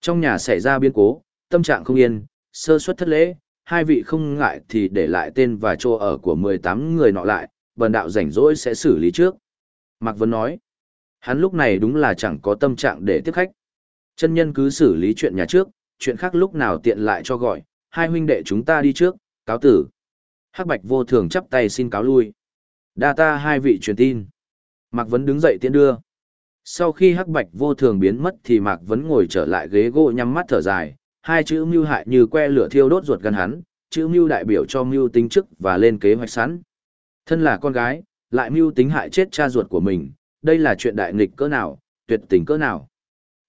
Trong nhà xảy ra biến cố, tâm trạng không yên, sơ suất thất lễ, hai vị không ngại thì để lại tên và chỗ ở của 18 người nọ lại, bần đạo rảnh rỗi sẽ xử lý trước. Mạc Vân nói, hắn lúc này đúng là chẳng có tâm trạng để tiếp khách. Chân nhân cứ xử lý chuyện nhà trước, chuyện khác lúc nào tiện lại cho gọi, hai huynh đệ chúng ta đi trước, cáo tử. Hắc Bạch vô thường chắp tay xin cáo lui. Đa ta hai vị truyền tin. Mạc Vấn đứng dậy tiễn đưa. Sau khi Hắc Bạch vô thường biến mất thì Mạc Vấn ngồi trở lại ghế gỗ nhắm mắt thở dài, hai chữ mưu hại như que lửa thiêu đốt ruột gan hắn, chữ mưu đại biểu cho mưu tính chức và lên kế hoạch sẵn. Thân là con gái, lại mưu tính hại chết cha ruột của mình, đây là chuyện đại nghịch cỡ nào, tuyệt tình cỡ nào.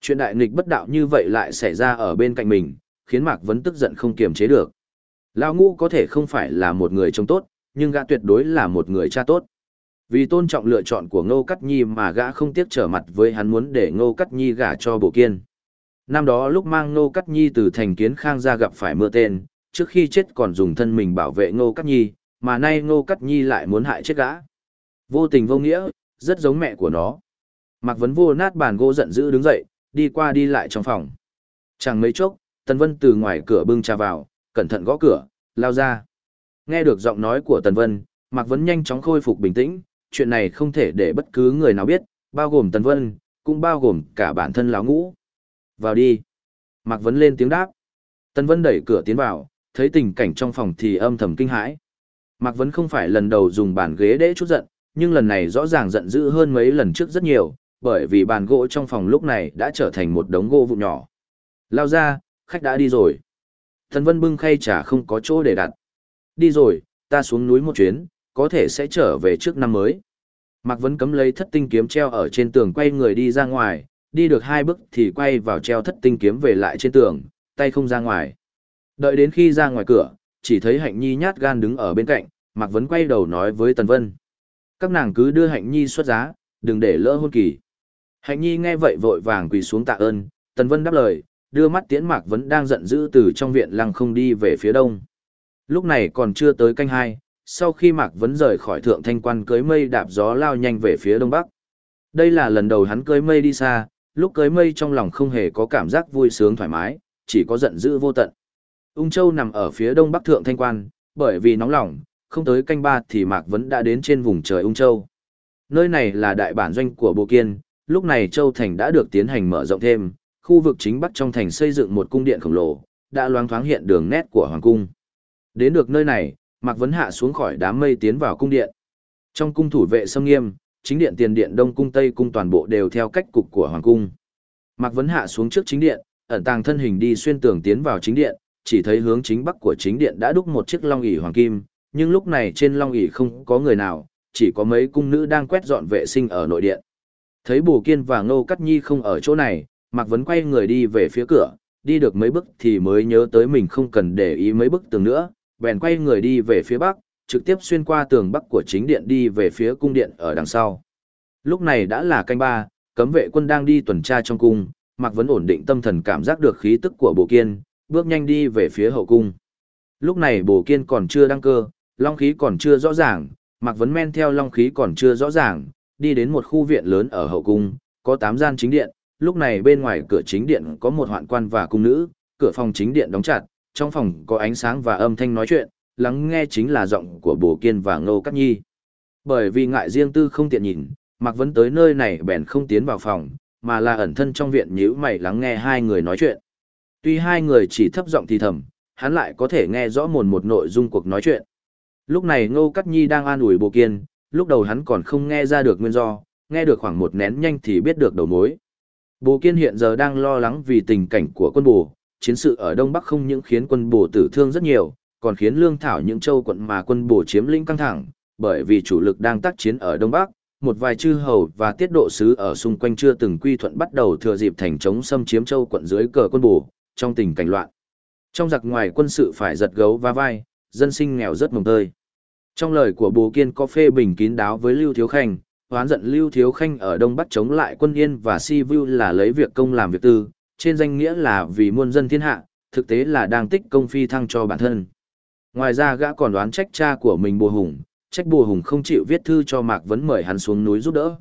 Chuyện đại nghịch bất đạo như vậy lại xảy ra ở bên cạnh mình, khiến Mạc Vấn tức giận không kiềm chế được. Lão ngũ có thể không phải là một người trông tốt, nhưng gã tuyệt đối là một người cha tốt. Vì tôn trọng lựa chọn của Ngô Cắt Nhi mà gã không tiếc trở mặt với hắn muốn để Ngô Cắt Nhi gả cho Bộ Kiên. Năm đó lúc mang Ngô Cắt Nhi từ thành kiến khang ra gặp phải mưa tên, trước khi chết còn dùng thân mình bảo vệ Ngô Cắt Nhi, mà nay Ngô Cắt Nhi lại muốn hại chết gã. Vô tình vô nghĩa, rất giống mẹ của nó. Mạc Vấn vô nát bàn gỗ giận dữ đứng dậy, đi qua đi lại trong phòng. Chẳng mấy chốc, Tần Vân từ ngoài cửa bưng trà vào, cẩn thận gõ cửa, lao ra. Nghe được giọng nói của Tần Vân, Mạc Vấn nhanh chóng khôi phục bình tĩnh, chuyện này không thể để bất cứ người nào biết, bao gồm Tần Vân, cũng bao gồm cả bản thân lão ngũ. Vào đi. Mạc Vấn lên tiếng đáp. Tần Vân đẩy cửa tiến vào, thấy tình cảnh trong phòng thì âm thầm kinh hãi. Mạc Vấn không phải lần đầu dùng bàn ghế để chút giận, nhưng lần này rõ ràng giận dữ hơn mấy lần trước rất nhiều, bởi vì bàn gỗ trong phòng lúc này đã trở thành một đống gỗ vụn nhỏ. Lao ra, khách đã đi rồi. Tần Vân bưng khay trà không có chỗ để đặt. Đi rồi, ta xuống núi một chuyến, có thể sẽ trở về trước năm mới. Mạc Vấn cấm lấy thất tinh kiếm treo ở trên tường quay người đi ra ngoài, đi được hai bước thì quay vào treo thất tinh kiếm về lại trên tường, tay không ra ngoài. Đợi đến khi ra ngoài cửa, chỉ thấy Hạnh Nhi nhát gan đứng ở bên cạnh, Mạc Vấn quay đầu nói với Tần Vân. Các nàng cứ đưa Hạnh Nhi xuất giá, đừng để lỡ hôn kỳ. Hạnh Nhi nghe vậy vội vàng quỳ xuống tạ ơn, Tần Vân đáp lời, đưa mắt tiễn Mạc Vấn đang giận dữ từ trong viện lăng không đi về phía đông. Lúc này còn chưa tới canh hai, sau khi Mạc Vấn rời khỏi thượng thanh quan cưới mây đạp gió lao nhanh về phía đông bắc. Đây là lần đầu hắn cưới mây đi xa, lúc cưới mây trong lòng không hề có cảm giác vui sướng thoải mái, chỉ có giận dữ vô tận. Ung Châu nằm ở phía đông bắc thượng thanh quan, bởi vì nóng lòng, không tới canh ba thì Mạc Vấn đã đến trên vùng trời Ung Châu. Nơi này là đại bản doanh của Bộ Kiên, lúc này Châu Thành đã được tiến hành mở rộng thêm, khu vực chính bắc trong thành xây dựng một cung điện khổng lồ, đã loáng thoáng hiện đường nét của Hoàng Cung. Đến được nơi này, Mạc Vấn hạ xuống khỏi đám mây tiến vào cung điện. Trong cung thủ vệ sâm nghiêm, chính điện tiền điện đông cung tây cung toàn bộ đều theo cách cục của Hoàng Cung. Mạc Vấn hạ xuống trước chính điện, ẩn tàng thân hình đi xuyên tường tiến vào chính điện, chỉ thấy hướng chính bắc của chính điện đã đúc một chiếc long ỷ hoàng kim, nhưng lúc này trên long ỷ không có người nào, chỉ có mấy cung nữ đang quét dọn vệ sinh ở nội điện. Thấy Bồ Kiên và Ngô Cắt Nhi không ở chỗ này, Mạc Vấn quay người đi về phía cửa, đi được mấy bước thì mới nhớ tới mình không cần để ý mấy bức tường nữa, bèn quay người đi về phía bắc, trực tiếp xuyên qua tường bắc của chính điện đi về phía cung điện ở đằng sau. Lúc này đã là canh ba, cấm vệ quân đang đi tuần tra trong cung, Mạc Vấn ổn định tâm thần cảm giác được khí tức của Bồ Kiên, bước nhanh đi về phía hậu cung. Lúc này Bồ Kiên còn chưa đăng cơ, long khí còn chưa rõ ràng, Mạc Vấn men theo long khí còn chưa rõ ràng, đi đến một khu viện lớn ở hậu cung, có 8 gian chính điện, lúc này bên ngoài cửa chính điện có một hoạn quan và cung nữ, cửa phòng chính điện đóng chặt, trong phòng có ánh sáng và âm thanh nói chuyện, lắng nghe chính là giọng của Bồ Kiên và Ngô Cát Nhi. Bởi vì ngại riêng tư không tiện nhìn, Mạc Vấn tới nơi này bèn không tiến vào phòng, mà là ẩn thân trong viện nhíu mày lắng nghe hai người nói chuyện. Tuy hai người chỉ thấp giọng thì thầm, hắn lại có thể nghe rõ mồn một nội dung cuộc nói chuyện. Lúc này Ngô Cát Nhi đang an ủi Bồ Kiên, lúc đầu hắn còn không nghe ra được nguyên do, nghe được khoảng một nén nhanh thì biết được đầu mối. Bồ Kiên hiện giờ đang lo lắng vì tình cảnh của quân bồ, chiến sự ở Đông Bắc không những khiến quân bổ tử thương rất nhiều, còn khiến lương thảo những châu quận mà quân bổ chiếm lĩnh căng thẳng, bởi vì chủ lực đang tác chiến ở Đông Bắc, một vài chư hầu và tiết độ sứ ở xung quanh chưa từng quy thuận bắt đầu thừa dịp thành chống xâm chiếm châu quận dưới cờ quân bổ. trong tình cảnh loạn. Trong giặc ngoài quân sự phải giật gấu và vai, dân sinh nghèo rất mồng tơi. Trong lời của Bồ Kiên có phê bình kín đáo với Lưu Thiếu Khanh, hoán giận Lưu Thiếu Khanh ở Đông Bắc chống lại quân Yên và Si Vu là lấy việc công làm việc tư, trên danh nghĩa là vì muôn dân thiên hạ, thực tế là đang tích công phi thăng cho bản thân. Ngoài ra gã còn đoán trách cha của mình Bùa Hùng, trách Bùa Hùng không chịu viết thư cho Mạc Vấn mời hắn xuống núi giúp đỡ.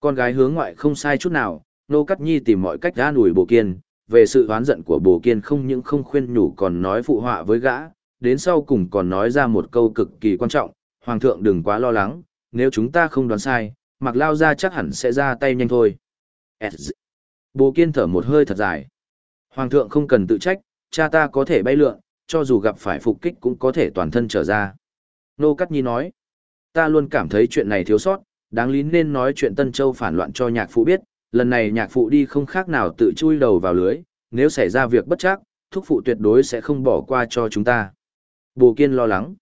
Con gái hướng ngoại không sai chút nào, Nô Cắt Nhi tìm mọi cách ra đuổi Bồ Kiên, về sự oán giận của Bồ Kiên không những không khuyên nhủ còn nói phụ họa với gã, đến sau cùng còn nói ra một câu cực kỳ quan trọng, Hoàng thượng đừng quá lo lắng, nếu chúng ta không đoán sai, Mạc Lao ra chắc hẳn sẽ ra tay nhanh thôi. Bồ Kiên thở một hơi thật dài. Hoàng thượng không cần tự trách, cha ta có thể bay lượn, cho dù gặp phải phục kích cũng có thể toàn thân trở ra. Nô Cát Nhi nói, ta luôn cảm thấy chuyện này thiếu sót, đáng lý nên nói chuyện Tân Châu phản loạn cho nhạc phụ biết, lần này nhạc phụ đi không khác nào tự chui đầu vào lưới, nếu xảy ra việc bất chắc, thúc phụ tuyệt đối sẽ không bỏ qua cho chúng ta. Bồ Kiên lo lắng.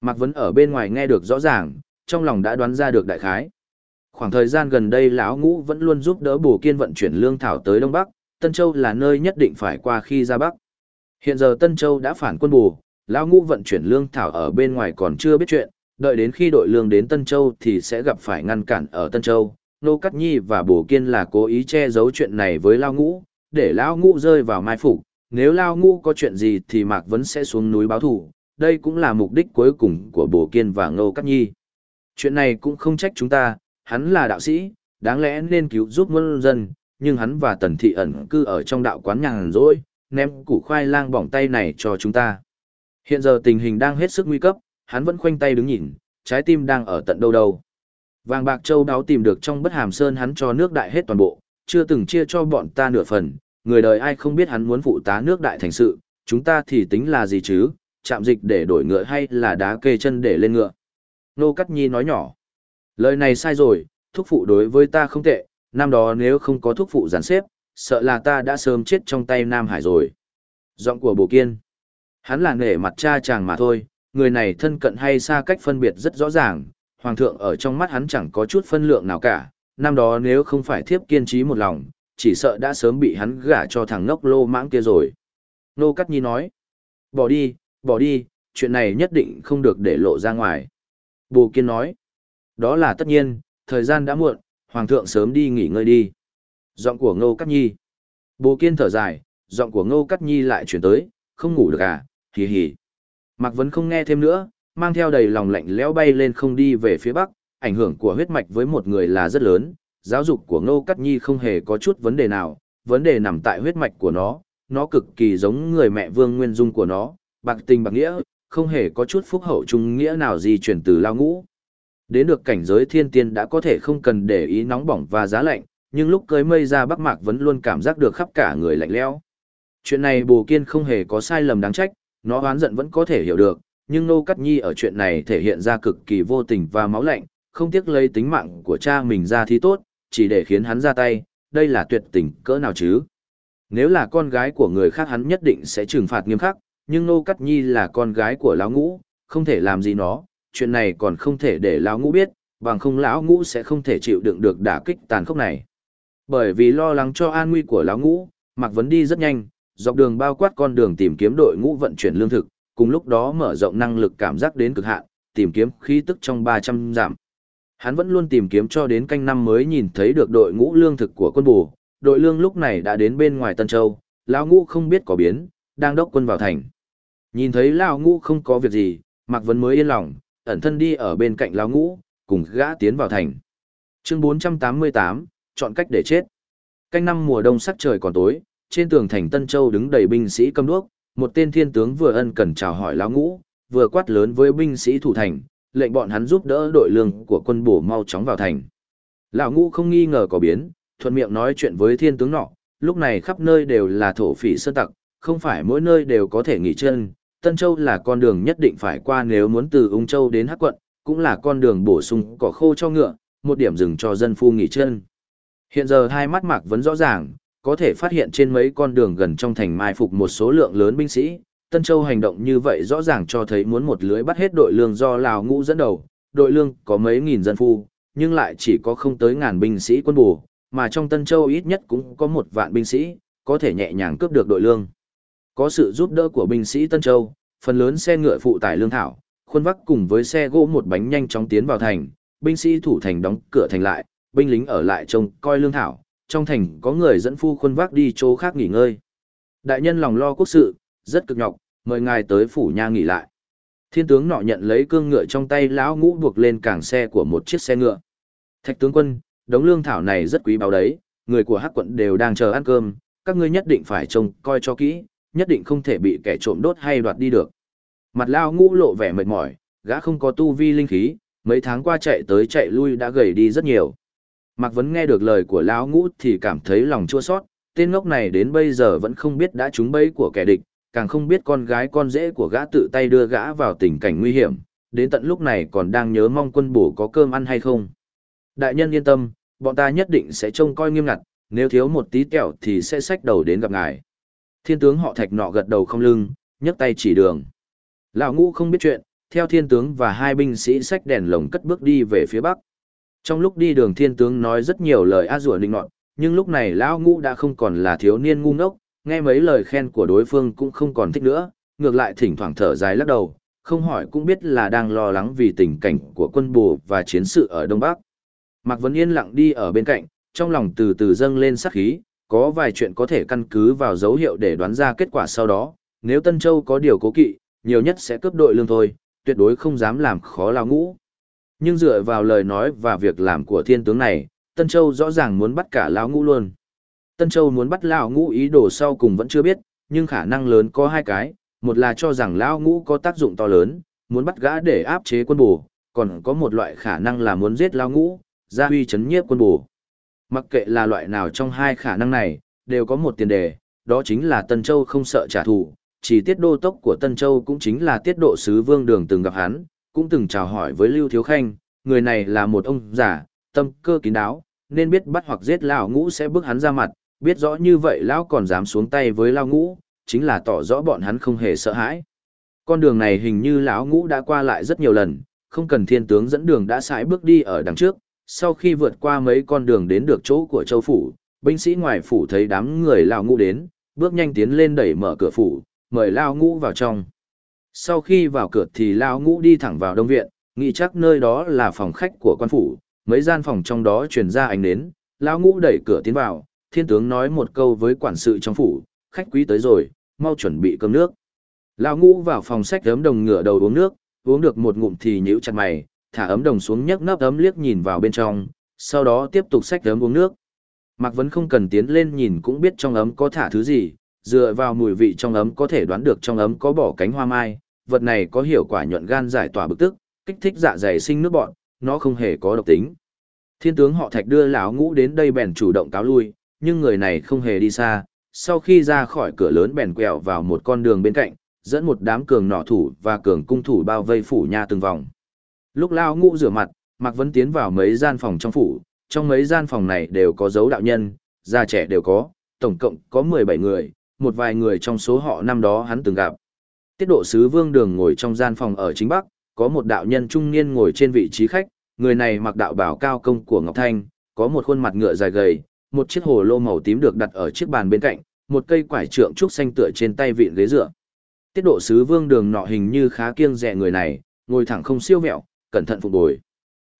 Mạc Vấn ở bên ngoài nghe được rõ ràng, trong lòng đã đoán ra được đại khái. Khoảng thời gian gần đây lão ngũ vẫn luôn giúp đỡ bổ Kiên vận chuyển lương thảo tới Đông Bắc, Tân Châu là nơi nhất định phải qua khi ra Bắc. Hiện giờ Tân Châu đã phản quân bù, lão ngũ vận chuyển lương thảo ở bên ngoài còn chưa biết chuyện, đợi đến khi đội lương đến Tân Châu thì sẽ gặp phải ngăn cản ở Tân Châu. Nô Cát Nhi và bổ Kiên là cố ý che giấu chuyện này với lão ngũ, để lão ngũ rơi vào mai phục. Nếu lão ngũ có chuyện gì thì Mạc Vấn sẽ xuống núi báo thù, đây cũng là mục đích cuối cùng của bổ Kiên và Ngô Cát Nhi. Chuyện này cũng không trách chúng ta, hắn là đạo sĩ, đáng lẽ nên cứu giúp muôn dân, nhưng hắn và Tần Thị ẩn cư ở trong đạo quán nhàn rỗi, ném củ khoai lang bỏng tay này cho chúng ta. Hiện giờ tình hình đang hết sức nguy cấp, hắn vẫn khoanh tay đứng nhìn, trái tim đang ở tận đâu đâu. Vàng bạc châu đáo tìm được trong bất hàm sơn hắn cho nước đại hết toàn bộ, chưa từng chia cho bọn ta nửa phần, người đời ai không biết hắn muốn phụ tá nước đại thành sự, chúng ta thì tính là gì chứ, chạm dịch để đổi ngựa hay là đá kê chân để lên ngựa. Nô Cắt Nhi nói nhỏ. Lời này sai rồi, thúc phụ đối với ta không tệ, năm đó nếu không có thúc phụ gián xếp, sợ là ta đã sớm chết trong tay Nam Hải rồi. Giọng của Bồ Kiên. Hắn là nể mặt cha chàng mà thôi, người này thân cận hay xa cách phân biệt rất rõ ràng, hoàng thượng ở trong mắt hắn chẳng có chút phân lượng nào cả, năm đó nếu không phải thiếp kiên trí một lòng, chỉ sợ đã sớm bị hắn gả cho thằng ngốc lô mãng kia rồi. Nô Cắt Nhi nói, bỏ đi, bỏ đi, chuyện này nhất định không được để lộ ra ngoài. Bồ Kiên nói, đó là tất nhiên, thời gian đã muộn, Hoàng thượng sớm đi nghỉ ngơi đi. Giọng của Ngô Cát Nhi. Bồ Kiên thở dài, giọng của Ngô Cát Nhi lại chuyển tới, không ngủ được à, hì hì. Mạc Vấn không nghe thêm nữa, mang theo đầy lòng lạnh lẽo bay lên không đi về phía bắc, ảnh hưởng của huyết mạch với một người là rất lớn, giáo dục của Ngô Cát Nhi không hề có chút vấn đề nào, vấn đề nằm tại huyết mạch của nó, nó cực kỳ giống người mẹ Vương Nguyên Dung của nó, bạc tình bạc nghĩa, không hề có chút phúc hậu trung nghĩa nào gì chuyển từ lao ngũ. Đến được cảnh giới thiên tiên đã có thể không cần để ý nóng bỏng và giá lạnh, nhưng lúc cưới mây ra Bắc Mạc vẫn luôn cảm giác được khắp cả người lạnh lẽo. Chuyện này Bồ Kiên không hề có sai lầm đáng trách, nó oán giận vẫn có thể hiểu được, nhưng Nô Cát Nhi ở chuyện này thể hiện ra cực kỳ vô tình và máu lạnh, không tiếc lấy tính mạng của cha mình ra thì tốt, chỉ để khiến hắn ra tay, đây là tuyệt tình cỡ nào chứ. Nếu là con gái của người khác hắn nhất định sẽ trừng phạt nghiêm khắc, nhưng Nô Cát Nhi là con gái của lão ngũ, không thể làm gì nó, chuyện này còn không thể để lão ngũ biết, bằng không lão ngũ sẽ không thể chịu đựng được đả kích tàn khốc này. Bởi vì lo lắng cho an nguy của lão ngũ, Mạc Vấn đi rất nhanh, dọc đường bao quát con đường tìm kiếm đội ngũ vận chuyển lương thực, cùng lúc đó mở rộng năng lực cảm giác đến cực hạn, tìm kiếm khí tức trong 300 giảm. Hắn vẫn luôn tìm kiếm cho đến canh năm mới nhìn thấy được đội ngũ lương thực của quân bù, đội lương lúc này đã đến bên ngoài Tân Châu, lão ngũ không biết có biến, đang đốc quân vào thành. Nhìn thấy lão ngũ không có việc gì, Mạc Vấn mới yên lòng, ẩn thân đi ở bên cạnh lão ngũ, cùng gã tiến vào thành. Chương 488, chọn cách để chết. Canh năm mùa đông sắc trời còn tối, trên tường thành Tân Châu đứng đầy binh sĩ cầm đuốc, một tên thiên tướng vừa ân cần chào hỏi lão ngũ, vừa quát lớn với binh sĩ thủ thành, lệnh bọn hắn giúp đỡ đội lương của quân bổ mau chóng vào thành. Lão ngũ không nghi ngờ có biến, thuận miệng nói chuyện với thiên tướng nọ, lúc này khắp nơi đều là thổ phỉ sơn tặc, không phải mỗi nơi đều có thể nghỉ chân. Tân Châu là con đường nhất định phải qua nếu muốn từ Ung Châu đến Hắc Quận, cũng là con đường bổ sung cỏ khô cho ngựa, một điểm dừng cho dân phu nghỉ chân. Hiện giờ hai mắt Mạc vẫn rõ ràng, có thể phát hiện trên mấy con đường gần trong thành mai phục một số lượng lớn binh sĩ. Tân Châu hành động như vậy rõ ràng cho thấy muốn một lưới bắt hết đội lương do Lào ngũ dẫn đầu, đội lương có mấy nghìn dân phu, nhưng lại chỉ có không tới ngàn binh sĩ quân bù, mà trong Tân Châu ít nhất cũng có một vạn binh sĩ, có thể nhẹ nhàng cướp được đội lương. Có sự giúp đỡ của binh sĩ Tân Châu, phần lớn xe ngựa phụ tải lương thảo, khuôn vắc cùng với xe gỗ một bánh nhanh chóng tiến vào thành, binh sĩ thủ thành đóng cửa thành lại, binh lính ở lại trông coi lương thảo, trong thành có người dẫn phu khuôn vác đi chỗ khác nghỉ ngơi. Đại nhân lòng lo quốc sự, rất cực nhọc, mời ngài tới phủ nha nghỉ lại. Thiên tướng nọ nhận lấy cương ngựa trong tay lão ngũ buộc lên cảng xe của một chiếc xe ngựa. Thạch tướng quân, đống lương thảo này rất quý báu đấy, người của Hắc quận đều đang chờ ăn cơm, các ngươi nhất định phải trông coi cho kỹ, nhất định không thể bị kẻ trộm đốt hay đoạt đi được. Mặt lão ngũ lộ vẻ mệt mỏi, gã không có tu vi linh khí, mấy tháng qua chạy tới chạy lui đã gầy đi rất nhiều. Mạc Vấn nghe được lời của lão ngũ thì cảm thấy lòng chua sót, tên ngốc này đến bây giờ vẫn không biết đã trúng bẫy của kẻ địch, càng không biết con gái con rể của gã tự tay đưa gã vào tình cảnh nguy hiểm, đến tận lúc này còn đang nhớ mong quân bổ có cơm ăn hay không. Đại nhân yên tâm, bọn ta nhất định sẽ trông coi nghiêm ngặt, nếu thiếu một tí kẹo thì sẽ xách đầu đến gặp ngài. Thiên tướng họ thạch nọ gật đầu không lưng, nhấc tay chỉ đường. Lão ngũ không biết chuyện, theo thiên tướng và hai binh sĩ xách đèn lồng cất bước đi về phía bắc. Trong lúc đi đường thiên tướng nói rất nhiều lời a rủa định nọt, nhưng lúc này lão ngũ đã không còn là thiếu niên ngu ngốc, nghe mấy lời khen của đối phương cũng không còn thích nữa, ngược lại thỉnh thoảng thở dài lắc đầu, không hỏi cũng biết là đang lo lắng vì tình cảnh của quân bù và chiến sự ở Đông Bắc. Mạc Vấn yên lặng đi ở bên cạnh, trong lòng từ từ dâng lên sắc khí, có vài chuyện có thể căn cứ vào dấu hiệu để đoán ra kết quả sau đó, nếu Tân Châu có điều cố kỵ, nhiều nhất sẽ cướp đội lương thôi, tuyệt đối không dám làm khó lao ngũ. Nhưng dựa vào lời nói và việc làm của thiên tướng này, Tân Châu rõ ràng muốn bắt cả lão ngũ luôn. Tân Châu muốn bắt lão ngũ ý đồ sau cùng vẫn chưa biết, nhưng khả năng lớn có hai cái, một là cho rằng lão ngũ có tác dụng to lớn, muốn bắt gã để áp chế quân bù, còn có một loại khả năng là muốn giết lão ngũ, ra huy chấn nhiếp quân bù. Mặc kệ là loại nào trong hai khả năng này, đều có một tiền đề, đó chính là Tân Châu không sợ trả thù, chỉ tiết đô tốc của Tân Châu cũng chính là tiết độ sứ vương đường từng gặp hắn, cũng từng chào hỏi với Lưu Thiếu Khanh, người này là một ông giả, tâm cơ kín đáo, nên biết bắt hoặc giết lão ngũ sẽ bước hắn ra mặt, biết rõ như vậy lão còn dám xuống tay với lão ngũ, chính là tỏ rõ bọn hắn không hề sợ hãi. Con đường này hình như lão ngũ đã qua lại rất nhiều lần, không cần thiên tướng dẫn đường đã sải bước đi ở đằng trước, sau khi vượt qua mấy con đường đến được chỗ của châu phủ, binh sĩ ngoài phủ thấy đám người lão ngũ đến, bước nhanh tiến lên đẩy mở cửa phủ, mời lão ngũ vào trong. Sau khi vào cửa thì lão ngũ đi thẳng vào đông viện, nghĩ chắc nơi đó là phòng khách của quan phủ, mấy gian phòng trong đó truyền ra ánh nến, lão ngũ đẩy cửa tiến vào, thiên tướng nói một câu với quản sự trong phủ, khách quý tới rồi, mau chuẩn bị cơm nước. Lão ngũ vào phòng sách gấm đồng ngửa đầu uống nước, uống được một ngụm thì nhíu chặt mày, thả ấm đồng xuống nhấc nắp ấm liếc nhìn vào bên trong, sau đó tiếp tục xách ấm uống nước. Mạc Vấn không cần tiến lên nhìn cũng biết trong ấm có thả thứ gì, dựa vào mùi vị trong ấm có thể đoán được trong ấm có bỏ cánh hoa mai, vật này có hiệu quả nhuận gan giải tỏa bực tức, kích thích dạ dày sinh nước bọn, nó không hề có độc tính. Thiên tướng họ Thạch đưa lão ngũ đến đây bèn chủ động cáo lui, nhưng người này không hề đi xa, sau khi ra khỏi cửa lớn bèn quẹo vào một con đường bên cạnh, dẫn một đám cường nọ thủ và cường cung thủ bao vây phủ nha từng vòng. Lúc lao ngũ rửa mặt, Mạc Vấn tiến vào mấy gian phòng trong phủ, trong mấy gian phòng này đều có dấu đạo nhân, già trẻ đều có, tổng cộng có 17 người, một vài người trong số họ năm đó hắn từng gặp. Tiết độ sứ vương đường ngồi trong gian phòng ở chính bắc, có một đạo nhân trung niên ngồi trên vị trí khách, người này mặc đạo bảo cao công của Ngọc Thanh, có một khuôn mặt ngựa dài gầy, một chiếc hồ lô màu tím được đặt ở chiếc bàn bên cạnh, một cây quải trượng trúc xanh tựa trên tay vịn ghế dựa. Tiết độ sứ vương đường nọ hình như khá kiêng dè người này, ngồi thẳng không siêu vẹo, cẩn thận phục bồi.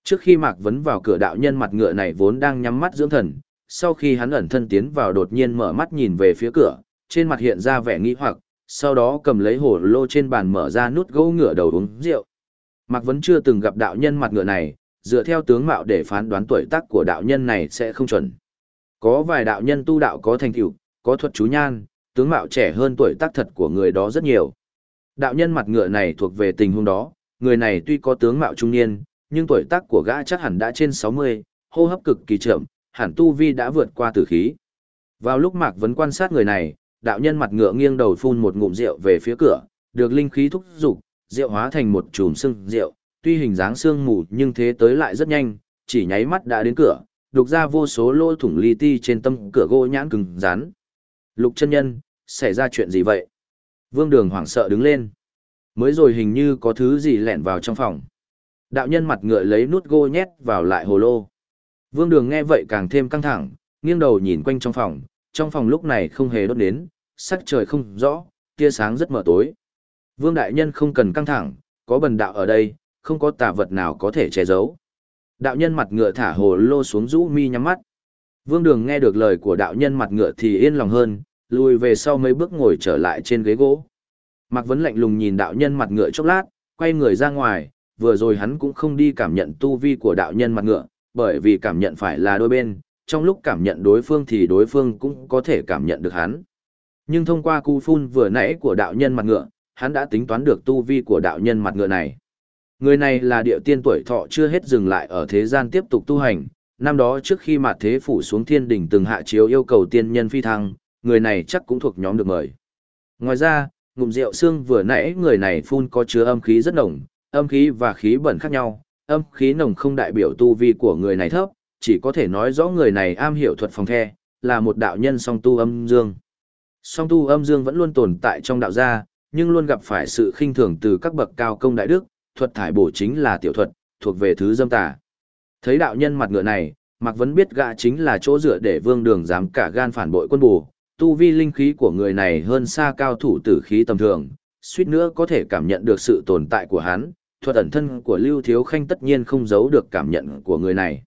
Trước khi Mạc Vấn vào cửa đạo nhân mặt ngựa này vốn đang nhắm mắt dưỡng thần, sau khi hắn ẩn thân tiến vào đột nhiên mở mắt nhìn về phía cửa, trên mặt hiện ra vẻ nghi hoặc, sau đó cầm lấy hồ lô trên bàn mở ra nút gỗ ngựa đầu uống rượu. Mạc Vấn chưa từng gặp đạo nhân mặt ngựa này, dựa theo tướng mạo để phán đoán tuổi tác của đạo nhân này sẽ không chuẩn. Có vài đạo nhân tu đạo có thành tựu, có thuật chú nhan, tướng mạo trẻ hơn tuổi tác thật của người đó rất nhiều. Đạo nhân mặt ngựa này thuộc về tình huống đó, người này tuy có tướng mạo trung niên, nhưng tuổi tác của gã chắc hẳn đã trên 60, hô hấp cực kỳ chậm, hẳn tu vi đã vượt qua tử khí. Vào lúc Mạc Vấn quan sát người này, đạo nhân mặt ngựa nghiêng đầu phun một ngụm rượu về phía cửa, được linh khí thúc dục, rượu hóa thành một chùm sương rượu, tuy hình dáng sương mù nhưng thế tới lại rất nhanh, chỉ nháy mắt đã đến cửa, đục ra vô số lỗ thủng li ti trên tâm cửa gỗ nhãn cứng rắn. Lục chân nhân, xảy ra chuyện gì vậy? Vương Đường hoảng sợ đứng lên. Mới rồi hình như có thứ gì lẹn vào trong phòng. Đạo nhân mặt ngựa lấy nút gô nhét vào lại hồ lô. Vương Đường nghe vậy càng thêm căng thẳng, nghiêng đầu nhìn quanh trong phòng, trong phòng lúc này không hề đốt nến, sắc trời không rõ, tia sáng rất mờ tối. Vương Đại Nhân không cần căng thẳng, có bần đạo ở đây, không có tà vật nào có thể che giấu. Đạo nhân mặt ngựa thả hồ lô xuống rũ mi nhắm mắt. Vương Đường nghe được lời của đạo nhân mặt ngựa thì yên lòng hơn, lùi về sau mấy bước ngồi trở lại trên ghế gỗ. Mạc Vấn lạnh lùng nhìn đạo nhân mặt ngựa chốc lát, quay người ra ngoài, vừa rồi hắn cũng không đi cảm nhận tu vi của đạo nhân mặt ngựa, bởi vì cảm nhận phải là đôi bên, trong lúc cảm nhận đối phương thì đối phương cũng có thể cảm nhận được hắn. Nhưng thông qua cu phun vừa nãy của đạo nhân mặt ngựa, hắn đã tính toán được tu vi của đạo nhân mặt ngựa này. Người này là địa tiên tuổi thọ chưa hết dừng lại ở thế gian tiếp tục tu hành, năm đó trước khi mặt thế phủ xuống thiên đỉnh từng hạ chiếu yêu cầu tiên nhân phi thăng, người này chắc cũng thuộc nhóm được mời. Ngoài ra, ngụm rượu xương vừa nãy người này phun có chứa âm khí rất nồng, âm khí và khí bẩn khác nhau, âm khí nồng không đại biểu tu vi của người này thấp, chỉ có thể nói rõ người này am hiểu thuật phòng the, là một đạo nhân song tu âm dương. Song tu âm dương vẫn luôn tồn tại trong đạo gia, nhưng luôn gặp phải sự khinh thường từ các bậc cao công đại đức, thuật thải bổ chính là tiểu thuật, thuộc về thứ dâm tà. Thấy đạo nhân mặt ngựa này, Mạc Vấn biết gã chính là chỗ dựa để vương đường dám cả gan phản bội quân bù, tu vi linh khí của người này hơn xa cao thủ tử khí tầm thường, suýt nữa có thể cảm nhận được sự tồn tại của hắn, thuật ẩn thân của Lưu Thiếu Khanh tất nhiên không giấu được cảm nhận của người này.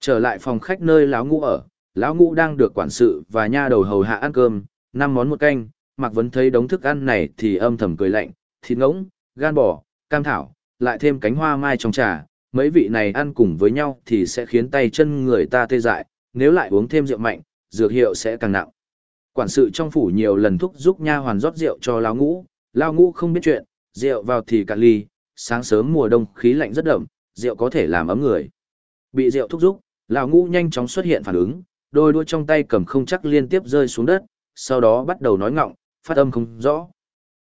Trở lại phòng khách nơi lão ngũ ở, lão ngũ đang được quản sự và nha đầu hầu hạ ăn cơm, năm món một canh, Mạc Vấn thấy đống thức ăn này thì âm thầm cười lạnh, thịt ngỗng, gan bò, cam thảo, lại thêm cánh hoa mai trong trà, mấy vị này ăn cùng với nhau thì sẽ khiến tay chân người ta tê dại, nếu lại uống thêm rượu mạnh, dược hiệu sẽ càng nặng. Quản sự trong phủ nhiều lần thúc giúp nha hoàn rót rượu cho lão ngũ, lão ngũ không biết chuyện, rượu vào thì cạn ly, sáng sớm mùa đông khí lạnh rất đậm, rượu có thể làm ấm người. Bị rượu thúc giúp, lão ngũ nhanh chóng xuất hiện phản ứng, đôi đuôi trong tay cầm không chắc liên tiếp rơi xuống đất, sau đó bắt đầu nói ngọng, phát âm không rõ.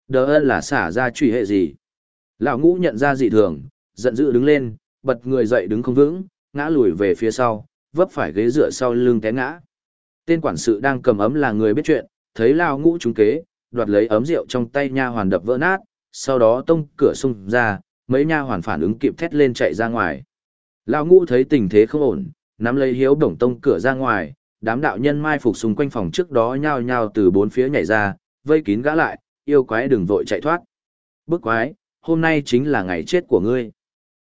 Đờ ơn là xả ra truy hệ gì? Lão ngũ nhận ra dị thường, giận dữ đứng lên, bật người dậy đứng không vững, ngã lùi về phía sau, vấp phải ghế dựa sau lưng té ngã. Tên quản sự đang cầm ấm là người biết chuyện, thấy lão ngũ trúng kế, đoạt lấy ấm rượu trong tay nha hoàn đập vỡ nát, sau đó tông cửa xung ra, mấy nha hoàn phản ứng kịp thét lên chạy ra ngoài. Lão ngũ thấy tình thế không ổn, nắm lấy hiếu đồng tông cửa ra ngoài, đám đạo nhân mai phục xung quanh phòng trước đó nhao nhao từ bốn phía nhảy ra, vây kín gã lại, yêu quái đừng vội chạy thoát. Bức quái, hôm nay chính là ngày chết của ngươi.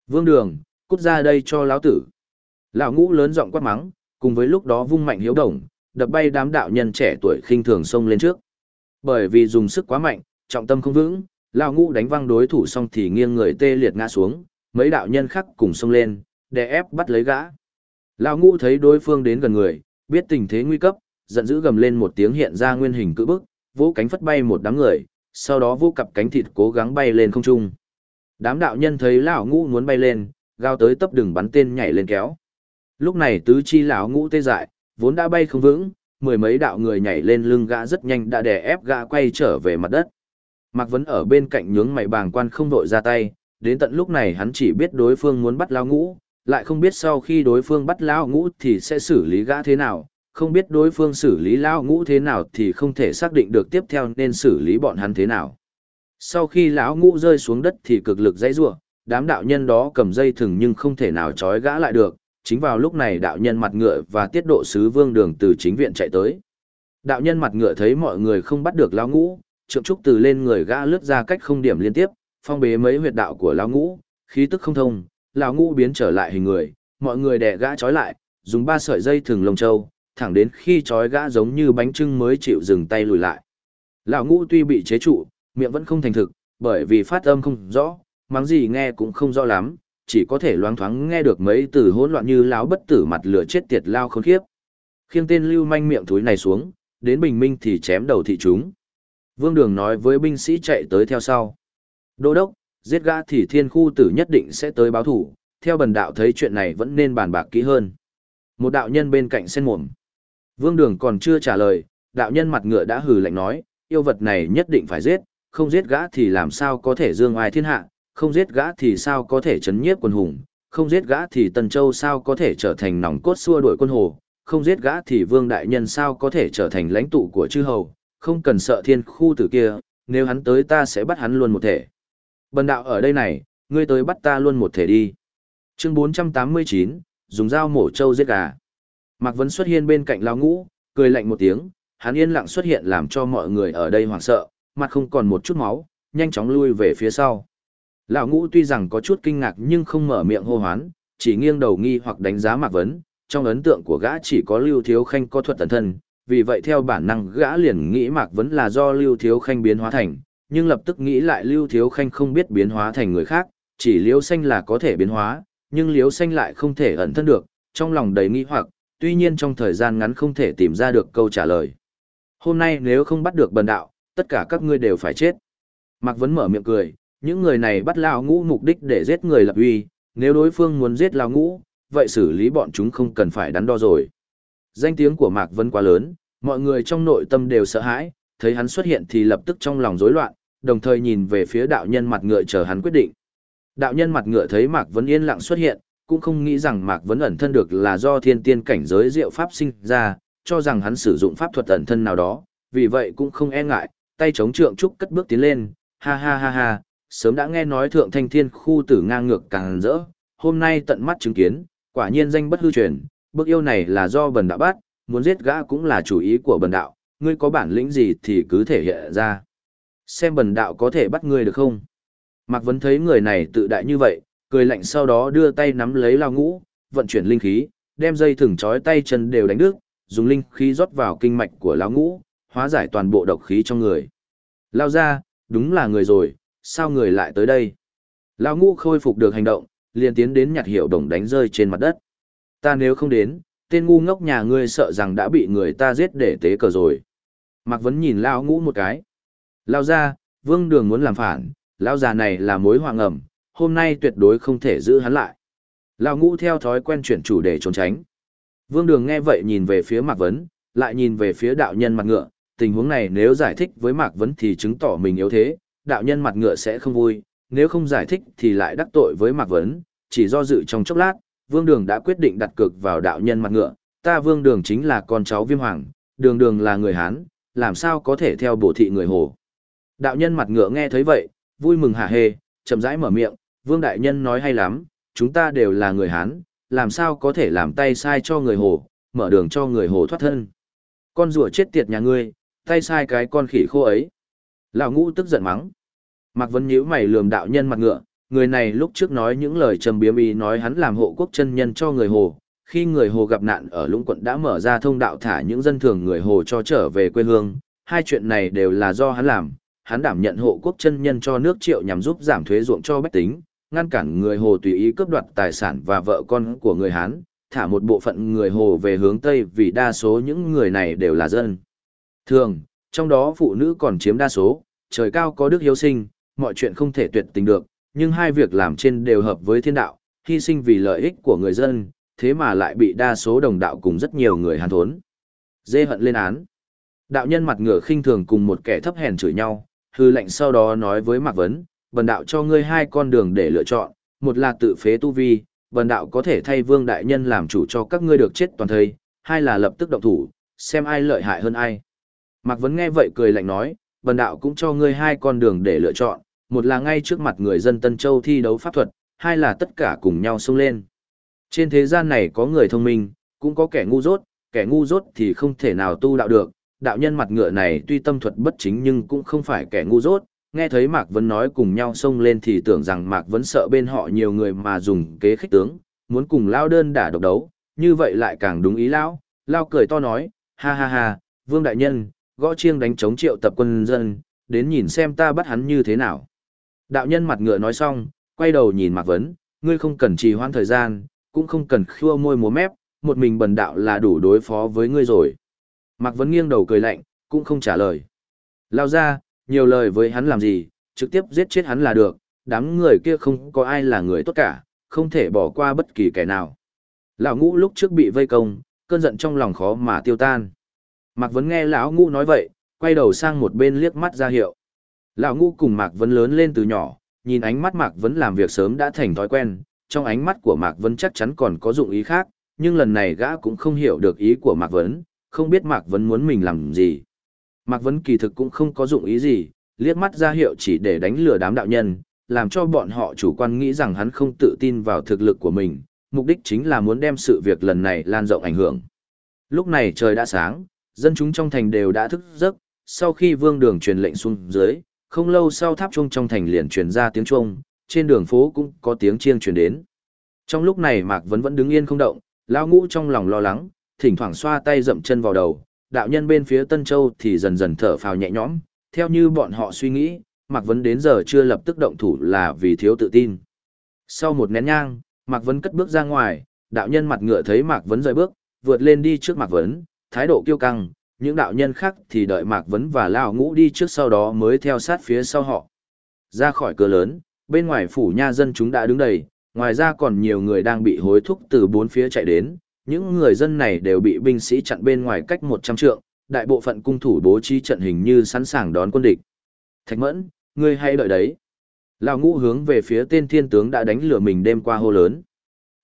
Vương Đường, cút ra đây cho lão tử. Lão ngũ lớn giọng quát mắng, cùng với lúc đó vung mạnh hiếu đồng, đập bay đám đạo nhân trẻ tuổi khinh thường xông lên trước. Bởi vì dùng sức quá mạnh, trọng tâm không vững, lão ngũ đánh văng đối thủ xong thì nghiêng người tê liệt ngã xuống, mấy đạo nhân khác cùng xông lên, đè ép bắt lấy gã. Lão ngũ thấy đối phương đến gần người, biết tình thế nguy cấp, giận dữ gầm lên một tiếng hiện ra nguyên hình cự bức, vỗ cánh phất bay một đám người, sau đó vỗ cặp cánh thịt cố gắng bay lên không trung. Đám đạo nhân thấy lão ngũ muốn bay lên, gao tới tấp đường bắn tên nhảy lên kéo. Lúc này tứ chi lão ngũ tê dại, vốn đã bay không vững, mười mấy đạo người nhảy lên lưng gã rất nhanh đã đè ép gã quay trở về mặt đất. Mạc Vấn ở bên cạnh nhướng mày bàng quan không vội ra tay, đến tận lúc này hắn chỉ biết đối phương muốn bắt lão ngũ, lại không biết sau khi đối phương bắt lão ngũ thì sẽ xử lý gã thế nào, không biết đối phương xử lý lão ngũ thế nào thì không thể xác định được tiếp theo nên xử lý bọn hắn thế nào. Sau khi lão ngũ rơi xuống đất thì cực lực dãy rủa, đám đạo nhân đó cầm dây thừng nhưng không thể nào trói gã lại được, chính vào lúc này đạo nhân mặt ngựa và tiết độ sứ vương đường từ chính viện chạy tới. Đạo nhân mặt ngựa thấy mọi người không bắt được lão ngũ, trượng trúc từ lên người gã lướt ra cách không điểm liên tiếp, phong bế mấy huyệt đạo của lão ngũ, khí tức không thông, lão ngũ biến trở lại hình người, mọi người đè gã trói lại, dùng ba sợi dây thường lông châu, thẳng đến khi trói gã giống như bánh trưng mới chịu dừng tay lùi lại. Lão ngũ tuy bị chế trụ, miệng vẫn không thành thực, bởi vì phát âm không rõ, mắng gì nghe cũng không rõ lắm, chỉ có thể loáng thoáng nghe được mấy từ hỗn loạn như láo bất tử mặt lửa chết tiệt lao khốn khiếp. Khiêng tên lưu manh miệng thúi này xuống, đến bình minh thì chém đầu thị chúng. Vương Đường nói với binh sĩ chạy tới theo sau. Đô đốc, giết gã thì thiên khu tử nhất định sẽ tới báo thủ, theo bần đạo thấy chuyện này vẫn nên bàn bạc kỹ hơn. Một đạo nhân bên cạnh sen mồm. Vương Đường còn chưa trả lời, đạo nhân mặt ngựa đã hừ lạnh nói, yêu vật này nhất định phải giết, không giết gã thì làm sao có thể dương ai thiên hạ, không giết gã thì sao có thể chấn nhiếp quân hùng, không giết gã thì Tần Châu sao có thể trở thành nòng cốt xua đuổi quân hồ, không giết gã thì Vương Đại Nhân sao có thể trở thành lãnh tụ của chư hầu, không cần sợ thiên khu tử kia, nếu hắn tới ta sẽ bắt hắn luôn một thể. Bần đạo ở đây này, ngươi tới bắt ta luôn một thể đi. Chương 489, dùng dao mổ trâu giết gà. Mạc Vấn xuất hiện bên cạnh lao ngũ, cười lạnh một tiếng, hắn yên lặng xuất hiện làm cho mọi người ở đây hoảng sợ, mặt không còn một chút máu, nhanh chóng lui về phía sau. Lão ngũ tuy rằng có chút kinh ngạc nhưng không mở miệng hô hoán, chỉ nghiêng đầu nghi hoặc đánh giá Mạc Vấn, trong ấn tượng của gã chỉ có Lưu Thiếu Khanh có thuật tần thân, vì vậy theo bản năng gã liền nghĩ Mạc Vấn là do Lưu Thiếu Khanh biến hóa thành, nhưng lập tức nghĩ lại Lưu Thiếu Khanh không biết biến hóa thành người khác, chỉ Liễu Xanh là có thể biến hóa, nhưng Liễu Xanh lại không thể ẩn thân được, trong lòng đầy nghi hoặc, tuy nhiên trong thời gian ngắn không thể tìm ra được câu trả lời. Hôm nay nếu không bắt được bần đạo, tất cả các ngươi đều phải chết. Mạc Vấn mở miệng cười, những người này bắt Lão Ngũ mục đích để giết người lập uy, nếu đối phương muốn giết Lão Ngũ, vậy xử lý bọn chúng không cần phải đắn đo rồi. Danh tiếng của Mạc Vân quá lớn, mọi người trong nội tâm đều sợ hãi, thấy hắn xuất hiện thì lập tức trong lòng rối loạn, đồng thời nhìn về phía đạo nhân mặt ngựa chờ hắn quyết định. Đạo nhân mặt ngựa thấy Mạc Vân yên lặng xuất hiện, cũng không nghĩ rằng Mạc Vân ẩn thân được là do thiên tiên cảnh giới diệu pháp sinh ra, cho rằng hắn sử dụng pháp thuật ẩn thân nào đó, vì vậy cũng không e ngại, tay chống trượng trúc cất bước tiến lên, ha ha ha ha, sớm đã nghe nói thượng thanh thiên khu tử ngang ngược càng rỡ, hôm nay tận mắt chứng kiến, quả nhiên danh bất hư truyền, bức yêu này là do bần đạo bắt, muốn giết gã cũng là chủ ý của bần đạo, ngươi có bản lĩnh gì thì cứ thể hiện ra. Xem bần đạo có thể bắt ngươi được không? Mạc Vấn thấy người này tự đại như vậy, cười lạnh sau đó đưa tay nắm lấy lao ngũ, vận chuyển linh khí, đem dây thừng trói tay chân đều đánh đứt, dùng linh khí rót vào kinh mạch của lao ngũ, hóa giải toàn bộ độc khí trong người. Lao ra, đúng là người rồi, sao người lại tới đây? Lão ngũ khôi phục được hành động, liền tiến đến nhặt hiệu đồng đánh rơi trên mặt đất. Ta nếu không đến, tên ngu ngốc nhà ngươi sợ rằng đã bị người ta giết để tế cờ rồi. Mạc Vấn nhìn Lão ngũ một cái. Lao ra, vương đường muốn làm phản, Lão già này là mối hoàng ẩm, hôm nay tuyệt đối không thể giữ hắn lại. Lão ngũ theo thói quen chuyển chủ để trốn tránh. Vương đường nghe vậy nhìn về phía Mạc Vấn, lại nhìn về phía đạo nhân mặt ngựa, tình huống này nếu giải thích với Mạc Vấn thì chứng tỏ mình yếu thế, đạo nhân mặt ngựa sẽ không vui, nếu không giải thích thì lại đắc tội với Mạc Vấn, chỉ do dự trong chốc lát, Vương Đường đã quyết định đặt cược vào đạo nhân mặt ngựa, ta Vương Đường chính là con cháu Viêm Hoàng, Đường Đường là người Hán, làm sao có thể theo bổ thị người Hồ. Đạo nhân mặt ngựa nghe thấy vậy, vui mừng hả hê, chậm rãi mở miệng, Vương Đại Nhân nói hay lắm, chúng ta đều là người Hán, làm sao có thể làm tay sai cho người Hồ, mở đường cho người Hồ thoát thân. Con rùa chết tiệt nhà ngươi, tay sai cái con khỉ khô ấy. Lão ngũ tức giận mắng. Mạc Vân nhíu mày lườm đạo nhân mặt ngựa, người này lúc trước nói những lời trầm biếm ý nói hắn làm hộ quốc chân nhân cho người Hồ, khi người Hồ gặp nạn ở Lũng quận đã mở ra thông đạo thả những dân thường người Hồ cho trở về quê hương, hai chuyện này đều là do hắn làm, hắn đảm nhận hộ quốc chân nhân cho nước Triệu nhằm giúp giảm thuế ruộng cho bách tính, ngăn cản người Hồ tùy ý cướp đoạt tài sản và vợ con của người Hán, thả một bộ phận người hồ về hướng Tây vì đa số những người này đều là dân. Thường, trong đó phụ nữ còn chiếm đa số, trời cao có đức hiếu sinh, mọi chuyện không thể tuyệt tình được, nhưng hai việc làm trên đều hợp với thiên đạo, hy sinh vì lợi ích của người dân, thế mà lại bị đa số đồng đạo cùng rất nhiều người hàn thốn. Dê hận lên án. Đạo nhân mặt ngửa khinh thường cùng một kẻ thấp hèn chửi nhau, hư lệnh sau đó nói với Mạc Vấn, bần đạo cho ngươi hai con đường để lựa chọn, một là tự phế tu vi, bần đạo có thể thay vương đại nhân làm chủ cho các ngươi được chết toàn thây, hai là lập tức động thủ, xem ai lợi hại hơn ai. Mạc Vấn nghe vậy cười lạnh nói, bần đạo cũng cho ngươi hai con đường để lựa chọn, một là ngay trước mặt người dân Tân Châu thi đấu pháp thuật, hai là tất cả cùng nhau xông lên. Trên thế gian này có người thông minh, cũng có kẻ ngu dốt, kẻ ngu dốt thì không thể nào tu đạo được. Đạo nhân mặt ngựa này tuy tâm thuật bất chính nhưng cũng không phải kẻ ngu dốt, nghe thấy Mạc Vấn nói cùng nhau xông lên thì tưởng rằng Mạc Vấn sợ bên họ nhiều người mà dùng kế khích tướng, muốn cùng Lao đơn đả độc đấu, như vậy lại càng đúng ý Lao. Lao cười to nói, ha ha ha, Vương Đại Nhân, gõ chiêng đánh chống triệu tập quân dân, đến nhìn xem ta bắt hắn như thế nào. Đạo nhân mặt ngựa nói xong, quay đầu nhìn Mạc Vấn, ngươi không cần trì hoãn thời gian, cũng không cần khua môi múa mép, một mình bần đạo là đủ đối phó với ngươi rồi. Mạc Vấn nghiêng đầu cười lạnh, cũng không trả lời. Lao ra, nhiều lời với hắn làm gì, trực tiếp giết chết hắn là được, đám người kia không có ai là người tốt cả, không thể bỏ qua bất kỳ kẻ nào. Lão ngũ lúc trước bị vây công, cơn giận trong lòng khó mà tiêu tan. Mạc Vấn nghe lão ngũ nói vậy, quay đầu sang một bên liếc mắt ra hiệu. Lão ngũ cùng Mạc Vấn lớn lên từ nhỏ, nhìn ánh mắt Mạc Vấn làm việc sớm đã thành thói quen, trong ánh mắt của Mạc Vấn chắc chắn còn có dụng ý khác, nhưng lần này gã cũng không hiểu được ý của Mạc Vấn, không biết Mạc Vấn muốn mình làm gì. Mạc Vấn kỳ thực cũng không có dụng ý gì, liếc mắt ra hiệu chỉ để đánh lừa đám đạo nhân, làm cho bọn họ chủ quan nghĩ rằng hắn không tự tin vào thực lực của mình, mục đích chính là muốn đem sự việc lần này lan rộng ảnh hưởng. Lúc này trời đã sáng, dân chúng trong thành đều đã thức giấc, sau khi vương đường truyền lệnh xuống dưới, không lâu sau tháp chuông trong thành liền truyền ra tiếng chuông, trên đường phố cũng có tiếng chiêng truyền đến. Trong lúc này Mạc Vấn vẫn đứng yên không động, lao ngũ trong lòng lo lắng, thỉnh thoảng xoa tay dậm chân vào đầu, đạo nhân bên phía Tân Châu thì dần dần thở phào nhẹ nhõm, theo như bọn họ suy nghĩ, Mạc Vấn đến giờ chưa lập tức động thủ là vì thiếu tự tin. Sau một nén nhang, Mạc Vấn cất bước ra ngoài, đạo nhân mặt ngựa thấy Mạc Vấn rời bước, vượt lên đi trước Mạc Vấn, thái độ kiêu căng, những đạo nhân khác thì đợi Mạc Vấn và Lao Ngũ đi trước sau đó mới theo sát phía sau họ. Ra khỏi cửa lớn, bên ngoài phủ nha dân chúng đã đứng đầy, ngoài ra còn nhiều người đang bị hối thúc từ bốn phía chạy đến, những người dân này đều bị binh sĩ chặn bên ngoài cách 100 trượng, đại bộ phận cung thủ bố trí trận hình như sẵn sàng đón quân địch. Thạch Mẫn, ngươi hay đợi đấy. Lão ngũ hướng về phía tên thiên tướng đã đánh lửa mình đêm qua hô lớn.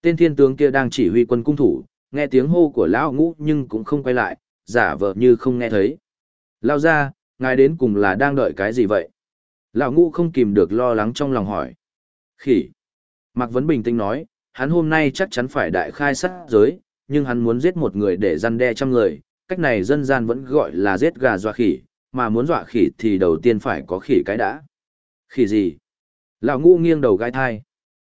Tên thiên tướng kia đang chỉ huy quân cung thủ, nghe tiếng hô của lão ngũ nhưng cũng không quay lại, giả vờ như không nghe thấy. Lao ra, ngài đến cùng là đang đợi cái gì vậy? Lão ngũ không kìm được lo lắng trong lòng hỏi. Khỉ. Mạc Vấn bình tĩnh nói, hắn hôm nay chắc chắn phải đại khai sát giới, nhưng hắn muốn giết một người để răn đe trăm người, cách này dân gian vẫn gọi là giết gà dọa khỉ, mà muốn dọa khỉ thì đầu tiên phải có khỉ cái đã. Khỉ gì? Lão ngũ nghiêng đầu gai thai.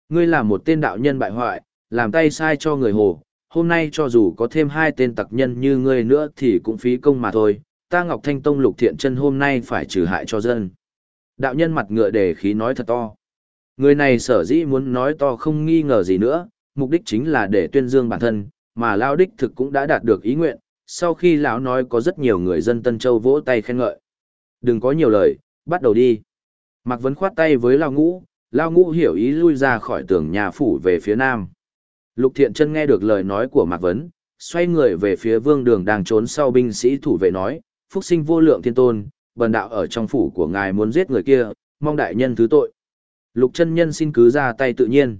Ngươi là một tên đạo nhân bại hoại, làm tay sai cho người hồ, hôm nay cho dù có thêm hai tên tặc nhân như ngươi nữa thì cũng phí công mà thôi, ta Ngọc Thanh Tông lục thiện chân hôm nay phải trừ hại cho dân. Đạo nhân mặt ngựa đề khí nói thật to. Người này sở dĩ muốn nói to không nghi ngờ gì nữa, mục đích chính là để tuyên dương bản thân, mà Lao đích thực cũng đã đạt được ý nguyện, sau khi lão nói có rất nhiều người dân Tân Châu vỗ tay khen ngợi. Đừng có nhiều lời, bắt đầu đi. Mạc Vấn khoát tay với Lao Ngũ, Lao Ngũ hiểu ý lui ra khỏi tường nhà phủ về phía nam. Lục Thiện Trân nghe được lời nói của Mạc Vấn, xoay người về phía vương đường đang trốn sau binh sĩ thủ vệ nói, phúc sinh vô lượng thiên tôn, bần đạo ở trong phủ của ngài muốn giết người kia, mong đại nhân thứ tội. Lục chân nhân xin cứ ra tay tự nhiên.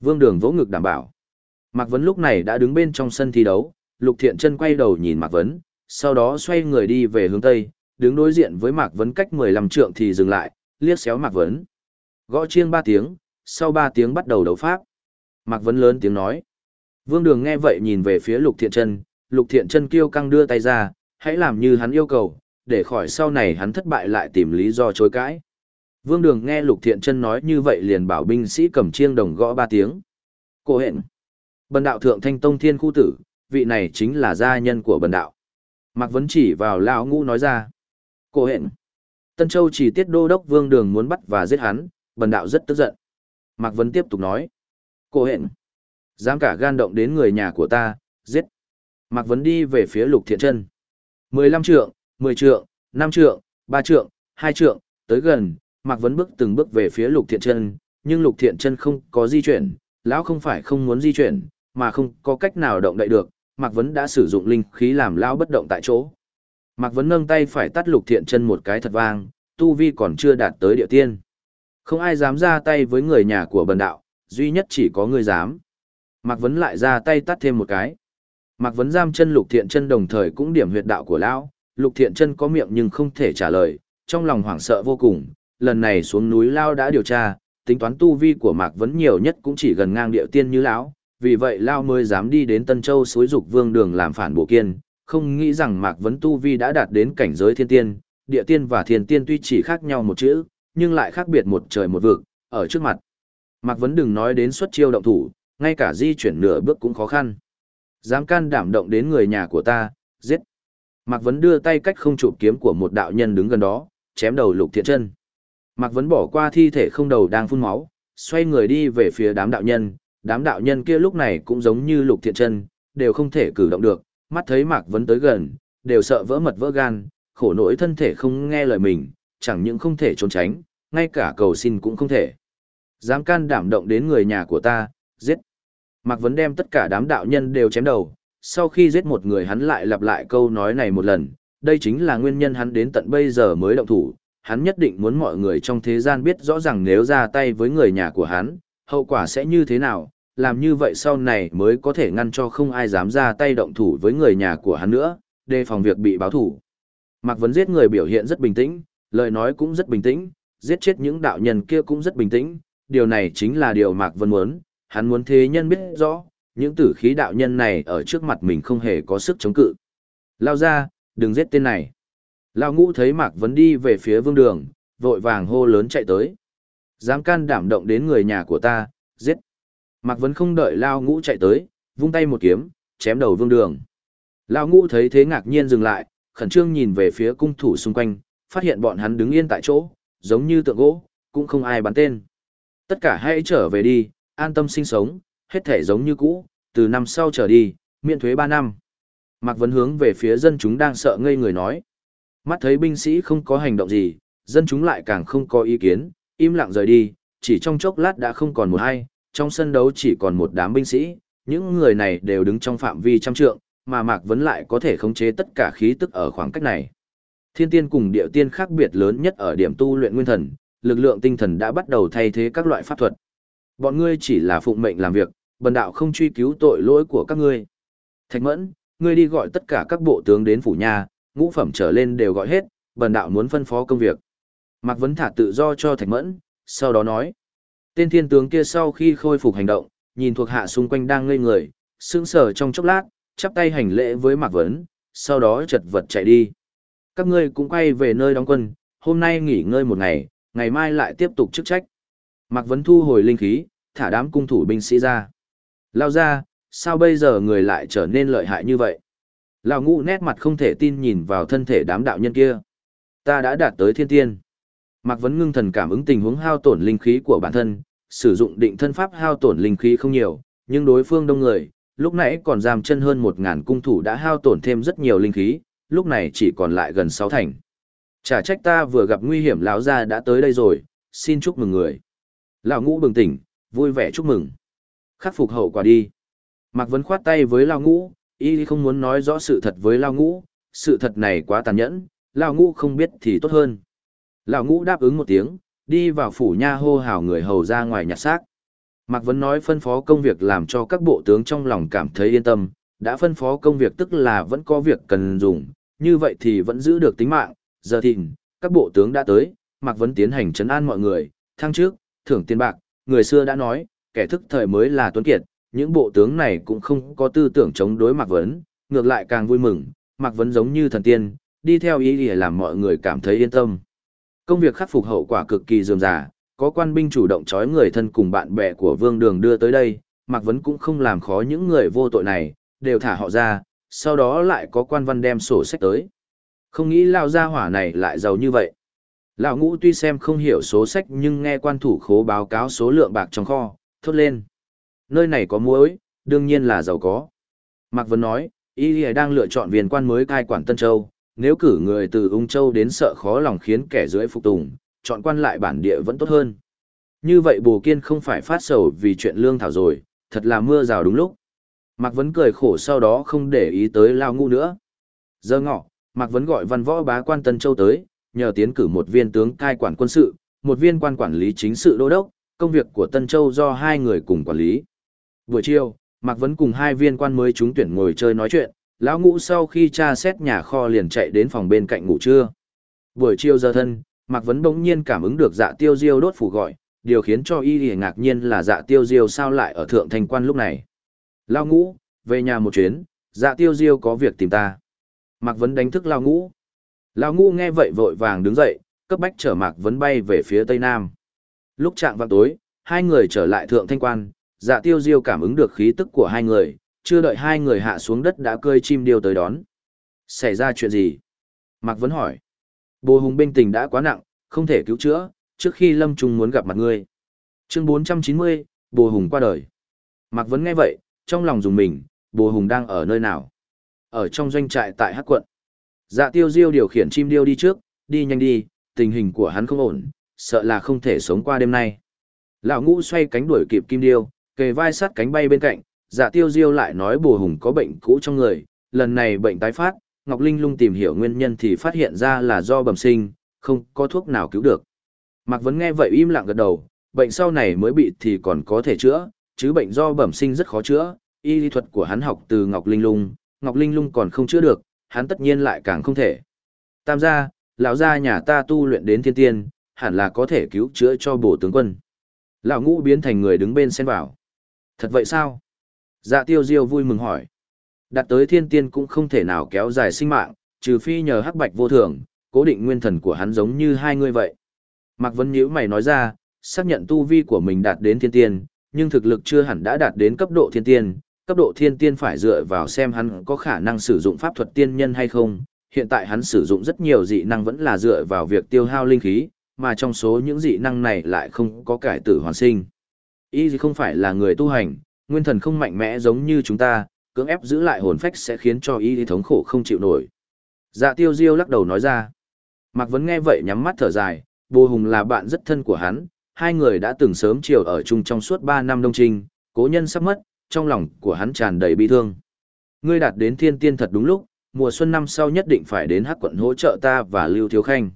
Vương đường vỗ ngực đảm bảo. Mạc Vấn lúc này đã đứng bên trong sân thi đấu, Lục Thiện Chân quay đầu nhìn Mạc Vấn, sau đó xoay người đi về hướng Tây, đứng đối diện với Mạc Vấn cách 15 trượng thì dừng lại, liếc xéo Mạc Vấn. Gõ chiêng 3 tiếng, sau 3 tiếng bắt đầu đấu pháp. Mạc Vấn lớn tiếng nói. Vương Đường nghe vậy nhìn về phía Lục Thiện Trân, Lục Thiện Trân kêu căng đưa tay ra, hãy làm như hắn yêu cầu, để khỏi sau này hắn thất bại lại tìm lý do chối cãi. Vương Đường nghe Lục Thiện Trân nói như vậy liền bảo binh sĩ cầm chiêng đồng gõ ba tiếng. Cô hẹn. Bần đạo thượng thanh tông thiên khu tử, vị này chính là gia nhân của bần đạo. Mạc Vấn chỉ vào lão ngũ nói ra. Cô hẹn. Tân Châu chỉ tiết đô đốc Vương Đường muốn bắt và giết hắn, bần đạo rất tức giận. Mạc Vấn tiếp tục nói. Cô hẹn. Dám cả gan động đến người nhà của ta, giết. Mạc Vấn đi về phía lục thiện chân. 15 trượng, 10 trượng, 5 trượng, 3 trượng, 2 trượng, tới gần, Mạc Vấn bước từng bước về phía lục thiện chân, nhưng lục thiện chân không có di chuyển, lão không phải không muốn di chuyển, mà không có cách nào động đậy được, Mạc Vấn đã sử dụng linh khí làm lão bất động tại chỗ. Mạc Vấn nâng tay phải tắt lục thiện chân một cái thật vang, tu vi còn chưa đạt tới địa tiên. Không ai dám ra tay với người nhà của bần đạo, duy nhất chỉ có người dám. Mạc Vấn lại ra tay tắt thêm một cái. Mạc Vấn giam chân Lục Thiện Chân đồng thời cũng điểm huyệt đạo của lão, Lục Thiện Chân có miệng nhưng không thể trả lời, trong lòng hoảng sợ vô cùng, lần này xuống núi lao đã điều tra, tính toán tu vi của Mạc Vấn nhiều nhất cũng chỉ gần ngang địa tiên như lão, vì vậy lao mới dám đi đến Tân Châu suối dục vương đường làm phản bộ kiên, không nghĩ rằng Mạc Vấn tu vi đã đạt đến cảnh giới thiên tiên, địa tiên và thiên tiên tuy chỉ khác nhau một chữ, nhưng lại khác biệt một trời một vực, ở trước mặt. Mạc Vấn đừng nói đến xuất chiêu động thủ, ngay cả di chuyển nửa bước cũng khó khăn. Dám can đảm động đến người nhà của ta, giết. Mạc Vấn đưa tay cách không chụp kiếm của một đạo nhân đứng gần đó, chém đầu lục thiện chân. Mạc Vấn bỏ qua thi thể không đầu đang phun máu, xoay người đi về phía đám đạo nhân, đám đạo nhân kia lúc này cũng giống như lục thiện chân, đều không thể cử động được, mắt thấy Mạc Vấn tới gần, đều sợ vỡ mật vỡ gan, khổ nỗi thân thể không nghe lời mình, chẳng những không thể trốn tránh, ngay cả cầu xin cũng không thể. Dám can đảm động đến người nhà của ta, giết. Mạc Vấn đem tất cả đám đạo nhân đều chém đầu, sau khi giết một người hắn lại lặp lại câu nói này một lần, đây chính là nguyên nhân hắn đến tận bây giờ mới động thủ, hắn nhất định muốn mọi người trong thế gian biết rõ ràng nếu ra tay với người nhà của hắn, hậu quả sẽ như thế nào, làm như vậy sau này mới có thể ngăn cho không ai dám ra tay động thủ với người nhà của hắn nữa, đề phòng việc bị báo thủ. Mạc Vấn giết người biểu hiện rất bình tĩnh, lời nói cũng rất bình tĩnh, giết chết những đạo nhân kia cũng rất bình tĩnh, điều này chính là điều Mạc Vân muốn, hắn muốn thế nhân biết rõ, những tử khí đạo nhân này ở trước mặt mình không hề có sức chống cự. Lao ra, đừng giết tên này. Lao ngũ thấy Mạc Vân đi về phía vương đường, vội vàng hô lớn chạy tới. Dám can đảm động đến người nhà của ta, giết. Mạc Vân không đợi Lao ngũ chạy tới, vung tay một kiếm, chém đầu vương đường. Lao ngũ thấy thế ngạc nhiên dừng lại, khẩn trương nhìn về phía cung thủ xung quanh, phát hiện bọn hắn đứng yên tại chỗ, giống như tượng gỗ, cũng không ai bắn tên. Tất cả hãy trở về đi, an tâm sinh sống, hết thể giống như cũ, từ năm sau trở đi, miễn thuế 3 năm. Mạc Vấn hướng về phía dân chúng đang sợ ngây người nói. Mắt thấy binh sĩ không có hành động gì, dân chúng lại càng không có ý kiến, im lặng rời đi, chỉ trong chốc lát đã không còn một hai, trong sân đấu chỉ còn một đám binh sĩ, những người này đều đứng trong phạm vi trăm trượng, mà Mạc Vấn lại có thể khống chế tất cả khí tức ở khoảng cách này. Thiên tiên cùng địa tiên khác biệt lớn nhất ở điểm tu luyện nguyên thần, lực lượng tinh thần đã bắt đầu thay thế các loại pháp thuật. Bọn ngươi chỉ là phụng mệnh làm việc, bần đạo không truy cứu tội lỗi của các ngươi. Thạch mẫn, ngươi đi gọi tất cả các bộ tướng đến phủ nhà, ngũ phẩm trở lên đều gọi hết, bần đạo muốn phân phó công việc. Mạc Vấn thả tự do cho Thạch mẫn, sau đó nói. Tên thiên tướng kia sau khi khôi phục hành động, nhìn thuộc hạ xung quanh đang ngây người, sững sờ trong chốc lát, chắp tay hành lễ với Mạc Vấn, sau đó chật vật chạy đi. Các ngươi cũng quay về nơi đóng quân, hôm nay nghỉ ngơi một ngày, ngày mai lại tiếp tục chức trách. Mạc Vấn thu hồi linh khí, thả đám cung thủ binh sĩ ra. Lao ra, sao bây giờ người lại trở nên lợi hại như vậy? Lão ngũ nét mặt không thể tin nhìn vào thân thể đám đạo nhân kia. Ta đã đạt tới thiên tiên. Mạc Vấn ngưng thần cảm ứng tình huống hao tổn linh khí của bản thân, sử dụng định thân pháp hao tổn linh khí không nhiều, nhưng đối phương đông người, lúc nãy còn giam chân hơn một ngàn cung thủ đã hao tổn thêm rất nhiều linh khí, lúc này chỉ còn lại gần sáu thành. Chả trách ta vừa gặp nguy hiểm lão gia đã tới đây rồi, xin chúc mừng người. Lão ngũ bừng tỉnh, vui vẻ chúc mừng. Khắc phục hậu quả đi. Mạc Vấn khoát tay với Lão ngũ, y không muốn nói rõ sự thật với Lão ngũ, sự thật này quá tàn nhẫn, Lão ngũ không biết thì tốt hơn. Lão ngũ đáp ứng một tiếng, đi vào phủ nha hô hào người hầu ra ngoài nhặt xác. Mạc Vấn nói phân phó công việc làm cho các bộ tướng trong lòng cảm thấy yên tâm, đã phân phó công việc tức là vẫn có việc cần dùng, như vậy thì vẫn giữ được tính mạng, giờ thìn, các bộ tướng đã tới, Mạc Vấn tiến hành trấn an mọi người, thăng trước, thưởng tiền bạc, người xưa đã nói, kẻ thức thời mới là tuấn kiệt, những bộ tướng này cũng không có tư tưởng chống đối Mạc Vấn, ngược lại càng vui mừng, Mạc Vấn giống như thần tiên, đi theo ý để làm mọi người cảm thấy yên tâm. Công việc khắc phục hậu quả cực kỳ dườm dà, có quan binh chủ động trói người thân cùng bạn bè của Vương Đường đưa tới đây, Mạc Vấn cũng không làm khó những người vô tội này, đều thả họ ra, sau đó lại có quan văn đem sổ sách tới. Không nghĩ lao gia hỏa này lại giàu như vậy. Lão ngũ tuy xem không hiểu số sách nhưng nghe quan thủ khố báo cáo số lượng bạc trong kho, thốt lên. Nơi này có muối, đương nhiên là giàu có. Mạc Vân nói, y đang lựa chọn viên quan mới cai quản Tân Châu, nếu cử người từ Ung Châu đến sợ khó lòng khiến kẻ dưới phục tùng, chọn quan lại bản địa vẫn tốt hơn. Như vậy Bồ Kiên không phải phát sầu vì chuyện lương thảo rồi, thật là mưa rào đúng lúc. Mạc Vấn cười khổ sau đó không để ý tới Lao Ngũ nữa. Giờ ngọ, Mạc Vấn gọi văn võ bá quan Tân Châu tới, nhờ tiến cử một viên tướng cai quản quân sự, một viên quan quản lý chính sự đô đốc, công việc của Tân Châu do hai người cùng quản lý. Buổi chiều, Mạc Vấn cùng hai viên quan mới trúng tuyển ngồi chơi nói chuyện, lão ngũ sau khi tra xét nhà kho liền chạy đến phòng bên cạnh ngủ trưa. Buổi chiều giờ thân, Mạc Vấn bỗng nhiên cảm ứng được dạ tiêu diêu đốt phủ gọi, điều khiến cho y lìa ngạc nhiên là dạ tiêu diêu sao lại ở thượng thành quan lúc này. Lão ngũ, về nhà một chuyến, dạ tiêu diêu có việc tìm ta. Mạc Vấn đánh thức Lão ngũ. Lão ngũ nghe vậy vội vàng đứng dậy, cấp bách chở Mạc Vấn bay về phía tây nam. Lúc trạng vào tối, hai người trở lại thượng thanh quan, dạ tiêu diêu cảm ứng được khí tức của hai người, chưa đợi hai người hạ xuống đất đã cơi chim điêu tới đón. Xảy ra chuyện gì? Mạc Vấn hỏi. Bồ hùng binh tình đã quá nặng, không thể cứu chữa, trước khi Lâm Trung muốn gặp mặt ngươi. Chương 490, Bồ hùng qua đời. Mạc Vấn nghe vậy, trong lòng dùng mình, Bồ hùng đang ở nơi nào? Ở trong doanh trại tại Hắc quận. Dạ tiêu diêu điều khiển chim điêu đi trước, đi nhanh đi, tình hình của hắn không ổn, sợ là không thể sống qua đêm nay. Lão ngũ xoay cánh đuổi kịp kim điêu, kề vai sát cánh bay bên cạnh, dạ tiêu diêu lại nói bùa hùng có bệnh cũ trong người, lần này bệnh tái phát, Ngọc Linh lung tìm hiểu nguyên nhân thì phát hiện ra là do bẩm sinh, không có thuốc nào cứu được. Mạc Vấn nghe vậy im lặng gật đầu, bệnh sau này mới bị thì còn có thể chữa, chứ bệnh do bẩm sinh rất khó chữa, y lý thuật của hắn học từ Ngọc Linh lung, Ngọc Linh lung còn không chữa được, hắn tất nhiên lại càng không thể. Tam gia, lão gia nhà ta tu luyện đến thiên tiên, hẳn là có thể cứu chữa cho bổ tướng quân. Lão ngũ biến thành người đứng bên xen vào. Thật vậy sao? Dạ tiêu diêu vui mừng hỏi. Đạt tới thiên tiên cũng không thể nào kéo dài sinh mạng, trừ phi nhờ hắc bạch vô thường, cố định nguyên thần của hắn giống như hai người vậy. Mạc Vân Nhiễu mày nói ra, xác nhận tu vi của mình đạt đến thiên tiên, nhưng thực lực chưa hẳn đã đạt đến cấp độ thiên tiên. Cấp độ thiên tiên phải dựa vào xem hắn có khả năng sử dụng pháp thuật tiên nhân hay không. Hiện tại hắn sử dụng rất nhiều dị năng vẫn là dựa vào việc tiêu hao linh khí, mà trong số những dị năng này lại không có cải tử hoàn sinh. Y không phải là người tu hành, nguyên thần không mạnh mẽ giống như chúng ta, cưỡng ép giữ lại hồn phách sẽ khiến cho y thống khổ không chịu nổi. Dạ tiêu diêu lắc đầu nói ra. Mạc Vấn nghe vậy nhắm mắt thở dài, Bồ Hùng là bạn rất thân của hắn, hai người đã từng sớm chiều ở chung trong suốt 3 năm đông trinh, cố nhân sắp mất, trong lòng của hắn tràn đầy bi thương. Ngươi đạt đến thiên tiên thật đúng lúc, mùa xuân năm sau nhất định phải đến hắc quận hỗ trợ ta và Lưu Thiếu Khanh.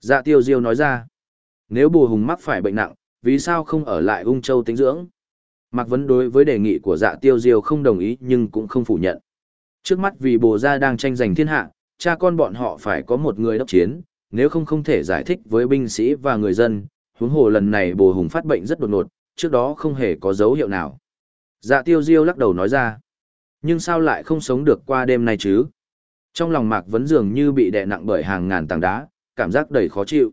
Dạ tiêu diêu nói ra, nếu Bù Hùng mắc phải bệnh nặng, vì sao không ở lại ung châu tính dưỡng? Mạc Vấn đối với đề nghị của dạ tiêu diêu không đồng ý nhưng cũng không phủ nhận. Trước mắt vì bồ gia đang tranh giành thiên hạ, cha con bọn họ phải có một người đốc chiến, nếu không không thể giải thích với binh sĩ và người dân, huống hồ lần này bồ hùng phát bệnh rất đột ngột, trước đó không hề có dấu hiệu nào. Dạ tiêu diêu lắc đầu nói ra. Nhưng sao lại không sống được qua đêm nay chứ? Trong lòng Mạc Vấn dường như bị đè nặng bởi hàng ngàn tảng đá, cảm giác đầy khó chịu.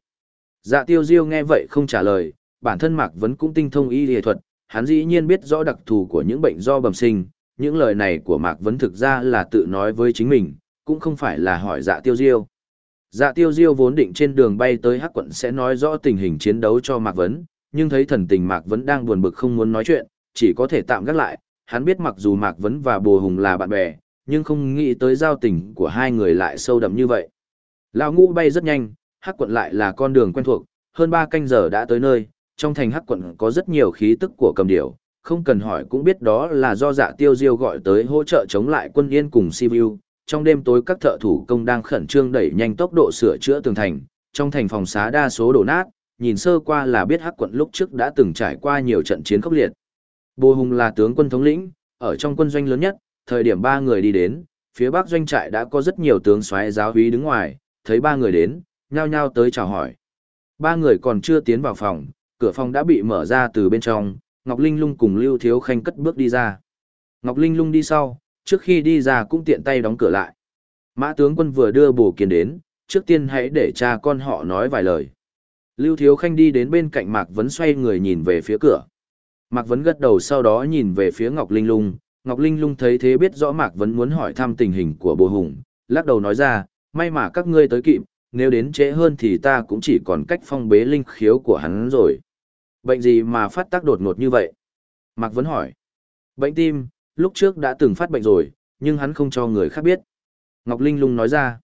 Dạ tiêu diêu nghe vậy không trả lời, bản thân Mạc Vấn cũng tinh thông y y thuật, hắn dĩ nhiên biết rõ đặc thù của những bệnh do bẩm sinh, những lời này của Mạc Vấn thực ra là tự nói với chính mình, cũng không phải là hỏi dạ tiêu diêu. Dạ tiêu diêu vốn định trên đường bay tới Hắc quận sẽ nói rõ tình hình chiến đấu cho Mạc Vấn, nhưng thấy thần tình Mạc Vấn đang buồn bực không muốn nói chuyện, chỉ có thể tạm gác lại, hắn biết mặc dù Mạc Vấn và Bồ Hùng là bạn bè, nhưng không nghĩ tới giao tình của hai người lại sâu đậm như vậy. Lão ngũ bay rất nhanh, Hắc quận lại là con đường quen thuộc, hơn 3 canh giờ đã tới nơi, trong thành hắc quận có rất nhiều khí tức của cầm điểu, không cần hỏi cũng biết đó là do dạ tiêu diêu gọi tới hỗ trợ chống lại quân yên cùng Sibiu. Trong đêm tối các thợ thủ công đang khẩn trương đẩy nhanh tốc độ sửa chữa tường thành, trong thành phòng xá đa số đổ nát, nhìn sơ qua là biết hắc quận lúc trước đã từng trải qua nhiều trận chiến khốc liệt. Bồ Hùng là tướng quân thống lĩnh, ở trong quân doanh lớn nhất, thời điểm ba người đi đến, phía bắc doanh trại đã có rất nhiều tướng soái giáo úy đứng ngoài, thấy ba người đến, nhao nhao tới chào hỏi. Ba người còn chưa tiến vào phòng, cửa phòng đã bị mở ra từ bên trong, Ngọc Linh Lung cùng Lưu Thiếu Khanh cất bước đi ra. Ngọc Linh Lung đi sau, trước khi đi ra cũng tiện tay đóng cửa lại. Mã tướng quân vừa đưa bổ kiến đến, trước tiên hãy để cha con họ nói vài lời. Lưu Thiếu Khanh đi đến bên cạnh Mạc Vấn xoay người nhìn về phía cửa. Mạc Vấn gật đầu sau đó nhìn về phía Ngọc Linh Lung. Ngọc Linh Lung thấy thế biết rõ Mạc Vấn muốn hỏi thăm tình hình của bồ hùng, lắc đầu nói ra, may mà các ngươi tới kịp, nếu đến trễ hơn thì ta cũng chỉ còn cách phong bế linh khiếu của hắn rồi. Bệnh gì mà phát tác đột ngột như vậy? Mạc Vấn hỏi. Bệnh tim, lúc trước đã từng phát bệnh rồi, nhưng hắn không cho người khác biết. Ngọc Linh lung nói ra.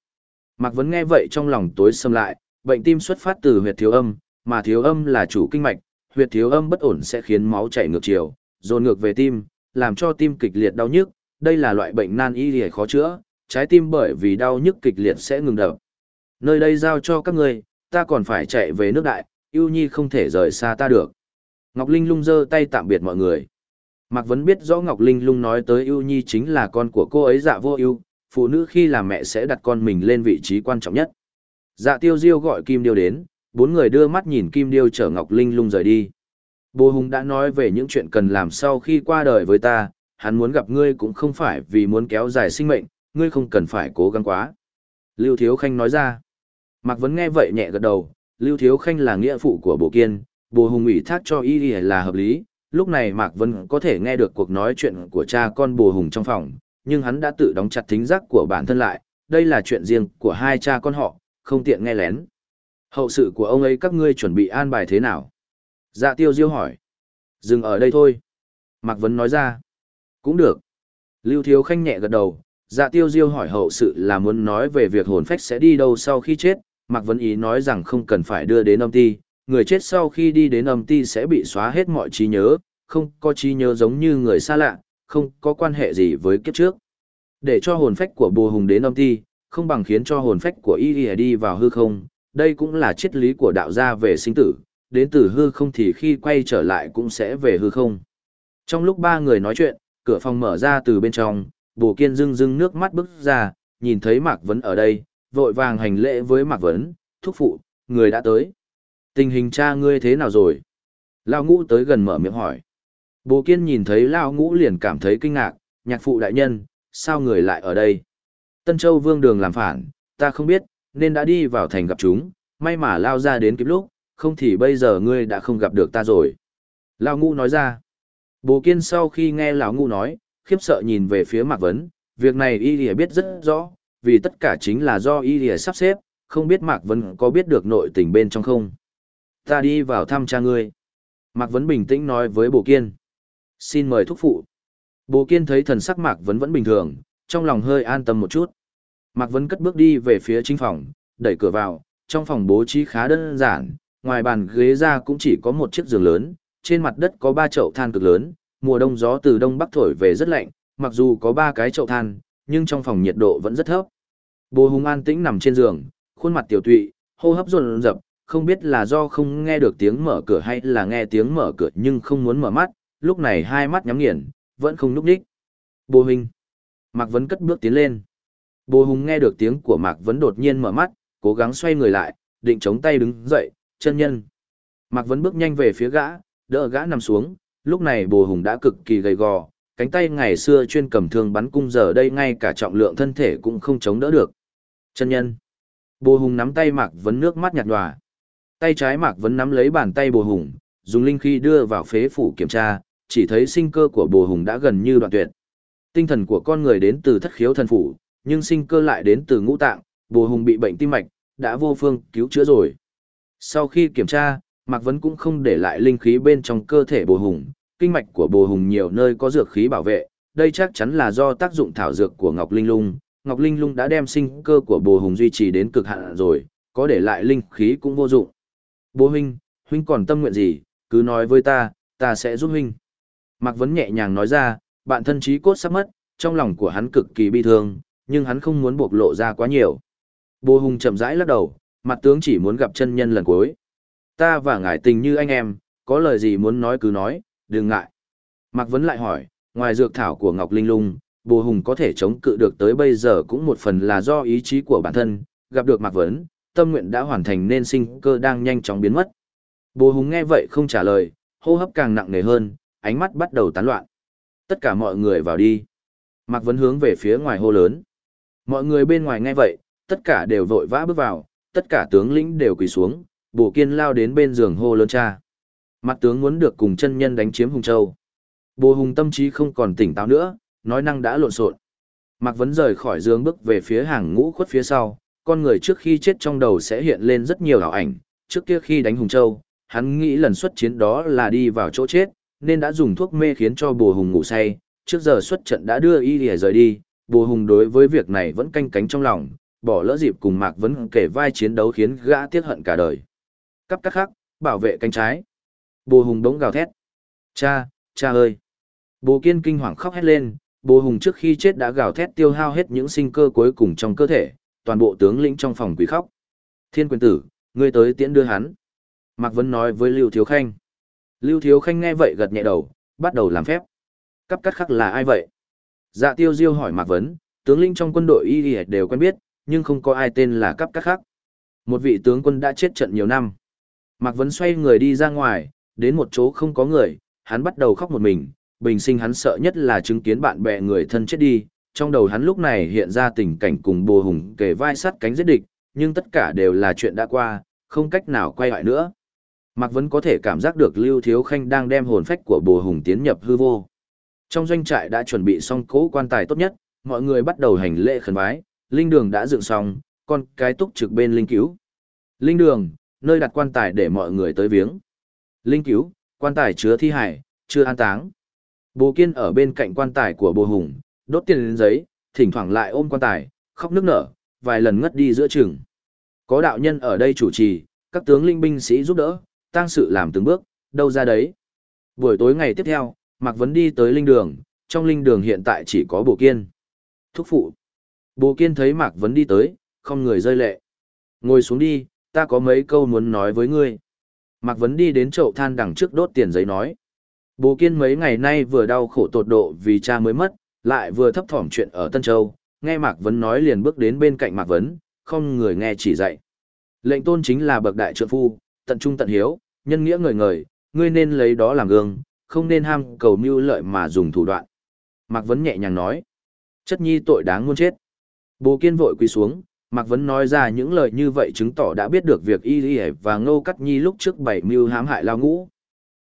Mạc Vấn nghe vậy trong lòng tối xâm lại, bệnh tim xuất phát từ huyệt thiếu âm, mà thiếu âm là chủ kinh mạch, huyệt thiếu âm bất ổn sẽ khiến máu chảy ngược chiều, dồn ngược về tim, làm cho tim kịch liệt đau nhức, đây là loại bệnh nan y liệt khó chữa, trái tim bởi vì đau nhức kịch liệt sẽ ngừng đập. Nơi đây giao cho các người, ta còn phải chạy về nước đại, yêu nhi không thể rời xa ta được. Ngọc Linh lung giơ tay tạm biệt mọi người. Mạc Vấn biết rõ Ngọc Linh lung nói tới yêu nhi chính là con của cô ấy dạ vô ưu phụ nữ khi làm mẹ sẽ đặt con mình lên vị trí quan trọng nhất. Dạ tiêu diêu gọi Kim Điêu đến, bốn người đưa mắt nhìn Kim Điêu chở Ngọc Linh lung rời đi. Bồ Hùng đã nói về những chuyện cần làm sau khi qua đời với ta, hắn muốn gặp ngươi cũng không phải vì muốn kéo dài sinh mệnh, ngươi không cần phải cố gắng quá. Lưu Thiếu Khanh nói ra. Mạc Vấn nghe vậy nhẹ gật đầu, Lưu Thiếu Khanh là nghĩa phụ của Bồ Kiên, Bồ Hùng ủy thác cho y là hợp lý, lúc này Mạc Vấn có thể nghe được cuộc nói chuyện của cha con Bồ Hùng trong phòng, nhưng hắn đã tự đóng chặt thính giác của bản thân lại, đây là chuyện riêng của hai cha con họ, không tiện nghe lén. Hậu sự của ông ấy các ngươi chuẩn bị an bài thế nào? Dạ tiêu diêu hỏi. Dừng ở đây thôi. Mạc Vấn nói ra. Cũng được. Lưu Thiếu Khanh nhẹ gật đầu, dạ tiêu diêu hỏi hậu sự là muốn nói về việc hồn phách sẽ đi đâu sau khi chết. Mạc Vấn ý nói rằng không cần phải đưa đến âm ti, người chết sau khi đi đến âm ti sẽ bị xóa hết mọi trí nhớ, không có trí nhớ giống như người xa lạ, không có quan hệ gì với kiếp trước. Để cho hồn phách của bồ hùng đến âm ti, không bằng khiến cho hồn phách của y y đi vào hư không, đây cũng là triết lý của đạo gia về sinh tử, đến từ hư không thì khi quay trở lại cũng sẽ về hư không. Trong lúc ba người nói chuyện, cửa phòng mở ra từ bên trong, bồ kiên dưng dưng nước mắt bước ra, nhìn thấy Mạc Vấn ở đây, vội vàng hành lễ với Mạc Vấn, thúc phụ, người đã tới. Tình hình cha ngươi thế nào rồi? Lao ngũ tới gần mở miệng hỏi. Bồ kiên nhìn thấy Lao ngũ liền cảm thấy kinh ngạc, nhạc phụ đại nhân, sao người lại ở đây? Tân Châu Vương Đường làm phản, ta không biết, nên đã đi vào thành gặp chúng, may mà lao ra đến kịp lúc, không thì bây giờ ngươi đã không gặp được ta rồi. Lao Ngũ nói ra. Bồ Kiên sau khi nghe Lão Ngũ nói, khiếp sợ nhìn về phía Mạc Vấn, việc này Y Lìa biết rất rõ, vì tất cả chính là do Y Lìa sắp xếp, không biết Mạc Vấn có biết được nội tình bên trong không. Ta đi vào thăm cha ngươi. Mạc Vấn bình tĩnh nói với Bồ Kiên. Xin mời thúc phụ. Bồ Kiên thấy thần sắc Mạc Vấn vẫn bình thường, trong lòng hơi an tâm một chút. Mạc Vấn cất bước đi về phía chính phòng, đẩy cửa vào, trong phòng bố trí khá đơn giản, ngoài bàn ghế ra cũng chỉ có một chiếc giường lớn, trên mặt đất có ba chậu than cực lớn, mùa đông gió từ đông bắc thổi về rất lạnh, mặc dù có ba cái chậu than, nhưng trong phòng nhiệt độ vẫn rất thấp. Bồ Hùng an tĩnh nằm trên giường, khuôn mặt tiểu tụy, hô hấp dồn dập, không biết là do không nghe được tiếng mở cửa hay là nghe tiếng mở cửa nhưng không muốn mở mắt, lúc này hai mắt nhắm nghiền, vẫn không núp đích. Bồ Hình. Mạc Vấn cất bước tiến lên. Bồ Hùng nghe được tiếng của Mạc Vấn đột nhiên mở mắt, cố gắng xoay người lại, định chống tay đứng dậy, chân nhân. Mạc Vấn bước nhanh về phía gã, đỡ gã nằm xuống, lúc này Bồ Hùng đã cực kỳ gầy gò, cánh tay ngày xưa chuyên cầm thương bắn cung giờ đây ngay cả trọng lượng thân thể cũng không chống đỡ được. Chân nhân. Bồ Hùng nắm tay Mạc Vấn nước mắt nhạt nhòa. Tay trái Mạc Vấn nắm lấy bàn tay Bồ Hùng, dùng linh khí đưa vào phế phủ kiểm tra, chỉ thấy sinh cơ của Bồ Hùng đã gần như đoạn tuyệt. Tinh thần của con người đến từ thất khiếu thần phủ, nhưng sinh cơ lại đến từ ngũ tạng, Bồ Hùng bị bệnh tim mạch, đã vô phương cứu chữa rồi. Sau khi kiểm tra, Mạc Vấn cũng không để lại linh khí bên trong cơ thể Bồ Hùng, kinh mạch của Bồ Hùng nhiều nơi có dược khí bảo vệ, đây chắc chắn là do tác dụng thảo dược của Ngọc Linh Lung. Ngọc Linh Lung đã đem sinh cơ của Bồ Hùng duy trì đến cực hạn rồi, có để lại linh khí cũng vô dụng. Bố huynh, huynh còn tâm nguyện gì, cứ nói với ta, ta sẽ giúp huynh. Mạc Vấn nhẹ nhàng nói ra, bạn thân trí cốt sắp mất, trong lòng của hắn cực kỳ bi thương, nhưng hắn không muốn bộc lộ ra quá nhiều. Bồ Hùng chậm rãi lắc đầu, mặt tướng chỉ muốn gặp chân nhân lần cuối. Ta và ngài tình như anh em, có lời gì muốn nói cứ nói, đừng ngại. Mạc Vấn lại hỏi, ngoài dược thảo của Ngọc Linh Lung, Bồ Hùng có thể chống cự được tới bây giờ cũng một phần là do ý chí của bản thân, gặp được Mạc Vấn, tâm nguyện đã hoàn thành nên sinh cơ đang nhanh chóng biến mất. Bồ Hùng nghe vậy không trả lời, hô hấp càng nặng nề hơn, ánh mắt bắt đầu tán loạn. Tất cả mọi người vào đi. Mạc Vấn hướng về phía ngoài hô lớn. Mọi người bên ngoài nghe vậy, tất cả đều vội vã bước vào, tất cả tướng lĩnh đều quỳ xuống, bổ kiên lao đến bên giường hô lớn cha. Mặt tướng muốn được cùng chân nhân đánh chiếm Hùng Châu. Bồ Hùng tâm trí không còn tỉnh táo nữa, nói năng đã lộn xộn. Mạc Vấn rời khỏi giường bước về phía hàng ngũ khuất phía sau, con người trước khi chết trong đầu sẽ hiện lên rất nhiều ảo ảnh, trước kia khi đánh Hùng Châu, hắn nghĩ lần xuất chiến đó là đi vào chỗ chết, nên đã dùng thuốc mê khiến cho bồ hùng ngủ say, trước giờ xuất trận đã đưa y lìa rời đi, bồ hùng đối với việc này vẫn canh cánh trong lòng, bỏ lỡ dịp cùng Mạc Vấn kể vai chiến đấu khiến gã tiếc hận cả đời. Cắp cắt khắc, bảo vệ cánh trái. Bồ hùng đống gào thét. Cha, cha ơi. Bồ kiên kinh hoàng khóc hét lên, bồ hùng trước khi chết đã gào thét tiêu hao hết những sinh cơ cuối cùng trong cơ thể, toàn bộ tướng lĩnh trong phòng quý khóc. Thiên quyền tử, ngươi tới tiễn đưa hắn. Mạc Vấn nói với Lưu Thiếu Khanh. Lưu Thiếu Khanh nghe vậy gật nhẹ đầu, bắt đầu làm phép. Cắp cắt khắc là ai vậy? Dạ tiêu diêu hỏi Mạc Vấn, tướng lĩnh trong quân đội y đều quen biết, nhưng không có ai tên là cắp cắt khắc. Một vị tướng quân đã chết trận nhiều năm. Mạc Vấn xoay người đi ra ngoài, đến một chỗ không có người, hắn bắt đầu khóc một mình, bình sinh hắn sợ nhất là chứng kiến bạn bè người thân chết đi, trong đầu hắn lúc này hiện ra tình cảnh cùng bồ hùng kề vai sắt cánh giết địch, nhưng tất cả đều là chuyện đã qua, không cách nào quay lại nữa. Mạc Vấn có thể cảm giác được Lưu Thiếu Khanh đang đem hồn phách của bồ hùng tiến nhập hư vô. Trong doanh trại đã chuẩn bị xong cố quan tài tốt nhất, mọi người bắt đầu hành lễ khẩn bái, linh đường đã dựng xong, con cái túc trực bên linh cứu. Linh đường, nơi đặt quan tài để mọi người tới viếng. Linh cứu, quan tài chứa thi hải, chưa an táng. Bồ Kiên ở bên cạnh quan tài của Bồ Hùng, đốt tiền lên giấy, thỉnh thoảng lại ôm quan tài, khóc nức nở, vài lần ngất đi giữa chừng. Có đạo nhân ở đây chủ trì, các tướng linh binh sĩ giúp đỡ, tăng sự làm từng bước, đâu ra đấy. Buổi tối ngày tiếp theo, Mạc Vấn đi tới linh đường, trong linh đường hiện tại chỉ có Bồ Kiên. Thúc phụ. Bồ Kiên thấy Mạc Vấn đi tới, không người rơi lệ. Ngồi xuống đi, ta có mấy câu muốn nói với ngươi. Mạc Vấn đi đến chậu than đằng trước đốt tiền giấy nói. Bồ Kiên mấy ngày nay vừa đau khổ tột độ vì cha mới mất, lại vừa thấp thỏm chuyện ở Tân Châu, nghe Mạc Vấn nói liền bước đến bên cạnh Mạc Vấn, không người nghe chỉ dạy. Lệnh tôn chính là bậc đại trượng phu, tận trung tận hiếu, nhân nghĩa người người, ngươi nên lấy đó làm gương, không nên ham cầu mưu lợi mà dùng thủ đoạn. Mạc Vấn nhẹ nhàng nói, chất nhi tội đáng muôn chết. Bồ Kiên vội quỳ xuống, Mạc Vấn nói ra những lời như vậy chứng tỏ đã biết được việc Y Y và Ngô Cắt Nhi lúc trước bảy mưu hãm hại lao ngũ.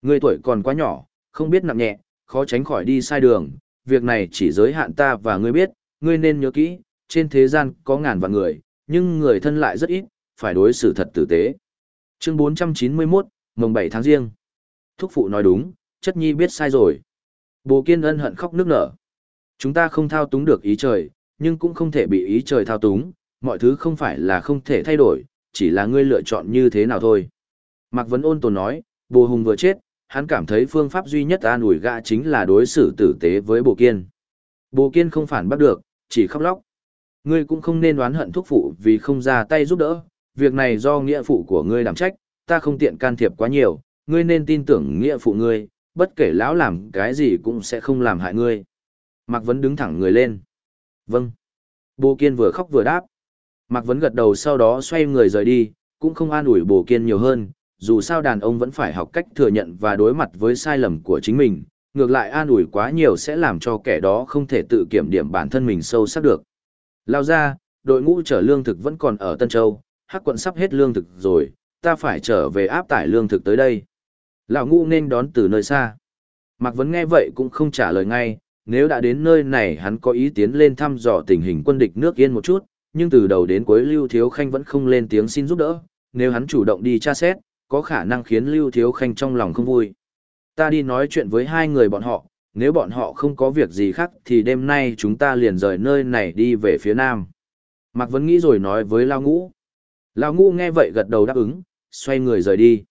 người tuổi còn quá nhỏ, không biết nặng nhẹ, khó tránh khỏi đi sai đường, việc này chỉ giới hạn ta và ngươi biết, ngươi nên nhớ kỹ, trên thế gian có ngàn vạn người, nhưng người thân lại rất ít, phải đối xử thật tử tế. Chương 491, mồng 7 tháng riêng. Thúc phụ nói đúng, chất nhi biết sai rồi. Bồ Kiên ân hận khóc nước nở. Chúng ta không thao túng được ý trời, nhưng cũng không thể bị ý trời thao túng, mọi thứ không phải là không thể thay đổi, chỉ là ngươi lựa chọn như thế nào thôi. Mạc Vấn ôn tồn nói, bồ hùng vừa chết, hắn cảm thấy phương pháp duy nhất an ủi gã chính là đối xử tử tế với bồ kiên. Bồ kiên không phản bắt được, chỉ khóc lóc. Ngươi cũng không nên oán hận thúc phụ vì không ra tay giúp đỡ, việc này do nghĩa phụ của ngươi đảm trách, ta không tiện can thiệp quá nhiều, ngươi nên tin tưởng nghĩa phụ ngươi, bất kể lão làm cái gì cũng sẽ không làm hại ngươi. Mạc Vấn đứng thẳng người lên. Vâng. Bồ Kiên vừa khóc vừa đáp. Mạc Vấn gật đầu sau đó xoay người rời đi, cũng không an ủi Bồ Kiên nhiều hơn, dù sao đàn ông vẫn phải học cách thừa nhận và đối mặt với sai lầm của chính mình, ngược lại an ủi quá nhiều sẽ làm cho kẻ đó không thể tự kiểm điểm bản thân mình sâu sắc được. Lao ra, đội ngũ chở lương thực vẫn còn ở Tân Châu, hắc quận sắp hết lương thực rồi, ta phải trở về áp tải lương thực tới đây. Lão ngũ nên đón từ nơi xa. Mạc Vấn nghe vậy cũng không trả lời ngay, nếu đã đến nơi này hắn có ý tiến lên thăm dò tình hình quân địch nước yên một chút, nhưng từ đầu đến cuối Lưu Thiếu Khanh vẫn không lên tiếng xin giúp đỡ, nếu hắn chủ động đi tra xét, có khả năng khiến Lưu Thiếu Khanh trong lòng không vui. Ta đi nói chuyện với hai người bọn họ, nếu bọn họ không có việc gì khác thì đêm nay chúng ta liền rời nơi này đi về phía nam. Mạc Vấn nghĩ rồi nói với Lao Ngũ. Lao Ngũ nghe vậy gật đầu đáp ứng, xoay người rời đi.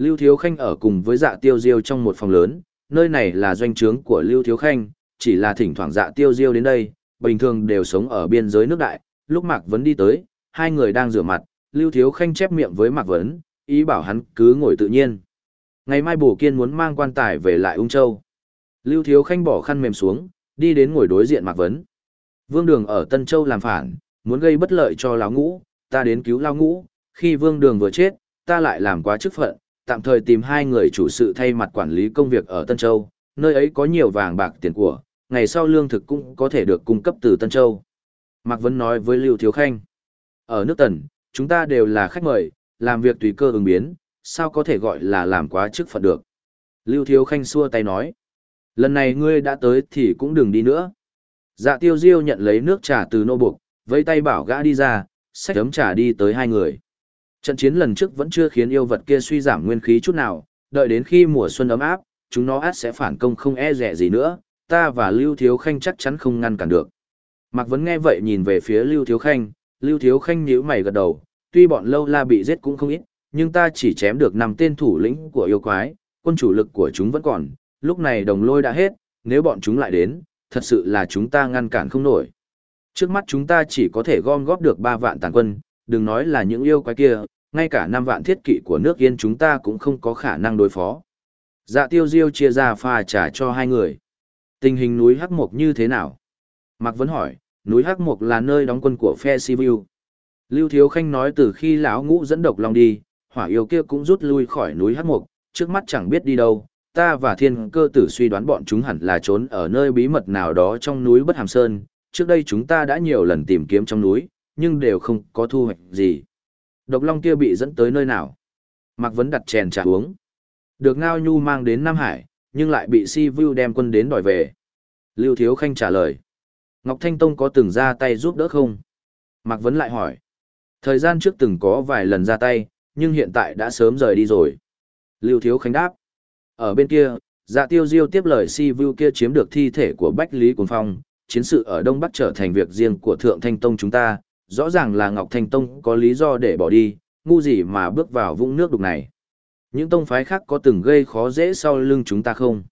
Lưu Thiếu Khanh ở cùng với dạ tiêu diêu trong một phòng lớn, nơi này là doanh trướng của Lưu Thiếu Khanh, chỉ là thỉnh thoảng dạ tiêu diêu đến đây, bình thường đều sống ở biên giới nước đại, lúc Mạc Vấn đi tới, hai người đang rửa mặt, Lưu Thiếu Khanh chép miệng với Mạc Vấn, ý bảo hắn cứ ngồi tự nhiên. Ngày mai Bổ Kiên muốn mang quan tài về lại Ung Châu. Lưu Thiếu Khanh bỏ khăn mềm xuống, đi đến ngồi đối diện Mạc Vấn. Vương Đường ở Tân Châu làm phản, muốn gây bất lợi cho Lão Ngũ, ta đến cứu Lão Ngũ, khi Vương Đường vừa chết, ta lại làm quá chức phận, tạm thời tìm hai người chủ sự thay mặt quản lý công việc ở Tân Châu, nơi ấy có nhiều vàng bạc tiền của, ngày sau lương thực cũng có thể được cung cấp từ Tân Châu. Mạc Vấn nói với Lưu Thiếu Khanh, ở nước Tần, chúng ta đều là khách mời, làm việc tùy cơ ứng biến, sao có thể gọi là làm quá chức phận được. Lưu Thiếu Khanh xua tay nói, lần này ngươi đã tới thì cũng đừng đi nữa. Dạ tiêu diêu nhận lấy nước trà từ nô buộc, vẫy tay bảo gã đi ra, xách ấm trà đi tới hai người. Trận chiến lần trước vẫn chưa khiến yêu vật kia suy giảm nguyên khí chút nào, đợi đến khi mùa xuân ấm áp, chúng nó át sẽ phản công không e rẻ gì nữa, ta và Lưu Thiếu Khanh chắc chắn không ngăn cản được. Mạc Vấn nghe vậy nhìn về phía Lưu Thiếu Khanh, Lưu Thiếu Khanh nhíu mày gật đầu, tuy bọn lâu la bị giết cũng không ít, nhưng ta chỉ chém được năm tên thủ lĩnh của yêu quái, quân chủ lực của chúng vẫn còn, lúc này đồng lôi đã hết, nếu bọn chúng lại đến, thật sự là chúng ta ngăn cản không nổi. Trước mắt chúng ta chỉ có thể gom góp được 3 vạn tàn quân, đừng nói là những yêu quái kia, ngay cả năm vạn thiết kỵ của nước yên chúng ta cũng không có khả năng đối phó. Dạ tiêu diêu chia ra pha trả cho hai người. Tình hình núi Hắc Mộc như thế nào? Mạc Vấn hỏi, núi Hắc Mộc là nơi đóng quân của phe Sivu. Lưu Thiếu Khanh nói từ khi lão ngũ dẫn độc long đi, hỏa yêu kia cũng rút lui khỏi núi Hắc Mộc, trước mắt chẳng biết đi đâu. Ta và thiên cơ tử suy đoán bọn chúng hẳn là trốn ở nơi bí mật nào đó trong núi Bất Hàm Sơn. Trước đây chúng ta đã nhiều lần tìm kiếm trong núi, nhưng đều không có thu hoạch gì. Độc long kia bị dẫn tới nơi nào? Mạc Vấn đặt chèn trà uống. Được Ngao Nhu mang đến Nam Hải, nhưng lại bị Si Vu đem quân đến đòi về. Lưu Thiếu Khanh trả lời. Ngọc Thanh Tông có từng ra tay giúp đỡ không? Mạc Vấn lại hỏi. Thời gian trước từng có vài lần ra tay, nhưng hiện tại đã sớm rời đi rồi. Lưu Thiếu Khanh đáp. Ở bên kia, dạ tiêu diêu tiếp lời Si Vu kia chiếm được thi thể của Bách Lý Cuồng Phong, chiến sự ở Đông Bắc trở thành việc riêng của Thượng Thanh Tông chúng ta, rõ ràng là Ngọc Thanh Tông có lý do để bỏ đi, ngu gì mà bước vào vũng nước đục này. Những tông phái khác có từng gây khó dễ sau lưng chúng ta không?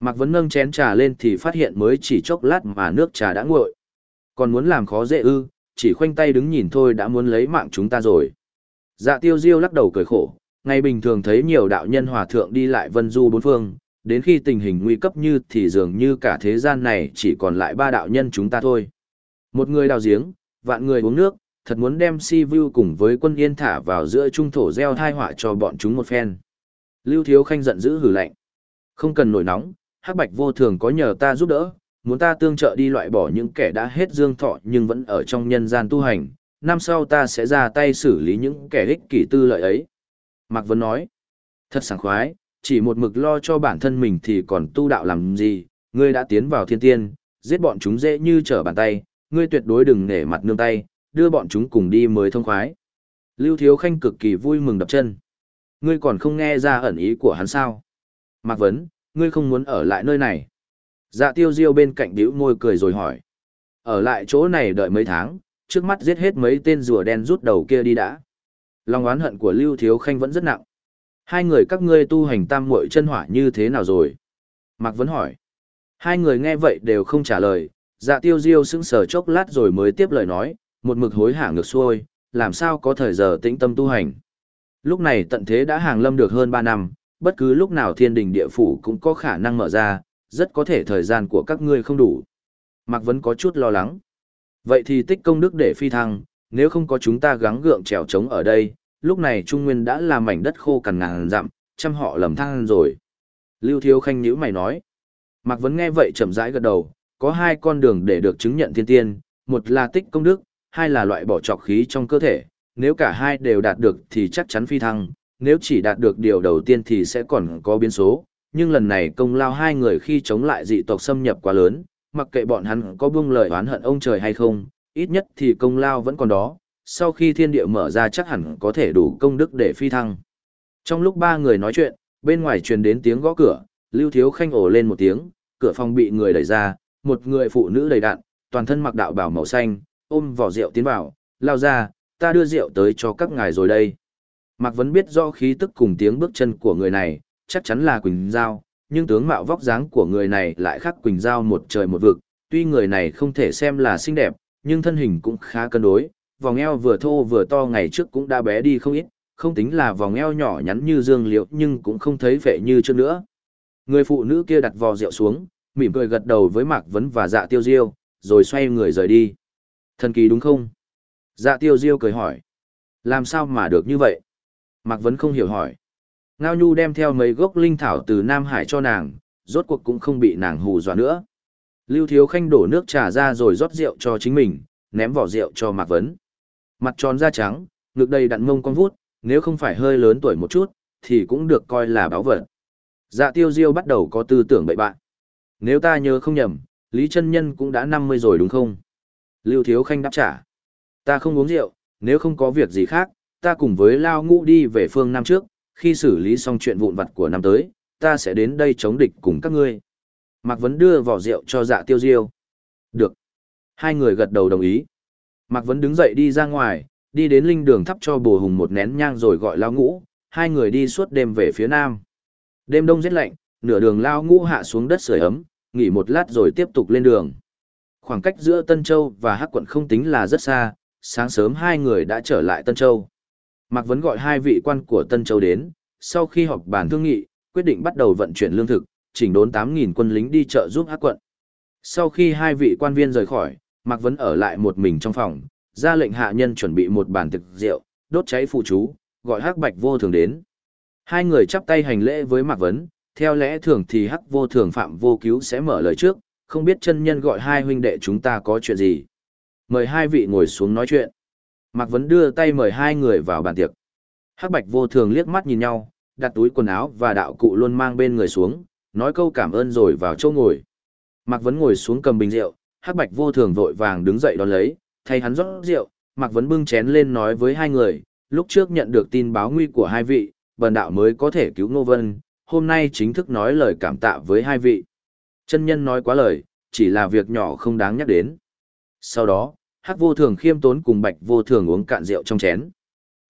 Mạc Vấn nâng chén trà lên thì phát hiện mới chỉ chốc lát mà nước trà đã nguội. Còn muốn làm khó dễ ư, chỉ khoanh tay đứng nhìn thôi đã muốn lấy mạng chúng ta rồi. Dạ tiêu diêu lắc đầu cười khổ, ngày bình thường thấy nhiều đạo nhân hòa thượng đi lại vân du bốn phương, đến khi tình hình nguy cấp như thì dường như cả thế gian này chỉ còn lại ba đạo nhân chúng ta thôi. Một người đào giếng, vạn người uống nước, thật muốn đem si vu cùng với quân yên thả vào giữa trung thổ gieo thai họa cho bọn chúng một phen. Lưu Thiếu Khanh giận dữ hử lạnh. Không cần nổi nóng, Hắc Bạch vô thường có nhờ ta giúp đỡ, muốn ta tương trợ đi loại bỏ những kẻ đã hết dương thọ nhưng vẫn ở trong nhân gian tu hành, năm sau ta sẽ ra tay xử lý những kẻ ích kỷ tư lợi ấy. Mạc Vân nói, thật sảng khoái, chỉ một mực lo cho bản thân mình thì còn tu đạo làm gì, ngươi đã tiến vào thiên tiên, giết bọn chúng dễ như trở bàn tay, ngươi tuyệt đối đừng nể mặt nương tay, đưa bọn chúng cùng đi mới thông khoái. Lưu Thiếu Khanh cực kỳ vui mừng đập chân. Ngươi còn không nghe ra ẩn ý của hắn sao? Mạc Vấn, ngươi không muốn ở lại nơi này. Dạ tiêu diêu bên cạnh điếu môi cười rồi hỏi. Ở lại chỗ này đợi mấy tháng, trước mắt giết hết mấy tên rùa đen rút đầu kia đi đã. Lòng oán hận của Lưu Thiếu Khanh vẫn rất nặng. Hai người các ngươi tu hành tam muội chân hỏa như thế nào rồi? Mạc Vấn hỏi. Hai người nghe vậy đều không trả lời, dạ tiêu diêu sững sờ chốc lát rồi mới tiếp lời nói, một mực hối hả ngược xuôi, làm sao có thời giờ tĩnh tâm tu hành. Lúc này tận thế đã hàng lâm được hơn 3 năm, bất cứ lúc nào thiên đình địa phủ cũng có khả năng mở ra, rất có thể thời gian của các ngươi không đủ. Mạc Vấn có chút lo lắng. Vậy thì tích công đức để phi thăng, nếu không có chúng ta gắng gượng trèo trống ở đây, lúc này Trung Nguyên đã là mảnh đất khô cằn ngàn dặm, trăm họ lầm than rồi. Lưu Thiếu Khanh nhữ mày nói. Mạc Vấn nghe vậy chậm rãi gật đầu, có hai con đường để được chứng nhận thiên tiên, một là tích công đức, hai là loại bỏ trọc khí trong cơ thể, nếu cả hai đều đạt được thì chắc chắn phi thăng, nếu chỉ đạt được điều đầu tiên thì sẽ còn có biến số, nhưng lần này công lao hai người khi chống lại dị tộc xâm nhập quá lớn, mặc kệ bọn hắn có buông lời oán hận ông trời hay không, ít nhất thì công lao vẫn còn đó, sau khi thiên địa mở ra chắc hẳn có thể đủ công đức để phi thăng. Trong lúc ba người nói chuyện, bên ngoài truyền đến tiếng gõ cửa, Lưu Thiếu Khanh ổ lên một tiếng, cửa phòng bị người đẩy ra, một người phụ nữ đầy đạn, toàn thân mặc đạo bào màu xanh, ôm vỏ rượu tiến vào, lao ra, ta đưa rượu tới cho các ngài rồi đây. Mạc Vấn biết do khí tức cùng tiếng bước chân của người này, chắc chắn là Quỳnh Giao, nhưng tướng mạo vóc dáng của người này lại khác Quỳnh Giao một trời một vực, tuy người này không thể xem là xinh đẹp, nhưng thân hình cũng khá cân đối, vòng eo vừa thô vừa to ngày trước cũng đã bé đi không ít, không tính là vòng eo nhỏ nhắn như dương liễu nhưng cũng không thấy vẻ như trước nữa. Người phụ nữ kia đặt vò rượu xuống, mỉm cười gật đầu với Mạc Vấn và dạ tiêu diêu, rồi xoay người rời đi. Thần kỳ đúng không? Dạ tiêu diêu cười hỏi. Làm sao mà được như vậy? Mạc Vấn không hiểu hỏi. Ngao Nhu đem theo mấy gốc linh thảo từ Nam Hải cho nàng, rốt cuộc cũng không bị nàng hù dọa nữa. Lưu Thiếu Khanh đổ nước trà ra rồi rót rượu cho chính mình, ném vỏ rượu cho Mạc Vấn. Mặt tròn da trắng, ngực đầy đặn mông con vút, nếu không phải hơi lớn tuổi một chút, thì cũng được coi là báo vật. Dạ tiêu diêu bắt đầu có tư tưởng bậy bạn. Nếu ta nhớ không nhầm, Lý chân Nhân cũng đã 50 rồi đúng không? Lưu Thiếu Khanh đáp trả. Ta không uống rượu, nếu không có việc gì khác, ta cùng với Lao Ngũ đi về phương Nam trước, khi xử lý xong chuyện vụn vặt của năm tới, ta sẽ đến đây chống địch cùng các ngươi. Mạc Vấn đưa vỏ rượu cho dạ tiêu diêu. Được. Hai người gật đầu đồng ý. Mạc Vấn đứng dậy đi ra ngoài, đi đến linh đường thắp cho bồ hùng một nén nhang rồi gọi lao ngũ, hai người đi suốt đêm về phía nam. Đêm đông rất lạnh, nửa đường lao ngũ hạ xuống đất sưởi ấm, nghỉ một lát rồi tiếp tục lên đường. Khoảng cách giữa Tân Châu và Hắc quận không tính là rất xa, sáng sớm hai người đã trở lại Tân Châu. Mạc Vấn gọi hai vị quan của Tân Châu đến, sau khi họp bàn thương nghị, quyết định bắt đầu vận chuyển lương thực, chỉnh đốn 8.000 quân lính đi chợ giúp Hắc quận. Sau khi hai vị quan viên rời khỏi, Mạc Vấn ở lại một mình trong phòng, ra lệnh hạ nhân chuẩn bị một bàn thực rượu, đốt cháy phụ chú, gọi Hắc Bạch vô thường đến. Hai người chắp tay hành lễ với Mạc Vấn, theo lẽ thường thì Hắc vô thường phạm vô cứu sẽ mở lời trước, không biết chân nhân gọi hai huynh đệ chúng ta có chuyện gì. Mời hai vị ngồi xuống nói chuyện. Mạc Vấn đưa tay mời hai người vào bàn tiệc. Hắc Bạch vô thường liếc mắt nhìn nhau, đặt túi quần áo và đạo cụ luôn mang bên người xuống, nói câu cảm ơn rồi vào chỗ ngồi. Mạc Vấn ngồi xuống cầm bình rượu, Hắc Bạch vô thường vội vàng đứng dậy đón lấy, thay hắn rót rượu, Mạc Vấn bưng chén lên nói với hai người, lúc trước nhận được tin báo nguy của hai vị, bần đạo mới có thể cứu Ngô Vân, hôm nay chính thức nói lời cảm tạ với hai vị. Chân nhân nói quá lời, chỉ là việc nhỏ không đáng nhắc đến. Sau đó, Hắc vô thường khiêm tốn cùng Bạch vô thường uống cạn rượu trong chén.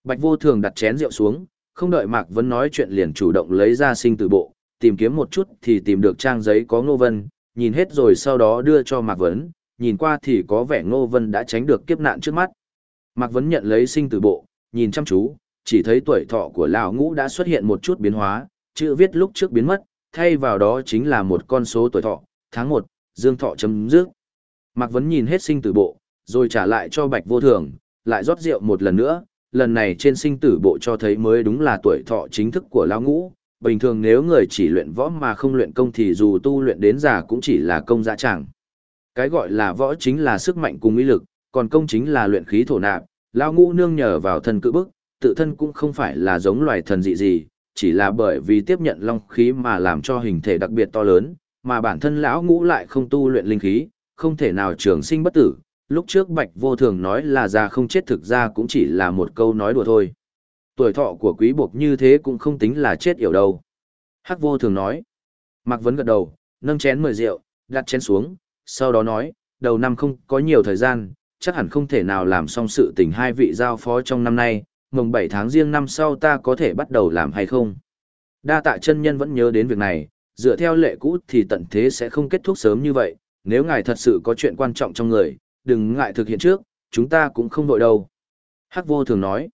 Bạch vô thường đặt chén rượu xuống, không đợi Mạc Vân nói chuyện liền chủ động lấy ra sinh tử bộ, tìm kiếm một chút thì tìm được trang giấy có Ngô Vân, nhìn hết rồi sau đó đưa cho Mạc Vấn, nhìn qua thì có vẻ Ngô Vân đã tránh được kiếp nạn trước mắt. Mạc Vấn nhận lấy sinh tử bộ, nhìn chăm chú, chỉ thấy tuổi thọ của lão ngũ đã xuất hiện một chút biến hóa, chữ viết lúc trước biến mất, thay vào đó chính là một con số tuổi thọ, tháng 1, dương thọ chấm dứt. Mạc Vấn nhìn hết sinh tử bộ, rồi trả lại cho Bạch Vô Thường, lại rót rượu một lần nữa, lần này trên sinh tử bộ cho thấy mới đúng là tuổi thọ chính thức của lão ngũ. Bình thường nếu người chỉ luyện võ mà không luyện công thì dù tu luyện đến già cũng chỉ là công dã chẳng. Cái gọi là võ chính là sức mạnh cùng ý lực, còn công chính là luyện khí thổ nạp. Lão ngũ nương nhờ vào thân cự bức, tự thân cũng không phải là giống loài thần dị gì, chỉ là bởi vì tiếp nhận long khí mà làm cho hình thể đặc biệt to lớn, mà bản thân lão ngũ lại không tu luyện linh khí, không thể nào trường sinh bất tử. Lúc trước Bạch Vô Thường nói là già không chết thực ra cũng chỉ là một câu nói đùa thôi. Tuổi thọ của quý buộc như thế cũng không tính là chết yểu đâu. Hắc Vô Thường nói. Mạc Vấn gật đầu, nâng chén mời rượu, đặt chén xuống, sau đó nói, đầu năm không có nhiều thời gian, chắc hẳn không thể nào làm xong sự tình hai vị giao phó trong năm nay, mồng 7 tháng riêng năm sau ta có thể bắt đầu làm hay không? Đa tạ chân nhân vẫn nhớ đến việc này, dựa theo lệ cũ thì tận thế sẽ không kết thúc sớm như vậy, nếu ngài thật sự có chuyện quan trọng trong người, đừng ngại thực hiện trước, chúng ta cũng không đội đâu. Hắc vô thường nói.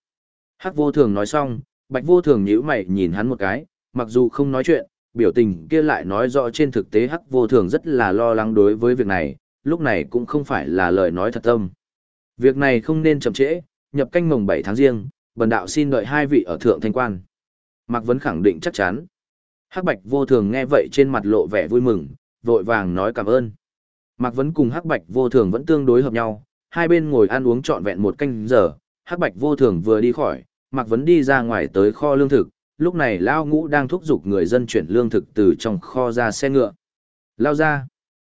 Hắc vô thường nói xong, bạch vô thường nhíu mày nhìn hắn một cái, mặc dù không nói chuyện, biểu tình kia lại nói rõ trên thực tế hắc vô thường rất là lo lắng đối với việc này, lúc này cũng không phải là lời nói thật tâm. Việc này không nên chậm trễ, nhập canh mồng 7 tháng riêng, bần đạo xin đợi hai vị ở thượng thanh quan. Mạc Vấn khẳng định chắc chắn. Hắc Bạch vô thường nghe vậy trên mặt lộ vẻ vui mừng, vội vàng nói cảm ơn. Mạc Vấn cùng Hắc Bạch vô thường vẫn tương đối hợp nhau, hai bên ngồi ăn uống trọn vẹn một canh giờ, Hắc Bạch vô thường vừa đi khỏi, Mạc Vấn đi ra ngoài tới kho lương thực, lúc này Lao Ngũ đang thúc giục người dân chuyển lương thực từ trong kho ra xe ngựa. Lao ra.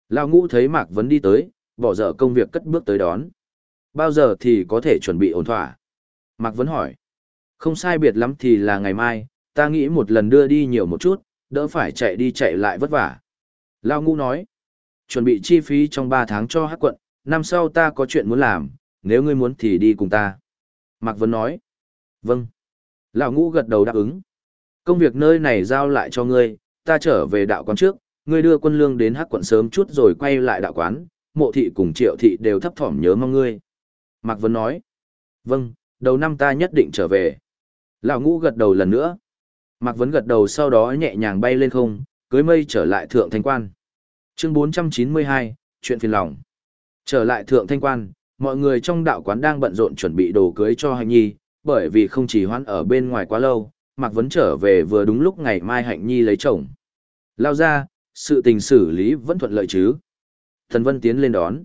Lao Ngũ thấy Mạc Vấn đi tới, bỏ dở công việc cất bước tới đón. Bao giờ thì có thể chuẩn bị ổn thỏa? Mạc Vấn hỏi. Không sai biệt lắm thì là ngày mai, ta nghĩ một lần đưa đi nhiều một chút, đỡ phải chạy đi chạy lại vất vả. Lao Ngũ nói. Chuẩn bị chi phí trong 3 tháng cho hát quận, năm sau ta có chuyện muốn làm, nếu ngươi muốn thì đi cùng ta. Mạc Vấn nói. Vâng. Lão Ngũ gật đầu đáp ứng. Công việc nơi này giao lại cho ngươi, ta trở về đạo quán trước, ngươi đưa quân lương đến Hát quận sớm chút rồi quay lại đạo quán, mộ thị cùng triệu thị đều thấp thỏm nhớ mong ngươi. Mạc Vấn nói. Vâng, đầu năm ta nhất định trở về. Lão ngũ gật đầu lần nữa. Mạc Vấn gật đầu sau đó nhẹ nhàng bay lên không, cưới mây trở lại thượng thanh quan. Chương 492, chuyện phiền lòng. Trở lại thượng thanh quan, mọi người trong đạo quán đang bận rộn chuẩn bị đồ cưới cho Hạnh Nhi, bởi vì không chỉ hoãn ở bên ngoài quá lâu, Mạc Vấn trở về vừa đúng lúc ngày mai Hạnh Nhi lấy chồng. Lao ra, sự tình xử lý vẫn thuận lợi chứ. Thần Vân tiến lên đón.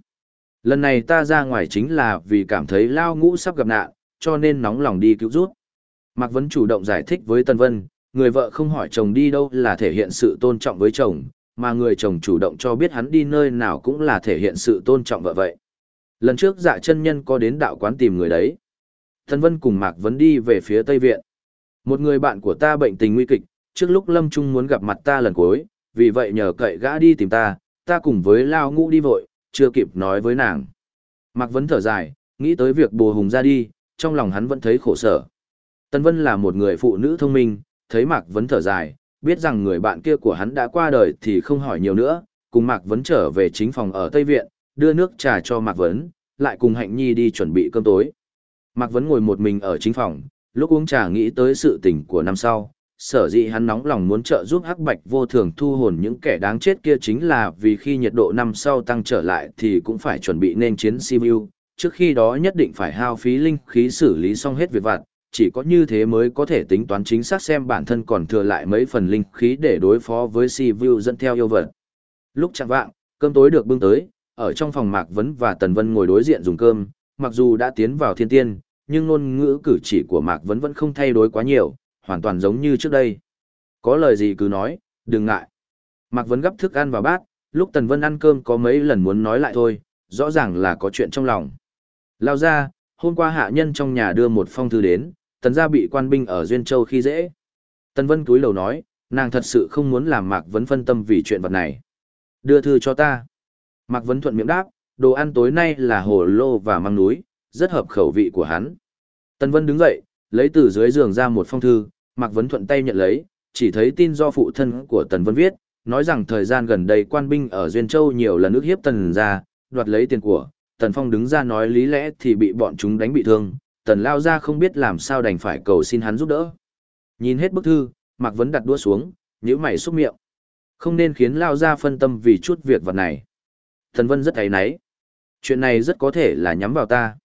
Lần này ta ra ngoài chính là vì cảm thấy Lao ngũ sắp gặp nạn, cho nên nóng lòng đi cứu rút. Mạc Vấn chủ động giải thích với Tân Vân, người vợ không hỏi chồng đi đâu là thể hiện sự tôn trọng với chồng, mà người chồng chủ động cho biết hắn đi nơi nào cũng là thể hiện sự tôn trọng vợ vậy. Lần trước dạ chân nhân có đến đạo quán tìm người đấy. Tân Vân cùng Mạc Vấn đi về phía Tây Viện. Một người bạn của ta bệnh tình nguy kịch, trước lúc Lâm Trung muốn gặp mặt ta lần cuối, vì vậy nhờ cậy gã đi tìm ta, ta cùng với Lao Ngũ đi vội, chưa kịp nói với nàng. Mạc Vấn thở dài, nghĩ tới việc bồ hùng ra đi, trong lòng hắn vẫn thấy khổ sở. Tân Vân là một người phụ nữ thông minh, thấy Mạc Vấn thở dài, biết rằng người bạn kia của hắn đã qua đời thì không hỏi nhiều nữa, cùng Mạc Vấn trở về chính phòng ở Tây Viện, đưa nước trà cho Mạc Vấn, lại cùng Hạnh Nhi đi chuẩn bị cơm tối. Mạc Vấn ngồi một mình ở chính phòng, lúc uống trà nghĩ tới sự tình của năm sau, sở dĩ hắn nóng lòng muốn trợ giúp Hắc Bạch vô thường thu hồn những kẻ đáng chết kia chính là vì khi nhiệt độ năm sau tăng trở lại thì cũng phải chuẩn bị nên chiến Sibiu, trước khi đó nhất định phải hao phí linh khí xử lý xong hết việc vặt, chỉ có như thế mới có thể tính toán chính xác xem bản thân còn thừa lại mấy phần linh khí để đối phó với Sibiu dẫn theo yêu vật. Lúc chẳng vạng, cơm tối được bưng tới, ở trong phòng Mạc Vấn và Tần Vân ngồi đối diện dùng cơm, mặc dù đã tiến vào thiên tiên, nhưng ngôn ngữ cử chỉ của Mạc Vấn vẫn không thay đổi quá nhiều, hoàn toàn giống như trước đây. Có lời gì cứ nói, đừng ngại. Mạc Vấn gấp thức ăn vào bát, lúc Tần Vân ăn cơm có mấy lần muốn nói lại thôi, rõ ràng là có chuyện trong lòng. Lao ra, hôm qua hạ nhân trong nhà đưa một phong thư đến, tần gia bị quan binh ở Duyên Châu khi dễ. Tần Vân túi lầu nói, nàng thật sự không muốn làm Mạc Vấn phân tâm vì chuyện vật này. Đưa thư cho ta. Mạc Vấn thuận miệng đáp, đồ ăn tối nay là hồ lô và măng núi, rất hợp khẩu vị của hắn. Tần Vân đứng dậy, lấy từ dưới giường ra một phong thư, Mạc Vấn thuận tay nhận lấy, chỉ thấy tin do phụ thân của Tần Vân viết, nói rằng thời gian gần đây quan binh ở Duyên Châu nhiều lần ước hiếp Tần ra, đoạt lấy tiền của, Tần Phong đứng ra nói lý lẽ thì bị bọn chúng đánh bị thương, Tần Lao ra không biết làm sao đành phải cầu xin hắn giúp đỡ. Nhìn hết bức thư, Mạc Vấn đặt đũa xuống, nhíu mày xúc miệng. Không nên khiến Lao ra phân tâm vì chút việc vật này. Tần Vân rất thấy náy. Chuyện này rất có thể là nhắm vào ta.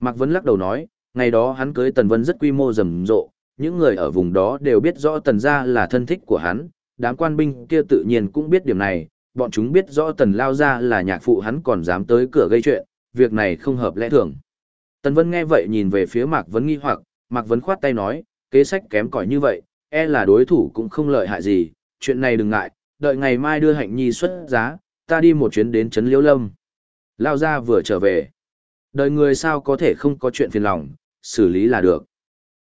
Mạc Vấn lắc đầu nói, ngày đó hắn cưới Tần Vân rất quy mô rầm rộ, những người ở vùng đó đều biết rõ Tần gia là thân thích của hắn, đám quan binh kia tự nhiên cũng biết điểm này, bọn chúng biết rõ Tần Lao gia là nhạc phụ hắn còn dám tới cửa gây chuyện, việc này không hợp lẽ thường. Tần Vân nghe vậy nhìn về phía Mạc Vấn nghi hoặc, Mạc Vấn khoát tay nói, kế sách kém cỏi như vậy, e là đối thủ cũng không lợi hại gì, chuyện này đừng ngại, đợi ngày mai đưa hạnh nhi xuất giá, ta đi một chuyến đến Trấn Liễu Lâm. Lao gia vừa trở về. Đời người sao có thể không có chuyện phiền lòng, xử lý là được.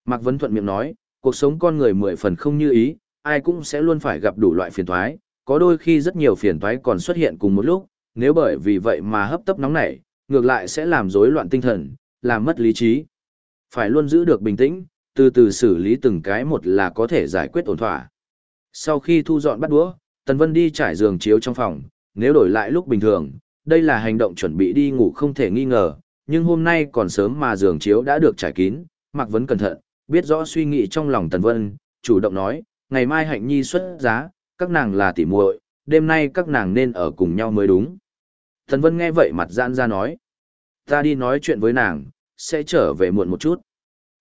Mạc Vấn thuận miệng nói, cuộc sống con người mười phần không như ý, ai cũng sẽ luôn phải gặp đủ loại phiền toái, có đôi khi rất nhiều phiền toái còn xuất hiện cùng một lúc, nếu bởi vì vậy mà hấp tấp nóng nảy, ngược lại sẽ làm rối loạn tinh thần, làm mất lý trí. Phải luôn giữ được bình tĩnh, từ từ xử lý từng cái một là có thể giải quyết ổn thỏa. Sau khi thu dọn bắt đũa, Tần Vân đi trải giường chiếu trong phòng, nếu đổi lại lúc bình thường, đây là hành động chuẩn bị đi ngủ không thể nghi ngờ, nhưng hôm nay còn sớm mà giường chiếu đã được trải kín, Mạc Vấn cẩn thận, biết rõ suy nghĩ trong lòng Tần Vân, chủ động nói, ngày mai Hạnh Nhi xuất giá, các nàng là tỉ muội, đêm nay các nàng nên ở cùng nhau mới đúng. thần Vân nghe vậy mặt giãn ra nói, ta đi nói chuyện với nàng, sẽ trở về muộn một chút.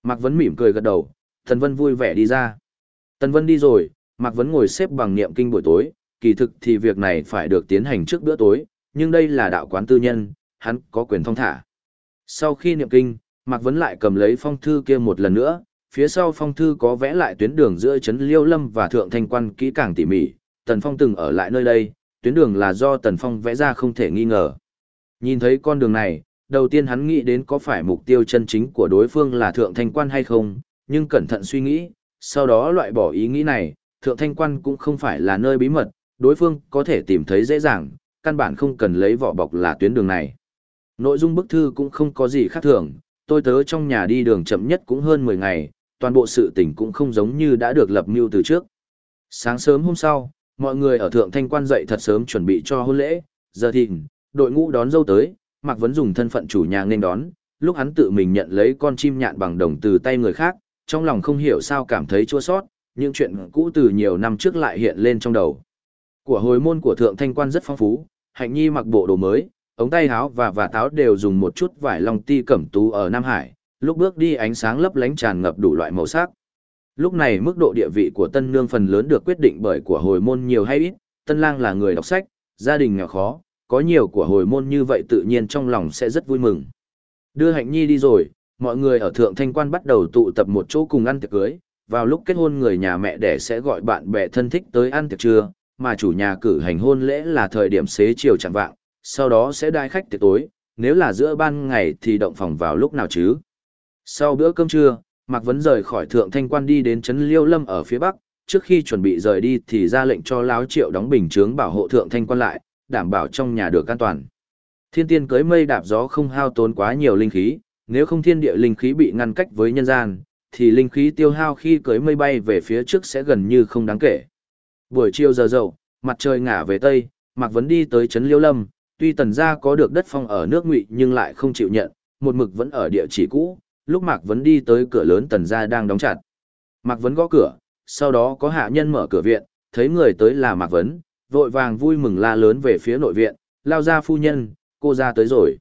Mạc Vấn mỉm cười gật đầu, thần Vân vui vẻ đi ra. Tần Vân đi rồi, Mạc Vấn ngồi xếp bằng niệm kinh buổi tối, kỳ thực thì việc này phải được tiến hành trước bữa tối, nhưng đây là đạo quán tư nhân, hắn có quyền thông thả. Sau khi niệm kinh, Mạc Vấn lại cầm lấy phong thư kia một lần nữa, phía sau phong thư có vẽ lại tuyến đường giữa Trấn Liêu Lâm và Thượng Thanh Quan kỹ càng tỉ mỉ, Tần Phong từng ở lại nơi đây, tuyến đường là do Tần Phong vẽ ra không thể nghi ngờ. Nhìn thấy con đường này, đầu tiên hắn nghĩ đến có phải mục tiêu chân chính của đối phương là Thượng Thanh Quan hay không, nhưng cẩn thận suy nghĩ, sau đó loại bỏ ý nghĩ này, Thượng Thanh Quan cũng không phải là nơi bí mật, đối phương có thể tìm thấy dễ dàng, căn bản không cần lấy vỏ bọc là tuyến đường này. Nội dung bức thư cũng không có gì khác thường, tôi tớ trong nhà đi đường chậm nhất cũng hơn 10 ngày, toàn bộ sự tình cũng không giống như đã được lập mưu từ trước. Sáng sớm hôm sau, mọi người ở Thượng Thanh Quan dậy thật sớm chuẩn bị cho hôn lễ, giờ thìn, đội ngũ đón dâu tới, Mạc Vấn dùng thân phận chủ nhà nên đón, lúc hắn tự mình nhận lấy con chim nhạn bằng đồng từ tay người khác, trong lòng không hiểu sao cảm thấy chua sót, những chuyện cũ từ nhiều năm trước lại hiện lên trong đầu. Của hồi môn của Thượng Thanh Quan rất phong phú, Hạnh Nhi mặc bộ đồ mới, ống tay áo và và táo đều dùng một chút vải long ti cẩm tú ở Nam Hải, lúc bước đi ánh sáng lấp lánh tràn ngập đủ loại màu sắc. Lúc này mức độ địa vị của tân nương phần lớn được quyết định bởi của hồi môn nhiều hay ít, tân lang là người đọc sách, gia đình nghèo khó, có nhiều của hồi môn như vậy tự nhiên trong lòng sẽ rất vui mừng. Đưa hạnh nhi đi rồi, mọi người ở thượng thanh quan bắt đầu tụ tập một chỗ cùng ăn tiệc cưới, vào lúc kết hôn người nhà mẹ đẻ sẽ gọi bạn bè thân thích tới ăn tiệc trưa, mà chủ nhà cử hành hôn lễ là thời điểm xế chiều chẳng vạng, sau đó sẽ đai khách tiệc tối, nếu là giữa ban ngày thì động phòng vào lúc nào chứ. Sau bữa cơm trưa, Mạc Vấn rời khỏi Thượng Thanh Quan đi đến Trấn Liêu Lâm ở phía Bắc, trước khi chuẩn bị rời đi thì ra lệnh cho Láo Triệu đóng bình chướng bảo hộ thượng thanh quan lại, đảm bảo trong nhà được an toàn. Thiên tiên cưới mây đạp gió không hao tốn quá nhiều linh khí, nếu không thiên địa linh khí bị ngăn cách với nhân gian, thì linh khí tiêu hao khi cưới mây bay về phía trước sẽ gần như không đáng kể. Buổi chiều giờ dậu, mặt trời ngả về tây, Mạc Vấn đi tới trấn Liêu Lâm, tuy tần gia có được đất phong ở nước ngụy nhưng lại không chịu nhận, một mực vẫn ở địa chỉ cũ, lúc Mạc Vấn đi tới cửa lớn tần gia đang đóng chặt. Mạc Vấn gõ cửa, sau đó có hạ nhân mở cửa viện, thấy người tới là Mạc Vấn, vội vàng vui mừng la lớn về phía nội viện, lao ra phu nhân, cô ra tới rồi.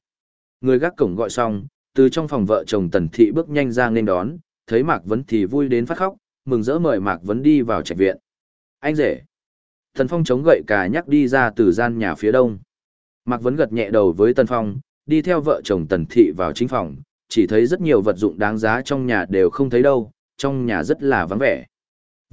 Người gác cổng gọi xong, từ trong phòng vợ chồng tần thị bước nhanh ra nên đón, thấy Mạc Vấn thì vui đến phát khóc, mừng rỡ mời Mạc Vấn đi vào trạch viện. Anh rể. Tần Phong chống gậy cà nhắc đi ra từ gian nhà phía đông. Mạc Vấn gật nhẹ đầu với Tần Phong, đi theo vợ chồng Tần Thị vào chính phòng, chỉ thấy rất nhiều vật dụng đáng giá trong nhà đều không thấy đâu, trong nhà rất là vắng vẻ.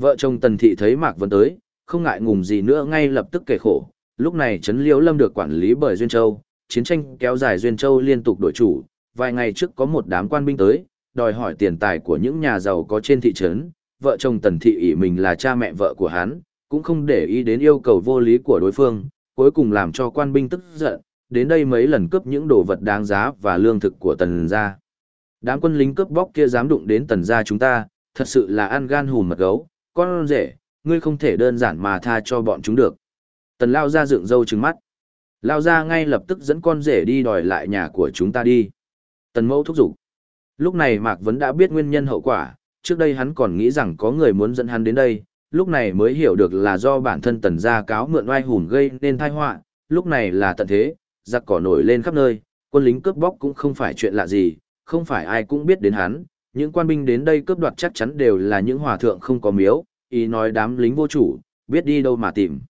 Vợ chồng Tần Thị thấy Mạc Vân tới, không ngại ngùng gì nữa ngay lập tức kể khổ. Lúc này Trấn Liễu Lâm được quản lý bởi Duyên Châu, chiến tranh kéo dài Duyên Châu liên tục đổi chủ. Vài ngày trước có một đám quan binh tới, đòi hỏi tiền tài của những nhà giàu có trên thị trấn. Vợ chồng Tần Thị ỷ mình là cha mẹ vợ của hắn, cũng không để ý đến yêu cầu vô lý của đối phương, cuối cùng làm cho quan binh tức giận, đến đây mấy lần cướp những đồ vật đáng giá và lương thực của tần gia. Đám quân lính cướp bóc kia dám đụng đến tần gia chúng ta, thật sự là ăn gan hùn mật gấu, con rể, ngươi không thể đơn giản mà tha cho bọn chúng được. Tần lao ra dựng râu trừng mắt. Lao ra ngay lập tức dẫn con rể đi đòi lại nhà của chúng ta đi. Tần mẫu thúc giục. Lúc này Mạc Vấn đã biết nguyên nhân hậu quả, trước đây hắn còn nghĩ rằng có người muốn dẫn hắn đến đây, lúc này mới hiểu được là do bản thân tần gia cáo mượn oai hùn gây nên tai họa, lúc này là tận thế, giặc cỏ nổi lên khắp nơi, quân lính cướp bóc cũng không phải chuyện lạ gì, không phải ai cũng biết đến hắn, những quan binh đến đây cướp đoạt chắc chắn đều là những hòa thượng không có miếu, ý nói đám lính vô chủ, biết đi đâu mà tìm.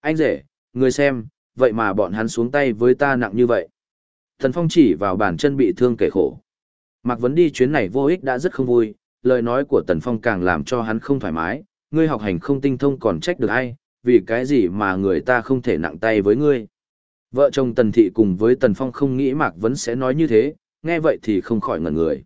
Anh rể, người xem, vậy mà bọn hắn xuống tay với ta nặng như vậy. Thần Phong chỉ vào bàn chân bị thương kể khổ. Mạc Vấn đi chuyến này vô ích đã rất không vui, lời nói của Tần Phong càng làm cho hắn không thoải mái, ngươi học hành không tinh thông còn trách được ai, vì cái gì mà người ta không thể nặng tay với ngươi. Vợ chồng Tần Thị cùng với Tần Phong không nghĩ Mạc Vấn sẽ nói như thế, nghe vậy thì không khỏi ngẩn người.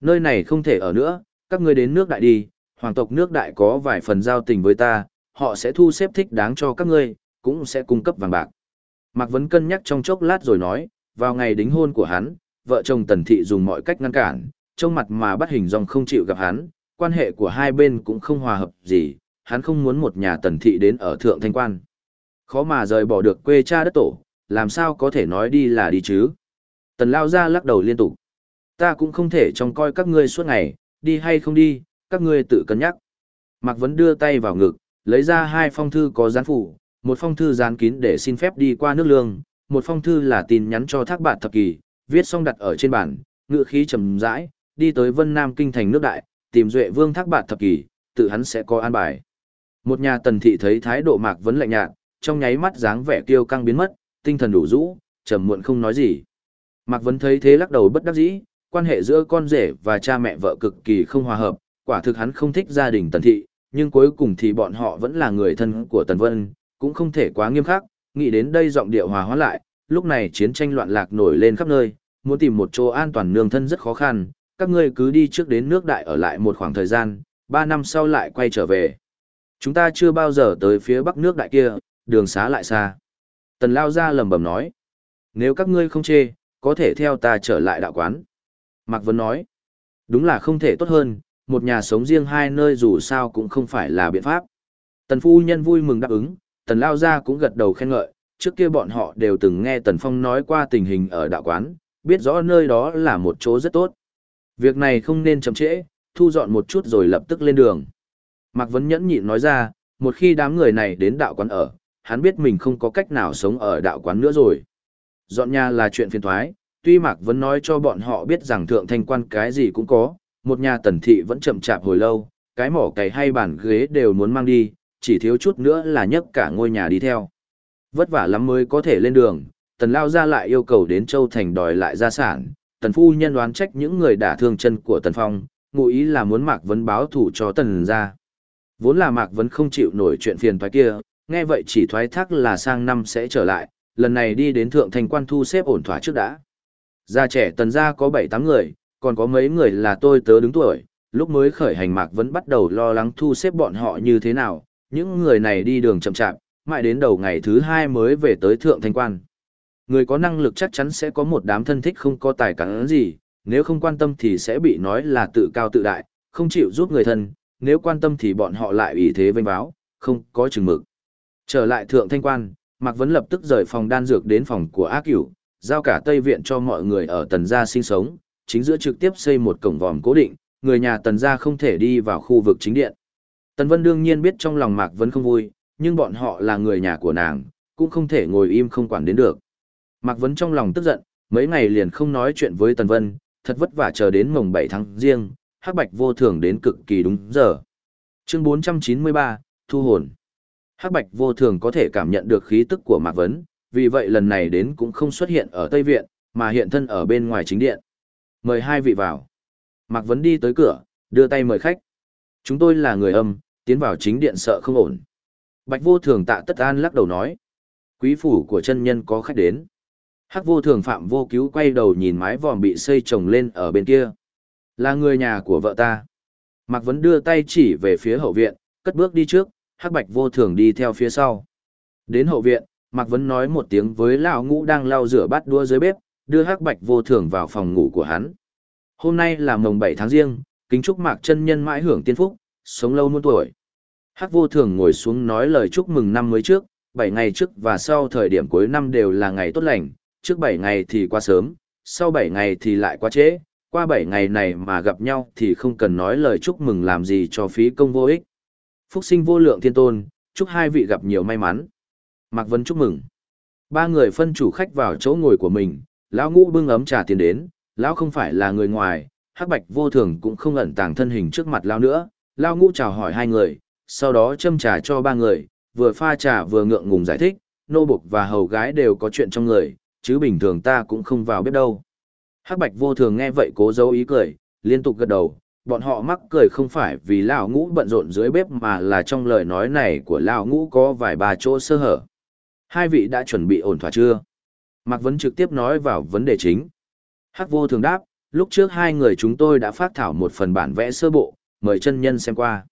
Nơi này không thể ở nữa, các ngươi đến nước đại đi, hoàng tộc nước đại có vài phần giao tình với ta, họ sẽ thu xếp thích đáng cho các ngươi, cũng sẽ cung cấp vàng bạc. Mạc Vấn cân nhắc trong chốc lát rồi nói, vào ngày đính hôn của hắn, vợ chồng Tần Thị dùng mọi cách ngăn cản, trông mặt mà bắt hình dòng không chịu gặp hắn, quan hệ của hai bên cũng không hòa hợp gì, hắn không muốn một nhà tần thị đến ở thượng thanh quan. Khó mà rời bỏ được quê cha đất tổ, làm sao có thể nói đi là đi chứ. Tần lao ra lắc đầu liên tục. Ta cũng không thể trông coi các ngươi suốt ngày, đi hay không đi, các ngươi tự cân nhắc. Mạc Vấn đưa tay vào ngực, lấy ra hai phong thư có gián phủ, một phong thư dán kín để xin phép đi qua nước lương, một phong thư là tin nhắn cho thác bạn thập kỳ, viết xong đặt ở trên bàn, ngựa khí trầm rãi, đi tới Vân Nam kinh thành nước đại, tìm Duệ Vương thác bạn thập kỳ, tự hắn sẽ có an bài. Một nhà tần thị thấy thái độ Mạc Vấn lạnh nhạt, trong nháy mắt dáng vẻ kiêu căng biến mất, tinh thần đủ rũ, trầm muộn không nói gì. Mạc Vấn thấy thế lắc đầu bất đắc dĩ, quan hệ giữa con rể và cha mẹ vợ cực kỳ không hòa hợp, quả thực hắn không thích gia đình tần thị, nhưng cuối cùng thì bọn họ vẫn là người thân của Tần Vân, cũng không thể quá nghiêm khắc, nghĩ đến đây giọng điệu hòa hóa lại, lúc này chiến tranh loạn lạc nổi lên khắp nơi, muốn tìm một chỗ an toàn nương thân rất khó khăn, các ngươi cứ đi trước đến nước đại ở lại một khoảng thời gian, ba năm sau lại quay trở về. Chúng ta chưa bao giờ tới phía bắc nước đại kia, đường xá lại xa. Tần Lao ra lầm bầm nói. Nếu các ngươi không chê, có thể theo ta trở lại đạo quán. Mạc Vân nói. Đúng là không thể tốt hơn, một nhà sống riêng hai nơi dù sao cũng không phải là biện pháp. Tần Phu Nhân vui mừng đáp ứng, Tần Lao ra cũng gật đầu khen ngợi, trước kia bọn họ đều từng nghe Tần Phong nói qua tình hình ở đạo quán, biết rõ nơi đó là một chỗ rất tốt. Việc này không nên chậm trễ, thu dọn một chút rồi lập tức lên đường. Mạc Vấn nhẫn nhịn nói ra, một khi đám người này đến đạo quán ở, hắn biết mình không có cách nào sống ở đạo quán nữa rồi. Dọn nhà là chuyện phiền thoái, tuy Mạc Vấn nói cho bọn họ biết rằng thượng thanh quan cái gì cũng có, một nhà tần thị vẫn chậm chạp hồi lâu, cái mỏ cày hay bàn ghế đều muốn mang đi, chỉ thiếu chút nữa là nhấc cả ngôi nhà đi theo. Vất vả lắm mới có thể lên đường, tần lao ra lại yêu cầu đến Châu Thành đòi lại gia sản, tần phu nhân đoán trách những người đả thương chân của tần phong, ngụ ý là muốn Mạc Vấn báo thủ cho tần ra. Vốn là Mạc Vấn không chịu nổi chuyện phiền thoái kia, nghe vậy chỉ thoái thác là sang năm sẽ trở lại, lần này đi đến thượng thành quan thu xếp ổn thỏa trước đã. Gia trẻ tần gia có 7-8 người, còn có mấy người là tôi tớ đứng tuổi, lúc mới khởi hành Mạc vẫn bắt đầu lo lắng thu xếp bọn họ như thế nào, những người này đi đường chậm chạp, mãi đến đầu ngày thứ hai mới về tới Thượng thành Quan. Người có năng lực chắc chắn sẽ có một đám thân thích không có tài cán gì, nếu không quan tâm thì sẽ bị nói là tự cao tự đại, không chịu giúp người thân, nếu quan tâm thì bọn họ lại ủy thế vênh báo, không có chừng mực. Trở lại Thượng Thanh Quan, Mạc Vấn lập tức rời phòng đan dược đến phòng của A Cửu, giao cả Tây Viện cho mọi người ở Tần Gia sinh sống, chính giữa trực tiếp xây một cổng vòm cố định, người nhà Tần Gia không thể đi vào khu vực chính điện. Tần Vân đương nhiên biết trong lòng Mạc Vấn không vui, nhưng bọn họ là người nhà của nàng, cũng không thể ngồi im không quản đến được. Mạc Vấn trong lòng tức giận, mấy ngày liền không nói chuyện với Tần Vân, thật vất vả chờ đến mồng 7 tháng riêng, Hắc Bạch vô thường đến cực kỳ đúng giờ. Chương 493, Thu hồn. Hắc Bạch vô thường có thể cảm nhận được khí tức của Mạc Vấn, vì vậy lần này đến cũng không xuất hiện ở Tây Viện, mà hiện thân ở bên ngoài chính điện. Mời hai vị vào. Mạc Vấn đi tới cửa, đưa tay mời khách. Chúng tôi là người âm, tiến vào chính điện sợ không ổn. Bạch vô thường tạ tất an lắc đầu nói. Quý phủ của chân nhân có khách đến. Hắc vô thường phạm vô cứu quay đầu nhìn mái vòm bị xây trồng lên ở bên kia. Là người nhà của vợ ta. Mạc Vấn đưa tay chỉ về phía hậu viện, cất bước đi trước, Hắc Bạch vô thường đi theo phía sau. Đến hậu viện, Mạc Vấn nói một tiếng với lão ngũ đang lau rửa bát đua dưới bếp, đưa Hắc Bạch vô thường vào phòng ngủ của hắn. Hôm nay là mồng 7 tháng riêng, kính chúc Mạc chân nhân mãi hưởng tiên phúc, sống lâu muôn tuổi. Hắc vô thường ngồi xuống nói lời chúc mừng năm mới trước, 7 ngày trước và sau thời điểm cuối năm đều là ngày tốt lành, trước 7 ngày thì quá sớm, sau 7 ngày thì lại quá trễ, qua 7 ngày này mà gặp nhau thì không cần nói lời chúc mừng làm gì cho phí công vô ích. Phúc sinh vô lượng thiên tôn, chúc hai vị gặp nhiều may mắn. Mạc Vân chúc mừng. Ba người phân chủ khách vào chỗ ngồi của mình, lão ngũ bưng ấm trà tiền đến, lão không phải là người ngoài, hắc bạch vô thường cũng không ẩn tàng thân hình trước mặt lão nữa. Lão ngũ chào hỏi hai người, sau đó châm trà cho ba người, vừa pha trà vừa ngượng ngùng giải thích, nô bộc và hầu gái đều có chuyện trong người, chứ bình thường ta cũng không vào bếp đâu. Hắc Bạch vô thường nghe vậy cố giấu ý cười, liên tục gật đầu, bọn họ mắc cười không phải vì lão ngũ bận rộn dưới bếp mà là trong lời nói này của lão ngũ có vài ba chỗ sơ hở. Hai vị đã chuẩn bị ổn thỏa chưa? Mạc Vấn trực tiếp nói vào vấn đề chính. Hắc vô thường đáp, lúc trước hai người chúng tôi đã phát thảo một phần bản vẽ sơ bộ, mời chân nhân xem qua.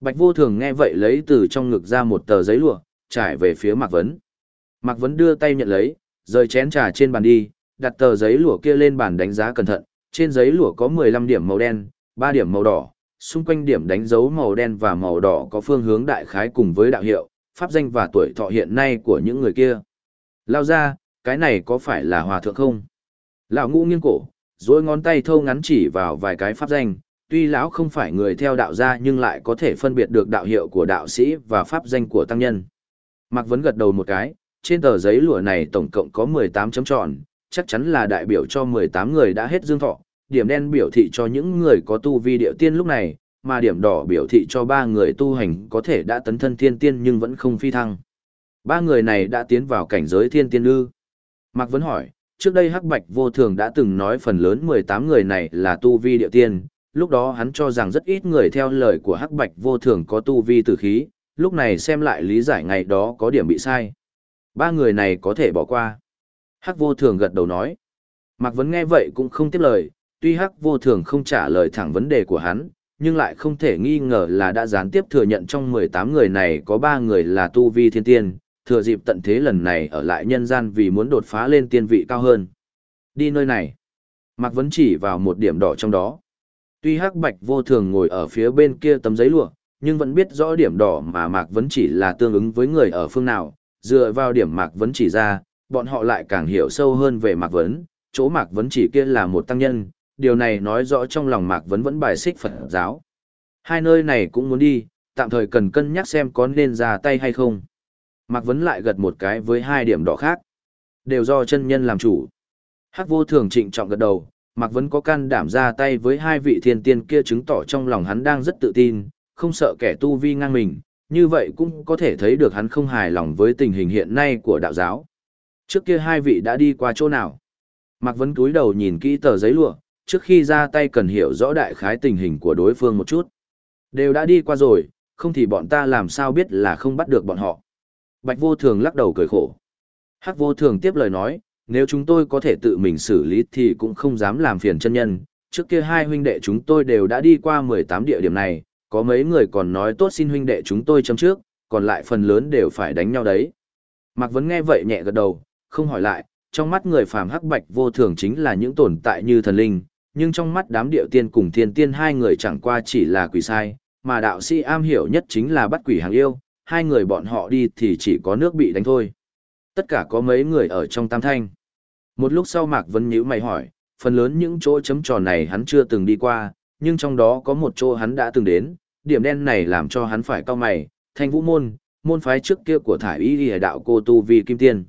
Bạch vô thường nghe vậy lấy từ trong ngực ra một tờ giấy lụa, trải về phía Mạc Vấn. Mạc Vấn đưa tay nhận lấy, rời chén trà trên bàn đi, đặt tờ giấy lụa kia lên bàn đánh giá cẩn thận. Trên giấy lụa có 15 điểm màu đen, Ba điểm màu đỏ, xung quanh điểm đánh dấu màu đen và màu đỏ có phương hướng đại khái cùng với đạo hiệu, pháp danh và tuổi thọ hiện nay của những người kia. Lao ra, cái này có phải là hòa thượng không? Lão ngũ nghiêng cổ, rồi ngón tay thâu ngắn chỉ vào vài cái pháp danh, tuy lão không phải người theo đạo gia nhưng lại có thể phân biệt được đạo hiệu của đạo sĩ và pháp danh của tăng nhân. Mạc Vấn gật đầu một cái, trên tờ giấy lụa này tổng cộng có 18 chấm tròn, chắc chắn là đại biểu cho 18 người đã hết dương thọ, điểm đen biểu thị cho những người có tu vi điệu tiên lúc này, mà điểm đỏ biểu thị cho ba người tu hành có thể đã tấn thân thiên tiên nhưng vẫn không phi thăng. Ba người này đã tiến vào cảnh giới thiên tiên ư. Mạc Vấn hỏi, trước đây Hắc Bạch vô thường đã từng nói phần lớn 18 người này là tu vi điệu tiên, lúc đó hắn cho rằng rất ít người theo lời của Hắc Bạch vô thường có tu vi tử khí, lúc này xem lại lý giải ngày đó có điểm bị sai. Ba người này có thể bỏ qua. Hắc vô thường gật đầu nói. Mạc Vấn nghe vậy cũng không tiếp lời, tuy Hắc vô thường không trả lời thẳng vấn đề của hắn, nhưng lại không thể nghi ngờ là đã gián tiếp thừa nhận trong 18 người này có 3 người là tu vi thiên tiên, thừa dịp tận thế lần này ở lại nhân gian vì muốn đột phá lên tiên vị cao hơn. Đi nơi này. Mạc Vấn chỉ vào một điểm đỏ trong đó. Tuy Hắc Bạch vô thường ngồi ở phía bên kia tấm giấy lụa, nhưng vẫn biết rõ điểm đỏ mà Mạc Vấn chỉ là tương ứng với người ở phương nào, dựa vào điểm Mạc Vấn chỉ ra, bọn họ lại càng hiểu sâu hơn về Mạc Vấn, chỗ Mạc Vấn chỉ kia là một tăng nhân, điều này nói rõ trong lòng Mạc Vấn vẫn bài xích Phật giáo. Hai nơi này cũng muốn đi, tạm thời cần cân nhắc xem có nên ra tay hay không. Mạc Vấn lại gật một cái với hai điểm đỏ khác. Đều do chân nhân làm chủ. Hắc vô thường trịnh trọng gật đầu, Mạc Vấn có can đảm ra tay với hai vị thiên tiên kia chứng tỏ trong lòng hắn đang rất tự tin, không sợ kẻ tu vi ngang mình, như vậy cũng có thể thấy được hắn không hài lòng với tình hình hiện nay của đạo giáo. Trước kia hai vị đã đi qua chỗ nào? Mạc Vấn cúi đầu nhìn kỹ tờ giấy lụa, trước khi ra tay cần hiểu rõ đại khái tình hình của đối phương một chút. Đều đã đi qua rồi, không thì bọn ta làm sao biết là không bắt được bọn họ. Bạch vô thường lắc đầu cười khổ. Hắc vô thường tiếp lời nói, nếu chúng tôi có thể tự mình xử lý thì cũng không dám làm phiền chân nhân, trước kia hai huynh đệ chúng tôi đều đã đi qua 18 địa điểm này, có mấy người còn nói tốt xin huynh đệ chúng tôi chấm trước, còn lại phần lớn đều phải đánh nhau đấy. Mạc Vấn nghe vậy nhẹ gật đầu, không hỏi lại, trong mắt người phàm hắc bạch vô thường chính là những tồn tại như thần linh, nhưng trong mắt đám điệu tiên cùng thiên tiên hai người chẳng qua chỉ là quỷ sai, mà đạo sĩ am hiểu nhất chính là bắt quỷ hàng yêu, hai người bọn họ đi thì chỉ có nước bị đánh thôi. Tất cả có mấy người ở trong tam thanh. Một lúc sau Mạc Vân nhíu mày hỏi, phần lớn những chỗ chấm tròn này hắn chưa từng đi qua, nhưng trong đó có một chỗ hắn đã từng đến, điểm đen này làm cho hắn phải cau mày, thanh vũ môn, môn phái trước kia của thải y lìa đạo cô tu vi kim tiên.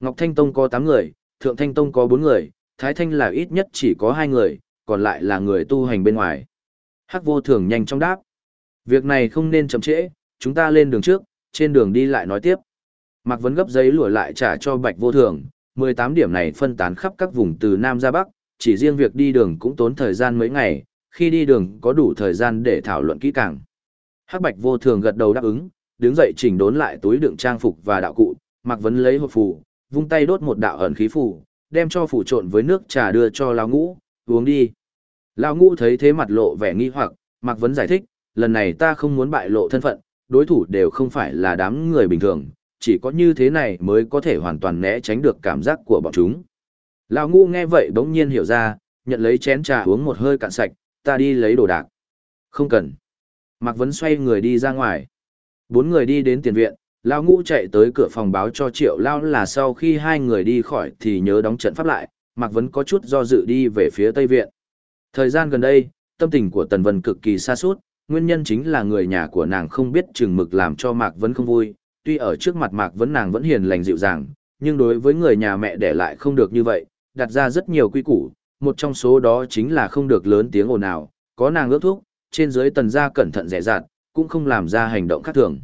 Ngọc Thanh Tông có 8 người, Thượng Thanh Tông có 4 người, Thái Thanh là ít nhất chỉ có hai người, còn lại là người tu hành bên ngoài. Hắc vô thường nhanh chóng đáp. Việc này không nên chậm trễ, chúng ta lên đường trước, trên đường đi lại nói tiếp. Mạc Vấn gấp giấy lùa lại trả cho Bạch vô thường, 18 điểm này phân tán khắp các vùng từ Nam ra Bắc, chỉ riêng việc đi đường cũng tốn thời gian mấy ngày, khi đi đường có đủ thời gian để thảo luận kỹ càng. Hắc Bạch vô thường gật đầu đáp ứng, đứng dậy chỉnh đốn lại túi đựng trang phục và đạo cụ, Mạc Vấn lấy hộp phù, vung tay đốt một đạo ẩn khí phù, đem cho phủ trộn với nước trà đưa cho lão ngũ, uống đi. Lão ngũ thấy thế mặt lộ vẻ nghi hoặc, Mạc Vấn giải thích, lần này ta không muốn bại lộ thân phận, đối thủ đều không phải là đám người bình thường, chỉ có như thế này mới có thể hoàn toàn né tránh được cảm giác của bọn chúng. Lão ngũ nghe vậy bỗng nhiên hiểu ra, nhận lấy chén trà uống một hơi cạn sạch, ta đi lấy đồ đạc. Không cần. Mạc Vấn xoay người đi ra ngoài. Bốn người đi đến tiền viện, Lão ngũ chạy tới cửa phòng báo cho triệu Lao là sau khi hai người đi khỏi thì nhớ đóng trận pháp lại, Mạc Vấn có chút do dự đi về phía Tây Viện. Thời gian gần đây, tâm tình của Tần Vân cực kỳ xa suốt, nguyên nhân chính là người nhà của nàng không biết chừng mực làm cho Mạc Vấn không vui, tuy ở trước mặt Mạc Vấn nàng vẫn hiền lành dịu dàng, nhưng đối với người nhà mẹ để lại không được như vậy, đặt ra rất nhiều quy củ, một trong số đó chính là không được lớn tiếng ồn ào, có nàng ước thúc, trên dưới tần gia cẩn thận dè dặt, cũng không làm ra hành động khác thường.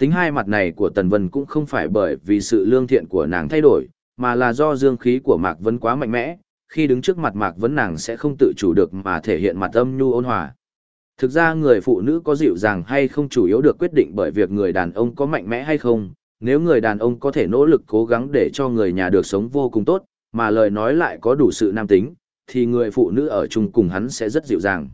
Tính hai mặt này của Tần Vân cũng không phải bởi vì sự lương thiện của nàng thay đổi, mà là do dương khí của Mạc Vân quá mạnh mẽ, khi đứng trước mặt Mạc Vân nàng sẽ không tự chủ được mà thể hiện mặt âm nhu ôn hòa. Thực ra người phụ nữ có dịu dàng hay không chủ yếu được quyết định bởi việc người đàn ông có mạnh mẽ hay không, nếu người đàn ông có thể nỗ lực cố gắng để cho người nhà được sống vô cùng tốt, mà lời nói lại có đủ sự nam tính, thì người phụ nữ ở chung cùng hắn sẽ rất dịu dàng.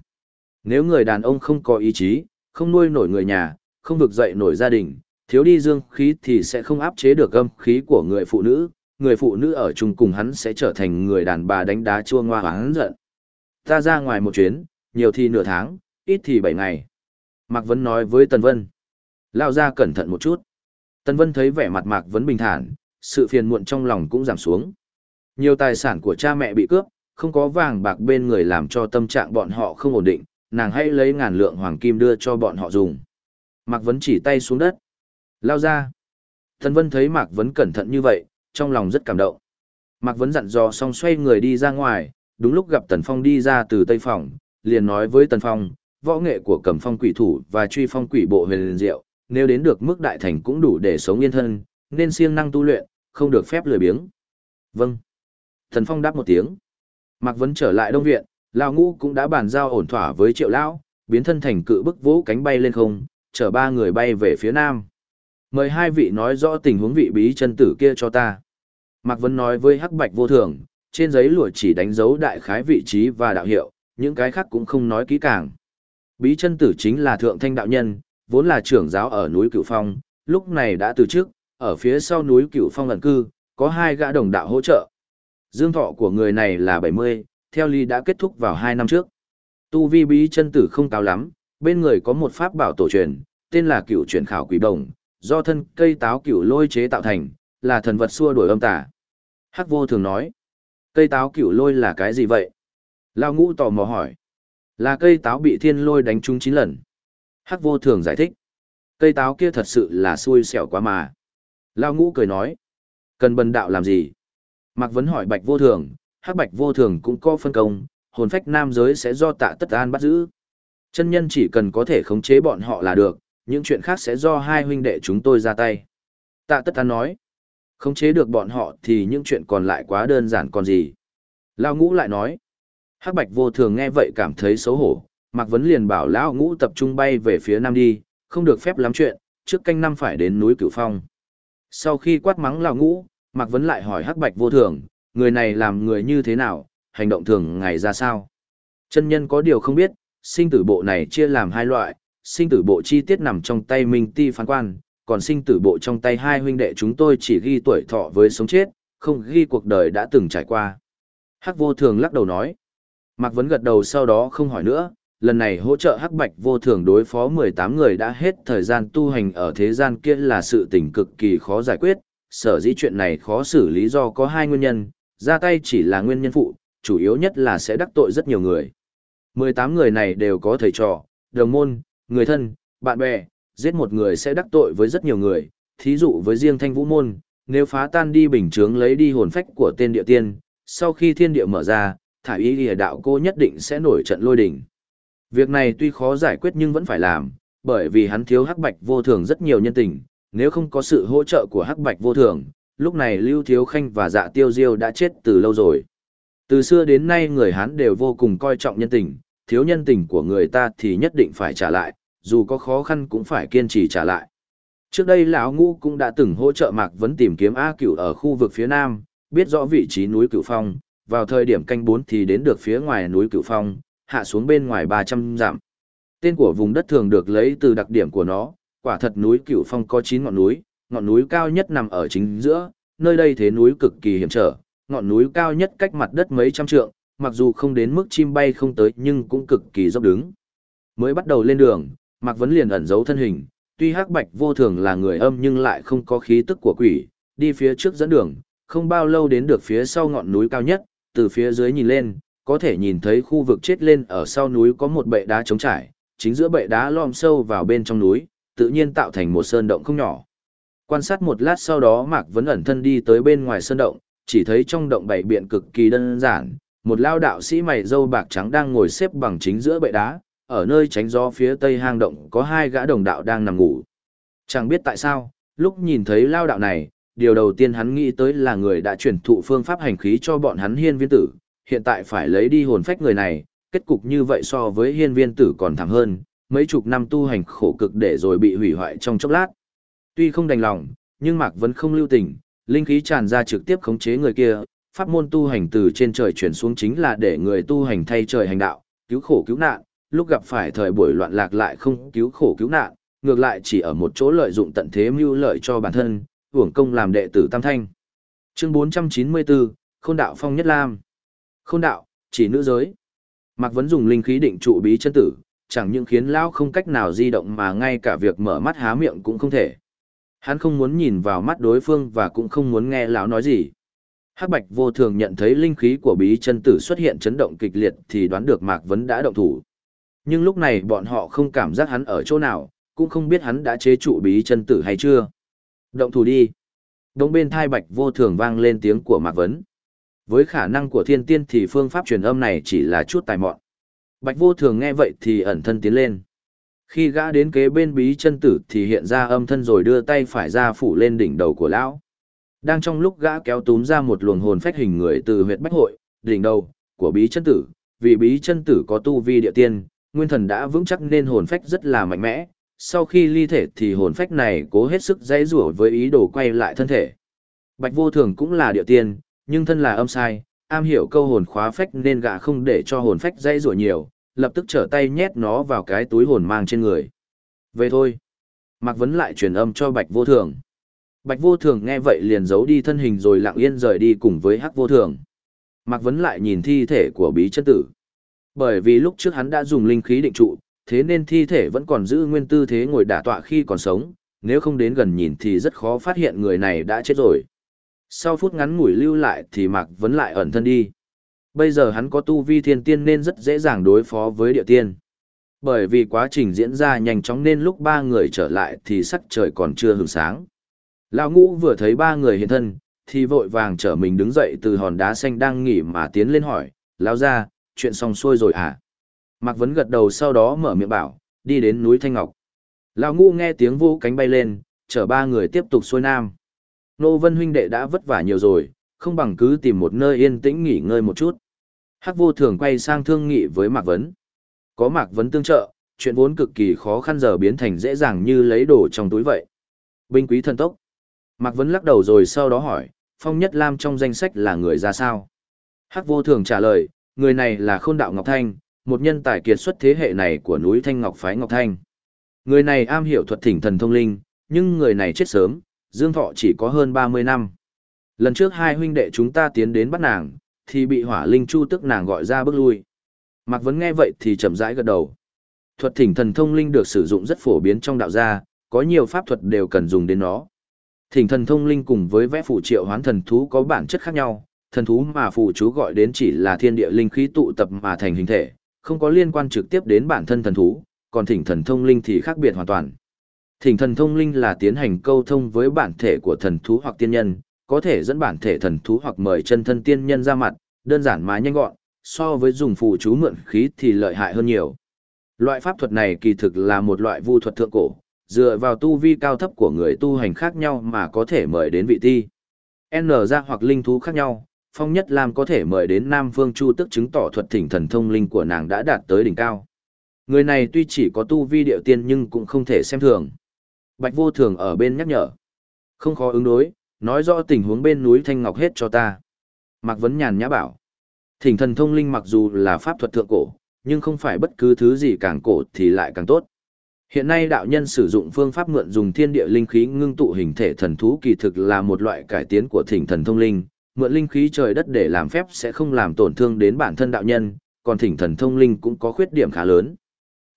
Nếu người đàn ông không có ý chí, không nuôi nổi người nhà, không vực dậy nổi gia đình, thiếu đi dương khí thì sẽ không áp chế được âm khí của người phụ nữ, người phụ nữ ở chung cùng hắn sẽ trở thành người đàn bà đánh đá chua ngoa hắn giận. Ta ra ngoài một chuyến, nhiều thì nửa tháng, ít thì bảy ngày. Mạc Vấn nói với Tần Vân. Lao ra cẩn thận một chút. Tần Vân thấy vẻ mặt Mạc Vấn bình thản, sự phiền muộn trong lòng cũng giảm xuống. Nhiều tài sản của cha mẹ bị cướp, không có vàng bạc bên người làm cho tâm trạng bọn họ không ổn định, nàng hãy lấy ngàn lượng hoàng kim đưa cho bọn họ dùng. Mạc Vấn chỉ tay xuống đất. Lao ra. Thần Vân thấy Mạc Vấn cẩn thận như vậy, trong lòng rất cảm động. Mạc Vấn dặn dò xong xoay người đi ra ngoài, đúng lúc gặp Tần Phong đi ra từ Tây Phòng, liền nói với Tần Phong, võ nghệ của cầm phong quỷ thủ và truy phong quỷ bộ huyền liền diệu, nếu đến được mức đại thành cũng đủ để sống yên thân, nên siêng năng tu luyện, không được phép lười biếng. Vâng. Tần Phong đáp một tiếng. Mạc Vấn trở lại Đông Viện, Lão Ngũ cũng đã bàn giao ổn thỏa với Triệu Lão, biến thân thành cự bức vỗ cánh bay lên không, chở ba người bay về phía nam. Mời hai vị nói rõ tình huống vị bí chân tử kia cho ta. Mạc Vân nói với Hắc Bạch vô thường, trên giấy lụa chỉ đánh dấu đại khái vị trí và đạo hiệu, những cái khác cũng không nói kỹ càng. Bí chân tử chính là thượng thanh đạo nhân, vốn là trưởng giáo ở núi Cửu Phong, lúc này đã từ trước, ở phía sau núi Cửu Phong ẩn cư, có hai gã đồng đạo hỗ trợ. Dương thọ của người này là 70, theo ly đã kết thúc vào hai năm trước. Tu vi bí chân tử không cao lắm, bên người có một pháp bảo tổ truyền, tên là cựu truyền khảo quỷ đồng, do thân cây táo cựu lôi chế tạo thành, là thần vật xua đuổi âm tà. Hắc vô thường nói, cây táo cựu lôi là cái gì vậy? Lao ngũ tò mò hỏi, là cây táo bị thiên lôi đánh trúng chín lần. Hắc vô thường giải thích, cây táo kia thật sự là xui xẻo quá mà. Lao ngũ cười nói, cần bần đạo làm gì? Mạc Vấn hỏi bạch vô thường, hắc bạch vô thường cũng có phân công, hồn phách nam giới sẽ do tạ tất an bắt giữ. Chân nhân chỉ cần có thể khống chế bọn họ là được, những chuyện khác sẽ do hai huynh đệ chúng tôi ra tay. Tạ tất an nói, khống chế được bọn họ thì những chuyện còn lại quá đơn giản còn gì. Lao ngũ lại nói, hắc bạch vô thường nghe vậy cảm thấy xấu hổ, Mạc Vấn liền bảo Lão ngũ tập trung bay về phía nam đi, không được phép lắm chuyện, trước canh năm phải đến núi Cửu Phong. Sau khi quát mắng Lão ngũ, Mạc Vấn lại hỏi hắc bạch vô thường, người này làm người như thế nào, hành động thường ngày ra sao. Chân nhân có điều không biết, sinh tử bộ này chia làm hai loại, sinh tử bộ chi tiết nằm trong tay Minh Ti phán quan, còn sinh tử bộ trong tay hai huynh đệ chúng tôi chỉ ghi tuổi thọ với sống chết, không ghi cuộc đời đã từng trải qua. Hắc vô thường lắc đầu nói. Mạc Vấn gật đầu sau đó không hỏi nữa, lần này hỗ trợ Hắc Bạch vô thường đối phó 18 người đã hết thời gian tu hành ở thế gian kia là sự tình cực kỳ khó giải quyết, sở dĩ chuyện này khó xử lý do có hai nguyên nhân, ra tay chỉ là nguyên nhân phụ, chủ yếu nhất là sẽ đắc tội rất nhiều người. 18 người này đều có thầy trò, đồng môn, người thân, bạn bè, giết một người sẽ đắc tội với rất nhiều người, thí dụ với riêng thanh vũ môn, nếu phá tan đi bình chướng lấy đi hồn phách của tên địa tiên, sau khi thiên địa mở ra, thải ý địa đạo cô nhất định sẽ nổi trận lôi đỉnh. Việc này tuy khó giải quyết nhưng vẫn phải làm, bởi vì hắn thiếu hắc bạch vô thường rất nhiều nhân tình, nếu không có sự hỗ trợ của hắc bạch vô thường, lúc này Lưu Thiếu Khanh và dạ tiêu diêu đã chết từ lâu rồi. Từ xưa đến nay người Hán đều vô cùng coi trọng nhân tình, thiếu nhân tình của người ta thì nhất định phải trả lại, dù có khó khăn cũng phải kiên trì trả lại. Trước đây lão ngũ cũng đã từng hỗ trợ Mạc Vấn tìm kiếm A Cửu ở khu vực phía nam, biết rõ vị trí núi Cửu Phong, vào thời điểm canh bốn thì đến được phía ngoài núi Cửu Phong, hạ xuống bên ngoài 300 dặm. Tên của vùng đất thường được lấy từ đặc điểm của nó, quả thật núi Cửu Phong có 9 ngọn núi, ngọn núi cao nhất nằm ở chính giữa, nơi đây thế núi cực kỳ hiểm trở, ngọn núi cao nhất cách mặt đất mấy trăm trượng, mặc dù không đến mức chim bay không tới nhưng cũng cực kỳ dốc đứng. Mới bắt đầu lên đường, Mạc Vấn liền ẩn giấu thân hình, tuy hắc bạch vô thường là người âm nhưng lại không có khí tức của quỷ, đi phía trước dẫn đường, không bao lâu đến được phía sau ngọn núi cao nhất, từ phía dưới nhìn lên, có thể nhìn thấy khu vực chết lên ở sau núi có một bệ đá trống trải, chính giữa bệ đá lom sâu vào bên trong núi, tự nhiên tạo thành một sơn động không nhỏ. Quan sát một lát sau đó Mạc Vấn ẩn thân đi tới bên ngoài sơn động, chỉ thấy trong động bảy biện cực kỳ đơn giản, một lao đạo sĩ mày râu bạc trắng đang ngồi xếp bằng chính giữa bệ đá, ở nơi tránh gió phía tây hang động có hai gã đồng đạo đang nằm ngủ. Chẳng biết tại sao, lúc nhìn thấy lao đạo này, điều đầu tiên hắn nghĩ tới là người đã chuyển thụ phương pháp hành khí cho bọn hắn hiên viên tử, hiện tại phải lấy đi hồn phách người này, kết cục như vậy so với hiên viên tử còn thảm hơn, mấy chục năm tu hành khổ cực để rồi bị hủy hoại trong chốc lát. Tuy không đành lòng, nhưng Mạc vẫn không lưu tình, linh khí tràn ra trực tiếp khống chế người kia, pháp môn tu hành từ trên trời chuyển xuống chính là để người tu hành thay trời hành đạo, cứu khổ cứu nạn, lúc gặp phải thời buổi loạn lạc lại không cứu khổ cứu nạn, ngược lại chỉ ở một chỗ lợi dụng tận thế mưu lợi cho bản thân, hưởng công làm đệ tử Tam Thanh. Chương 494, Khôn đạo phong nhất lam. Khôn đạo, chỉ nữ giới. Mạc Vấn dùng linh khí định trụ bí chân tử, chẳng những khiến lão không cách nào di động mà ngay cả việc mở mắt há miệng cũng không thể. Hắn không muốn nhìn vào mắt đối phương và cũng không muốn nghe lão nói gì. Hắc Bạch vô thường nhận thấy linh khí của bí chân tử xuất hiện chấn động kịch liệt thì đoán được Mạc Vấn đã động thủ. Nhưng lúc này bọn họ không cảm giác hắn ở chỗ nào, cũng không biết hắn đã chế trụ bí chân tử hay chưa. Động thủ đi. Đông bên thai Bạch vô thường vang lên tiếng của Mạc Vấn. Với khả năng của thiên tiên thì phương pháp truyền âm này chỉ là chút tài mọn. Bạch vô thường nghe vậy thì ẩn thân tiến lên. Khi gã đến kế bên bí chân tử thì hiện ra âm thân rồi đưa tay phải ra phủ lên đỉnh đầu của lão. Đang trong lúc gã kéo túm ra một luồng hồn phách hình người từ huyệt bách hội, đỉnh đầu, của bí chân tử, vì bí chân tử có tu vi địa tiên, nguyên thần đã vững chắc nên hồn phách rất là mạnh mẽ. Sau khi ly thể thì hồn phách này cố hết sức dãy rủa với ý đồ quay lại thân thể. Bạch vô thường cũng là địa tiên, nhưng thân là âm sai, am hiểu câu hồn khóa phách nên gã không để cho hồn phách dãy rủa nhiều, lập tức trở tay nhét nó vào cái túi hồn mang trên người. Về thôi. Mạc Vấn lại truyền âm cho Bạch vô thường. Bạch vô thường nghe vậy liền giấu đi thân hình rồi lặng yên rời đi cùng với hắc vô thường. Mạc Vấn lại nhìn thi thể của bí chân tử. Bởi vì lúc trước hắn đã dùng linh khí định trụ, thế nên thi thể vẫn còn giữ nguyên tư thế ngồi đả tọa khi còn sống, nếu không đến gần nhìn thì rất khó phát hiện người này đã chết rồi. Sau phút ngắn ngủi lưu lại thì Mạc Vấn lại ẩn thân đi. Bây giờ hắn có tu vi thiên tiên nên rất dễ dàng đối phó với địa tiên. Bởi vì quá trình diễn ra nhanh chóng nên lúc ba người trở lại thì sắc trời còn chưa hưởng sáng. Lão ngũ vừa thấy ba người hiện thân, thì vội vàng trở mình đứng dậy từ hòn đá xanh đang nghỉ mà tiến lên hỏi, lão ra, chuyện xong xuôi rồi à? Mạc Vấn gật đầu sau đó mở miệng bảo, đi đến núi Thanh Ngọc. Lão ngũ nghe tiếng vũ cánh bay lên, chở ba người tiếp tục xuôi nam. Nô Vân huynh đệ đã vất vả nhiều rồi, không bằng cứ tìm một nơi yên tĩnh nghỉ ngơi một chút. Hắc vô thường quay sang thương nghị với Mạc Vấn. Có Mạc Vấn tương trợ, chuyện vốn cực kỳ khó khăn giờ biến thành dễ dàng như lấy đồ trong túi vậy. Binh quý thần tốc. Mạc Vấn lắc đầu rồi sau đó hỏi, Phong Nhất Lam trong danh sách là người ra sao? Hắc vô thường trả lời, người này là khôn đạo Ngọc Thanh, một nhân tài kiệt xuất thế hệ này của núi Thanh Ngọc phái Ngọc Thanh. Người này am hiểu thuật thỉnh thần thông linh, nhưng người này chết sớm, dương thọ chỉ có hơn 30 năm. Lần trước hai huynh đệ chúng ta tiến đến bắt nàng, thì bị hỏa linh chu tức nàng gọi ra bước lui. Mạc Vấn nghe vậy thì chậm rãi gật đầu. Thuật thỉnh thần thông linh được sử dụng rất phổ biến trong đạo gia, có nhiều pháp thuật đều cần dùng đến nó. Thỉnh thần thông linh cùng với vẽ phụ triệu hoán thần thú có bản chất khác nhau, thần thú mà phụ chú gọi đến chỉ là thiên địa linh khí tụ tập mà thành hình thể, không có liên quan trực tiếp đến bản thân thần thú, còn thỉnh thần thông linh thì khác biệt hoàn toàn. Thỉnh thần thông linh là tiến hành câu thông với bản thể của thần thú hoặc tiên nhân, có thể dẫn bản thể thần thú hoặc mời chân thân tiên nhân ra mặt, đơn giản mà nhanh gọn, so với dùng phù chú mượn khí thì lợi hại hơn nhiều. Loại pháp thuật này kỳ thực là một loại vu thuật thượng cổ, dựa vào tu vi cao thấp của người tu hành khác nhau mà có thể mời đến vị ti. N ra hoặc linh thú khác nhau, Phong Nhất Lam có thể mời đến Nam Phương Chu tức chứng tỏ thuật thỉnh thần thông linh của nàng đã đạt tới đỉnh cao. Người này tuy chỉ có tu vi điệu tiên nhưng cũng không thể xem thường. Bạch vô thường ở bên nhắc nhở. Không khó ứng đối, nói rõ tình huống bên núi Thanh Ngọc hết cho ta. Mạc Vấn nhàn nhã bảo. Thỉnh thần thông linh mặc dù là pháp thuật thượng cổ, nhưng không phải bất cứ thứ gì càng cổ thì lại càng tốt. Hiện nay đạo nhân sử dụng phương pháp mượn dùng thiên địa linh khí ngưng tụ hình thể thần thú kỳ thực là một loại cải tiến của thỉnh thần thông linh, mượn linh khí trời đất để làm phép sẽ không làm tổn thương đến bản thân đạo nhân, còn thỉnh thần thông linh cũng có khuyết điểm khá lớn.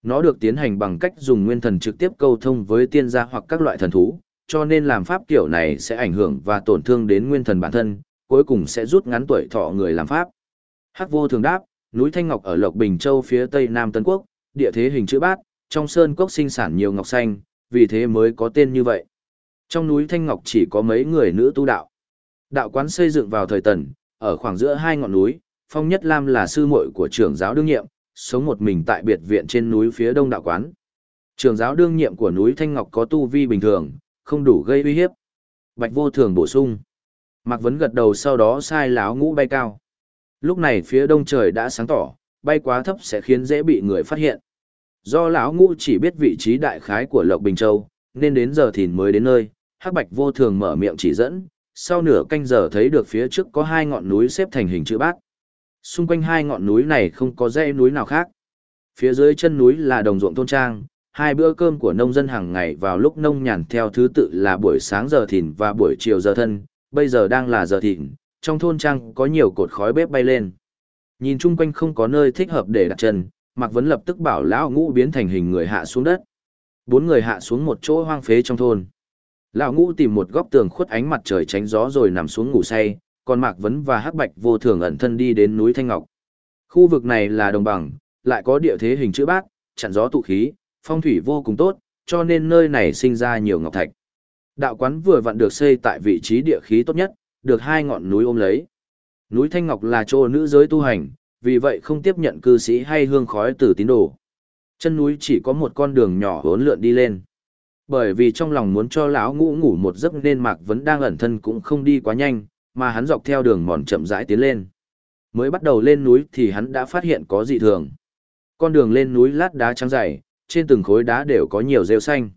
Nó được tiến hành bằng cách dùng nguyên thần trực tiếp câu thông với tiên gia hoặc các loại thần thú, cho nên làm pháp kiểu này sẽ ảnh hưởng và tổn thương đến nguyên thần bản thân, cuối cùng sẽ rút ngắn tuổi thọ người làm pháp. Hắc vô thường đáp, núi Thanh Ngọc ở Lộc Bình Châu phía tây Nam Tân Quốc, địa thế hình chữ bát, trong sơn cốc sinh sản nhiều ngọc xanh, vì thế mới có tên như vậy. Trong núi Thanh Ngọc chỉ có mấy người nữ tu đạo. Đạo quán xây dựng vào thời Tần, ở khoảng giữa hai ngọn núi, Phong Nhất Lam là sư muội của trưởng giáo đương nhiệm, sống một mình tại biệt viện trên núi phía đông đạo quán. Trưởng giáo đương nhiệm của núi Thanh Ngọc có tu vi bình thường, không đủ gây uy hiếp. Bạch vô thường bổ sung. Mạc Vấn gật đầu sau đó sai láo ngũ bay cao. Lúc này phía đông trời đã sáng tỏ, bay quá thấp sẽ khiến dễ bị người phát hiện. Do lão ngũ chỉ biết vị trí đại khái của Lộc Bình Châu, nên đến giờ thìn mới đến nơi, Hắc Bạch vô thường mở miệng chỉ dẫn, sau nửa canh giờ thấy được phía trước có hai ngọn núi xếp thành hình chữ bát. Xung quanh hai ngọn núi này không có dãy núi nào khác. Phía dưới chân núi là đồng ruộng thôn trang, hai bữa cơm của nông dân hàng ngày vào lúc nông nhàn theo thứ tự là buổi sáng giờ thìn và buổi chiều giờ thân, bây giờ đang là giờ thìn, trong thôn trang có nhiều cột khói bếp bay lên. Nhìn chung quanh không có nơi thích hợp để đặt chân, Mạc Vấn lập tức bảo lão ngũ biến thành hình người hạ xuống đất. Bốn người hạ xuống một chỗ hoang phế trong thôn. Lão ngũ tìm một góc tường khuất ánh mặt trời tránh gió rồi nằm xuống ngủ say, còn Mạc Vấn và Hắc Bạch vô thường ẩn thân đi đến núi Thanh Ngọc. Khu vực này là đồng bằng, lại có địa thế hình chữ bát, chặn gió tụ khí, phong thủy vô cùng tốt, cho nên nơi này sinh ra nhiều ngọc thạch. Đạo quán vừa vặn được xây tại vị trí địa khí tốt nhất, được hai ngọn núi ôm lấy. Núi Thanh Ngọc là chỗ nữ giới tu hành, vì vậy không tiếp nhận cư sĩ hay hương khói từ tín đồ. Chân núi chỉ có một con đường nhỏ hốn lượn đi lên. Bởi vì trong lòng muốn cho lão ngũ ngủ một giấc nên Mạc Vấn đang ẩn thân cũng không đi quá nhanh, mà hắn dọc theo đường mòn chậm rãi tiến lên. Mới bắt đầu lên núi thì hắn đã phát hiện có dị thường. Con đường lên núi lát đá trắng dày, trên từng khối đá đều có nhiều rêu xanh.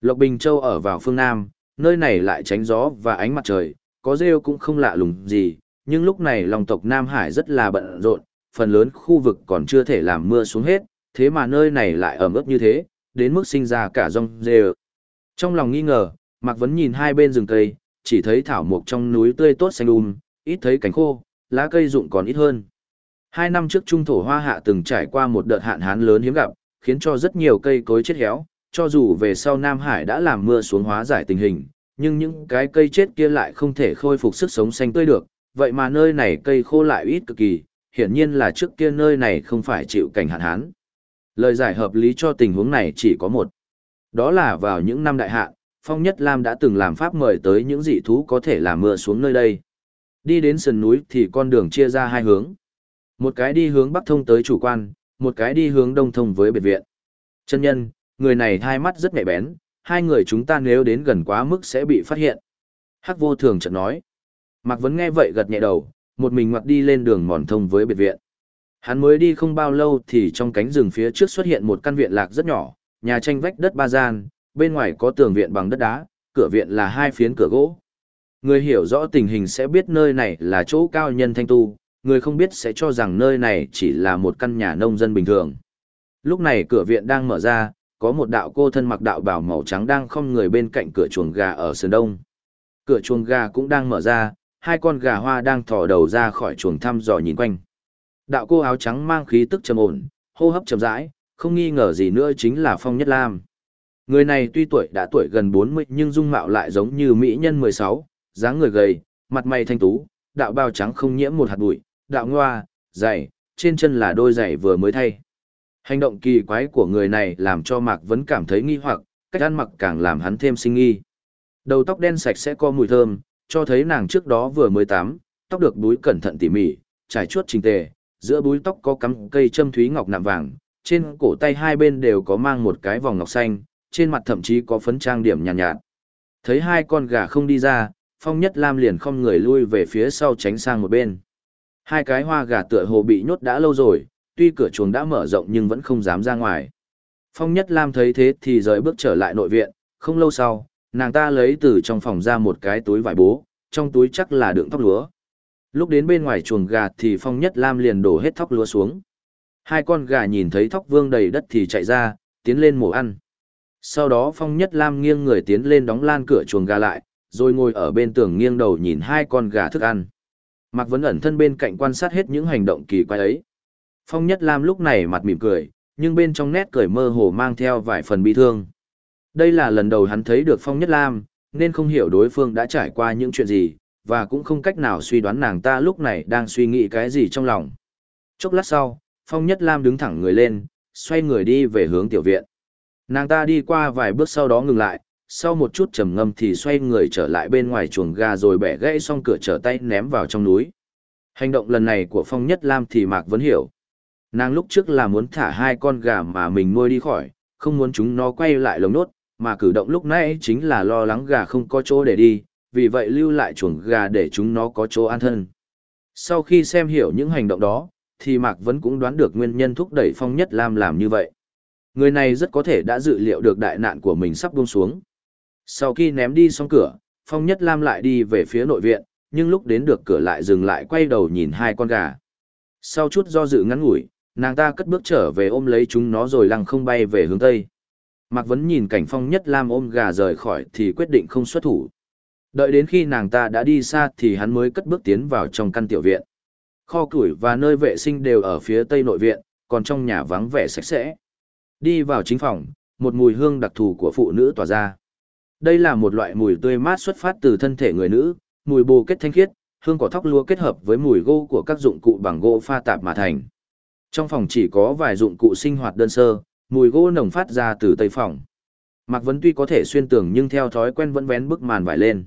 Lộc Bình Châu ở vào phương Nam, nơi này lại tránh gió và ánh mặt trời, có rêu cũng không lạ lùng gì, nhưng lúc này lòng tộc Nam Hải rất là bận rộn, phần lớn khu vực còn chưa thể làm mưa xuống hết, thế mà nơi này lại ẩm ướt như thế, đến mức sinh ra cả rong rêu. Trong lòng nghi ngờ, Mạc Vấn nhìn hai bên rừng cây, chỉ thấy thảo mộc trong núi tươi tốt xanh um, ít thấy cánh khô, lá cây rụng còn ít hơn. Hai năm trước trung thổ hoa hạ từng trải qua một đợt hạn hán lớn hiếm gặp, khiến cho rất nhiều cây cối chết héo, cho dù về sau Nam Hải đã làm mưa xuống hóa giải tình hình, nhưng những cái cây chết kia lại không thể khôi phục sức sống xanh tươi được, vậy mà nơi này cây khô lại ít cực kỳ, hiển nhiên là trước kia nơi này không phải chịu cảnh hạn hán. Lời giải hợp lý cho tình huống này chỉ có một. Đó là vào những năm đại hạn, Phong Nhất Lam đã từng làm pháp mời tới những dị thú có thể làm mưa xuống nơi đây. Đi đến sườn núi thì con đường chia ra hai hướng. Một cái đi hướng bắc thông tới chủ quan, một cái đi hướng đông thông với biệt viện. Chân nhân, người này hai mắt rất nhạy bén, hai người chúng ta nếu đến gần quá mức sẽ bị phát hiện. Hắc vô thường chợt nói. Mạc Vấn nghe vậy gật nhẹ đầu, một mình ngoặt đi lên đường mòn thông với biệt viện. Hắn mới đi không bao lâu thì trong cánh rừng phía trước xuất hiện một căn viện lạc rất nhỏ, nhà tranh vách đất ba gian, bên ngoài có tường viện bằng đất đá, cửa viện là hai phiến cửa gỗ. Người hiểu rõ tình hình sẽ biết nơi này là chỗ cao nhân thanh tu, người không biết sẽ cho rằng nơi này chỉ là một căn nhà nông dân bình thường. Lúc này cửa viện đang mở ra, có một đạo cô thân mặc đạo bào màu trắng đang không người bên cạnh cửa chuồng gà ở sườn đông. Cửa chuồng gà cũng đang mở ra, hai con gà hoa đang thò đầu ra khỏi chuồng thăm dò nhìn quanh. Đạo cô áo trắng mang khí tức trầm ổn, hô hấp chậm rãi, không nghi ngờ gì nữa chính là Phong Nhất Lam. Người này tuy tuổi đã tuổi gần 40 nhưng dung mạo lại giống như mỹ nhân 16, dáng người gầy, mặt mày thanh tú, đạo bào trắng không nhiễm một hạt bụi, đạo ngoa, dày, trên chân là đôi giày vừa mới thay. Hành động kỳ quái của người này làm cho Mạc Vấn cảm thấy nghi hoặc, cách ăn mặc càng làm hắn thêm sinh nghi. Đầu tóc đen sạch sẽ có mùi thơm, cho thấy nàng trước đó vừa mới tắm, tóc được búi cẩn thận tỉ mỉ, trải chuốt chỉnh tề, giữa búi tóc có cắm cây châm thúy ngọc nạm vàng, trên cổ tay hai bên đều có mang một cái vòng ngọc xanh, trên mặt thậm chí có phấn trang điểm nhàn nhạt, nhạt. Thấy hai con gà không đi ra, Phong Nhất Lam liền không người lui về phía sau tránh sang một bên. Hai cái hoa gà tựa hồ bị nhốt đã lâu rồi, tuy cửa chuồng đã mở rộng nhưng vẫn không dám ra ngoài. Phong Nhất Lam thấy thế thì rời bước trở lại nội viện, không lâu sau, nàng ta lấy từ trong phòng ra một cái túi vải bố, trong túi chắc là đựng thóc lúa. Lúc đến bên ngoài chuồng gà thì Phong Nhất Lam liền đổ hết thóc lúa xuống. Hai con gà nhìn thấy thóc vương đầy đất thì chạy ra, tiến lên mổ ăn. Sau đó Phong Nhất Lam nghiêng người tiến lên đóng lan cửa chuồng gà lại, rồi ngồi ở bên tường nghiêng đầu nhìn hai con gà thức ăn. Mạc Vấn ẩn thân bên cạnh quan sát hết những hành động kỳ quái ấy. Phong Nhất Lam lúc này mặt mỉm cười, nhưng bên trong nét cười mơ hồ mang theo vài phần bi thương. Đây là lần đầu hắn thấy được Phong Nhất Lam, nên không hiểu đối phương đã trải qua những chuyện gì, và cũng không cách nào suy đoán nàng ta lúc này đang suy nghĩ cái gì trong lòng. Chốc lát sau, Phong Nhất Lam đứng thẳng người lên, xoay người đi về hướng tiểu viện. Nàng ta đi qua vài bước sau đó ngừng lại, sau một chút trầm ngâm thì xoay người trở lại bên ngoài chuồng gà rồi bẻ gãy xong cửa trở tay ném vào trong núi. Hành động lần này của Phong Nhất Lam thì Mạc vẫn hiểu. Nàng lúc trước là muốn thả hai con gà mà mình nuôi đi khỏi, không muốn chúng nó quay lại lồng nốt, mà cử động lúc nãy chính là lo lắng gà không có chỗ để đi, vì vậy lưu lại chuồng gà để chúng nó có chỗ an thân. Sau khi xem hiểu những hành động đó, thì Mạc Vấn cũng đoán được nguyên nhân thúc đẩy Phong Nhất Lam làm như vậy. Người này rất có thể đã dự liệu được đại nạn của mình sắp buông xuống. Sau khi ném đi xong cửa, Phong Nhất Lam lại đi về phía nội viện, nhưng lúc đến được cửa lại dừng lại quay đầu nhìn hai con gà. Sau chút do dự ngắn ngủi, nàng ta cất bước trở về ôm lấy chúng nó rồi lăng không bay về hướng Tây. Mạc Vấn nhìn cảnh Phong Nhất Lam ôm gà rời khỏi thì quyết định không xuất thủ. Đợi đến khi nàng ta đã đi xa thì hắn mới cất bước tiến vào trong căn tiểu viện. Kho củi và nơi vệ sinh đều ở phía tây nội viện, còn trong nhà vắng vẻ sạch sẽ. Đi vào chính phòng, một mùi hương đặc thù của phụ nữ tỏa ra. Đây là một loại mùi tươi mát xuất phát từ thân thể người nữ, mùi bồ kết thanh khiết, hương cỏ thóc lúa kết hợp với mùi gỗ của các dụng cụ bằng gỗ pha tạp mà thành. Trong phòng chỉ có vài dụng cụ sinh hoạt đơn sơ, mùi gỗ nồng phát ra từ tây phòng. Mạc Vấn tuy có thể xuyên tường nhưng theo thói quen vẫn vén bức màn vải lên.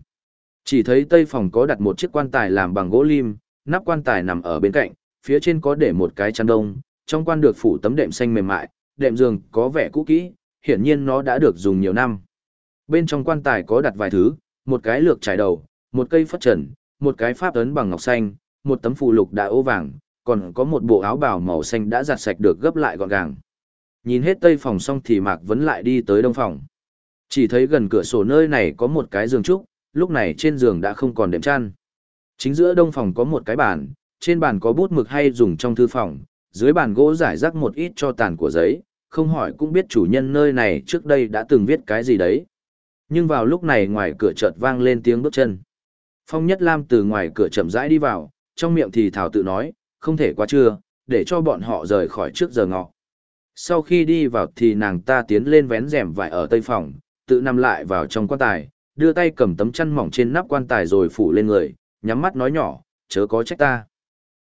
Chỉ thấy tây phòng có đặt một chiếc quan tài làm bằng gỗ lim, nắp quan tài nằm ở bên cạnh, phía trên có để một cái chăn đông, trong quan được phủ tấm đệm xanh mềm mại, đệm giường có vẻ cũ kỹ, hiển nhiên nó đã được dùng nhiều năm. Bên trong quan tài có đặt vài thứ, một cái lược trải đầu, một cây phất trần, một cái pháp ấn bằng ngọc xanh, một tấm phù lục đã ố vàng, còn có một bộ áo bào màu xanh đã giặt sạch được gấp lại gọn gàng. Nhìn hết tây phòng xong thì Mạc Vấn lại đi tới đông phòng. Chỉ thấy gần cửa sổ nơi này có một cái giường trúc, lúc này trên giường đã không còn đệm chăn. Chính giữa đông phòng có một cái bàn, trên bàn có bút mực hay dùng trong thư phòng, dưới bàn gỗ giải rác một ít cho tàn của giấy, không hỏi cũng biết chủ nhân nơi này trước đây đã từng viết cái gì đấy. Nhưng vào lúc này ngoài cửa chợt vang lên tiếng bước chân. Phong Nhất Lam từ ngoài cửa chậm rãi đi vào, trong miệng thì thảo tự nói, không thể qua trưa, để cho bọn họ rời khỏi trước giờ ngọ. Sau khi đi vào thì nàng ta tiến lên vén rèm vải ở tây phòng, tự nằm lại vào trong quan tài, đưa tay cầm tấm chăn mỏng trên nắp quan tài rồi phủ lên người, nhắm mắt nói nhỏ, chớ có trách ta.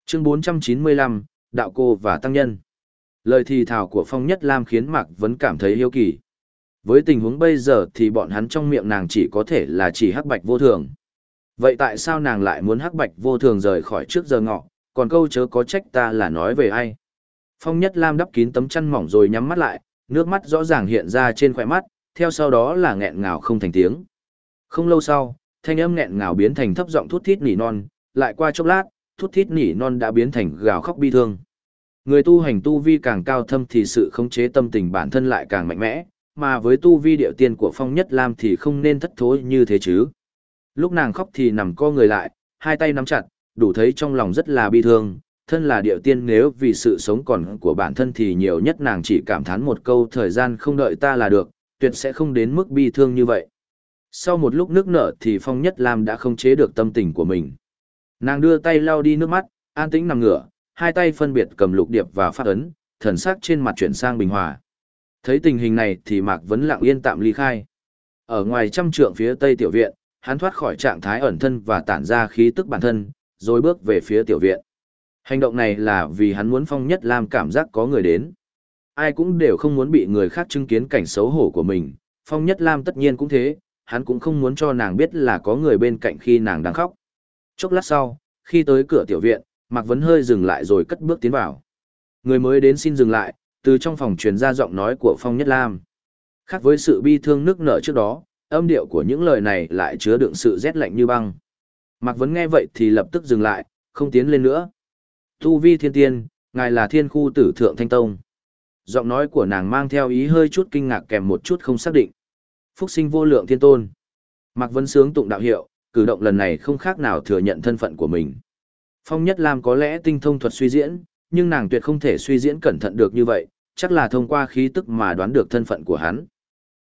Chương 495, Đạo Cô và Tăng Nhân Lời thì thảo của Phong Nhất Lam khiến Mạc Vấn cảm thấy hiếu kỳ. Với tình huống bây giờ thì bọn hắn trong miệng nàng chỉ có thể là chỉ hắc bạch vô thường. Vậy tại sao nàng lại muốn hắc bạch vô thường rời khỏi trước giờ ngọ, còn câu chớ có trách ta là nói về ai? Phong Nhất Lam đắp kín tấm chăn mỏng rồi nhắm mắt lại, nước mắt rõ ràng hiện ra trên khóe mắt, theo sau đó là nghẹn ngào không thành tiếng. Không lâu sau, thanh âm nghẹn ngào biến thành thấp giọng thút thít nỉ non, lại qua chốc lát, thút thít nỉ non đã biến thành gào khóc bi thương. Người tu hành tu vi càng cao thâm thì sự khống chế tâm tình bản thân lại càng mạnh mẽ, mà với tu vi điệu tiên của Phong Nhất Lam thì không nên thất thối như thế chứ. Lúc nàng khóc thì nằm co người lại, hai tay nắm chặt, đủ thấy trong lòng rất là bi thương, thân là điệu tiên nếu vì sự sống còn của bản thân thì nhiều nhất nàng chỉ cảm thán một câu thời gian không đợi ta là được, tuyệt sẽ không đến mức bi thương như vậy. Sau một lúc nước nở thì Phong Nhất Lam đã không chế được tâm tình của mình. Nàng đưa tay lau đi nước mắt, an tĩnh nằm ngửa, hai tay phân biệt cầm lục điệp và phát ấn, thần sắc trên mặt chuyển sang bình hòa. Thấy tình hình này thì Mạc Vấn lặng yên tạm ly khai. Ở ngoài trăm trượng phía tây tiểu viện, hắn thoát khỏi trạng thái ẩn thân và tản ra khí tức bản thân, rồi bước về phía tiểu viện. Hành động này là vì hắn muốn Phong Nhất Lam cảm giác có người đến. Ai cũng đều không muốn bị người khác chứng kiến cảnh xấu hổ của mình, Phong Nhất Lam tất nhiên cũng thế, hắn cũng không muốn cho nàng biết là có người bên cạnh khi nàng đang khóc. Chốc lát sau, khi tới cửa tiểu viện, Mạc Vấn hơi dừng lại rồi cất bước tiến vào. Người mới đến xin dừng lại, từ trong phòng truyền ra giọng nói của Phong Nhất Lam. Khác với sự bi thương nức nở trước đó, âm điệu của những lời này lại chứa đựng sự rét lạnh như băng. Mạc Vấn nghe vậy thì lập tức dừng lại, không tiến lên nữa. Tu vi thiên tiên, ngài là thiên khu tử thượng thanh tông. Giọng nói của nàng mang theo ý hơi chút kinh ngạc kèm một chút không xác định. Phúc sinh vô lượng thiên tôn. Mạc Vân sướng tụng đạo hiệu, cử động lần này không khác nào thừa nhận thân phận của mình. Phong Nhất Lam có lẽ tinh thông thuật suy diễn, nhưng nàng tuyệt không thể suy diễn cẩn thận được như vậy, chắc là thông qua khí tức mà đoán được thân phận của hắn.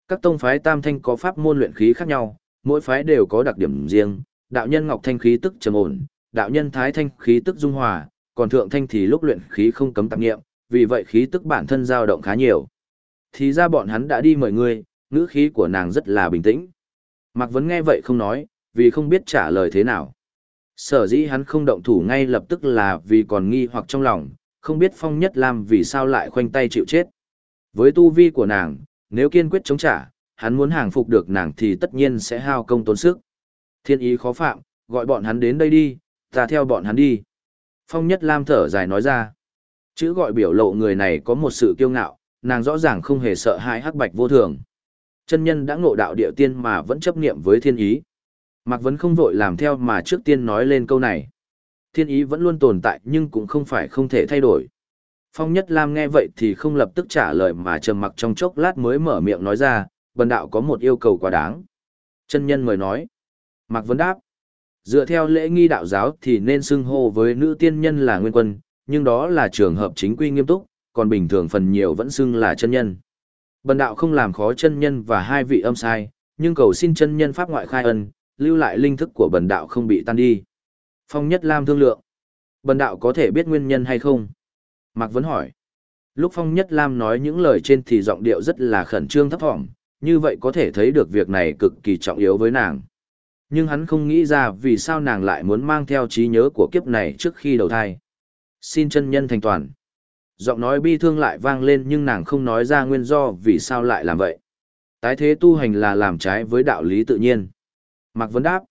Các tông phái tam thanh có pháp môn luyện khí khác nhau, mỗi phái đều có đặc điểm riêng, đạo nhân ngọc thanh khí tức trầm ổn, đạo nhân thái thanh khí tức dung hòa, còn thượng thanh thì lúc luyện khí không cấm tạp nghiệm, vì vậy khí tức bản thân dao động khá nhiều. Thì ra bọn hắn đã đi mời ngươi, ngữ khí của nàng rất là bình tĩnh. Mạc Vấn nghe vậy không nói, vì không biết trả lời thế nào. Sở dĩ hắn không động thủ ngay lập tức là vì còn nghi hoặc trong lòng, không biết Phong Nhất Lam vì sao lại khoanh tay chịu chết. Với tu vi của nàng, nếu kiên quyết chống trả, hắn muốn hàng phục được nàng thì tất nhiên sẽ hao công tốn sức. Thiên ý khó phạm, gọi bọn hắn đến đây đi, ta theo bọn hắn đi. Phong Nhất Lam thở dài nói ra. Chữ gọi biểu lộ người này có một sự kiêu ngạo, nàng rõ ràng không hề sợ hãi hắc bạch vô thường. Chân nhân đã ngộ đạo địa tiên mà vẫn chấp niệm với thiên ý. Mạc Vấn không vội làm theo mà trước tiên nói lên câu này. Thiên ý vẫn luôn tồn tại nhưng cũng không phải không thể thay đổi. Phong Nhất Lam nghe vậy thì không lập tức trả lời mà trầm mặc trong chốc lát mới mở miệng nói ra, bần đạo có một yêu cầu quá đáng. Chân nhân mời nói. Mạc Vấn đáp. Dựa theo lễ nghi đạo giáo thì nên xưng hô với nữ tiên nhân là nguyên quân, nhưng đó là trường hợp chính quy nghiêm túc, còn bình thường phần nhiều vẫn xưng là chân nhân. Bần đạo không làm khó chân nhân và hai vị âm sai, nhưng cầu xin chân nhân pháp ngoại khai ân, lưu lại linh thức của bần đạo không bị tan đi. Phong Nhất Lam thương lượng. Bần đạo có thể biết nguyên nhân hay không? Mạc Vấn hỏi. Lúc Phong Nhất Lam nói những lời trên thì giọng điệu rất là khẩn trương thấp thỏm, như vậy có thể thấy được việc này cực kỳ trọng yếu với nàng. Nhưng hắn không nghĩ ra vì sao nàng lại muốn mang theo trí nhớ của kiếp này trước khi đầu thai. Xin chân nhân thành toàn. Giọng nói bi thương lại vang lên nhưng nàng không nói ra nguyên do vì sao lại làm vậy. Tái thế tu hành là làm trái với đạo lý tự nhiên. Mạc Vấn đáp.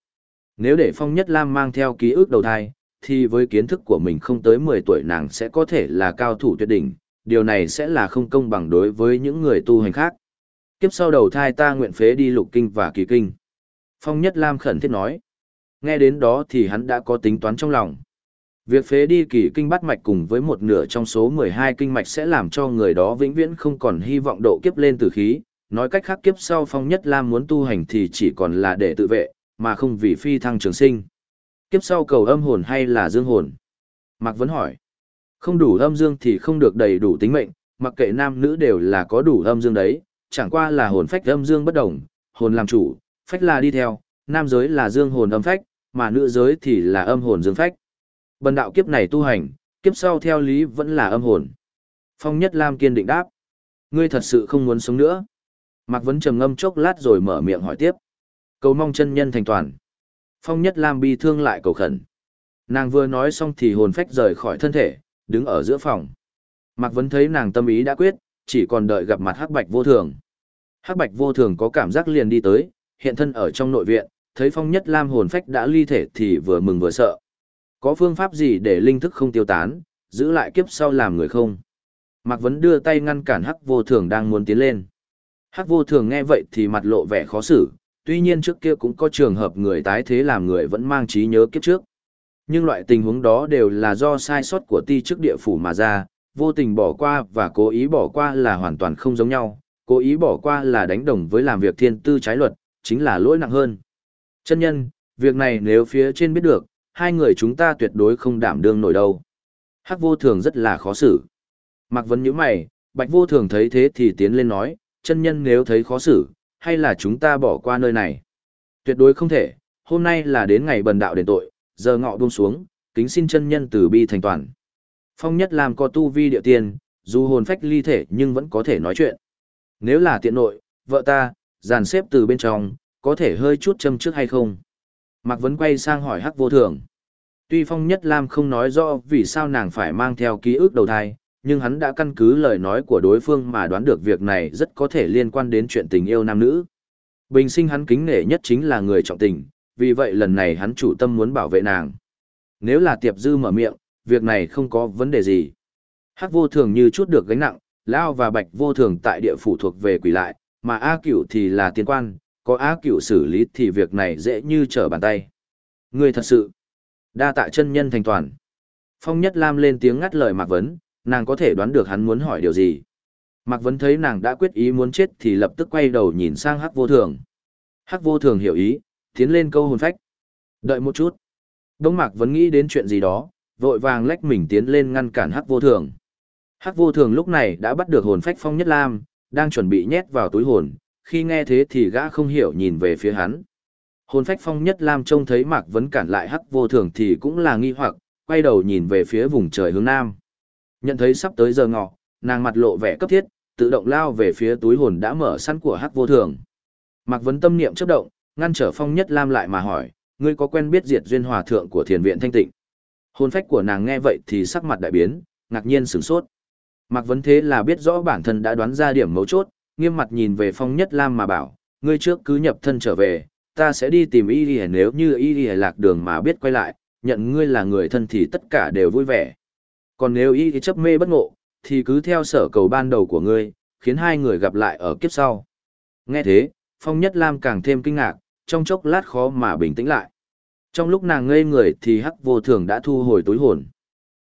Nếu để Phong Nhất Lam mang theo ký ức đầu thai, thì với kiến thức của mình không tới 10 tuổi nàng sẽ có thể là cao thủ tuyệt đỉnh, điều này sẽ là không công bằng đối với những người tu hành khác. Kiếp sau đầu thai ta nguyện phế đi lục kinh và kỳ kinh. Phong Nhất Lam khẩn thiết nói. Nghe đến đó thì hắn đã có tính toán trong lòng. Việc phế đi kỳ kinh bắt mạch cùng với một nửa trong số 12 kinh mạch sẽ làm cho người đó vĩnh viễn không còn hy vọng độ kiếp lên từ khí. Nói cách khác kiếp sau Phong Nhất Lam muốn tu hành thì chỉ còn là để tự vệ, mà không vì phi thăng trường sinh. Kiếp sau cầu âm hồn hay là dương hồn? Mạc Vấn hỏi. Không đủ âm dương thì không được đầy đủ tính mệnh, mặc kệ nam nữ đều là có đủ âm dương đấy, chẳng qua là hồn phách âm dương bất đồng, hồn làm chủ, phách là đi theo, nam giới là dương hồn âm phách, mà nữ giới thì là âm hồn dương phách. Bần đạo kiếp này tu hành, kiếp sau theo lý vẫn là âm hồn. Phong Nhất Lam kiên định đáp. Ngươi thật sự không muốn sống nữa. Mạc Vấn trầm ngâm chốc lát rồi mở miệng hỏi tiếp. Cầu mong chân nhân thành toàn. Phong Nhất Lam bi thương lại cầu khẩn. Nàng vừa nói xong thì hồn phách rời khỏi thân thể, đứng ở giữa phòng. Mạc Vấn thấy nàng tâm ý đã quyết, chỉ còn đợi gặp mặt Hắc Bạch Vô Thường. Hắc Bạch Vô Thường có cảm giác liền đi tới, hiện thân ở trong nội viện, thấy Phong Nhất Lam hồn phách đã ly thể thì vừa mừng vừa sợ. Có phương pháp gì để linh thức không tiêu tán, giữ lại kiếp sau làm người không? Mạc Vấn đưa tay ngăn cản Hắc Vô Thường đang muốn tiến lên. Hắc Vô Thường nghe vậy thì mặt lộ vẻ khó xử, tuy nhiên trước kia cũng có trường hợp người tái thế làm người vẫn mang trí nhớ kiếp trước. Nhưng loại tình huống đó đều là do sai sót của ti chức địa phủ mà ra, vô tình bỏ qua và cố ý bỏ qua là hoàn toàn không giống nhau, cố ý bỏ qua là đánh đồng với làm việc thiên tư trái luật, chính là lỗi nặng hơn. Chân nhân, việc này nếu phía trên biết được, hai người chúng ta tuyệt đối không đảm đương nổi đâu. Hắc vô thường rất là khó xử. Mạc Vấn như mày, Bạch vô thường thấy thế thì tiến lên nói, chân nhân nếu thấy khó xử, hay là chúng ta bỏ qua nơi này. Tuyệt đối không thể, hôm nay là đến ngày bần đạo đền tội, giờ ngọ buông xuống, kính xin chân nhân từ bi thành toàn. Phong nhất làm có tu vi địa tiên, dù hồn phách ly thể nhưng vẫn có thể nói chuyện. Nếu là tiện nội, vợ ta, dàn xếp từ bên trong, có thể hơi chút châm trước hay không? Mạc Vấn quay sang hỏi Hắc Vô Thường. Tuy Phong Nhất Lam không nói rõ vì sao nàng phải mang theo ký ức đầu thai, nhưng hắn đã căn cứ lời nói của đối phương mà đoán được việc này rất có thể liên quan đến chuyện tình yêu nam nữ. Bình sinh hắn kính nể nhất chính là người trọng tình, vì vậy lần này hắn chủ tâm muốn bảo vệ nàng. Nếu là tiệp dư mở miệng, việc này không có vấn đề gì. Hắc vô thường như chút được gánh nặng, Lao và Bạch vô thường tại địa phủ thuộc về quỷ lại, mà A cửu thì là tiên quan, có A cửu xử lý thì việc này dễ như trở bàn tay. Người thật sự, đa tạ chân nhân thành toàn. Phong Nhất Lam lên tiếng ngắt lời Mạc Vấn, nàng có thể đoán được hắn muốn hỏi điều gì. Mạc Vấn thấy nàng đã quyết ý muốn chết thì lập tức quay đầu nhìn sang Hắc vô thường. Hắc vô thường hiểu ý, tiến lên câu hồn phách. Đợi một chút. Đông Mạc Vấn nghĩ đến chuyện gì đó, vội vàng lách mình tiến lên ngăn cản Hắc vô thường. Hắc vô thường lúc này đã bắt được hồn phách Phong Nhất Lam, đang chuẩn bị nhét vào túi hồn, khi nghe thế thì gã không hiểu nhìn về phía hắn. Hồn phách Phong Nhất Lam trông thấy Mạc Vấn cản lại Hắc vô thường thì cũng là nghi hoặc, quay đầu nhìn về phía vùng trời hướng nam. Nhận thấy sắp tới giờ ngọ, nàng mặt lộ vẻ cấp thiết, tự động lao về phía túi hồn đã mở sẵn của Hắc Vô Thường. Mạc Vấn tâm niệm chớp động, ngăn trở Phong Nhất Lam lại mà hỏi, ngươi có quen biết Diệt Duyên Hòa thượng của Thiền viện Thanh Tịnh? Hồn phách của nàng nghe vậy thì sắc mặt đại biến, ngạc nhiên sửng sốt. Mạc Vấn thế là biết rõ bản thân đã đoán ra điểm mấu chốt, nghiêm mặt nhìn về Phong Nhất Lam mà bảo, ngươi trước cứ nhập thân trở về, ta sẽ đi tìm y y nếu như y y lạc đường mà biết quay lại, nhận ngươi là người thân thì tất cả đều vui vẻ. Còn nếu y chấp mê bất ngộ, thì cứ theo sở cầu ban đầu của ngươi, khiến hai người gặp lại ở kiếp sau. Nghe thế, Phong Nhất Lam càng thêm kinh ngạc, trong chốc lát khó mà bình tĩnh lại. Trong lúc nàng ngây người thì Hắc Vô Thường đã thu hồi túi hồn.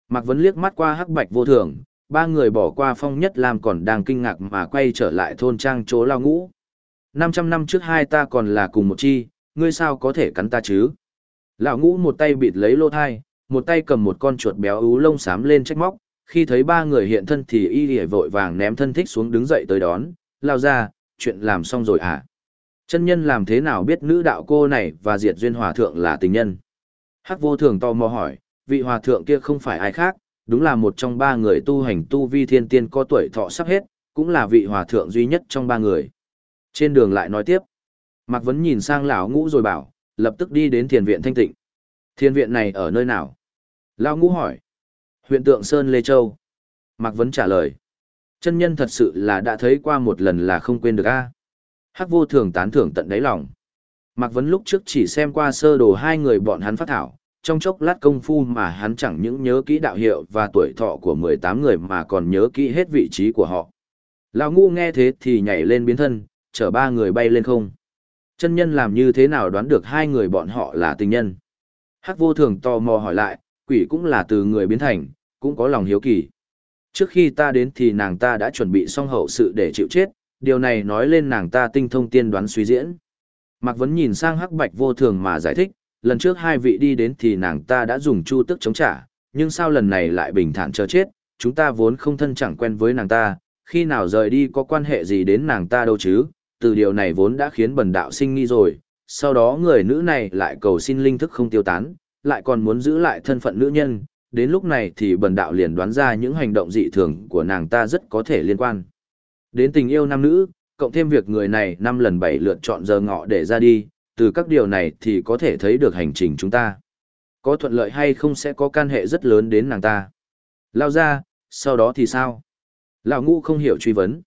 Mạc Vấn liếc mắt qua Hắc Bạch Vô Thường, ba người bỏ qua Phong Nhất Lam còn đang kinh ngạc mà quay trở lại thôn trang chỗ lao ngũ. 500 năm trước hai ta còn là cùng một chi, ngươi sao có thể cắn ta chứ? Lão ngũ một tay bịt lấy lô thai, một tay cầm một con chuột béo ú lông xám lên trách móc, khi thấy ba người hiện thân thì y lìa vội vàng ném thân thích xuống đứng dậy tới đón, lao ra, chuyện làm xong rồi à? Chân nhân làm thế nào biết nữ đạo cô này và diệt duyên hòa thượng là tình nhân? Hắc vô thường to mò hỏi, vị hòa thượng kia không phải ai khác, đúng là một trong ba người tu hành tu vi thiên tiên có tuổi thọ sắp hết, cũng là vị hòa thượng duy nhất trong ba người. Trên đường lại nói tiếp, Mạc Vấn nhìn sang lão ngũ rồi bảo, lập tức đi đến thiền viện thanh tịnh. Thiền viện này ở nơi nào? Lão ngũ hỏi. Huyện tượng Sơn Lê Châu. Mạc Vấn trả lời. Chân nhân thật sự là đã thấy qua một lần là không quên được a Hắc vô thường tán thưởng tận đáy lòng. Mạc Vấn lúc trước chỉ xem qua sơ đồ hai người bọn hắn phát thảo, trong chốc lát công phu mà hắn chẳng những nhớ kỹ đạo hiệu và tuổi thọ của 18 người mà còn nhớ kỹ hết vị trí của họ. Lão ngu nghe thế thì nhảy lên biến thân, chở ba người bay lên không. Chân nhân làm như thế nào đoán được hai người bọn họ là tình nhân? Hắc vô thường tò mò hỏi lại, quỷ cũng là từ người biến thành, cũng có lòng hiếu kỳ. Trước khi ta đến thì nàng ta đã chuẩn bị xong hậu sự để chịu chết, điều này nói lên nàng ta tinh thông tiên đoán suy diễn. Mạc Vấn nhìn sang hắc bạch vô thường mà giải thích, lần trước hai vị đi đến thì nàng ta đã dùng chu tức chống trả, nhưng sao lần này lại bình thản chờ chết, chúng ta vốn không thân chẳng quen với nàng ta, khi nào rời đi có quan hệ gì đến nàng ta đâu chứ, từ điều này vốn đã khiến bần đạo sinh nghi rồi, sau đó người nữ này lại cầu xin linh thức không tiêu tán, lại còn muốn giữ lại thân phận nữ nhân, đến lúc này thì bần đạo liền đoán ra những hành động dị thường của nàng ta rất có thể liên quan. Đến tình yêu nam nữ, cộng thêm việc người này năm lần bảy lượt chọn giờ ngọ để ra đi, từ các điều này thì có thể thấy được hành trình chúng ta. Có thuận lợi hay không sẽ có can hệ rất lớn đến nàng ta. Lao ra, sau đó thì sao? Lão ngũ không hiểu truy vấn.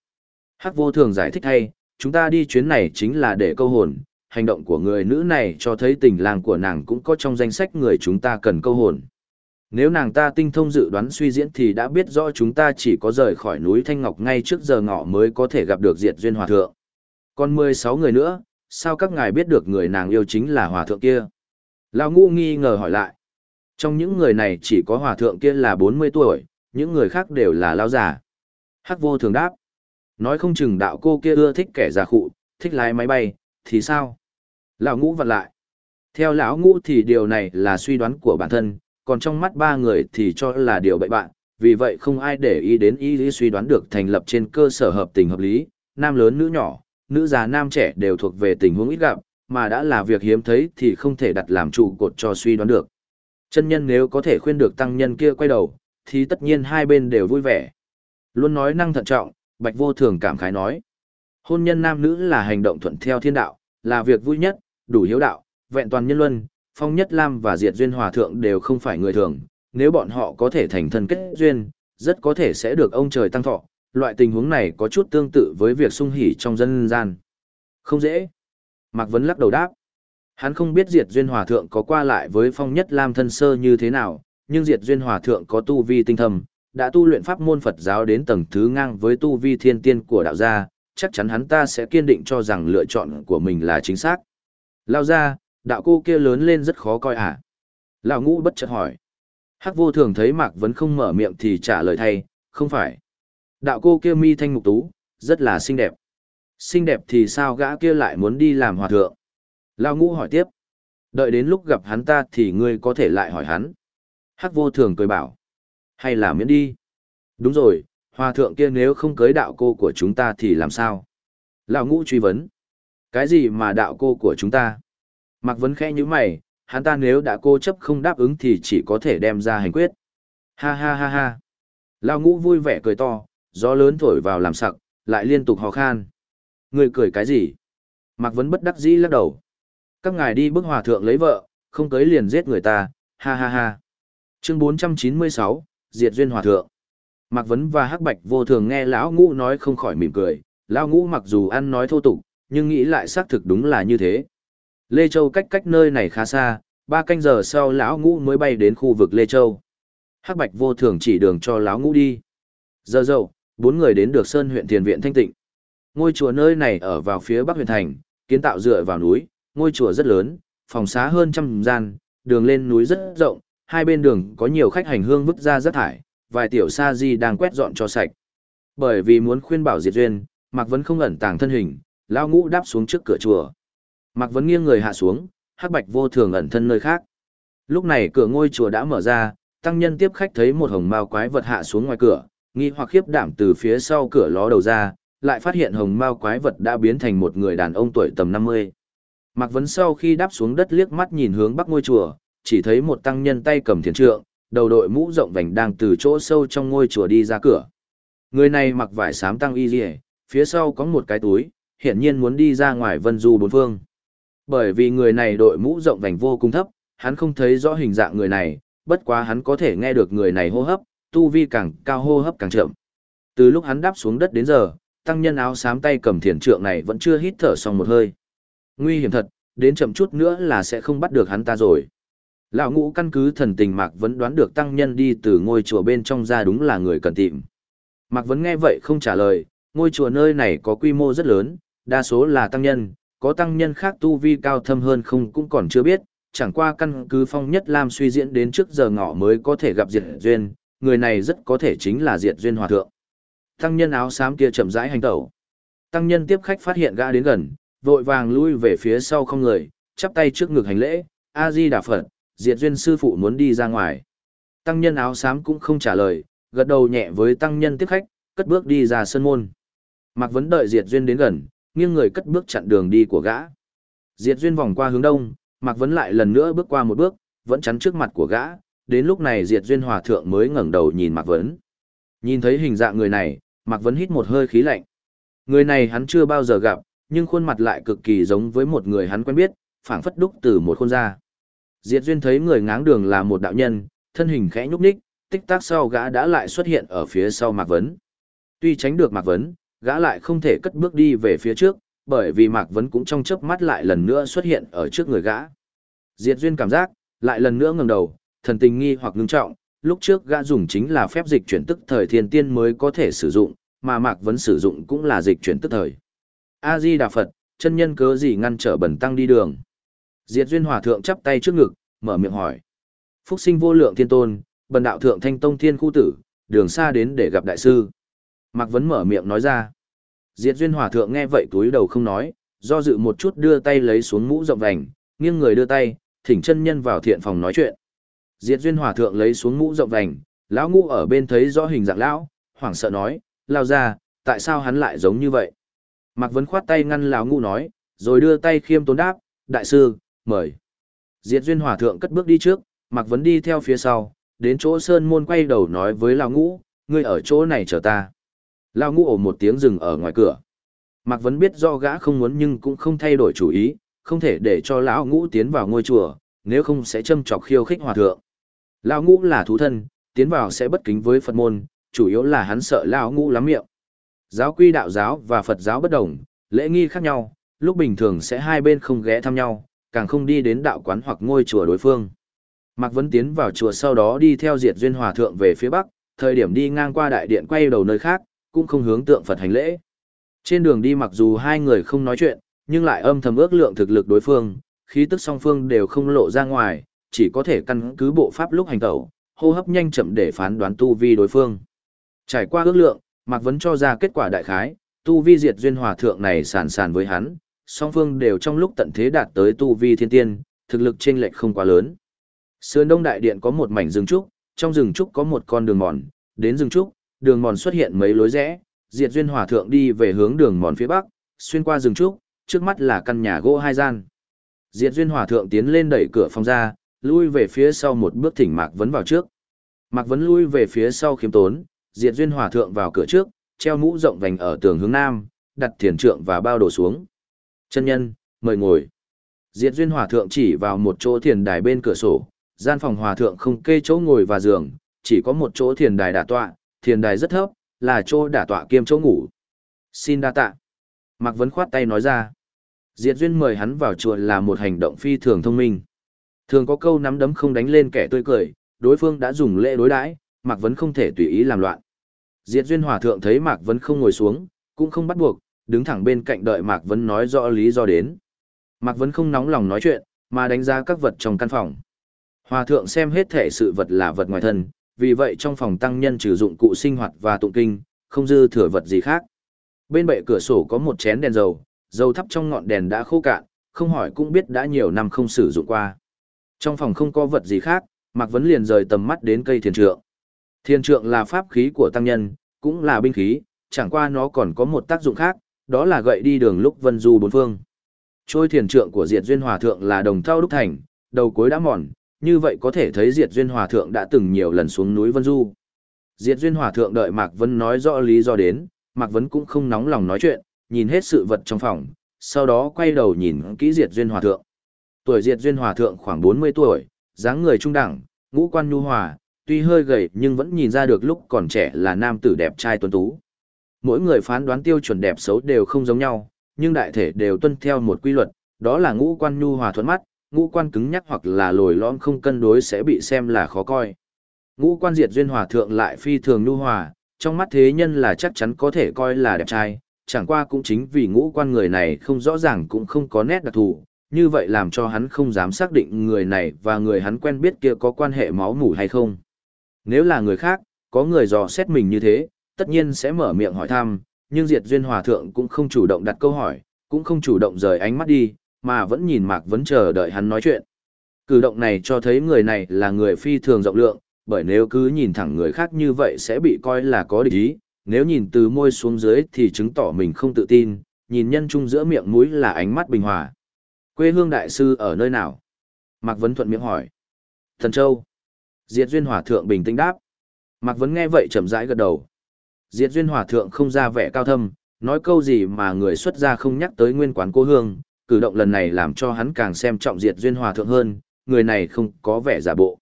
Hắc vô thường giải thích hay, chúng ta đi chuyến này chính là để câu hồn, hành động của người nữ này cho thấy tình làng của nàng cũng có trong danh sách người chúng ta cần câu hồn. Nếu nàng ta tinh thông dự đoán suy diễn thì đã biết rõ chúng ta chỉ có rời khỏi núi Thanh Ngọc ngay trước giờ ngọ mới có thể gặp được diệt duyên hòa thượng. Còn 16 người nữa, sao các ngài biết được người nàng yêu chính là hòa thượng kia? Lão ngu nghi ngờ hỏi lại. Trong những người này chỉ có hòa thượng kia là 40 tuổi, những người khác đều là lao già. Hắc vô thường đáp. Nói không chừng đạo cô kia ưa thích kẻ già khụ, thích lái máy bay, thì sao? Lão ngũ vặn lại. Theo lão ngũ thì điều này là suy đoán của bản thân, còn trong mắt ba người thì cho là điều bậy bạn, vì vậy không ai để ý đến ý lý suy đoán được thành lập trên cơ sở hợp tình hợp lý, nam lớn nữ nhỏ, nữ già nam trẻ đều thuộc về tình huống ít gặp, mà đã là việc hiếm thấy thì không thể đặt làm trụ cột cho suy đoán được. Chân nhân nếu có thể khuyên được tăng nhân kia quay đầu, thì tất nhiên hai bên đều vui vẻ. Luôn nói năng thận trọng, Bạch Vô Thường cảm khái nói. Hôn nhân nam nữ là hành động thuận theo thiên đạo, là việc vui nhất, đủ hiếu đạo, vẹn toàn nhân luân, Phong Nhất Lam và Diệt Duyên Hòa Thượng đều không phải người thường, nếu bọn họ có thể thành thân kết duyên, rất có thể sẽ được ông trời tăng thọ, loại tình huống này có chút tương tự với việc sung hỉ trong dân gian. Không dễ. Mạc Vấn lắc đầu đáp. Hắn không biết Diệt Duyên Hòa Thượng có qua lại với Phong Nhất Lam thân sơ như thế nào, nhưng Diệt Duyên Hòa Thượng có tu vi tinh thầm, đã tu luyện pháp môn Phật giáo đến tầng thứ ngang với tu vi thiên tiên của đạo gia, chắc chắn hắn ta sẽ kiên định cho rằng lựa chọn của mình là chính xác. Lao ra, đạo cô kia lớn lên rất khó coi à? Lão ngũ bất chợt hỏi. Hắc vô thường thấy Mạc Vấn không mở miệng thì trả lời thay, không phải. Đạo cô kia mi thanh mục tú, rất là xinh đẹp. Xinh đẹp thì sao gã kia lại muốn đi làm hòa thượng? lao ngũ hỏi tiếp. Đợi đến lúc gặp hắn ta thì ngươi có thể lại hỏi hắn. Hắc vô thường cười bảo. Hay là miễn đi? Đúng rồi, hòa thượng kia nếu không cưới đạo cô của chúng ta thì làm sao? Lão ngũ truy vấn. Cái gì mà đạo cô của chúng ta? Mạc Vấn khẽ như mày, hắn ta nếu đã cô chấp không đáp ứng thì chỉ có thể đem ra hành quyết. Ha ha ha ha. Lao ngũ vui vẻ cười to, gió lớn thổi vào làm sặc, lại liên tục hò khan. Người cười cái gì? Mạc Vấn bất đắc dĩ lắc đầu. Các ngài đi bức hòa thượng lấy vợ, không cưới liền giết người ta, ha ha ha. Chương 496, Diệt Duyên Hòa Thượng. Mạc Vấn và Hắc Bạch vô thường nghe lão ngũ nói không khỏi mỉm cười, lão ngũ mặc dù ăn nói thô tục, nhưng nghĩ lại xác thực đúng là như thế. Lê Châu cách cách nơi này khá xa, ba canh giờ sau lão ngũ mới bay đến khu vực Lê Châu. Hắc Bạch vô thường chỉ đường cho lão ngũ đi. Giờ dậu, bốn người đến được Sơn huyện Tiền Viện Thanh Tịnh. Ngôi chùa nơi này ở vào phía bắc huyện thành, kiến tạo dựa vào núi, ngôi chùa rất lớn, phòng xá hơn trăm gian, đường lên núi rất rộng, hai bên đường có nhiều khách hành hương vứt ra rác thải, vài tiểu sa di đang quét dọn cho sạch. Bởi vì muốn khuyên bảo diệt duyên, Mạc Vấn không ẩn tàng thân hình, lão ngũ đáp xuống trước cửa chùa. Mạc Vấn nghiêng người hạ xuống, hắc bạch vô thường ẩn thân nơi khác. Lúc này cửa ngôi chùa đã mở ra, tăng nhân tiếp khách thấy một hồng mao quái vật hạ xuống ngoài cửa, nghi hoặc khiếp đảm từ phía sau cửa ló đầu ra, lại phát hiện hồng mao quái vật đã biến thành một người đàn ông tuổi tầm 50. Mạc Vấn sau khi đáp xuống đất liếc mắt nhìn hướng bắc ngôi chùa, chỉ thấy một tăng nhân tay cầm thiền trượng, đầu đội mũ rộng vành đang từ chỗ sâu trong ngôi chùa đi ra cửa. Người này mặc vải xám tăng y liề, phía sau có một cái túi, hiển nhiên muốn đi ra ngoài vân du bốn phương. Bởi vì người này đội mũ rộng vành vô cùng thấp, hắn không thấy rõ hình dạng người này, bất quá hắn có thể nghe được người này hô hấp, tu vi càng cao hô hấp càng chậm. Từ lúc hắn đáp xuống đất đến giờ, tăng nhân áo xám tay cầm thiền trượng này vẫn chưa hít thở xong một hơi. Nguy hiểm thật, đến chậm chút nữa là sẽ không bắt được hắn ta rồi. Lão ngũ căn cứ thần tình Mạc vẫn đoán được tăng nhân đi từ ngôi chùa bên trong ra đúng là người cần tìm. Mạc vẫn nghe vậy không trả lời, ngôi chùa nơi này có quy mô rất lớn, đa số là tăng nhân, có tăng nhân khác tu vi cao thâm hơn không cũng còn chưa biết, chẳng qua căn cứ phong nhất lam suy diễn đến trước giờ ngọ mới có thể gặp diệt duyên, người này rất có thể chính là diệt duyên hòa thượng. Tăng nhân áo xám kia chậm rãi hành tẩu. Tăng nhân tiếp khách phát hiện gã đến gần, vội vàng lui về phía sau không người, chắp tay trước ngực hành lễ, A-di Đà Phật, diệt duyên sư phụ muốn đi ra ngoài. Tăng nhân áo xám cũng không trả lời, gật đầu nhẹ với tăng nhân tiếp khách, cất bước đi ra sân môn. Mạc Vấn đợi diệt duyên đến gần, nghiêng người cất bước chặn đường đi của gã. Diệt duyên vòng qua hướng đông, Mạc Vấn lại lần nữa bước qua một bước, vẫn chắn trước mặt của gã, đến lúc này Diệt duyên hòa thượng mới ngẩng đầu nhìn Mạc Vấn. Nhìn thấy hình dạng người này, Mạc Vấn hít một hơi khí lạnh. Người này hắn chưa bao giờ gặp, nhưng khuôn mặt lại cực kỳ giống với một người hắn quen biết, phảng phất đúc từ một khuôn ra. Diệt duyên thấy người ngáng đường là một đạo nhân, thân hình khẽ nhúc nhích, tích tắc sau gã đã lại xuất hiện ở phía sau Mạc Vấn. Tuy tránh được Mạc Vấn, gã lại không thể cất bước đi về phía trước, bởi vì Mạc Vấn cũng trong chớp mắt lại lần nữa xuất hiện ở trước người gã. Diệt duyên cảm giác, lại lần nữa ngẩng đầu, thần tình nghi hoặc ngưng trọng, lúc trước gã dùng chính là phép dịch chuyển tức thời thiên tiên mới có thể sử dụng, mà Mạc Vấn sử dụng cũng là dịch chuyển tức thời. A-di Đà Phật, chân nhân cớ gì ngăn trở bẩn tăng đi đường. Diệt duyên hòa thượng chắp tay trước ngực, mở miệng hỏi. Phúc sinh vô lượng thiên tôn, bần đạo thượng thanh tông thiên khu tử, đường xa đến để gặp đại sư. Mạc Vấn mở miệng nói ra. Diệt duyên hòa thượng nghe vậy túi đầu không nói, do dự một chút đưa tay lấy xuống mũ rộng vành, nghiêng người đưa tay, thỉnh chân nhân vào thiện phòng nói chuyện. Diệt duyên hòa thượng lấy xuống mũ rộng vành, lão ngũ ở bên thấy rõ hình dạng lão, hoảng sợ nói, lao ra, tại sao hắn lại giống như vậy? Mạc Vấn khoát tay ngăn lão ngũ nói, rồi đưa tay khiêm tốn đáp, đại sư, mời. Diệt duyên hòa thượng cất bước đi trước, Mạc Vấn đi theo phía sau, đến chỗ sơn môn quay đầu nói với lão ngũ, ngươi ở chỗ này chờ ta. Lão ngũ ổ một tiếng dừng ở ngoài cửa. Mạc Vấn biết do gã không muốn nhưng cũng không thay đổi chủ ý, không thể để cho lão ngũ tiến vào ngôi chùa, nếu không sẽ châm chọc khiêu khích hòa thượng. Lão ngũ là thú thân, tiến vào sẽ bất kính với Phật môn, chủ yếu là hắn sợ lão ngũ lắm miệng. Giáo quy đạo giáo và Phật giáo bất đồng, lễ nghi khác nhau, lúc bình thường sẽ hai bên không ghé thăm nhau, càng không đi đến đạo quán hoặc ngôi chùa đối phương. Mạc Vấn tiến vào chùa sau đó đi theo Diệt Duyên Hòa Thượng về phía Bắc, thời điểm đi ngang qua đại điện quay đầu nơi khác, cũng không hướng tượng Phật hành lễ. Trên đường đi mặc dù hai người không nói chuyện, nhưng lại âm thầm ước lượng thực lực đối phương, khí tức song phương đều không lộ ra ngoài, chỉ có thể căn cứ bộ pháp lúc hành tẩu, hô hấp nhanh chậm để phán đoán tu vi đối phương. Trải qua ước lượng, Mạc Vấn cho ra kết quả đại khái, tu vi diệt duyên hòa thượng này sàn sàn với hắn, song phương đều trong lúc tận thế đạt tới tu vi thiên tiên, thực lực chênh lệch không quá lớn. Sườn Đông Đại Điện có một mảnh rừng trúc, trong rừng trúc có một con đường mòn, đến rừng trúc, đường mòn xuất hiện mấy lối rẽ, Diệt Duyên Hòa thượng đi về hướng đường mòn phía bắc, xuyên qua rừng trúc, trước mắt là căn nhà gỗ hai gian. Diệt Duyên Hòa thượng tiến lên đẩy cửa phòng ra, lui về phía sau một bước thỉnh Mạc Vấn vào trước. Mạc Vấn lui về phía sau khiêm tốn, Diệt Duyên Hòa thượng vào cửa trước, treo mũ rộng vành ở tường hướng nam, đặt thiền trượng và bao đổ xuống. Chân nhân, mời ngồi. Diệt Duyên Hòa thượng chỉ vào một chỗ thiền đài bên cửa sổ, gian phòng hòa thượng không kê chỗ ngồi và giường, chỉ có một chỗ thiền đài đả tọa, thiền đài rất thấp, là chỗ đả tọa kiêm chỗ ngủ. Xin đa tạ. Mạc Vấn khoát tay nói ra. Diệt Duyên mời hắn vào chùa là một hành động phi thường thông minh. Thường có câu nắm đấm không đánh lên kẻ tươi cười, đối phương đã dùng lễ đối đãi, Mạc Vấn không thể tùy ý làm loạn. Diệt Duyên Hòa Thượng thấy Mạc Vấn không ngồi xuống, cũng không bắt buộc, đứng thẳng bên cạnh đợi Mạc Vấn nói rõ lý do đến. Mạc Vấn không nóng lòng nói chuyện, mà đánh giá các vật trong căn phòng. Hòa Thượng xem hết thể sự vật là vật ngoài thân, vì vậy trong phòng tăng nhân trừ dụng cụ sinh hoạt và tụng kinh, không dư thừa vật gì khác. Bên bệ cửa sổ có một chén đèn dầu, dầu thắp trong ngọn đèn đã khô cạn, không hỏi cũng biết đã nhiều năm không sử dụng qua. Trong phòng không có vật gì khác, Mạc Vấn liền rời tầm mắt đến cây thiền trượng. Thiền trượng là pháp khí của tăng nhân, cũng là binh khí, chẳng qua nó còn có một tác dụng khác, đó là gậy đi đường lúc vân du bốn phương. Trôi thiền trượng của Diệt Duyên Hòa Thượng là đồng thau đúc thành, đầu cuối đã mòn, như vậy có thể thấy Diệt Duyên Hòa Thượng đã từng nhiều lần xuống núi Vân Du. Diệt Duyên Hòa Thượng đợi Mạc Vân nói rõ lý do đến, Mạc Vân cũng không nóng lòng nói chuyện, nhìn hết sự vật trong phòng, sau đó quay đầu nhìn kỹ Diệt Duyên Hòa Thượng. Tuổi Diệt Duyên Hòa Thượng khoảng 40 tuổi, dáng người trung đẳng, ngũ quan nhu hòa, tuy hơi gầy nhưng vẫn nhìn ra được lúc còn trẻ là nam tử đẹp trai tuấn tú. Mỗi người phán đoán tiêu chuẩn đẹp xấu đều không giống nhau, nhưng đại thể đều tuân theo một quy luật, đó là ngũ quan nhu hòa thuận mắt, ngũ quan cứng nhắc hoặc là lồi lõm không cân đối sẽ bị xem là khó coi. Ngũ quan diệt duyên hòa thượng lại phi thường nhu hòa, trong mắt thế nhân là chắc chắn có thể coi là đẹp trai, chẳng qua cũng chính vì ngũ quan người này không rõ ràng cũng không có nét đặc thù, như vậy làm cho hắn không dám xác định người này và người hắn quen biết kia có quan hệ máu mủ hay không. Nếu là người khác, có người dò xét mình như thế, tất nhiên sẽ mở miệng hỏi thăm, nhưng Diệt Duyên Hòa Thượng cũng không chủ động đặt câu hỏi, cũng không chủ động rời ánh mắt đi, mà vẫn nhìn Mạc Vấn chờ đợi hắn nói chuyện. Cử động này cho thấy người này là người phi thường rộng lượng, bởi nếu cứ nhìn thẳng người khác như vậy sẽ bị coi là có địch ý, nếu nhìn từ môi xuống dưới thì chứng tỏ mình không tự tin, nhìn nhân chung giữa miệng mũi là ánh mắt bình hòa. Quê hương đại sư ở nơi nào? Mạc Vấn thuận miệng hỏi. Thần Châu. Diệt Duyên Hòa Thượng bình tĩnh đáp. Mạc Vấn nghe vậy chậm rãi gật đầu. Diệt Duyên Hòa Thượng không ra vẻ cao thâm, nói câu gì mà người xuất gia không nhắc tới nguyên quán cô hương, cử động lần này làm cho hắn càng xem trọng Diệt Duyên Hòa Thượng hơn, người này không có vẻ giả bộ.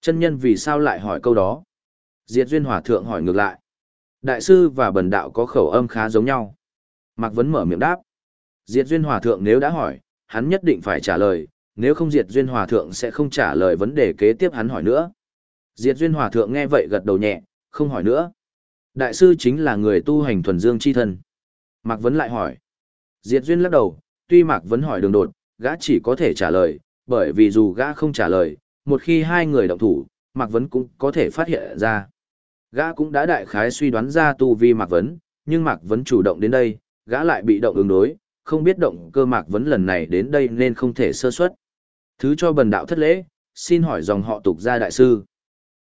Chân nhân vì sao lại hỏi câu đó? Diệt Duyên Hòa Thượng hỏi ngược lại. Đại sư và bần đạo có khẩu âm khá giống nhau. Mạc Vấn mở miệng đáp. Diệt Duyên Hòa Thượng nếu đã hỏi, hắn nhất định phải trả lời, nếu không Diệt Duyên Hòa Thượng sẽ không trả lời vấn đề kế tiếp hắn hỏi nữa. Diệt Duyên Hòa Thượng nghe vậy gật đầu nhẹ, không hỏi nữa. Đại sư chính là người tu hành thuần dương chi thân. Mạc Vấn lại hỏi. Diệt Duyên lắc đầu, tuy Mạc Vấn hỏi đường đột, gã chỉ có thể trả lời, bởi vì dù gã không trả lời, một khi hai người động thủ, Mạc Vấn cũng có thể phát hiện ra. Gã cũng đã đại khái suy đoán ra tu vi Mạc Vấn, nhưng Mạc Vấn chủ động đến đây, gã lại bị động ứng đối, không biết động cơ Mạc Vấn lần này đến đây nên không thể sơ suất. Thứ cho bần đạo thất lễ, xin hỏi dòng họ tục gia đại sư.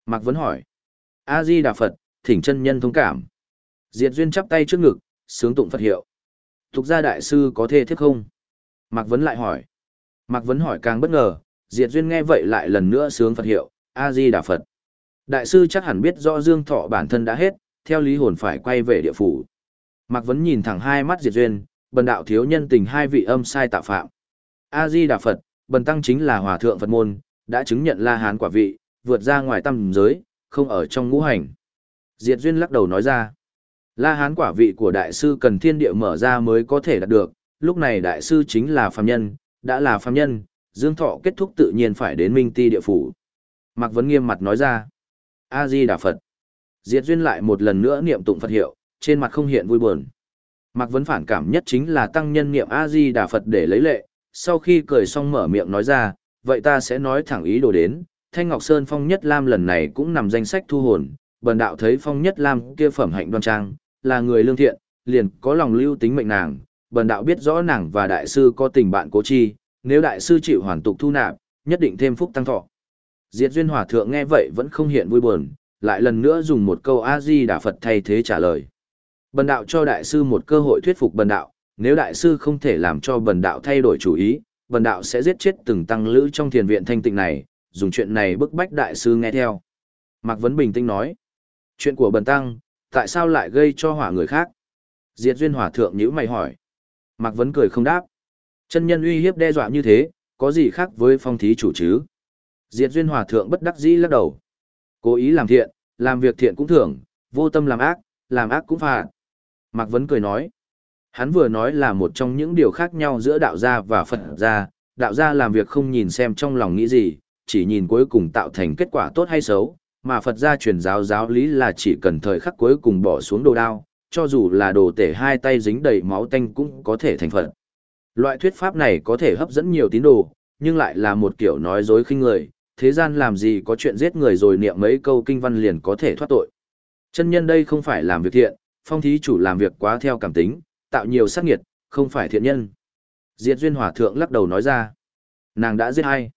Mạc Vấn hỏi. A-di Đà Phật, thỉnh chân nhân thông cảm. Diệt Duyên chắp tay trước ngực, sướng tụng Phật hiệu. Tục gia đại sư có thể thiếp không? Mạc Vấn lại hỏi. Mạc Vấn hỏi càng bất ngờ, Diệt Duyên nghe vậy lại lần nữa sướng Phật hiệu, A-di Đà Phật. Đại sư chắc hẳn biết rõ Dương Thọ bản thân đã hết, theo lý hồn phải quay về địa phủ. Mạc Vấn nhìn thẳng hai mắt Diệt Duyên, bần đạo thiếu nhân tình hai vị âm sai tạo phạm. A-di Đà Phật, bần tăng chính là hòa thượng Phật môn, đã chứng nhận La Hán quả vị, vượt ra ngoài tam giới, không ở trong ngũ hành. Diệt Duyên lắc đầu nói ra, La Hán quả vị của đại sư cần thiên địa mở ra mới có thể đạt được, lúc này đại sư chính là phàm nhân, đã là phàm nhân, dương thọ kết thúc tự nhiên phải đến minh ti địa phủ. Mạc Vấn nghiêm mặt nói ra, A-di Đà Phật. Diệt Duyên lại một lần nữa niệm tụng Phật hiệu, trên mặt không hiện vui buồn. Mạc Vấn phản cảm nhất chính là tăng nhân niệm A-di Đà Phật để lấy lệ, sau khi cười xong mở miệng nói ra, vậy ta sẽ nói thẳng ý đồ đến, Thanh Ngọc Sơn Phong Nhất Lam lần này cũng nằm danh sách thu hồn, bần đạo thấy Phong Nhất Lam kia phẩm hạnh đoan trang, là người lương thiện, liền có lòng lưu tính mệnh nàng, bần đạo biết rõ nàng và đại sư có tình bạn cố chi, nếu đại sư chịu hoàn tục thu nạp, nhất định thêm phúc tăng thọ. Diệt Duyên Hòa Thượng nghe vậy vẫn không hiện vui buồn, lại lần nữa dùng một câu A-di Đà Phật thay thế trả lời. Bần đạo cho đại sư một cơ hội thuyết phục bần đạo, nếu đại sư không thể làm cho bần đạo thay đổi chủ ý, bần đạo sẽ giết chết từng tăng lữ trong thiền viện thanh tịnh này, dùng chuyện này bức bách đại sư nghe theo. Mạc Vấn bình tĩnh nói, chuyện của bần tăng, tại sao lại gây cho hỏa người khác? Diệt duyên hỏa thượng nhữ mày hỏi. Mạc Vấn cười không đáp. Chân nhân uy hiếp đe dọa như thế, có gì khác với phong thí chủ chứ? Diệt duyên hòa thượng bất đắc dĩ lắc đầu. Cố ý làm thiện, làm việc thiện cũng thưởng, vô tâm làm ác, làm ác cũng phạt. Mạc Vấn cười nói. Hắn vừa nói là một trong những điều khác nhau giữa đạo gia và Phật gia. Đạo gia làm việc không nhìn xem trong lòng nghĩ gì, chỉ nhìn cuối cùng tạo thành kết quả tốt hay xấu, mà Phật gia truyền giáo giáo lý là chỉ cần thời khắc cuối cùng bỏ xuống đồ đao, cho dù là đồ tể hai tay dính đầy máu tanh cũng có thể thành Phật. Loại thuyết pháp này có thể hấp dẫn nhiều tín đồ, nhưng lại là một kiểu nói dối khinh người, thế gian làm gì có chuyện giết người rồi niệm mấy câu kinh văn liền có thể thoát tội. Chân nhân đây không phải làm việc thiện, phong thí chủ làm việc quá theo cảm tính, tạo nhiều sát nghiệt, không phải thiện nhân. Diệt Duyên Hòa Thượng lắc đầu nói ra. Nàng đã giết ai?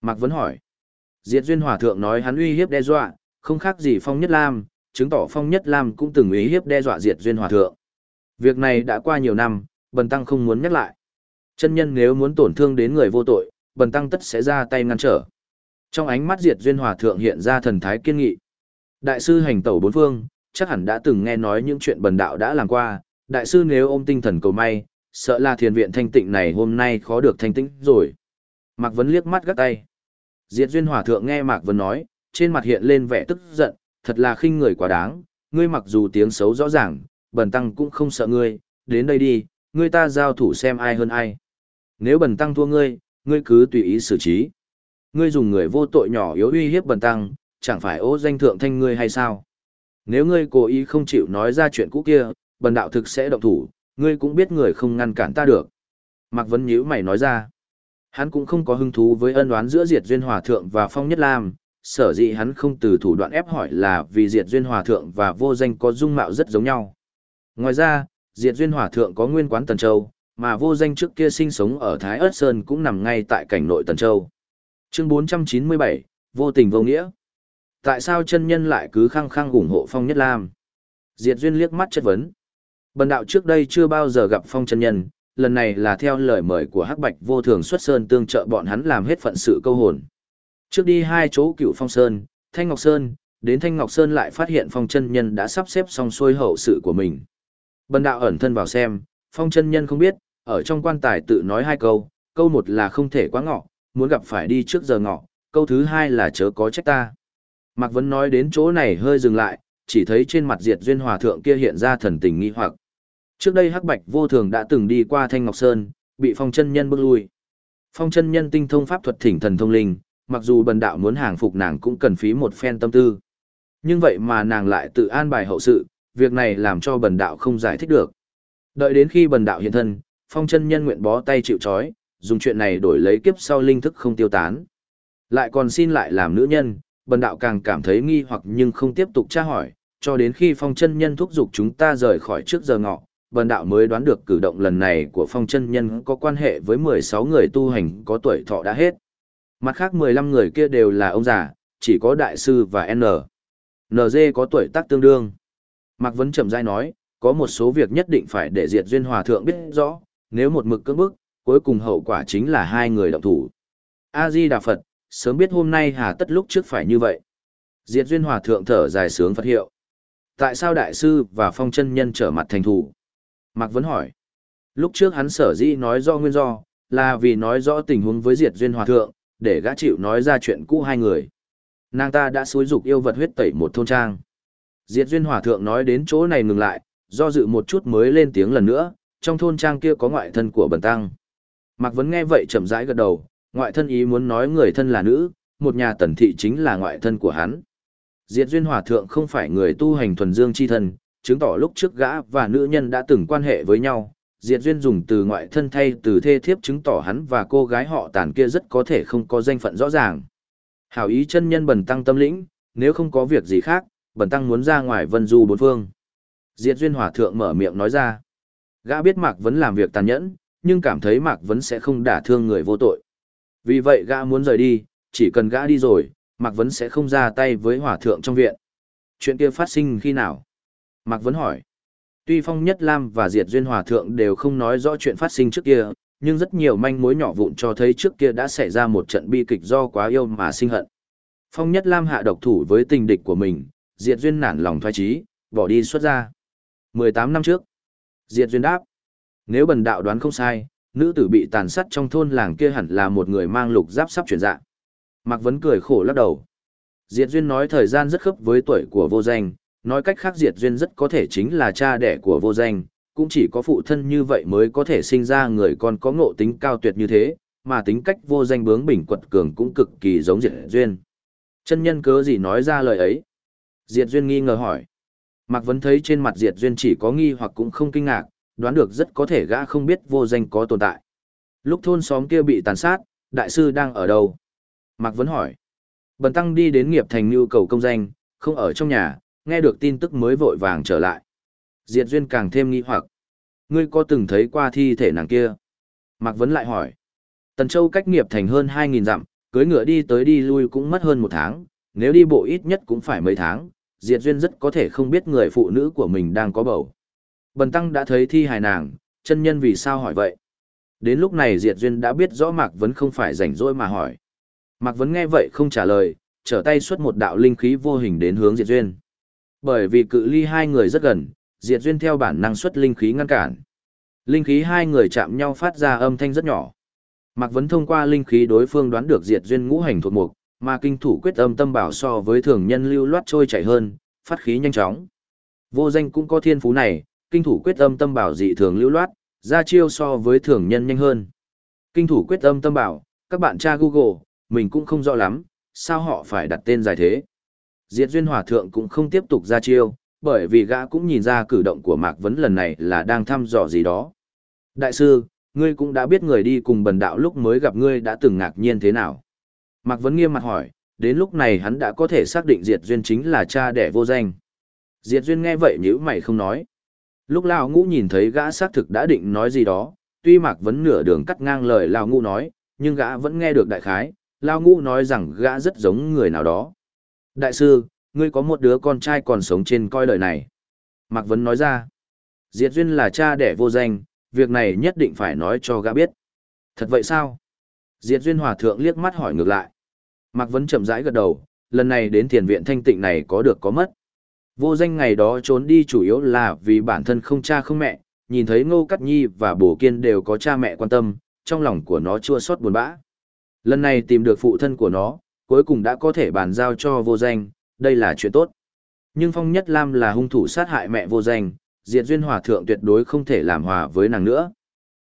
Mạc Vấn hỏi. Diệt Duyên Hòa Thượng nói hắn uy hiếp đe dọa, không khác gì Phong Nhất Lam, chứng tỏ Phong Nhất Lam cũng từng uy hiếp đe dọa Diệt Duyên Hòa Thượng. Việc này đã qua nhiều năm, Bần Tăng không muốn nhắc lại. Chân nhân nếu muốn tổn thương đến người vô tội, Bần Tăng tất sẽ ra tay ngăn trở. Trong ánh mắt Diệt Duyên Hòa Thượng hiện ra thần thái kiên nghị. Đại sư hành tẩu bốn phương, chắc hẳn đã từng nghe nói những chuyện bần đạo đã làm qua, đại sư nếu ôm tinh thần cầu may, sợ là thiền viện thanh tịnh này hôm nay khó được thanh tĩnh rồi. Mạc Vấn liếc mắt gắt tay. Diệt Duyên Hòa Thượng nghe Mạc Vấn nói, trên mặt hiện lên vẻ tức giận, thật là khinh người quá đáng, ngươi mặc dù tiếng xấu rõ ràng, bần tăng cũng không sợ ngươi, đến đây đi, ngươi ta giao thủ xem ai hơn ai. Nếu bần tăng thua ngươi, ngươi cứ tùy ý xử trí. Ngươi dùng người vô tội nhỏ yếu uy hiếp bần tăng, chẳng phải ô danh thượng thanh ngươi hay sao? Nếu ngươi cố ý không chịu nói ra chuyện cũ kia, bần đạo thực sẽ động thủ, ngươi cũng biết người không ngăn cản ta được. Mạc Vấn nhíu mày nói ra. Hắn cũng không có hứng thú với ân oán giữa Diệt Duyên Hòa Thượng và Phong Nhất Lam, sở dĩ hắn không từ thủ đoạn ép hỏi là vì Diệt Duyên Hòa Thượng và vô danh có dung mạo rất giống nhau. Ngoài ra, Diệt Duyên Hòa Thượng có nguyên quán Tần Châu, mà vô danh trước kia sinh sống ở Thái Ất Sơn cũng nằm ngay tại cảnh nội Tần Châu. Chương 497, Vô tình vô nghĩa. Tại sao chân nhân lại cứ khăng khăng ủng hộ Phong Nhất Lam? Diệt Duyên liếc mắt chất vấn. Bần đạo trước đây chưa bao giờ gặp Phong chân nhân, lần này là theo lời mời của Hắc Bạch vô thường xuất sơn tương trợ bọn hắn làm hết phận sự câu hồn. Trước đi hai chỗ cựu Phong Sơn, Thanh Ngọc Sơn, đến Thanh Ngọc Sơn lại phát hiện Phong chân nhân đã sắp xếp xong xuôi hậu sự của mình. Bần đạo ẩn thân vào xem, Phong chân nhân không biết, ở trong quan tài tự nói hai câu, câu một là không thể quá ngọ, muốn gặp phải đi trước giờ ngọ, câu thứ hai là chớ có trách ta. Mạc Vấn nói đến chỗ này hơi dừng lại, chỉ thấy trên mặt diệt duyên hòa thượng kia hiện ra thần tình nghi hoặc. Trước đây Hắc Bạch vô thường đã từng đi qua Thanh Ngọc Sơn, bị phong chân nhân bước lui. Phong chân nhân tinh thông pháp thuật thỉnh thần thông linh, mặc dù bần đạo muốn hàng phục nàng cũng cần phí một phen tâm tư. Nhưng vậy mà nàng lại tự an bài hậu sự, việc này làm cho bần đạo không giải thích được. Đợi đến khi bần đạo hiện thân, phong chân nhân nguyện bó tay chịu trói, dùng chuyện này đổi lấy kiếp sau linh thức không tiêu tán. Lại còn xin lại làm nữ nhân, bần đạo càng cảm thấy nghi hoặc nhưng không tiếp tục tra hỏi, cho đến khi phong chân nhân thúc giục chúng ta rời khỏi trước giờ ngọ, bần đạo mới đoán được cử động lần này của phong chân nhân có quan hệ với 16 người tu hành có tuổi thọ đã hết. Mặt khác 15 người kia đều là ông già, chỉ có đại sư và N. NG có tuổi tác tương đương. Mạc Vấn chậm rãi nói, có một số việc nhất định phải để diệt duyên hòa thượng biết rõ, nếu một mực cưỡng bức, cuối cùng hậu quả chính là hai người động thủ. A-di Đà Phật, sớm biết hôm nay hà tất lúc trước phải như vậy. Diệt duyên hòa thượng thở dài sướng Phật hiệu. Tại sao đại sư và phong chân nhân trở mặt thành thủ? Mạc Vấn hỏi. Lúc trước hắn sở dĩ nói do nguyên do, là vì nói rõ tình huống với diệt duyên hòa thượng, để gã chịu nói ra chuyện cũ hai người. Nàng ta đã xúi dục yêu vật huyết tẩy một thôn trang. Diệt duyên hòa thượng nói đến chỗ này ngừng lại, do dự một chút mới lên tiếng lần nữa, trong thôn trang kia có ngoại thân của bần tăng. Mạc Vấn nghe vậy chậm rãi gật đầu, ngoại thân ý muốn nói người thân là nữ, một nhà tần thị chính là ngoại thân của hắn. Diệt duyên hòa thượng không phải người tu hành thuần dương chi thân, chứng tỏ lúc trước gã và nữ nhân đã từng quan hệ với nhau. Diệt duyên dùng từ ngoại thân thay từ thê thiếp chứng tỏ hắn và cô gái họ tàn kia rất có thể không có danh phận rõ ràng. Hảo ý chân nhân bần tăng tâm lĩnh, nếu không có việc gì khác, bần tăng muốn ra ngoài vân du bốn phương. Diệt duyên hòa thượng mở miệng nói ra. Gã biết Mạc Vấn làm việc tàn nhẫn, nhưng cảm thấy Mạc Vấn sẽ không đả thương người vô tội. Vì vậy gã muốn rời đi, chỉ cần gã đi rồi, Mạc Vấn sẽ không ra tay với hòa thượng trong viện. Chuyện kia phát sinh khi nào? Mạc Vấn hỏi. Tuy Phong Nhất Lam và Diệt Duyên Hòa Thượng đều không nói rõ chuyện phát sinh trước kia, nhưng rất nhiều manh mối nhỏ vụn cho thấy trước kia đã xảy ra một trận bi kịch do quá yêu mà sinh hận. Phong Nhất Lam hạ độc thủ với tình địch của mình, Diệt Duyên nản lòng thoái trí, bỏ đi xuất ra. 18 năm trước, Diệt Duyên đáp. Nếu bần đạo đoán không sai, nữ tử bị tàn sát trong thôn làng kia hẳn là một người mang lục giáp sắp chuyển dạng. Mạc Vấn cười khổ lắc đầu. Diệt Duyên nói thời gian rất khớp với tuổi của vô danh, nói cách khác Diệt Duyên rất có thể chính là cha đẻ của vô danh, cũng chỉ có phụ thân như vậy mới có thể sinh ra người con có ngộ tính cao tuyệt như thế, mà tính cách vô danh bướng bỉnh quật cường cũng cực kỳ giống Diệt Duyên. Chân nhân cớ gì nói ra lời ấy? Diệt Duyên nghi ngờ hỏi. Mạc Vấn thấy trên mặt Diệt Duyên chỉ có nghi hoặc cũng không kinh ngạc, đoán được rất có thể gã không biết vô danh có tồn tại. Lúc thôn xóm kia bị tàn sát, đại sư đang ở đâu? Mạc Vấn hỏi. Bần tăng đi đến nghiệp thành nhu cầu công danh, không ở trong nhà, nghe được tin tức mới vội vàng trở lại. Diệt duyên càng thêm nghi hoặc. Ngươi có từng thấy qua thi thể nàng kia? Mạc Vấn lại hỏi. Tần Châu cách nghiệp thành hơn 2.000 dặm, cưới ngựa đi tới đi lui cũng mất hơn một tháng, nếu đi bộ ít nhất cũng phải mấy tháng, Diệt Duyên rất có thể không biết người phụ nữ của mình đang có bầu. Bần Tăng đã thấy thi hài nàng, chân nhân vì sao hỏi vậy? Đến lúc này Diệt Duyên đã biết rõ Mạc Vấn không phải rảnh rỗi mà hỏi. Mạc Vấn nghe vậy không trả lời, trở tay xuất một đạo linh khí vô hình đến hướng Diệt Duyên. Bởi vì cự ly hai người rất gần, Diệt Duyên theo bản năng xuất linh khí ngăn cản. Linh khí hai người chạm nhau phát ra âm thanh rất nhỏ. Mạc Vấn thông qua linh khí đối phương đoán được Diệt Duyên ngũ hành thuộc mục, mà kinh thủ quyết âm tâm bảo so với thường nhân lưu loát trôi chảy hơn, phát khí nhanh chóng. Vô danh cũng có thiên phú này, kinh thủ quyết âm tâm bảo dị thường lưu loát, ra chiêu so với thường nhân nhanh hơn. Kinh thủ quyết âm tâm bảo, các bạn tra Google, mình cũng không rõ lắm, sao họ phải đặt tên dài thế. Diệt Duyên Hòa Thượng cũng không tiếp tục ra chiêu, bởi vì gã cũng nhìn ra cử động của Mạc Vấn lần này là đang thăm dò gì đó. Đại sư, ngươi cũng đã biết người đi cùng bần đạo lúc mới gặp ngươi đã từng ngạc nhiên thế nào. Mạc Vấn nghiêm mặt hỏi, đến lúc này hắn đã có thể xác định Diệt Duyên chính là cha đẻ vô danh. Diệt Duyên nghe vậy nhữ mày không nói. Lúc Lao Ngũ nhìn thấy gã xác thực đã định nói gì đó, tuy Mạc Vấn nửa đường cắt ngang lời Lao Ngũ nói, nhưng gã vẫn nghe được đại khái, Lao Ngũ nói rằng gã rất giống người nào đó. Đại sư, ngươi có một đứa con trai còn sống trên coi lời này. Mạc Vấn nói ra, Diệt Duyên là cha đẻ vô danh, việc này nhất định phải nói cho gã biết. Thật vậy sao? Diệt Duyên Hòa Thượng liếc mắt hỏi ngược lại. Mạc Vấn chậm rãi gật đầu, lần này đến thiền viện thanh tịnh này có được có mất. Vô danh ngày đó trốn đi chủ yếu là vì bản thân không cha không mẹ, nhìn thấy Ngô Cát Nhi và Bổ Kiên đều có cha mẹ quan tâm, trong lòng của nó chua xót buồn bã. Lần này tìm được phụ thân của nó, cuối cùng đã có thể bàn giao cho vô danh, đây là chuyện tốt. Nhưng Phong Nhất Lam là hung thủ sát hại mẹ vô danh, Diệt Duyên Hòa Thượng tuyệt đối không thể làm hòa với nàng nữa.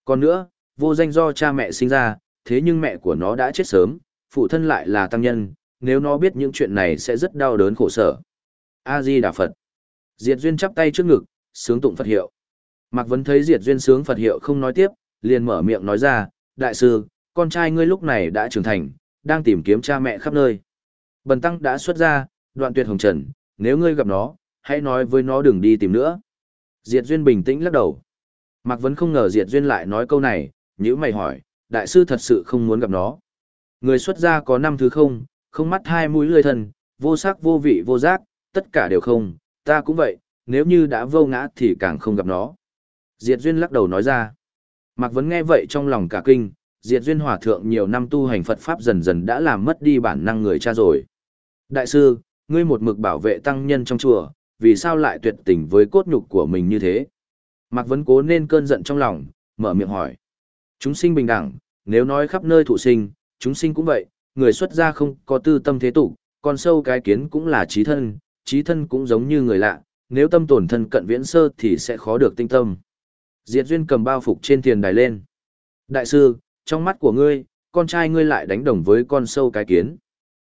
Còn nữa, vô danh do cha mẹ sinh ra, thế nhưng mẹ của nó đã chết sớm, phụ thân lại là tăng nhân, nếu nó biết những chuyện này sẽ rất đau đớn khổ sở. A-di Đà Phật. Diệt Duyên chắp tay trước ngực, sướng tụng Phật hiệu. Mạc Vấn thấy Diệt Duyên sướng Phật hiệu không nói tiếp, liền mở miệng nói ra, Đại sư, con trai ngươi lúc này đã trưởng thành, đang tìm kiếm cha mẹ khắp nơi. Bần tăng đã xuất ra, đoạn tuyệt hồng trần, nếu ngươi gặp nó, hãy nói với nó đừng đi tìm nữa. Diệt Duyên bình tĩnh lắc đầu. Mạc Vấn không ngờ Diệt Duyên lại nói câu này, nhữ mày hỏi, đại sư thật sự không muốn gặp nó. Người xuất gia có năm thứ không, không mắt hai mũi lười thân, vô sắc vô vị vô giác, tất cả đều không, ta cũng vậy, nếu như đã vô ngã thì càng không gặp nó. Diệt Duyên lắc đầu nói ra. Mạc Vấn nghe vậy trong lòng cả kinh, Diệt Duyên Hòa Thượng nhiều năm tu hành Phật Pháp dần dần đã làm mất đi bản năng người cha rồi. Đại sư, ngươi một mực bảo vệ tăng nhân trong chùa, vì sao lại tuyệt tình với cốt nhục của mình như thế? Mạc Vấn cố nên cơn giận trong lòng, mở miệng hỏi. Chúng sinh bình đẳng, nếu nói khắp nơi thụ sinh, chúng sinh cũng vậy, người xuất gia không có tư tâm thế tục, con sâu cái kiến cũng là trí thân, trí thân cũng giống như người lạ, nếu tâm tổn thân cận viễn sơ thì sẽ khó được tinh tâm. Diệt duyên cầm bao phục trên tiền đài lên. Đại sư, trong mắt của ngươi, con trai ngươi lại đánh đồng với con sâu cái kiến.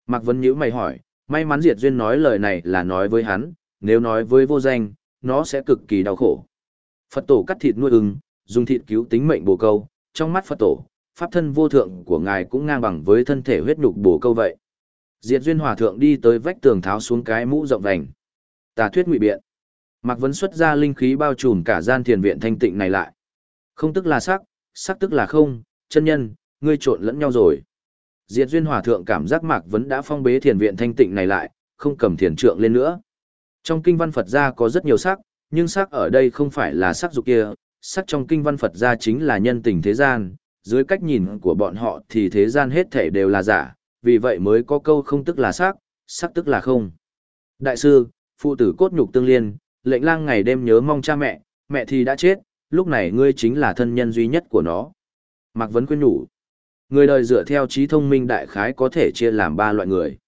Mạc Vân Nhữ mày hỏi, may mắn Diệt duyên nói lời này là nói với hắn, nếu nói với vô danh, nó sẽ cực kỳ đau khổ. Phật tổ cắt thịt nuôi ưng, dùng thịt cứu tính mệnh bồ câu, trong mắt Phật tổ, pháp thân vô thượng của ngài cũng ngang bằng với thân thể huyết nhục bồ câu vậy. Diệt duyên hòa thượng đi tới vách tường tháo xuống cái mũ rộng vành. Tà thuyết ngụy biện. Mạc Vấn xuất ra linh khí bao trùm cả gian thiền viện thanh tịnh này lại. Không tức là sắc, sắc tức là không, chân nhân, ngươi trộn lẫn nhau rồi. Diệt duyên hòa thượng cảm giác Mạc Vấn đã phong bế thiền viện thanh tịnh này lại, không cầm thiền trượng lên nữa. Trong kinh văn Phật gia có rất nhiều sắc, nhưng sắc ở đây không phải là sắc dục kia, sắc trong kinh văn Phật gia chính là nhân tình thế gian, dưới cách nhìn của bọn họ thì thế gian hết thể đều là giả, vì vậy mới có câu không tức là xác, xác tức là không. Đại sư, phụ tử cốt nhục tương liên, lệnh lang ngày đêm nhớ mong cha mẹ, mẹ thì đã chết, lúc này ngươi chính là thân nhân duy nhất của nó. Mạc Vấn khuyên nhủ. Người đời dựa theo trí thông minh đại khái có thể chia làm ba loại người.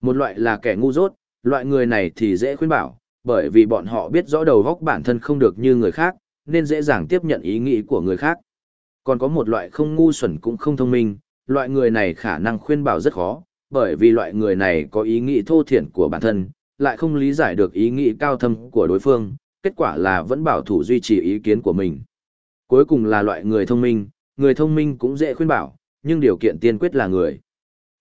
Một loại là kẻ ngu dốt, loại người này thì dễ khuyên bảo, bởi vì bọn họ biết rõ đầu góc bản thân không được như người khác, nên dễ dàng tiếp nhận ý nghĩ của người khác. Còn có một loại không ngu xuẩn cũng không thông minh, loại người này khả năng khuyên bảo rất khó, bởi vì loại người này có ý nghĩ thô thiển của bản thân, lại không lý giải được ý nghĩ cao thâm của đối phương, kết quả là vẫn bảo thủ duy trì ý kiến của mình. Cuối cùng là loại người thông minh, người thông minh cũng dễ khuyên bảo, nhưng điều kiện tiên quyết là người.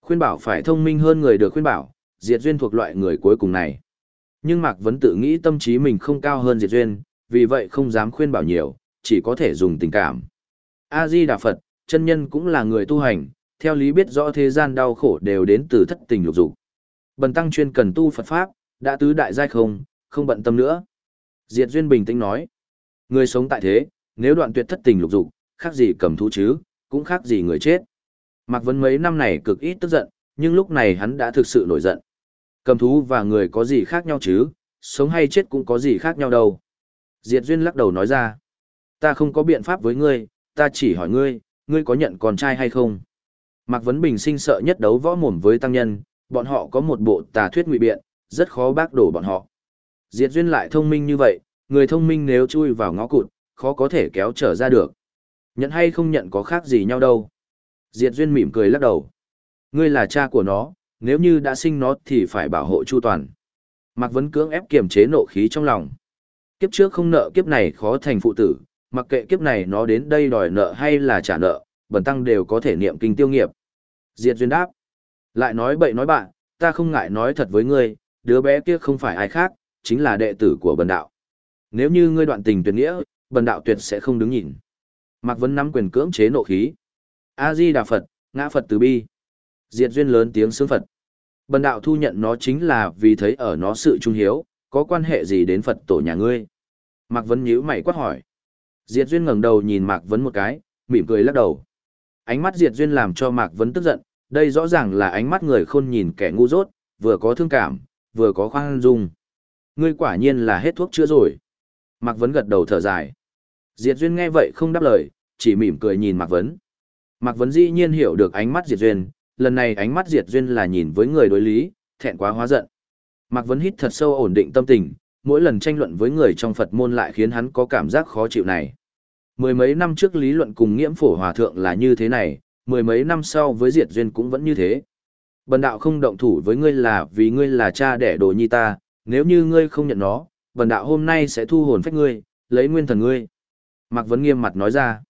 Khuyên bảo phải thông minh hơn người được khuyên bảo, Diệt Duyên thuộc loại người cuối cùng này. Nhưng Mạc Vấn tự nghĩ tâm trí mình không cao hơn Diệt Duyên, vì vậy không dám khuyên bảo nhiều, chỉ có thể dùng tình cảm. A-di Đà Phật, chân nhân cũng là người tu hành, theo lý biết rõ thế gian đau khổ đều đến từ thất tình lục dục. Bần tăng chuyên cần tu Phật Pháp, đã tứ đại giai không, không bận tâm nữa. Diệt Duyên bình tĩnh nói, người sống tại thế, nếu đoạn tuyệt thất tình lục dục, khác gì cầm thú chứ, cũng khác gì người chết. Mạc Vân mấy năm này cực ít tức giận, nhưng lúc này hắn đã thực sự nổi giận. Cầm thú và người có gì khác nhau chứ, sống hay chết cũng có gì khác nhau đâu. Diệt Duyên lắc đầu nói ra, ta không có biện pháp với ngươi, ta chỉ hỏi ngươi, ngươi có nhận con trai hay không? Mạc Vấn Bình sinh sợ nhất đấu võ mồm với tăng nhân, bọn họ có một bộ tà thuyết ngụy biện, rất khó bác đổ bọn họ. Diệt duyên lại thông minh như vậy, người thông minh nếu chui vào ngõ cụt, khó có thể kéo trở ra được. Nhận hay không nhận có khác gì nhau đâu. Diệt duyên mỉm cười lắc đầu. Ngươi là cha của nó, nếu như đã sinh nó thì phải bảo hộ chu toàn. Mạc Vấn cưỡng ép kiềm chế nộ khí trong lòng. Kiếp trước không nợ kiếp này khó thành phụ tử, mặc kệ kiếp này nó đến đây đòi nợ hay là trả nợ, bần tăng đều có thể niệm kinh tiêu nghiệp. Diệt duyên đáp. Lại nói bậy nói bạn, ta không ngại nói thật với ngươi, đứa bé kia không phải ai khác, chính là đệ tử của bần đạo. Nếu như ngươi đoạn tình tuyệt nghĩa, bần đạo tuyệt sẽ không đứng nhìn. Mạc vẫn nắm quyền cưỡng chế nộ khí. A-di Đà Phật, ngã Phật từ bi. Diệt duyên lớn tiếng sướng Phật. Bần đạo thu nhận nó chính là vì thấy ở nó sự trung hiếu, có quan hệ gì đến Phật tổ nhà ngươi? Mạc Vân nhíu mày quát hỏi. Diệt duyên ngẩng đầu nhìn Mạc Vấn một cái, mỉm cười lắc đầu. Ánh mắt Diệt duyên làm cho Mạc Vấn tức giận, đây rõ ràng là ánh mắt người khôn nhìn kẻ ngu dốt, vừa có thương cảm, vừa có khoan dung. Ngươi quả nhiên là hết thuốc chữa rồi. Mạc Vấn gật đầu thở dài. Diệt Duyên nghe vậy không đáp lời, chỉ mỉm cười nhìn Mạc Vấn. Mạc Vấn dĩ nhiên hiểu được ánh mắt Diệt Duyên, lần này ánh mắt Diệt Duyên là nhìn với người đối lý, thẹn quá hóa giận. Mạc Vấn hít thật sâu ổn định tâm tình, mỗi lần tranh luận với người trong Phật môn lại khiến hắn có cảm giác khó chịu này. Mười mấy năm trước lý luận cùng nghiễm phổ hòa thượng là như thế này, mười mấy năm sau với Diệt Duyên cũng vẫn như thế. Bần đạo không động thủ với ngươi là vì ngươi là cha đẻ đồ nhi ta, nếu như ngươi không nhận nó, bần đạo hôm nay sẽ thu hồn phách ngươi, lấy nguyên thần ngươi. Mạc Vấn nghiêm mặt nói ra.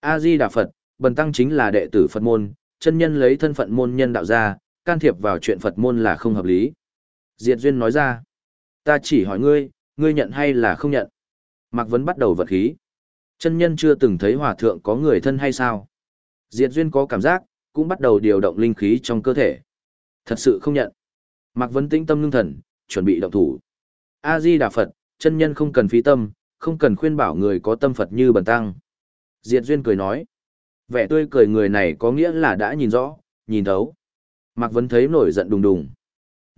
A-di Đà Phật, bần tăng chính là đệ tử Phật môn, chân nhân lấy thân phận môn nhân đạo ra, can thiệp vào chuyện Phật môn là không hợp lý. Diệt Duyên nói ra. Ta chỉ hỏi ngươi, ngươi nhận hay là không nhận? Mạc Vấn bắt đầu vật khí. Chân nhân chưa từng thấy hòa thượng có người thân hay sao? Diệt Duyên có cảm giác, cũng bắt đầu điều động linh khí trong cơ thể. Thật sự không nhận. Mạc Vấn tĩnh tâm ngưng thần, chuẩn bị động thủ. A-di Đà Phật, chân nhân không cần phí tâm, không cần khuyên bảo người có tâm Phật như bần tăng. Diệt Duyên cười nói. Vẻ tươi cười người này có nghĩa là đã nhìn rõ, nhìn thấu. Mạc Vấn thấy nổi giận đùng đùng.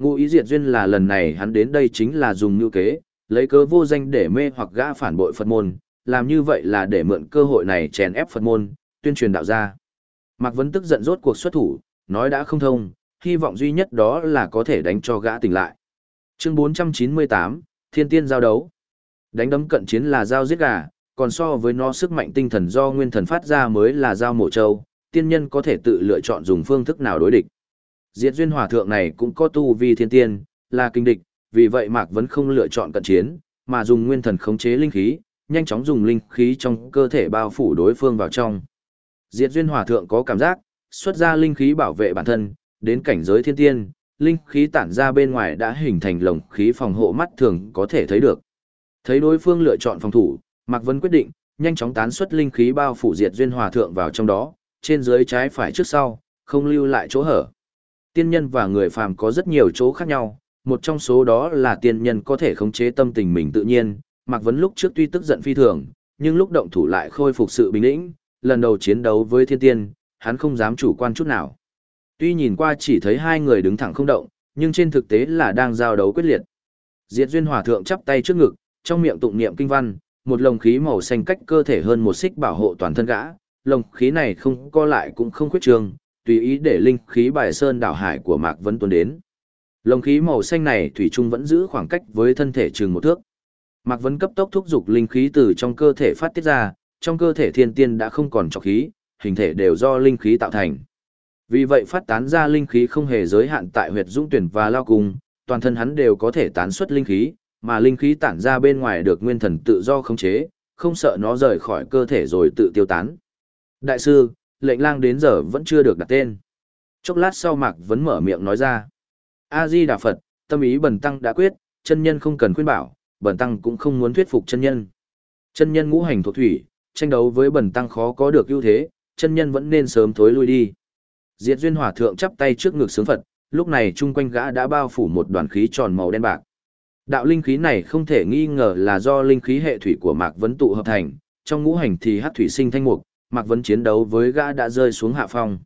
Ngụ ý Diệt Duyên là lần này hắn đến đây chính là dùng như kế, lấy cớ vô danh để mê hoặc gã phản bội Phật môn, làm như vậy là để mượn cơ hội này chèn ép Phật môn, tuyên truyền đạo gia. Mạc Vấn tức giận rốt cuộc xuất thủ, nói đã không thông, hy vọng duy nhất đó là có thể đánh cho gã tỉnh lại. Chương 498, Thiên Tiên giao đấu. Đánh đấm cận chiến là giao giết gà, còn so với nó sức mạnh tinh thần do nguyên thần phát ra mới là giao mổ trâu. tiên nhân có thể tự lựa chọn dùng phương thức nào đối địch. Diệt duyên hòa thượng này cũng có tu vi thiên tiên, là kinh địch, vì vậy Mạc vẫn không lựa chọn cận chiến, mà dùng nguyên thần khống chế linh khí, nhanh chóng dùng linh khí trong cơ thể bao phủ đối phương vào trong. Diệt duyên hòa thượng có cảm giác, xuất ra linh khí bảo vệ bản thân, đến cảnh giới thiên tiên, linh khí tản ra bên ngoài đã hình thành lồng khí phòng hộ mắt thường có thể thấy được. Thấy đối phương lựa chọn phòng thủ, Mạc Vân quyết định, nhanh chóng tán xuất linh khí bao phủ diệt duyên hòa thượng vào trong đó, trên dưới trái phải trước sau, không lưu lại chỗ hở. Tiên nhân và người phàm có rất nhiều chỗ khác nhau, một trong số đó là tiên nhân có thể khống chế tâm tình mình tự nhiên, Mạc Vấn lúc trước tuy tức giận phi thường, nhưng lúc động thủ lại khôi phục sự bình tĩnh, lần đầu chiến đấu với thiên tiên, hắn không dám chủ quan chút nào. Tuy nhìn qua chỉ thấy hai người đứng thẳng không động, nhưng trên thực tế là đang giao đấu quyết liệt. Diệt Duyên Hòa Thượng chắp tay trước ngực, trong miệng tụng niệm kinh văn, một lồng khí màu xanh cách cơ thể hơn một xích bảo hộ toàn thân gã, lồng khí này không co lại cũng không khuyết trường, tùy ý để linh khí bài sơn đảo hải của Mạc Vân tuôn đến. Lồng khí màu xanh này thủy chung vẫn giữ khoảng cách với thân thể chừng một thước. Mạc Vân cấp tốc thúc dục linh khí từ trong cơ thể phát tiết ra, trong cơ thể thiên tiên đã không còn trọc khí, hình thể đều do linh khí tạo thành. Vì vậy phát tán ra linh khí không hề giới hạn tại huyệt dũng tuyển và lao cung, toàn thân hắn đều có thể tán xuất linh khí, mà linh khí tản ra bên ngoài được nguyên thần tự do khống chế, không sợ nó rời khỏi cơ thể rồi tự tiêu tán. Đại sư, lệnh lang đến giờ vẫn chưa được đặt tên. Chốc lát sau Mạc vẫn mở miệng nói ra. A-di Đà Phật, tâm ý bần tăng đã quyết, chân nhân không cần khuyên bảo, bần tăng cũng không muốn thuyết phục chân nhân. Chân nhân ngũ hành thuộc thủy, tranh đấu với bần tăng khó có được ưu thế, chân nhân vẫn nên sớm thối lui đi. Diệt duyên hòa thượng chắp tay trước ngực sướng Phật, lúc này chung quanh gã đã bao phủ một đoàn khí tròn màu đen bạc. Đạo linh khí này không thể nghi ngờ là do linh khí hệ thủy của Mạc Vấn tụ hợp thành, trong ngũ hành thì hắc thủy sinh thanh mục, Mạc Vấn chiến đấu với gã đã rơi xuống hạ phong.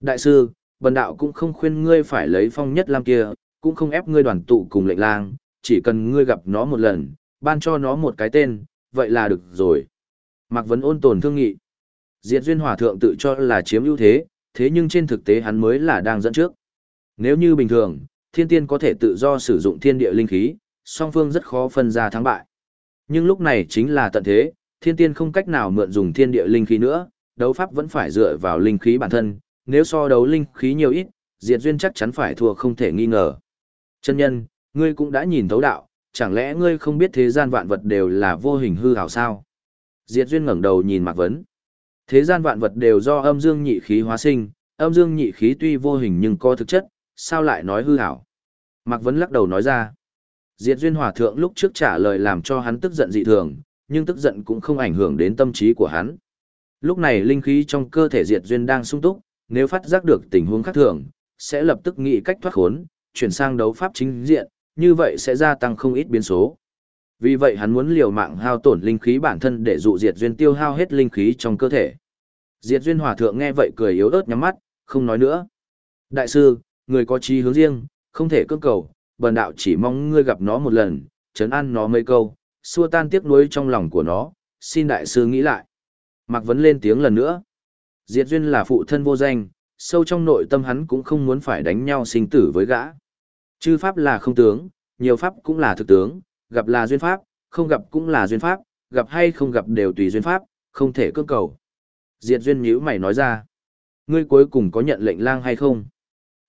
Đại sư, bần đạo cũng không khuyên ngươi phải lấy phong nhất lam kia, cũng không ép ngươi đoàn tụ cùng lệnh lang, chỉ cần ngươi gặp nó một lần, ban cho nó một cái tên, vậy là được rồi. Mạc Vấn ôn tồn thương nghị. Diệt duyên hòa thượng tự cho là chiếm ưu thế, thế nhưng trên thực tế hắn mới là đang dẫn trước. Nếu như bình thường, thiên tiên có thể tự do sử dụng thiên địa linh khí, song phương rất khó phân ra thắng bại. Nhưng lúc này chính là tận thế, thiên tiên không cách nào mượn dùng thiên địa linh khí nữa, đấu pháp vẫn phải dựa vào linh khí bản thân, nếu so đấu linh khí nhiều ít, diệt duyên chắc chắn phải thua không thể nghi ngờ. Chân nhân, ngươi cũng đã nhìn thấu đạo, chẳng lẽ ngươi không biết thế gian vạn vật đều là vô hình hư ảo sao? Diệt duyên ngẩng đầu nhìn Mạc Vấn. Thế gian vạn vật đều do âm dương nhị khí hóa sinh, âm dương nhị khí tuy vô hình nhưng có thực chất, sao lại nói hư ảo? Mạc Vấn lắc đầu nói ra. Diệt duyên hòa thượng lúc trước trả lời làm cho hắn tức giận dị thường, nhưng tức giận cũng không ảnh hưởng đến tâm trí của hắn. Lúc này linh khí trong cơ thể diệt duyên đang sung túc, nếu phát giác được tình huống khác thường, sẽ lập tức nghĩ cách thoát khốn, chuyển sang đấu pháp chính diện, như vậy sẽ gia tăng không ít biến số. Vì vậy hắn muốn liều mạng hao tổn linh khí bản thân để dụ diệt duyên tiêu hao hết linh khí trong cơ thể. Diệt duyên hòa thượng nghe vậy cười yếu ớt nhắm mắt, không nói nữa. Đại sư, người có chí hướng riêng, không thể cưỡng cầu, bần đạo chỉ mong ngươi gặp nó một lần, chấn an nó mấy câu, xua tan tiếc nuối trong lòng của nó, xin đại sư nghĩ lại. Mạc Vấn lên tiếng lần nữa. Diệt duyên là phụ thân vô danh, sâu trong nội tâm hắn cũng không muốn phải đánh nhau sinh tử với gã. Chư pháp là không tướng, nhiều pháp cũng là thực tướng, gặp là duyên pháp, không gặp cũng là duyên pháp, gặp hay không gặp đều tùy duyên pháp, không thể cưỡng cầu. Diệt duyên nhíu mày nói ra. Ngươi cuối cùng có nhận lệnh lang hay không?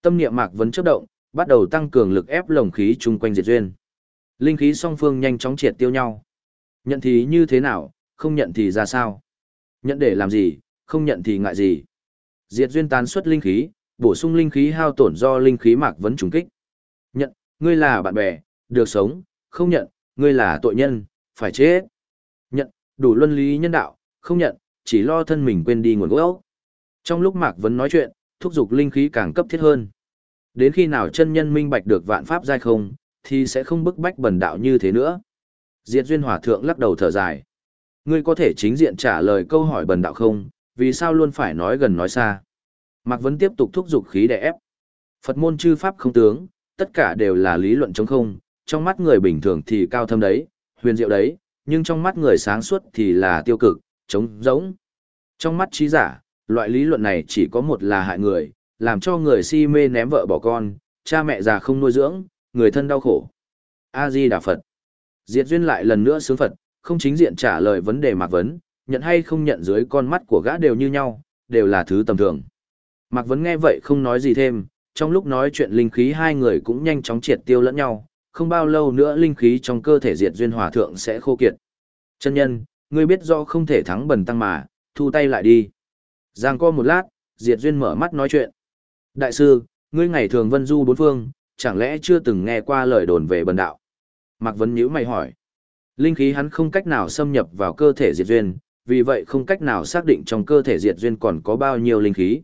Tâm niệm mạc vấn chấp động, bắt đầu tăng cường lực ép lồng khí chung quanh diệt duyên. Linh khí song phương nhanh chóng triệt tiêu nhau. Nhận thì như thế nào, không nhận thì ra sao? Nhận để làm gì, không nhận thì ngại gì? Diệt duyên tán xuất linh khí, bổ sung linh khí hao tổn do linh khí mạc vấn trùng kích. Nhận, ngươi là bạn bè, được sống, không nhận, ngươi là tội nhân, phải chết. Nhận, đủ luân lý nhân đạo, không nhận, chỉ lo thân mình quên đi nguồn gốc. Trong lúc Mạc Vấn nói chuyện, thúc giục linh khí càng cấp thiết hơn. Đến khi nào chân nhân minh bạch được vạn pháp giai không, thì sẽ không bức bách bần đạo như thế nữa. Diệt duyên hòa thượng lắc đầu thở dài. Ngươi có thể chính diện trả lời câu hỏi bần đạo không, vì sao luôn phải nói gần nói xa. Mạc Vấn tiếp tục thúc giục khí để ép. Phật môn chư pháp không tướng, tất cả đều là lý luận chống không, trong mắt người bình thường thì cao thâm đấy, huyền diệu đấy, nhưng trong mắt người sáng suốt thì là tiêu cực, chống giống. Trong mắt trí giả, loại lý luận này chỉ có một là hại người, làm cho người si mê ném vợ bỏ con, cha mẹ già không nuôi dưỡng, người thân đau khổ. A-di Đà Phật. Diệt duyên lại lần nữa sướng Phật, không chính diện trả lời vấn đề Mạc Vấn, nhận hay không nhận dưới con mắt của gã đều như nhau, đều là thứ tầm thường. Mạc Vấn nghe vậy không nói gì thêm, trong lúc nói chuyện linh khí hai người cũng nhanh chóng triệt tiêu lẫn nhau, không bao lâu nữa linh khí trong cơ thể diệt duyên hòa thượng sẽ khô kiệt. Chân nhân, ngươi biết do không thể thắng bần tăng mà, thu tay lại đi. Giang co một lát, diệt duyên mở mắt nói chuyện. Đại sư, ngươi ngày thường vân du bốn phương, chẳng lẽ chưa từng nghe qua lời đồn về bần đạo? Mạc Vấn nhữ mày hỏi. Linh khí hắn không cách nào xâm nhập vào cơ thể diệt duyên, vì vậy không cách nào xác định trong cơ thể diệt duyên còn có bao nhiêu linh khí.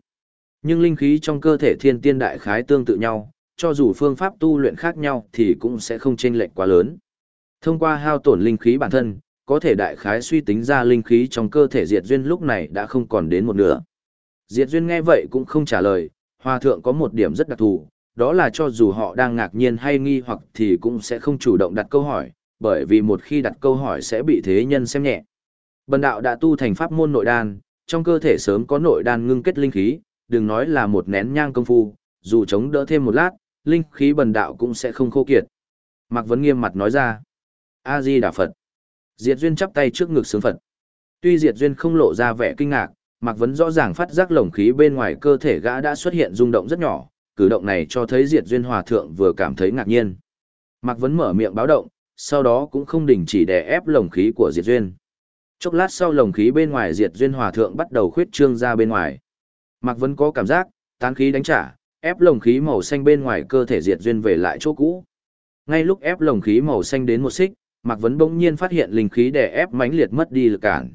Nhưng linh khí trong cơ thể thiên tiên đại khái tương tự nhau, cho dù phương pháp tu luyện khác nhau thì cũng sẽ không chênh lệch quá lớn. Thông qua hao tổn linh khí bản thân, có thể đại khái suy tính ra linh khí trong cơ thể Diệt Duyên lúc này đã không còn đến một nửa. Diệt Duyên nghe vậy cũng không trả lời, Hòa Thượng có một điểm rất đặc thù, đó là cho dù họ đang ngạc nhiên hay nghi hoặc thì cũng sẽ không chủ động đặt câu hỏi, bởi vì một khi đặt câu hỏi sẽ bị thế nhân xem nhẹ. Bần đạo đã tu thành pháp môn nội đan, trong cơ thể sớm có nội đan ngưng kết linh khí, đừng nói là một nén nhang công phu, dù chống đỡ thêm một lát, linh khí bần đạo cũng sẽ không khô kiệt. Mạc Vấn nghiêm mặt nói ra. A-di Đà Phật. Diệt Duyên chắp tay trước ngực sướng Phật. Tuy Diệt Duyên không lộ ra vẻ kinh ngạc, Mạc Vấn rõ ràng phát giác lồng khí bên ngoài cơ thể gã đã xuất hiện rung động rất nhỏ, cử động này cho thấy Diệt Duyên Hòa Thượng vừa cảm thấy ngạc nhiên. Mạc Vấn mở miệng báo động, sau đó cũng không đình chỉ đè ép lồng khí của Diệt Duyên. Chốc lát sau lồng khí bên ngoài Diệt Duyên Hòa Thượng bắt đầu khuyết trương ra bên ngoài. Mạc Vấn có cảm giác, tán khí đánh trả, ép lồng khí màu xanh bên ngoài cơ thể Diệt Duyên về lại chỗ cũ. Ngay lúc ép lồng khí màu xanh đến một xích, Mạc Vấn bỗng nhiên phát hiện linh khí đè ép mãnh liệt mất đi lực cản.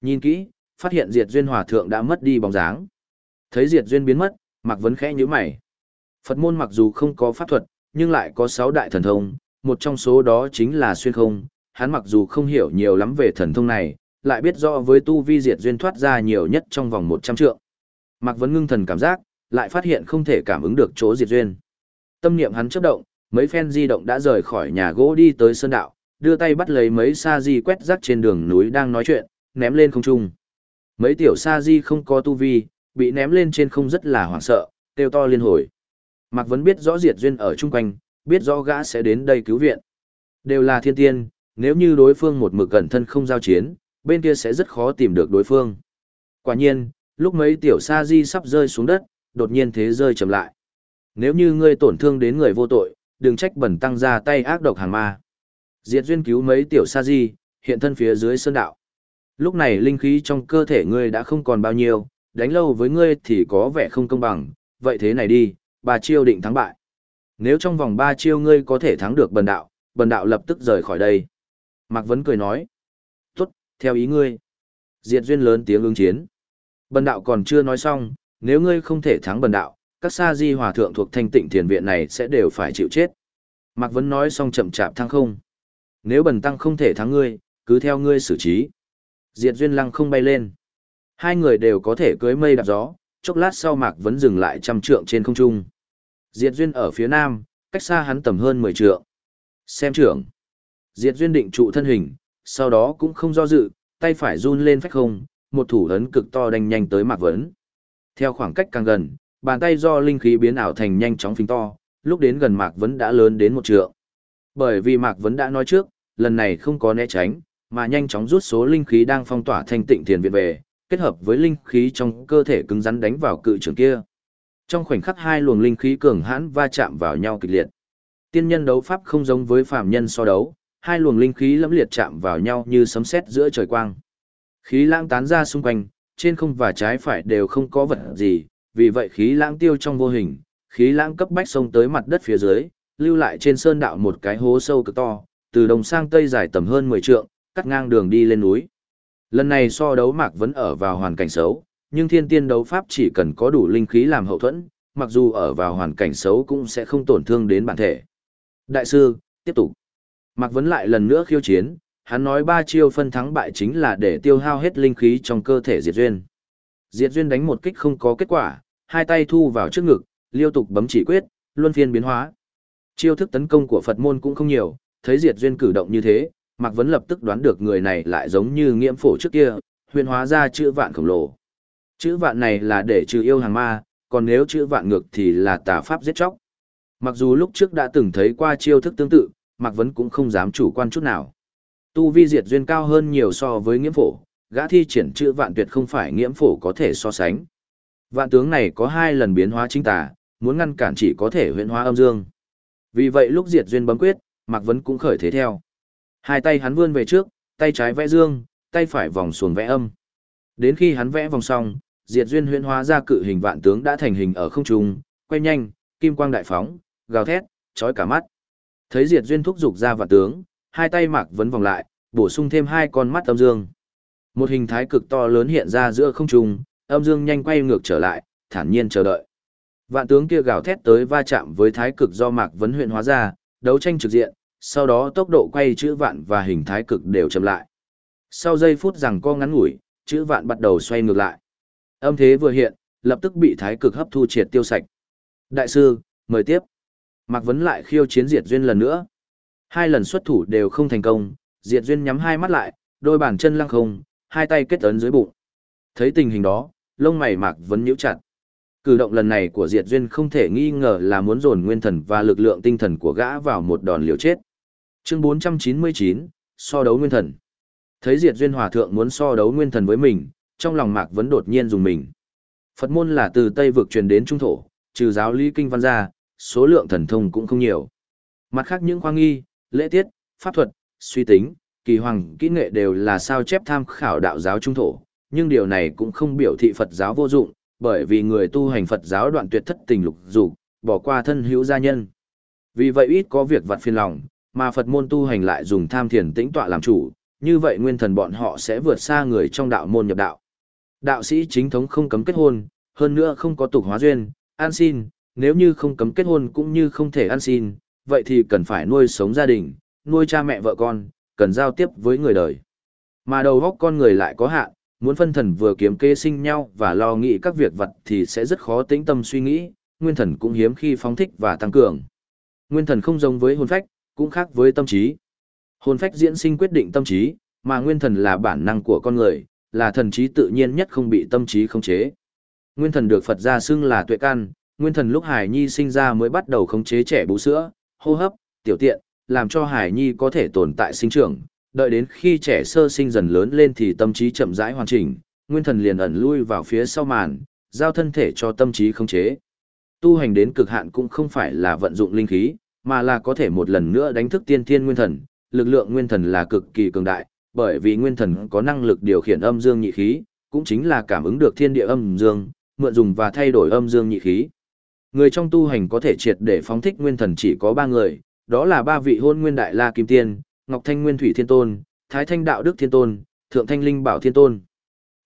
Nhìn kỹ, phát hiện Diệt Duyên Hòa Thượng đã mất đi bóng dáng. Thấy Diệt Duyên biến mất, Mạc Vấn khẽ nhíu mày. Phật môn mặc dù không có pháp thuật, nhưng lại có sáu đại thần thông, một trong số đó chính là xuyên không. Hắn mặc dù không hiểu nhiều lắm về thần thông này, lại biết rõ với tu vi Diệt Duyên thoát ra nhiều nhất trong vòng 100 trượng. Mạc Vấn ngưng thần cảm giác, lại phát hiện không thể cảm ứng được chỗ Diệt Duyên. Tâm niệm hắn chấp động, mấy phen di động đã rời khỏi nhà gỗ đi tới sơn đạo, đưa tay bắt lấy mấy sa di quét rác trên đường núi đang nói chuyện, ném lên không trung. Mấy tiểu sa di không có tu vi, bị ném lên trên không rất là hoảng sợ, kêu to liên hồi. Mạc Vấn biết rõ diệt duyên ở chung quanh, biết rõ gã sẽ đến đây cứu viện. Đều là thiên tiên, nếu như đối phương một mực cẩn thân không giao chiến, bên kia sẽ rất khó tìm được đối phương. Quả nhiên, lúc mấy tiểu sa di sắp rơi xuống đất, đột nhiên thế rơi chậm lại. Nếu như ngươi tổn thương đến người vô tội, đừng trách bẩn tăng ra tay ác độc hàng ma. Diệt duyên cứu mấy tiểu sa di, hiện thân phía dưới sơn đạo. Lúc này linh khí trong cơ thể ngươi đã không còn bao nhiêu, đánh lâu với ngươi thì có vẻ không công bằng, vậy thế này đi, bà chiêu định thắng bại. Nếu trong vòng ba chiêu ngươi có thể thắng được bần đạo, bần đạo lập tức rời khỏi đây. Mạc Vấn cười nói. Tốt, theo ý ngươi. Diệt duyên lớn tiếng ứng chiến. Bần đạo còn chưa nói xong, nếu ngươi không thể thắng bần đạo, các sa di hòa thượng thuộc thanh tịnh thiền viện này sẽ đều phải chịu chết. Mạc Vấn nói xong chậm chạp thăng không. Nếu bần tăng không thể thắng ngươi, cứ theo ngươi xử trí. Diệt duyên lăng không bay lên. Hai người đều có thể cưới mây đạp gió, chốc lát sau Mạc Vấn dừng lại trăm trượng trên không trung. Diệt duyên ở phía nam, cách xa hắn tầm hơn 10 trượng. Xem trưởng. Diệt duyên định trụ thân hình, sau đó cũng không do dự, tay phải run lên phách không, một thủ ấn cực to đánh nhanh tới Mạc Vấn. Theo khoảng cách càng gần, bàn tay do linh khí biến ảo thành nhanh chóng phình to, lúc đến gần Mạc Vấn đã lớn đến một trượng. Bởi vì Mạc Vấn đã nói trước, lần này không có né tránh, mà nhanh chóng rút số linh khí đang phong tỏa thanh tịnh thiền viện về, kết hợp với linh khí trong cơ thể cứng rắn đánh vào cự trường kia. Trong khoảnh khắc hai luồng linh khí cường hãn va chạm vào nhau kịch liệt. Tiên nhân đấu pháp không giống với phàm nhân so đấu, hai luồng linh khí lẫm liệt chạm vào nhau như sấm sét giữa trời quang. Khí lãng tán ra xung quanh, trên không và trái phải đều không có vật gì, vì vậy khí lãng tiêu trong vô hình, khí lãng cấp bách xông tới mặt đất phía dưới, lưu lại trên sơn đạo một cái hố sâu cực to, từ đông sang tây dài tầm hơn 10 trượng, cắt ngang đường đi lên núi. Lần này so đấu Mạc vẫn ở vào hoàn cảnh xấu, nhưng thiên tiên đấu pháp chỉ cần có đủ linh khí làm hậu thuẫn, mặc dù ở vào hoàn cảnh xấu cũng sẽ không tổn thương đến bản thể. Đại sư, tiếp tục. Mạc Vấn lại lần nữa khiêu chiến, hắn nói ba chiêu phân thắng bại chính là để tiêu hao hết linh khí trong cơ thể Diệt Duyên. Diệt Duyên đánh một kích không có kết quả, hai tay thu vào trước ngực, liên tục bấm chỉ quyết, luân phiên biến hóa. Chiêu thức tấn công của Phật môn cũng không nhiều, thấy Diệt Duyên cử động như thế, Mạc Vấn lập tức đoán được người này lại giống như nghiễm phổ trước kia, huyền hóa ra chữ vạn khổng lồ. Chữ vạn này là để trừ yêu hàng ma, còn nếu chữ vạn ngược thì là tà pháp giết chóc. Mặc dù lúc trước đã từng thấy qua chiêu thức tương tự, Mạc Vấn cũng không dám chủ quan chút nào. Tu vi diệt duyên cao hơn nhiều so với nghiễm phổ, gã thi triển chữ vạn tuyệt không phải nghiễm phổ có thể so sánh. Vạn tướng này có hai lần biến hóa chính tà, muốn ngăn cản chỉ có thể huyễn hóa âm dương. Vì vậy lúc diệt duyên bấm quyết, Mạc Vấn cũng khởi thế theo. Hai tay hắn vươn về trước, tay trái vẽ dương, tay phải vòng xuồng vẽ âm. Đến khi hắn vẽ vòng xong, diệt duyên huyễn hóa ra cự hình vạn tướng đã thành hình ở không trung, quay nhanh, kim quang đại phóng, gào thét, chói cả mắt. Thấy diệt duyên thúc dục ra vạn tướng, hai tay Mạc Vấn vòng lại, bổ sung thêm hai con mắt âm dương. Một hình thái cực to lớn hiện ra giữa không trung, âm dương nhanh quay ngược trở lại, thản nhiên chờ đợi. Vạn tướng kia gào thét tới va chạm với thái cực do Mạc Vấn huyện hóa ra, đấu tranh trực diện, sau đó tốc độ quay chữ vạn và hình thái cực đều chậm lại. Sau giây phút rằng co ngắn ngủi, chữ vạn bắt đầu xoay ngược lại. Âm thế vừa hiện, lập tức bị thái cực hấp thu triệt tiêu sạch. Đại sư, mời tiếp. Mạc Vấn lại khiêu chiến diệt duyên lần nữa. Hai lần xuất thủ đều không thành công, diệt duyên nhắm hai mắt lại, đôi bàn chân lăng không, hai tay kết ấn dưới bụng. Thấy tình hình đó, lông mày Mạc Vấn nhíu chặt. Cử động lần này của Diệt Duyên không thể nghi ngờ là muốn dồn nguyên thần và lực lượng tinh thần của gã vào một đòn liều chết. Chương 499, so đấu nguyên thần. Thấy Diệt Duyên Hòa Thượng muốn so đấu nguyên thần với mình, trong lòng Mạc Vấn đột nhiên dùng mình. Phật môn là từ Tây vực truyền đến Trung Thổ, trừ giáo lý kinh văn ra, số lượng thần thông cũng không nhiều. Mặt khác những khoa nghi, lễ tiết, pháp thuật, suy tính, kỳ hoàng, kỹ nghệ đều là sao chép tham khảo đạo giáo Trung Thổ, nhưng điều này cũng không biểu thị Phật giáo vô dụng, bởi vì người tu hành Phật giáo đoạn tuyệt thất tình lục dục, bỏ qua thân hữu gia nhân. Vì vậy ít có việc vặt phiền lòng, mà Phật môn tu hành lại dùng tham thiền tĩnh tọa làm chủ, như vậy nguyên thần bọn họ sẽ vượt xa người trong đạo môn nhập đạo. Đạo sĩ chính thống không cấm kết hôn, hơn nữa không có tục hóa duyên, an xin, nếu như không cấm kết hôn cũng như không thể an xin, vậy thì cần phải nuôi sống gia đình, nuôi cha mẹ vợ con, cần giao tiếp với người đời. Mà đầu góc con người lại có hạn, muốn phân thần vừa kiếm kê sinh nhau và lo nghĩ các việc vật thì sẽ rất khó tĩnh tâm suy nghĩ, nguyên thần cũng hiếm khi phóng thích và tăng cường. Nguyên thần không giống với hồn phách, cũng khác với tâm trí. Hồn phách diễn sinh quyết định tâm trí, mà nguyên thần là bản năng của con người, là thần trí tự nhiên nhất không bị tâm trí khống chế. Nguyên thần được Phật gia xưng là tuệ căn, nguyên thần lúc Hải Nhi sinh ra mới bắt đầu khống chế trẻ bú sữa, hô hấp, tiểu tiện, làm cho Hải Nhi có thể tồn tại sinh trưởng, đợi đến khi trẻ sơ sinh dần lớn lên thì tâm trí chậm rãi hoàn chỉnh, nguyên thần liền ẩn lui vào phía sau màn, giao thân thể cho tâm trí khống chế. Tu hành đến cực hạn cũng không phải là vận dụng linh khí, mà là có thể một lần nữa đánh thức tiên thiên nguyên thần, lực lượng nguyên thần là cực kỳ cường đại, bởi vì nguyên thần có năng lực điều khiển âm dương nhị khí, cũng chính là cảm ứng được thiên địa âm dương, mượn dùng và thay đổi âm dương nhị khí. Người trong tu hành có thể triệt để phóng thích nguyên thần chỉ có ba người, đó là ba vị hôn nguyên đại la kim tiên, Ngọc Thanh Nguyên Thủy Thiên Tôn, Thái Thanh Đạo Đức Thiên Tôn, Thượng Thanh Linh Bảo Thiên Tôn.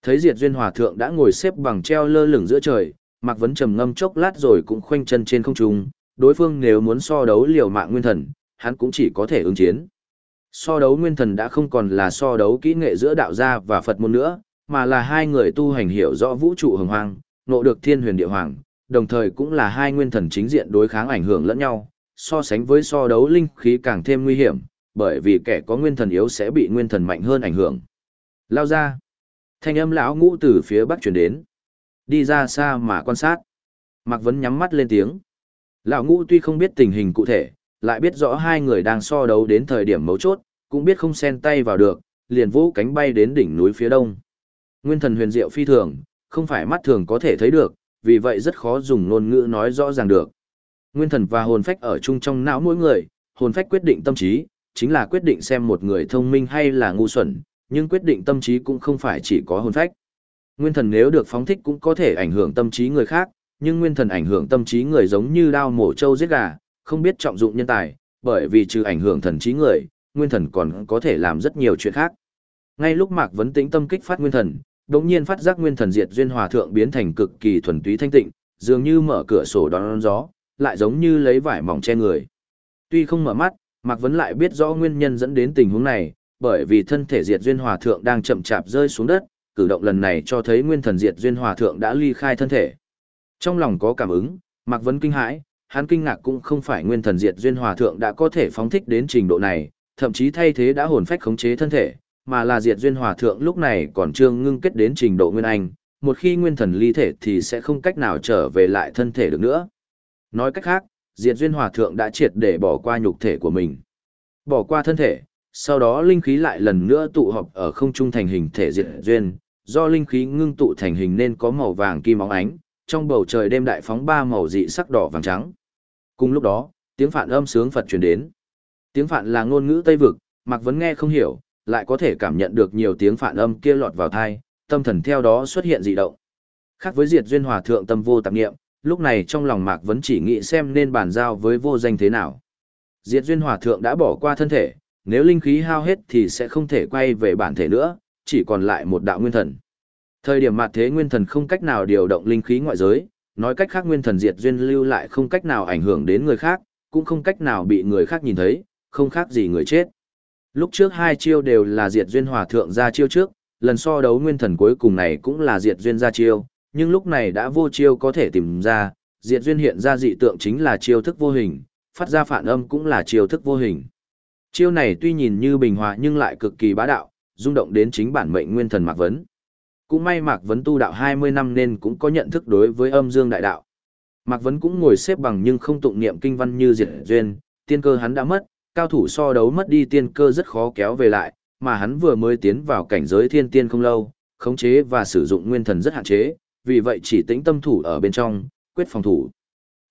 Thấy Diệt Duyên Hòa Thượng đã ngồi xếp bằng treo lơ lửng giữa trời, Mạc Vấn trầm ngâm chốc lát rồi cũng khoanh chân trên không trung, đối phương nếu muốn so đấu liều mạng nguyên thần, hắn cũng chỉ có thể ứng chiến. So đấu nguyên thần đã không còn là so đấu kỹ nghệ giữa đạo gia và Phật môn nữa, mà là hai người tu hành hiểu rõ vũ trụ hồng hoang, nộ được thiên huyền địa hoàng, đồng thời cũng là hai nguyên thần chính diện đối kháng ảnh hưởng lẫn nhau, so sánh với so đấu linh khí càng thêm nguy hiểm, bởi vì kẻ có nguyên thần yếu sẽ bị nguyên thần mạnh hơn ảnh hưởng. Lao ra. Thanh âm lão ngũ từ phía bắc chuyển đến. Đi ra xa mà quan sát. Mạc Vấn nhắm mắt lên tiếng. Lão ngũ tuy không biết tình hình cụ thể, lại biết rõ hai người đang so đấu đến thời điểm mấu chốt, cũng biết không xen tay vào được, liền vũ cánh bay đến đỉnh núi phía đông. Nguyên thần huyền diệu phi thường, không phải mắt thường có thể thấy được, vì vậy rất khó dùng ngôn ngữ nói rõ ràng được. Nguyên thần và hồn phách ở chung trong não mỗi người, hồn phách quyết định tâm trí, chính là quyết định xem một người thông minh hay là ngu xuẩn, nhưng quyết định tâm trí cũng không phải chỉ có hồn phách. Nguyên thần nếu được phóng thích cũng có thể ảnh hưởng tâm trí người khác, nhưng nguyên thần ảnh hưởng tâm trí người giống như đao mổ trâu giết gà, không biết trọng dụng nhân tài, bởi vì trừ ảnh hưởng thần trí người, nguyên thần còn có thể làm rất nhiều chuyện khác. Ngay lúc Mạc Vấn Tĩnh tâm kích phát nguyên thần, đột nhiên phát giác nguyên thần diệt duyên hòa thượng biến thành cực kỳ thuần túy thanh tịnh, dường như mở cửa sổ đón gió, lại giống như lấy vải mỏng che người. Tuy không mở mắt, Mạc Vấn lại biết rõ nguyên nhân dẫn đến tình huống này, bởi vì thân thể diệt duyên hòa thượng đang chậm chạp rơi xuống đất, cử động lần này cho thấy nguyên thần diệt duyên hòa thượng đã ly khai thân thể. Trong lòng có cảm ứng, Mạc Vấn kinh hãi, hắn kinh ngạc cũng không phải nguyên thần diệt duyên hòa thượng đã có thể phóng thích đến trình độ này, thậm chí thay thế đã hồn phách khống chế thân thể, mà là diệt duyên hòa thượng lúc này còn chưa ngưng kết đến trình độ nguyên anh, một khi nguyên thần ly thể thì sẽ không cách nào trở về lại thân thể được nữa. Nói cách khác, diệt duyên hòa thượng đã triệt để bỏ qua nhục thể của mình. Bỏ qua thân thể, sau đó linh khí lại lần nữa tụ họp ở không trung thành hình thể diệt duyên, do linh khí ngưng tụ thành hình nên có màu vàng kim óng ánh, trong bầu trời đêm đại phóng ba màu dị sắc đỏ vàng trắng. Cùng lúc đó, tiếng phạn âm sướng Phật truyền đến. Tiếng phạn là ngôn ngữ Tây vực, Mạc Vấn nghe không hiểu, lại có thể cảm nhận được nhiều tiếng phạn âm kia lọt vào thai, tâm thần theo đó xuất hiện dị động. Khác với Diệt Duyên Hòa thượng tâm vô tạp niệm, lúc này trong lòng Mạc Vấn chỉ nghĩ xem nên bàn giao với vô danh thế nào. Diệt Duyên Hòa thượng đã bỏ qua thân thể, nếu linh khí hao hết thì sẽ không thể quay về bản thể nữa, chỉ còn lại một đạo nguyên thần. Thời điểm Mạc thế nguyên thần không cách nào điều động linh khí ngoại giới, nói cách khác nguyên thần diệt duyên lưu lại không cách nào ảnh hưởng đến người khác, cũng không cách nào bị người khác nhìn thấy, không khác gì người chết. Lúc trước hai chiêu đều là diệt duyên hòa thượng ra chiêu trước, lần so đấu nguyên thần cuối cùng này cũng là diệt duyên ra chiêu, nhưng lúc này đã vô chiêu có thể tìm ra, diệt duyên hiện ra dị tượng chính là chiêu thức vô hình, phát ra phản âm cũng là chiêu thức vô hình. Chiêu này tuy nhìn như bình hòa nhưng lại cực kỳ bá đạo, rung động đến chính bản mệnh nguyên thần Mạc Vấn. Cũng may Mạc Vấn tu đạo 20 năm nên cũng có nhận thức đối với âm dương đại đạo. Mạc Vấn cũng ngồi xếp bằng nhưng không tụng niệm kinh văn như diệt duyên, tiên cơ hắn đã mất, cao thủ so đấu mất đi tiên cơ rất khó kéo về lại, mà hắn vừa mới tiến vào cảnh giới thiên tiên không lâu, khống chế và sử dụng nguyên thần rất hạn chế, vì vậy chỉ tĩnh tâm thủ ở bên trong, quyết phòng thủ.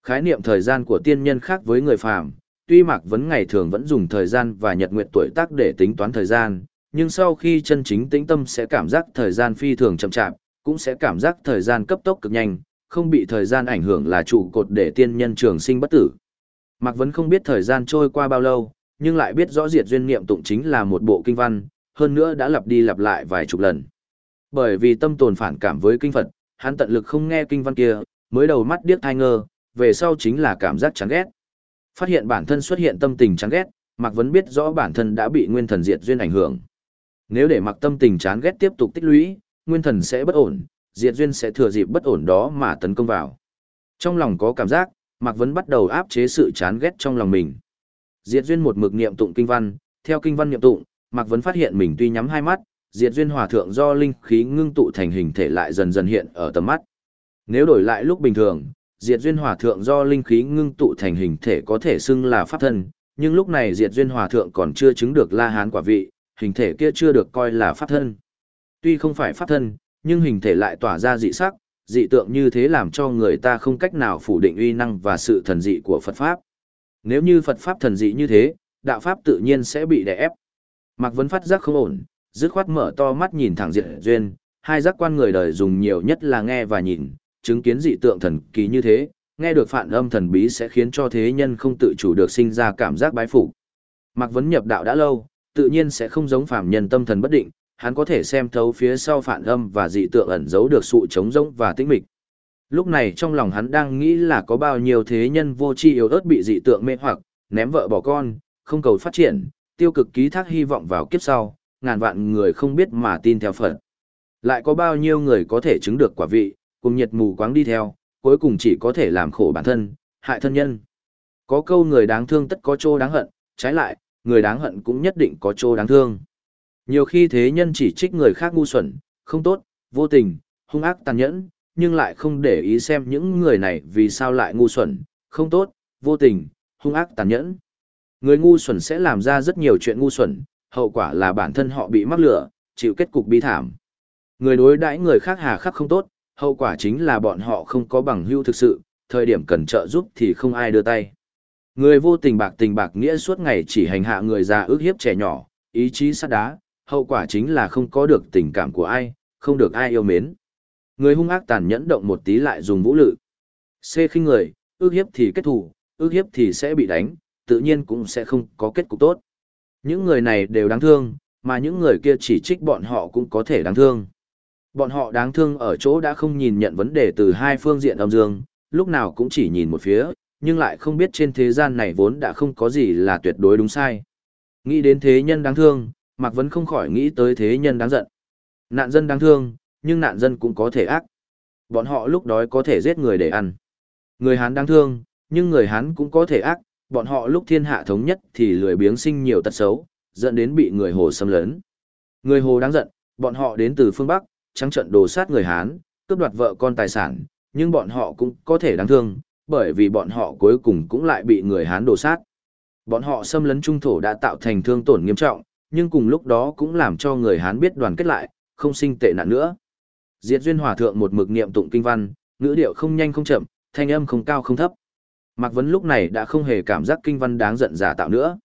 Khái niệm thời gian của tiên nhân khác với người phàm, tuy Mạc Vấn ngày thường vẫn dùng thời gian và nhật nguyện tuổi tác để tính toán thời gian, nhưng sau khi chân chính tĩnh tâm sẽ cảm giác thời gian phi thường chậm chạp, cũng sẽ cảm giác thời gian cấp tốc cực nhanh, không bị thời gian ảnh hưởng là trụ cột để tiên nhân trường sinh bất tử. Mạc Vấn không biết thời gian trôi qua bao lâu, nhưng lại biết rõ diệt duyên niệm tụng chính là một bộ kinh văn, hơn nữa đã lặp đi lặp lại vài chục lần. Bởi vì tâm tồn phản cảm với kinh Phật, hắn tận lực không nghe kinh văn kia, mới đầu mắt điếc thai ngơ, về sau chính là cảm giác chán ghét. Phát hiện bản thân xuất hiện tâm tình chán ghét, Mạc Vấn biết rõ bản thân đã bị nguyên thần diệt duyên ảnh hưởng. Nếu để mặc tâm tình chán ghét tiếp tục tích lũy, nguyên thần sẽ bất ổn, diệt duyên sẽ thừa dịp bất ổn đó mà tấn công vào. Trong lòng có cảm giác, Mạc Vấn bắt đầu áp chế sự chán ghét trong lòng mình. Diệt duyên một mực niệm tụng kinh văn, theo kinh văn niệm tụng, Mạc Vấn phát hiện mình tuy nhắm hai mắt, diệt duyên hòa thượng do linh khí ngưng tụ thành hình thể lại dần dần hiện ở tầm mắt. Nếu đổi lại lúc bình thường, diệt duyên hòa thượng do linh khí ngưng tụ thành hình thể có thể xưng là pháp thân, nhưng lúc này diệt duyên hòa thượng còn chưa chứng được la hán quả vị, hình thể kia chưa được coi là pháp thân. Tuy không phải pháp thân, nhưng hình thể lại tỏa ra dị sắc, dị tượng như thế làm cho người ta không cách nào phủ định uy năng và sự thần dị của Phật Pháp. Nếu như Phật Pháp thần dị như thế, đạo Pháp tự nhiên sẽ bị đè ép. Mạc Vấn phát giác không ổn, dứt khoát mở to mắt nhìn thẳng diện duyên, hai giác quan người đời dùng nhiều nhất là nghe và nhìn, chứng kiến dị tượng thần kỳ như thế, nghe được phản âm thần bí sẽ khiến cho thế nhân không tự chủ được sinh ra cảm giác bái phục. Mạc Vấn nhập đạo đã lâu, tự nhiên sẽ không giống phàm nhân tâm thần bất định, hắn có thể xem thấu phía sau phản âm và dị tượng ẩn giấu được sự trống rỗng và tĩnh mịch. Lúc này trong lòng hắn đang nghĩ là có bao nhiêu thế nhân vô tri yếu ớt bị dị tượng mê hoặc, ném vợ bỏ con, không cầu phát triển, tiêu cực ký thác hy vọng vào kiếp sau, ngàn vạn người không biết mà tin theo Phật. Lại có bao nhiêu người có thể chứng được quả vị, cùng nhiệt mù quáng đi theo, cuối cùng chỉ có thể làm khổ bản thân, hại thân nhân. Có câu người đáng thương tất có chỗ đáng hận, trái lại, người đáng hận cũng nhất định có chỗ đáng thương. Nhiều khi thế nhân chỉ trích người khác ngu xuẩn, không tốt, vô tình, hung ác tàn nhẫn, nhưng lại không để ý xem những người này vì sao lại ngu xuẩn, không tốt, vô tình, hung ác tàn nhẫn. Người ngu xuẩn sẽ làm ra rất nhiều chuyện ngu xuẩn, hậu quả là bản thân họ bị mắc lửa, chịu kết cục bi thảm. Người đối đãi người khác hà khắc không tốt, hậu quả chính là bọn họ không có bằng hữu thực sự, thời điểm cần trợ giúp thì không ai đưa tay. Người vô tình bạc tình bạc nghĩa suốt ngày chỉ hành hạ người già ước hiếp trẻ nhỏ, ý chí sắt đá, hậu quả chính là không có được tình cảm của ai, không được ai yêu mến. Người hung ác tàn nhẫn động một tí lại dùng vũ lự. C khinh người, ước hiếp thì kết thủ, ước hiếp thì sẽ bị đánh, tự nhiên cũng sẽ không có kết cục tốt. Những người này đều đáng thương, mà những người kia chỉ trích bọn họ cũng có thể đáng thương. Bọn họ đáng thương ở chỗ đã không nhìn nhận vấn đề từ hai phương diện âm dương, lúc nào cũng chỉ nhìn một phía, nhưng lại không biết trên thế gian này vốn đã không có gì là tuyệt đối đúng sai. Nghĩ đến thế nhân đáng thương, Mạc Vấn không khỏi nghĩ tới thế nhân đáng giận. Nạn dân đáng thương, nhưng nạn dân cũng có thể ác. Bọn họ lúc đói có thể giết người để ăn. Người Hán đáng thương, nhưng người Hán cũng có thể ác, bọn họ lúc thiên hạ thống nhất thì lười biếng sinh nhiều tật xấu, dẫn đến bị người Hồ xâm lấn. Người Hồ đáng giận, bọn họ đến từ phương Bắc, trắng trận đồ sát người Hán, cướp đoạt vợ con tài sản, nhưng bọn họ cũng có thể đáng thương, bởi vì bọn họ cuối cùng cũng lại bị người Hán đổ sát. Bọn họ xâm lấn trung thổ đã tạo thành thương tổn nghiêm trọng, nhưng cùng lúc đó cũng làm cho người Hán biết đoàn kết lại, không sinh tệ nạn nữa. Diệt duyên hòa thượng một mực niệm tụng kinh văn, ngữ điệu không nhanh không chậm, thanh âm không cao không thấp. Mạc Vấn lúc này đã không hề cảm giác kinh văn đáng giận giả tạo nữa.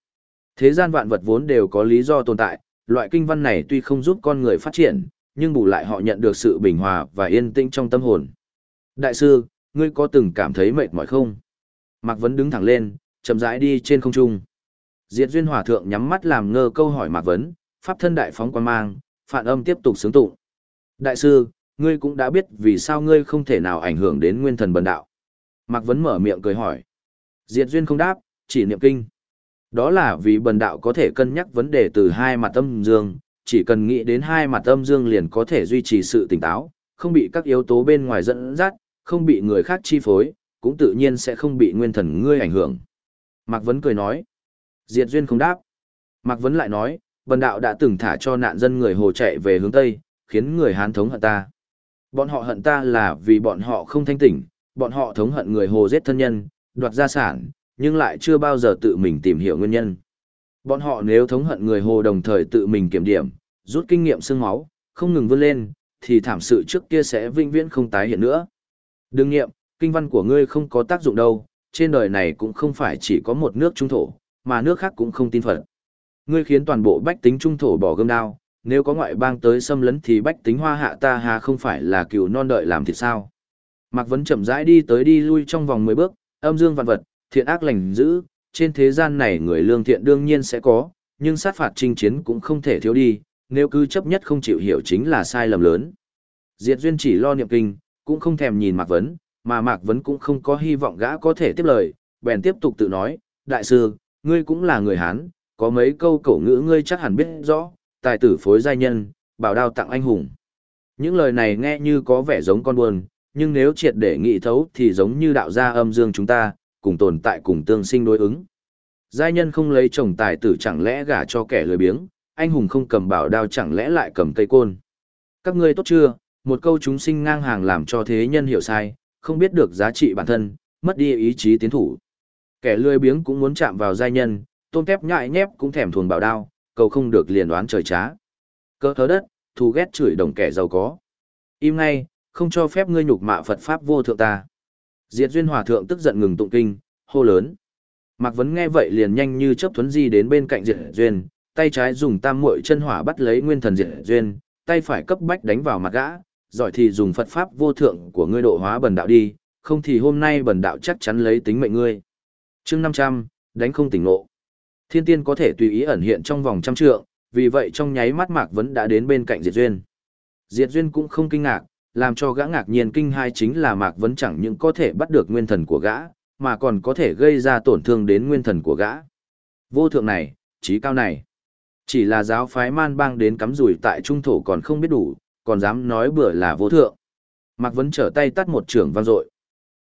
Thế gian vạn vật vốn đều có lý do tồn tại, loại kinh văn này tuy không giúp con người phát triển, nhưng bù lại họ nhận được sự bình hòa và yên tĩnh trong tâm hồn. Đại sư, ngươi có từng cảm thấy mệt mỏi không? Mạc Vấn đứng thẳng lên, chậm rãi đi trên không trung. Diệt duyên hòa thượng nhắm mắt làm ngơ câu hỏi Mạc Vấn, pháp thân đại phóng quan mang, phản âm tiếp tục sướng tụng. Đại sư, ngươi cũng đã biết vì sao ngươi không thể nào ảnh hưởng đến nguyên thần bần đạo. Mạc Vấn mở miệng cười hỏi. Diệt duyên không đáp, chỉ niệm kinh. Đó là vì bần đạo có thể cân nhắc vấn đề từ hai mặt âm dương, chỉ cần nghĩ đến hai mặt âm dương liền có thể duy trì sự tỉnh táo, không bị các yếu tố bên ngoài dẫn dắt, không bị người khác chi phối, cũng tự nhiên sẽ không bị nguyên thần ngươi ảnh hưởng. Mạc Vấn cười nói. Diệt duyên không đáp. Mạc Vấn lại nói, bần đạo đã từng thả cho nạn dân người hồ chạy về hướng Tây, khiến người Hán thống hận ta. Bọn họ hận ta là vì bọn họ không thanh tỉnh, bọn họ thống hận người hồ giết thân nhân, đoạt gia sản, nhưng lại chưa bao giờ tự mình tìm hiểu nguyên nhân. Bọn họ nếu thống hận người hồ đồng thời tự mình kiểm điểm, rút kinh nghiệm xương máu, không ngừng vươn lên, thì thảm sự trước kia sẽ vinh viễn không tái hiện nữa. Đừng nghiệm, kinh văn của ngươi không có tác dụng đâu, trên đời này cũng không phải chỉ có một nước trung thổ, mà nước khác cũng không tin Phật. Ngươi khiến toàn bộ bách tính trung thổ bỏ gươm đao, nếu có ngoại bang tới xâm lấn thì bách tính hoa hạ ta hà không phải là cừu non đợi làm thì sao. Mạc Vấn chậm rãi đi tới đi lui trong vòng 10 bước, âm dương vạn vật, thiện ác lành dữ, trên thế gian này người lương thiện đương nhiên sẽ có, nhưng sát phạt chinh chiến cũng không thể thiếu đi, nếu cứ chấp nhất không chịu hiểu chính là sai lầm lớn. Diệt Duyên chỉ lo niệm kinh, cũng không thèm nhìn Mạc Vấn, mà Mạc Vấn cũng không có hy vọng gã có thể tiếp lời, bèn tiếp tục tự nói, đại sư, ngươi cũng là người Hán, có mấy câu cổ ngữ ngươi chắc hẳn biết rõ, tài tử phối giai nhân, bảo đao tặng anh hùng. Những lời này nghe như có vẻ giống con buồn, nhưng nếu triệt để nghị thấu thì giống như đạo gia âm dương chúng ta, cùng tồn tại cùng tương sinh đối ứng. Giai nhân không lấy chồng tài tử chẳng lẽ gả cho kẻ lười biếng, anh hùng không cầm bảo đao chẳng lẽ lại cầm cây côn. Các ngươi tốt chưa, một câu chúng sinh ngang hàng làm cho thế nhân hiểu sai, không biết được giá trị bản thân, mất đi ý chí tiến thủ. Kẻ lười biếng cũng muốn chạm vào giai nhân, tôm tép nhại nhép cũng thèm thuồng bảo đao, cầu không được liền đoán trời trá. Cơ thớ đất, thù ghét chửi đồng kẻ giàu có. Im ngay, không cho phép ngươi nhục mạ Phật Pháp vô thượng ta. Diệt duyên hòa thượng tức giận ngừng tụng kinh, hô lớn. Mạc Vấn nghe vậy liền nhanh như chớp thuấn di đến bên cạnh Diệt duyên, tay trái dùng tam muội chân hỏa bắt lấy nguyên thần Diệt duyên, tay phải cấp bách đánh vào mặt gã, giỏi thì dùng Phật Pháp vô thượng của ngươi độ hóa bần đạo đi, không thì hôm nay bần đạo chắc chắn lấy tính mệnh ngươi. chương 500, đánh không tỉnh ngộ. Thiên tiên có thể tùy ý ẩn hiện trong vòng trăm trượng, vì vậy trong nháy mắt Mạc Vẫn đã đến bên cạnh Diệt Duyên. Diệt Duyên cũng không kinh ngạc, làm cho gã ngạc nhiên kinh hai chính là Mạc Vẫn chẳng những có thể bắt được nguyên thần của gã, mà còn có thể gây ra tổn thương đến nguyên thần của gã. Vô thượng này, trí cao này. Chỉ là giáo phái man bang đến cắm rủi tại trung thổ còn không biết đủ, còn dám nói bừa là vô thượng. Mạc Vấn trở tay tắt một trưởng vang dội.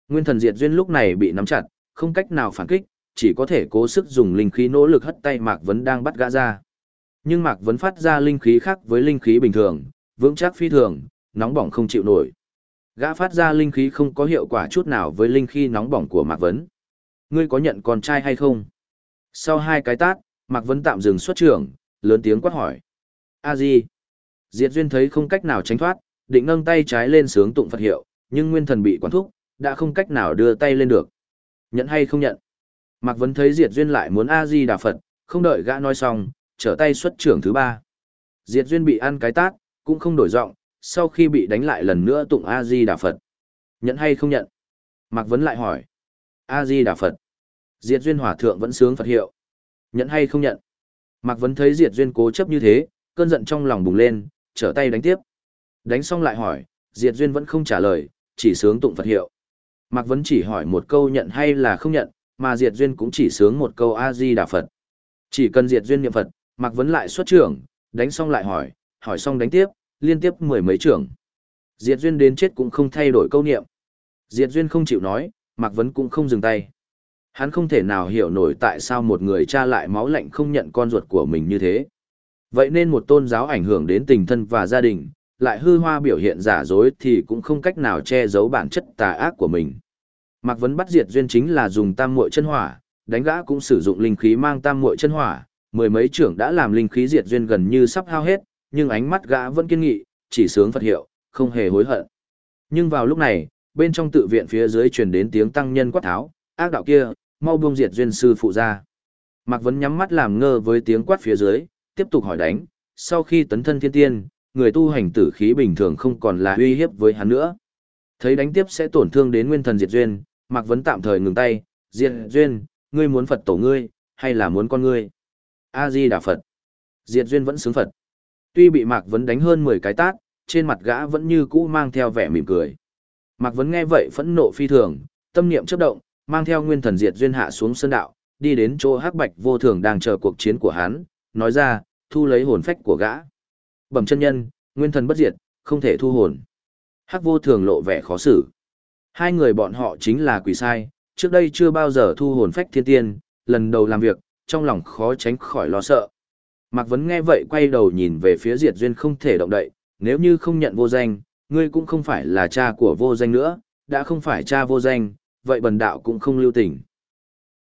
Nguyên thần diệt duyên lúc này bị nắm chặt, không cách nào phản kích, chỉ có thể cố sức dùng linh khí nỗ lực hất tay Mạc Vấn đang bắt gã ra. Nhưng Mạc Vấn phát ra linh khí khác với linh khí bình thường, vững chắc phi thường, nóng bỏng không chịu nổi. Gã phát ra linh khí không có hiệu quả chút nào với linh khí nóng bỏng của Mạc Vấn. Ngươi có nhận con trai hay không? Sau hai cái tát, Mạc Vấn tạm dừng xuất trưởng, lớn tiếng quát hỏi. A Di. Diệt Duyên thấy không cách nào tránh thoát, định nâng tay trái lên sướng tụng Phật hiệu, nhưng nguyên thần bị quản thúc, đã không cách nào đưa tay lên được. Nhận hay không nhận? Mạc Vấn thấy Diệt Duyên lại muốn A Di Đà Phật, không đợi gã nói xong, trở tay xuất trưởng thứ ba. Diệt Duyên bị ăn cái tát, cũng không đổi giọng, sau khi bị đánh lại lần nữa tụng A Di Đà Phật. Nhận hay không nhận? Mạc Vấn lại hỏi. A Di Đà Phật. Diệt Duyên Hòa Thượng vẫn sướng Phật hiệu. Nhận hay không nhận? Mạc Vấn thấy Diệt Duyên cố chấp như thế, cơn giận trong lòng bùng lên, trở tay đánh tiếp. Đánh xong lại hỏi, Diệt Duyên vẫn không trả lời, chỉ sướng tụng Phật hiệu. Mạc Vấn chỉ hỏi một câu nhận hay là không nhận, mà Diệt Duyên cũng chỉ sướng một câu A-di-đà Phật. Chỉ cần Diệt Duyên niệm Phật, Mạc Vấn lại xuất trưởng, đánh xong lại hỏi, hỏi xong đánh tiếp, liên tiếp mười mấy trưởng. Diệt Duyên đến chết cũng không thay đổi câu niệm. Diệt Duyên không chịu nói, Mạc Vấn cũng không dừng tay. Hắn không thể nào hiểu nổi tại sao một người cha lại máu lạnh không nhận con ruột của mình như thế. Vậy nên một tôn giáo ảnh hưởng đến tình thân và gia đình, lại hư hoa biểu hiện giả dối thì cũng không cách nào che giấu bản chất tà ác của mình. Mạc Vấn bắt diệt duyên chính là dùng tam muội chân hỏa, đánh gã cũng sử dụng linh khí mang tam muội chân hỏa, mười mấy trưởng đã làm linh khí diệt duyên gần như sắp hao hết, nhưng ánh mắt gã vẫn kiên nghị, chỉ sướng Phật hiệu, không hề hối hận. Nhưng vào lúc này, bên trong tự viện phía dưới truyền đến tiếng tăng nhân quát tháo, ác đạo kia, mau buông diệt duyên sư phụ ra. Mạc Vấn nhắm mắt làm ngơ với tiếng quát phía dưới, tiếp tục hỏi đánh, sau khi tấn thân thiên tiên, người tu hành tử khí bình thường không còn là uy hiếp với hắn nữa. Thấy đánh tiếp sẽ tổn thương đến nguyên thần diệt duyên, Mạc Vấn tạm thời ngừng tay, diệt duyên, ngươi muốn Phật tổ ngươi, hay là muốn con ngươi? A-di Đà Phật. Diệt duyên vẫn xứng Phật. Tuy bị Mạc Vấn đánh hơn 10 cái tát, trên mặt gã vẫn như cũ mang theo vẻ mỉm cười. Mạc Vấn nghe vậy phẫn nộ phi thường, tâm niệm chấp động, mang theo nguyên thần diệt duyên hạ xuống sơn đạo, đi đến chỗ hắc bạch vô thường đang chờ cuộc chiến của hắn, nói ra, thu lấy hồn phách của gã. Bẩm chân nhân, nguyên thần bất diệt, không thể thu hồn. Hắc vô thường lộ vẻ khó xử. Hai người bọn họ chính là quỷ sai, trước đây chưa bao giờ thu hồn phách thiên tiên, lần đầu làm việc, trong lòng khó tránh khỏi lo sợ. Mạc Vấn nghe vậy quay đầu nhìn về phía diệt duyên không thể động đậy, nếu như không nhận vô danh, ngươi cũng không phải là cha của vô danh nữa, đã không phải cha vô danh, vậy bần đạo cũng không lưu tình.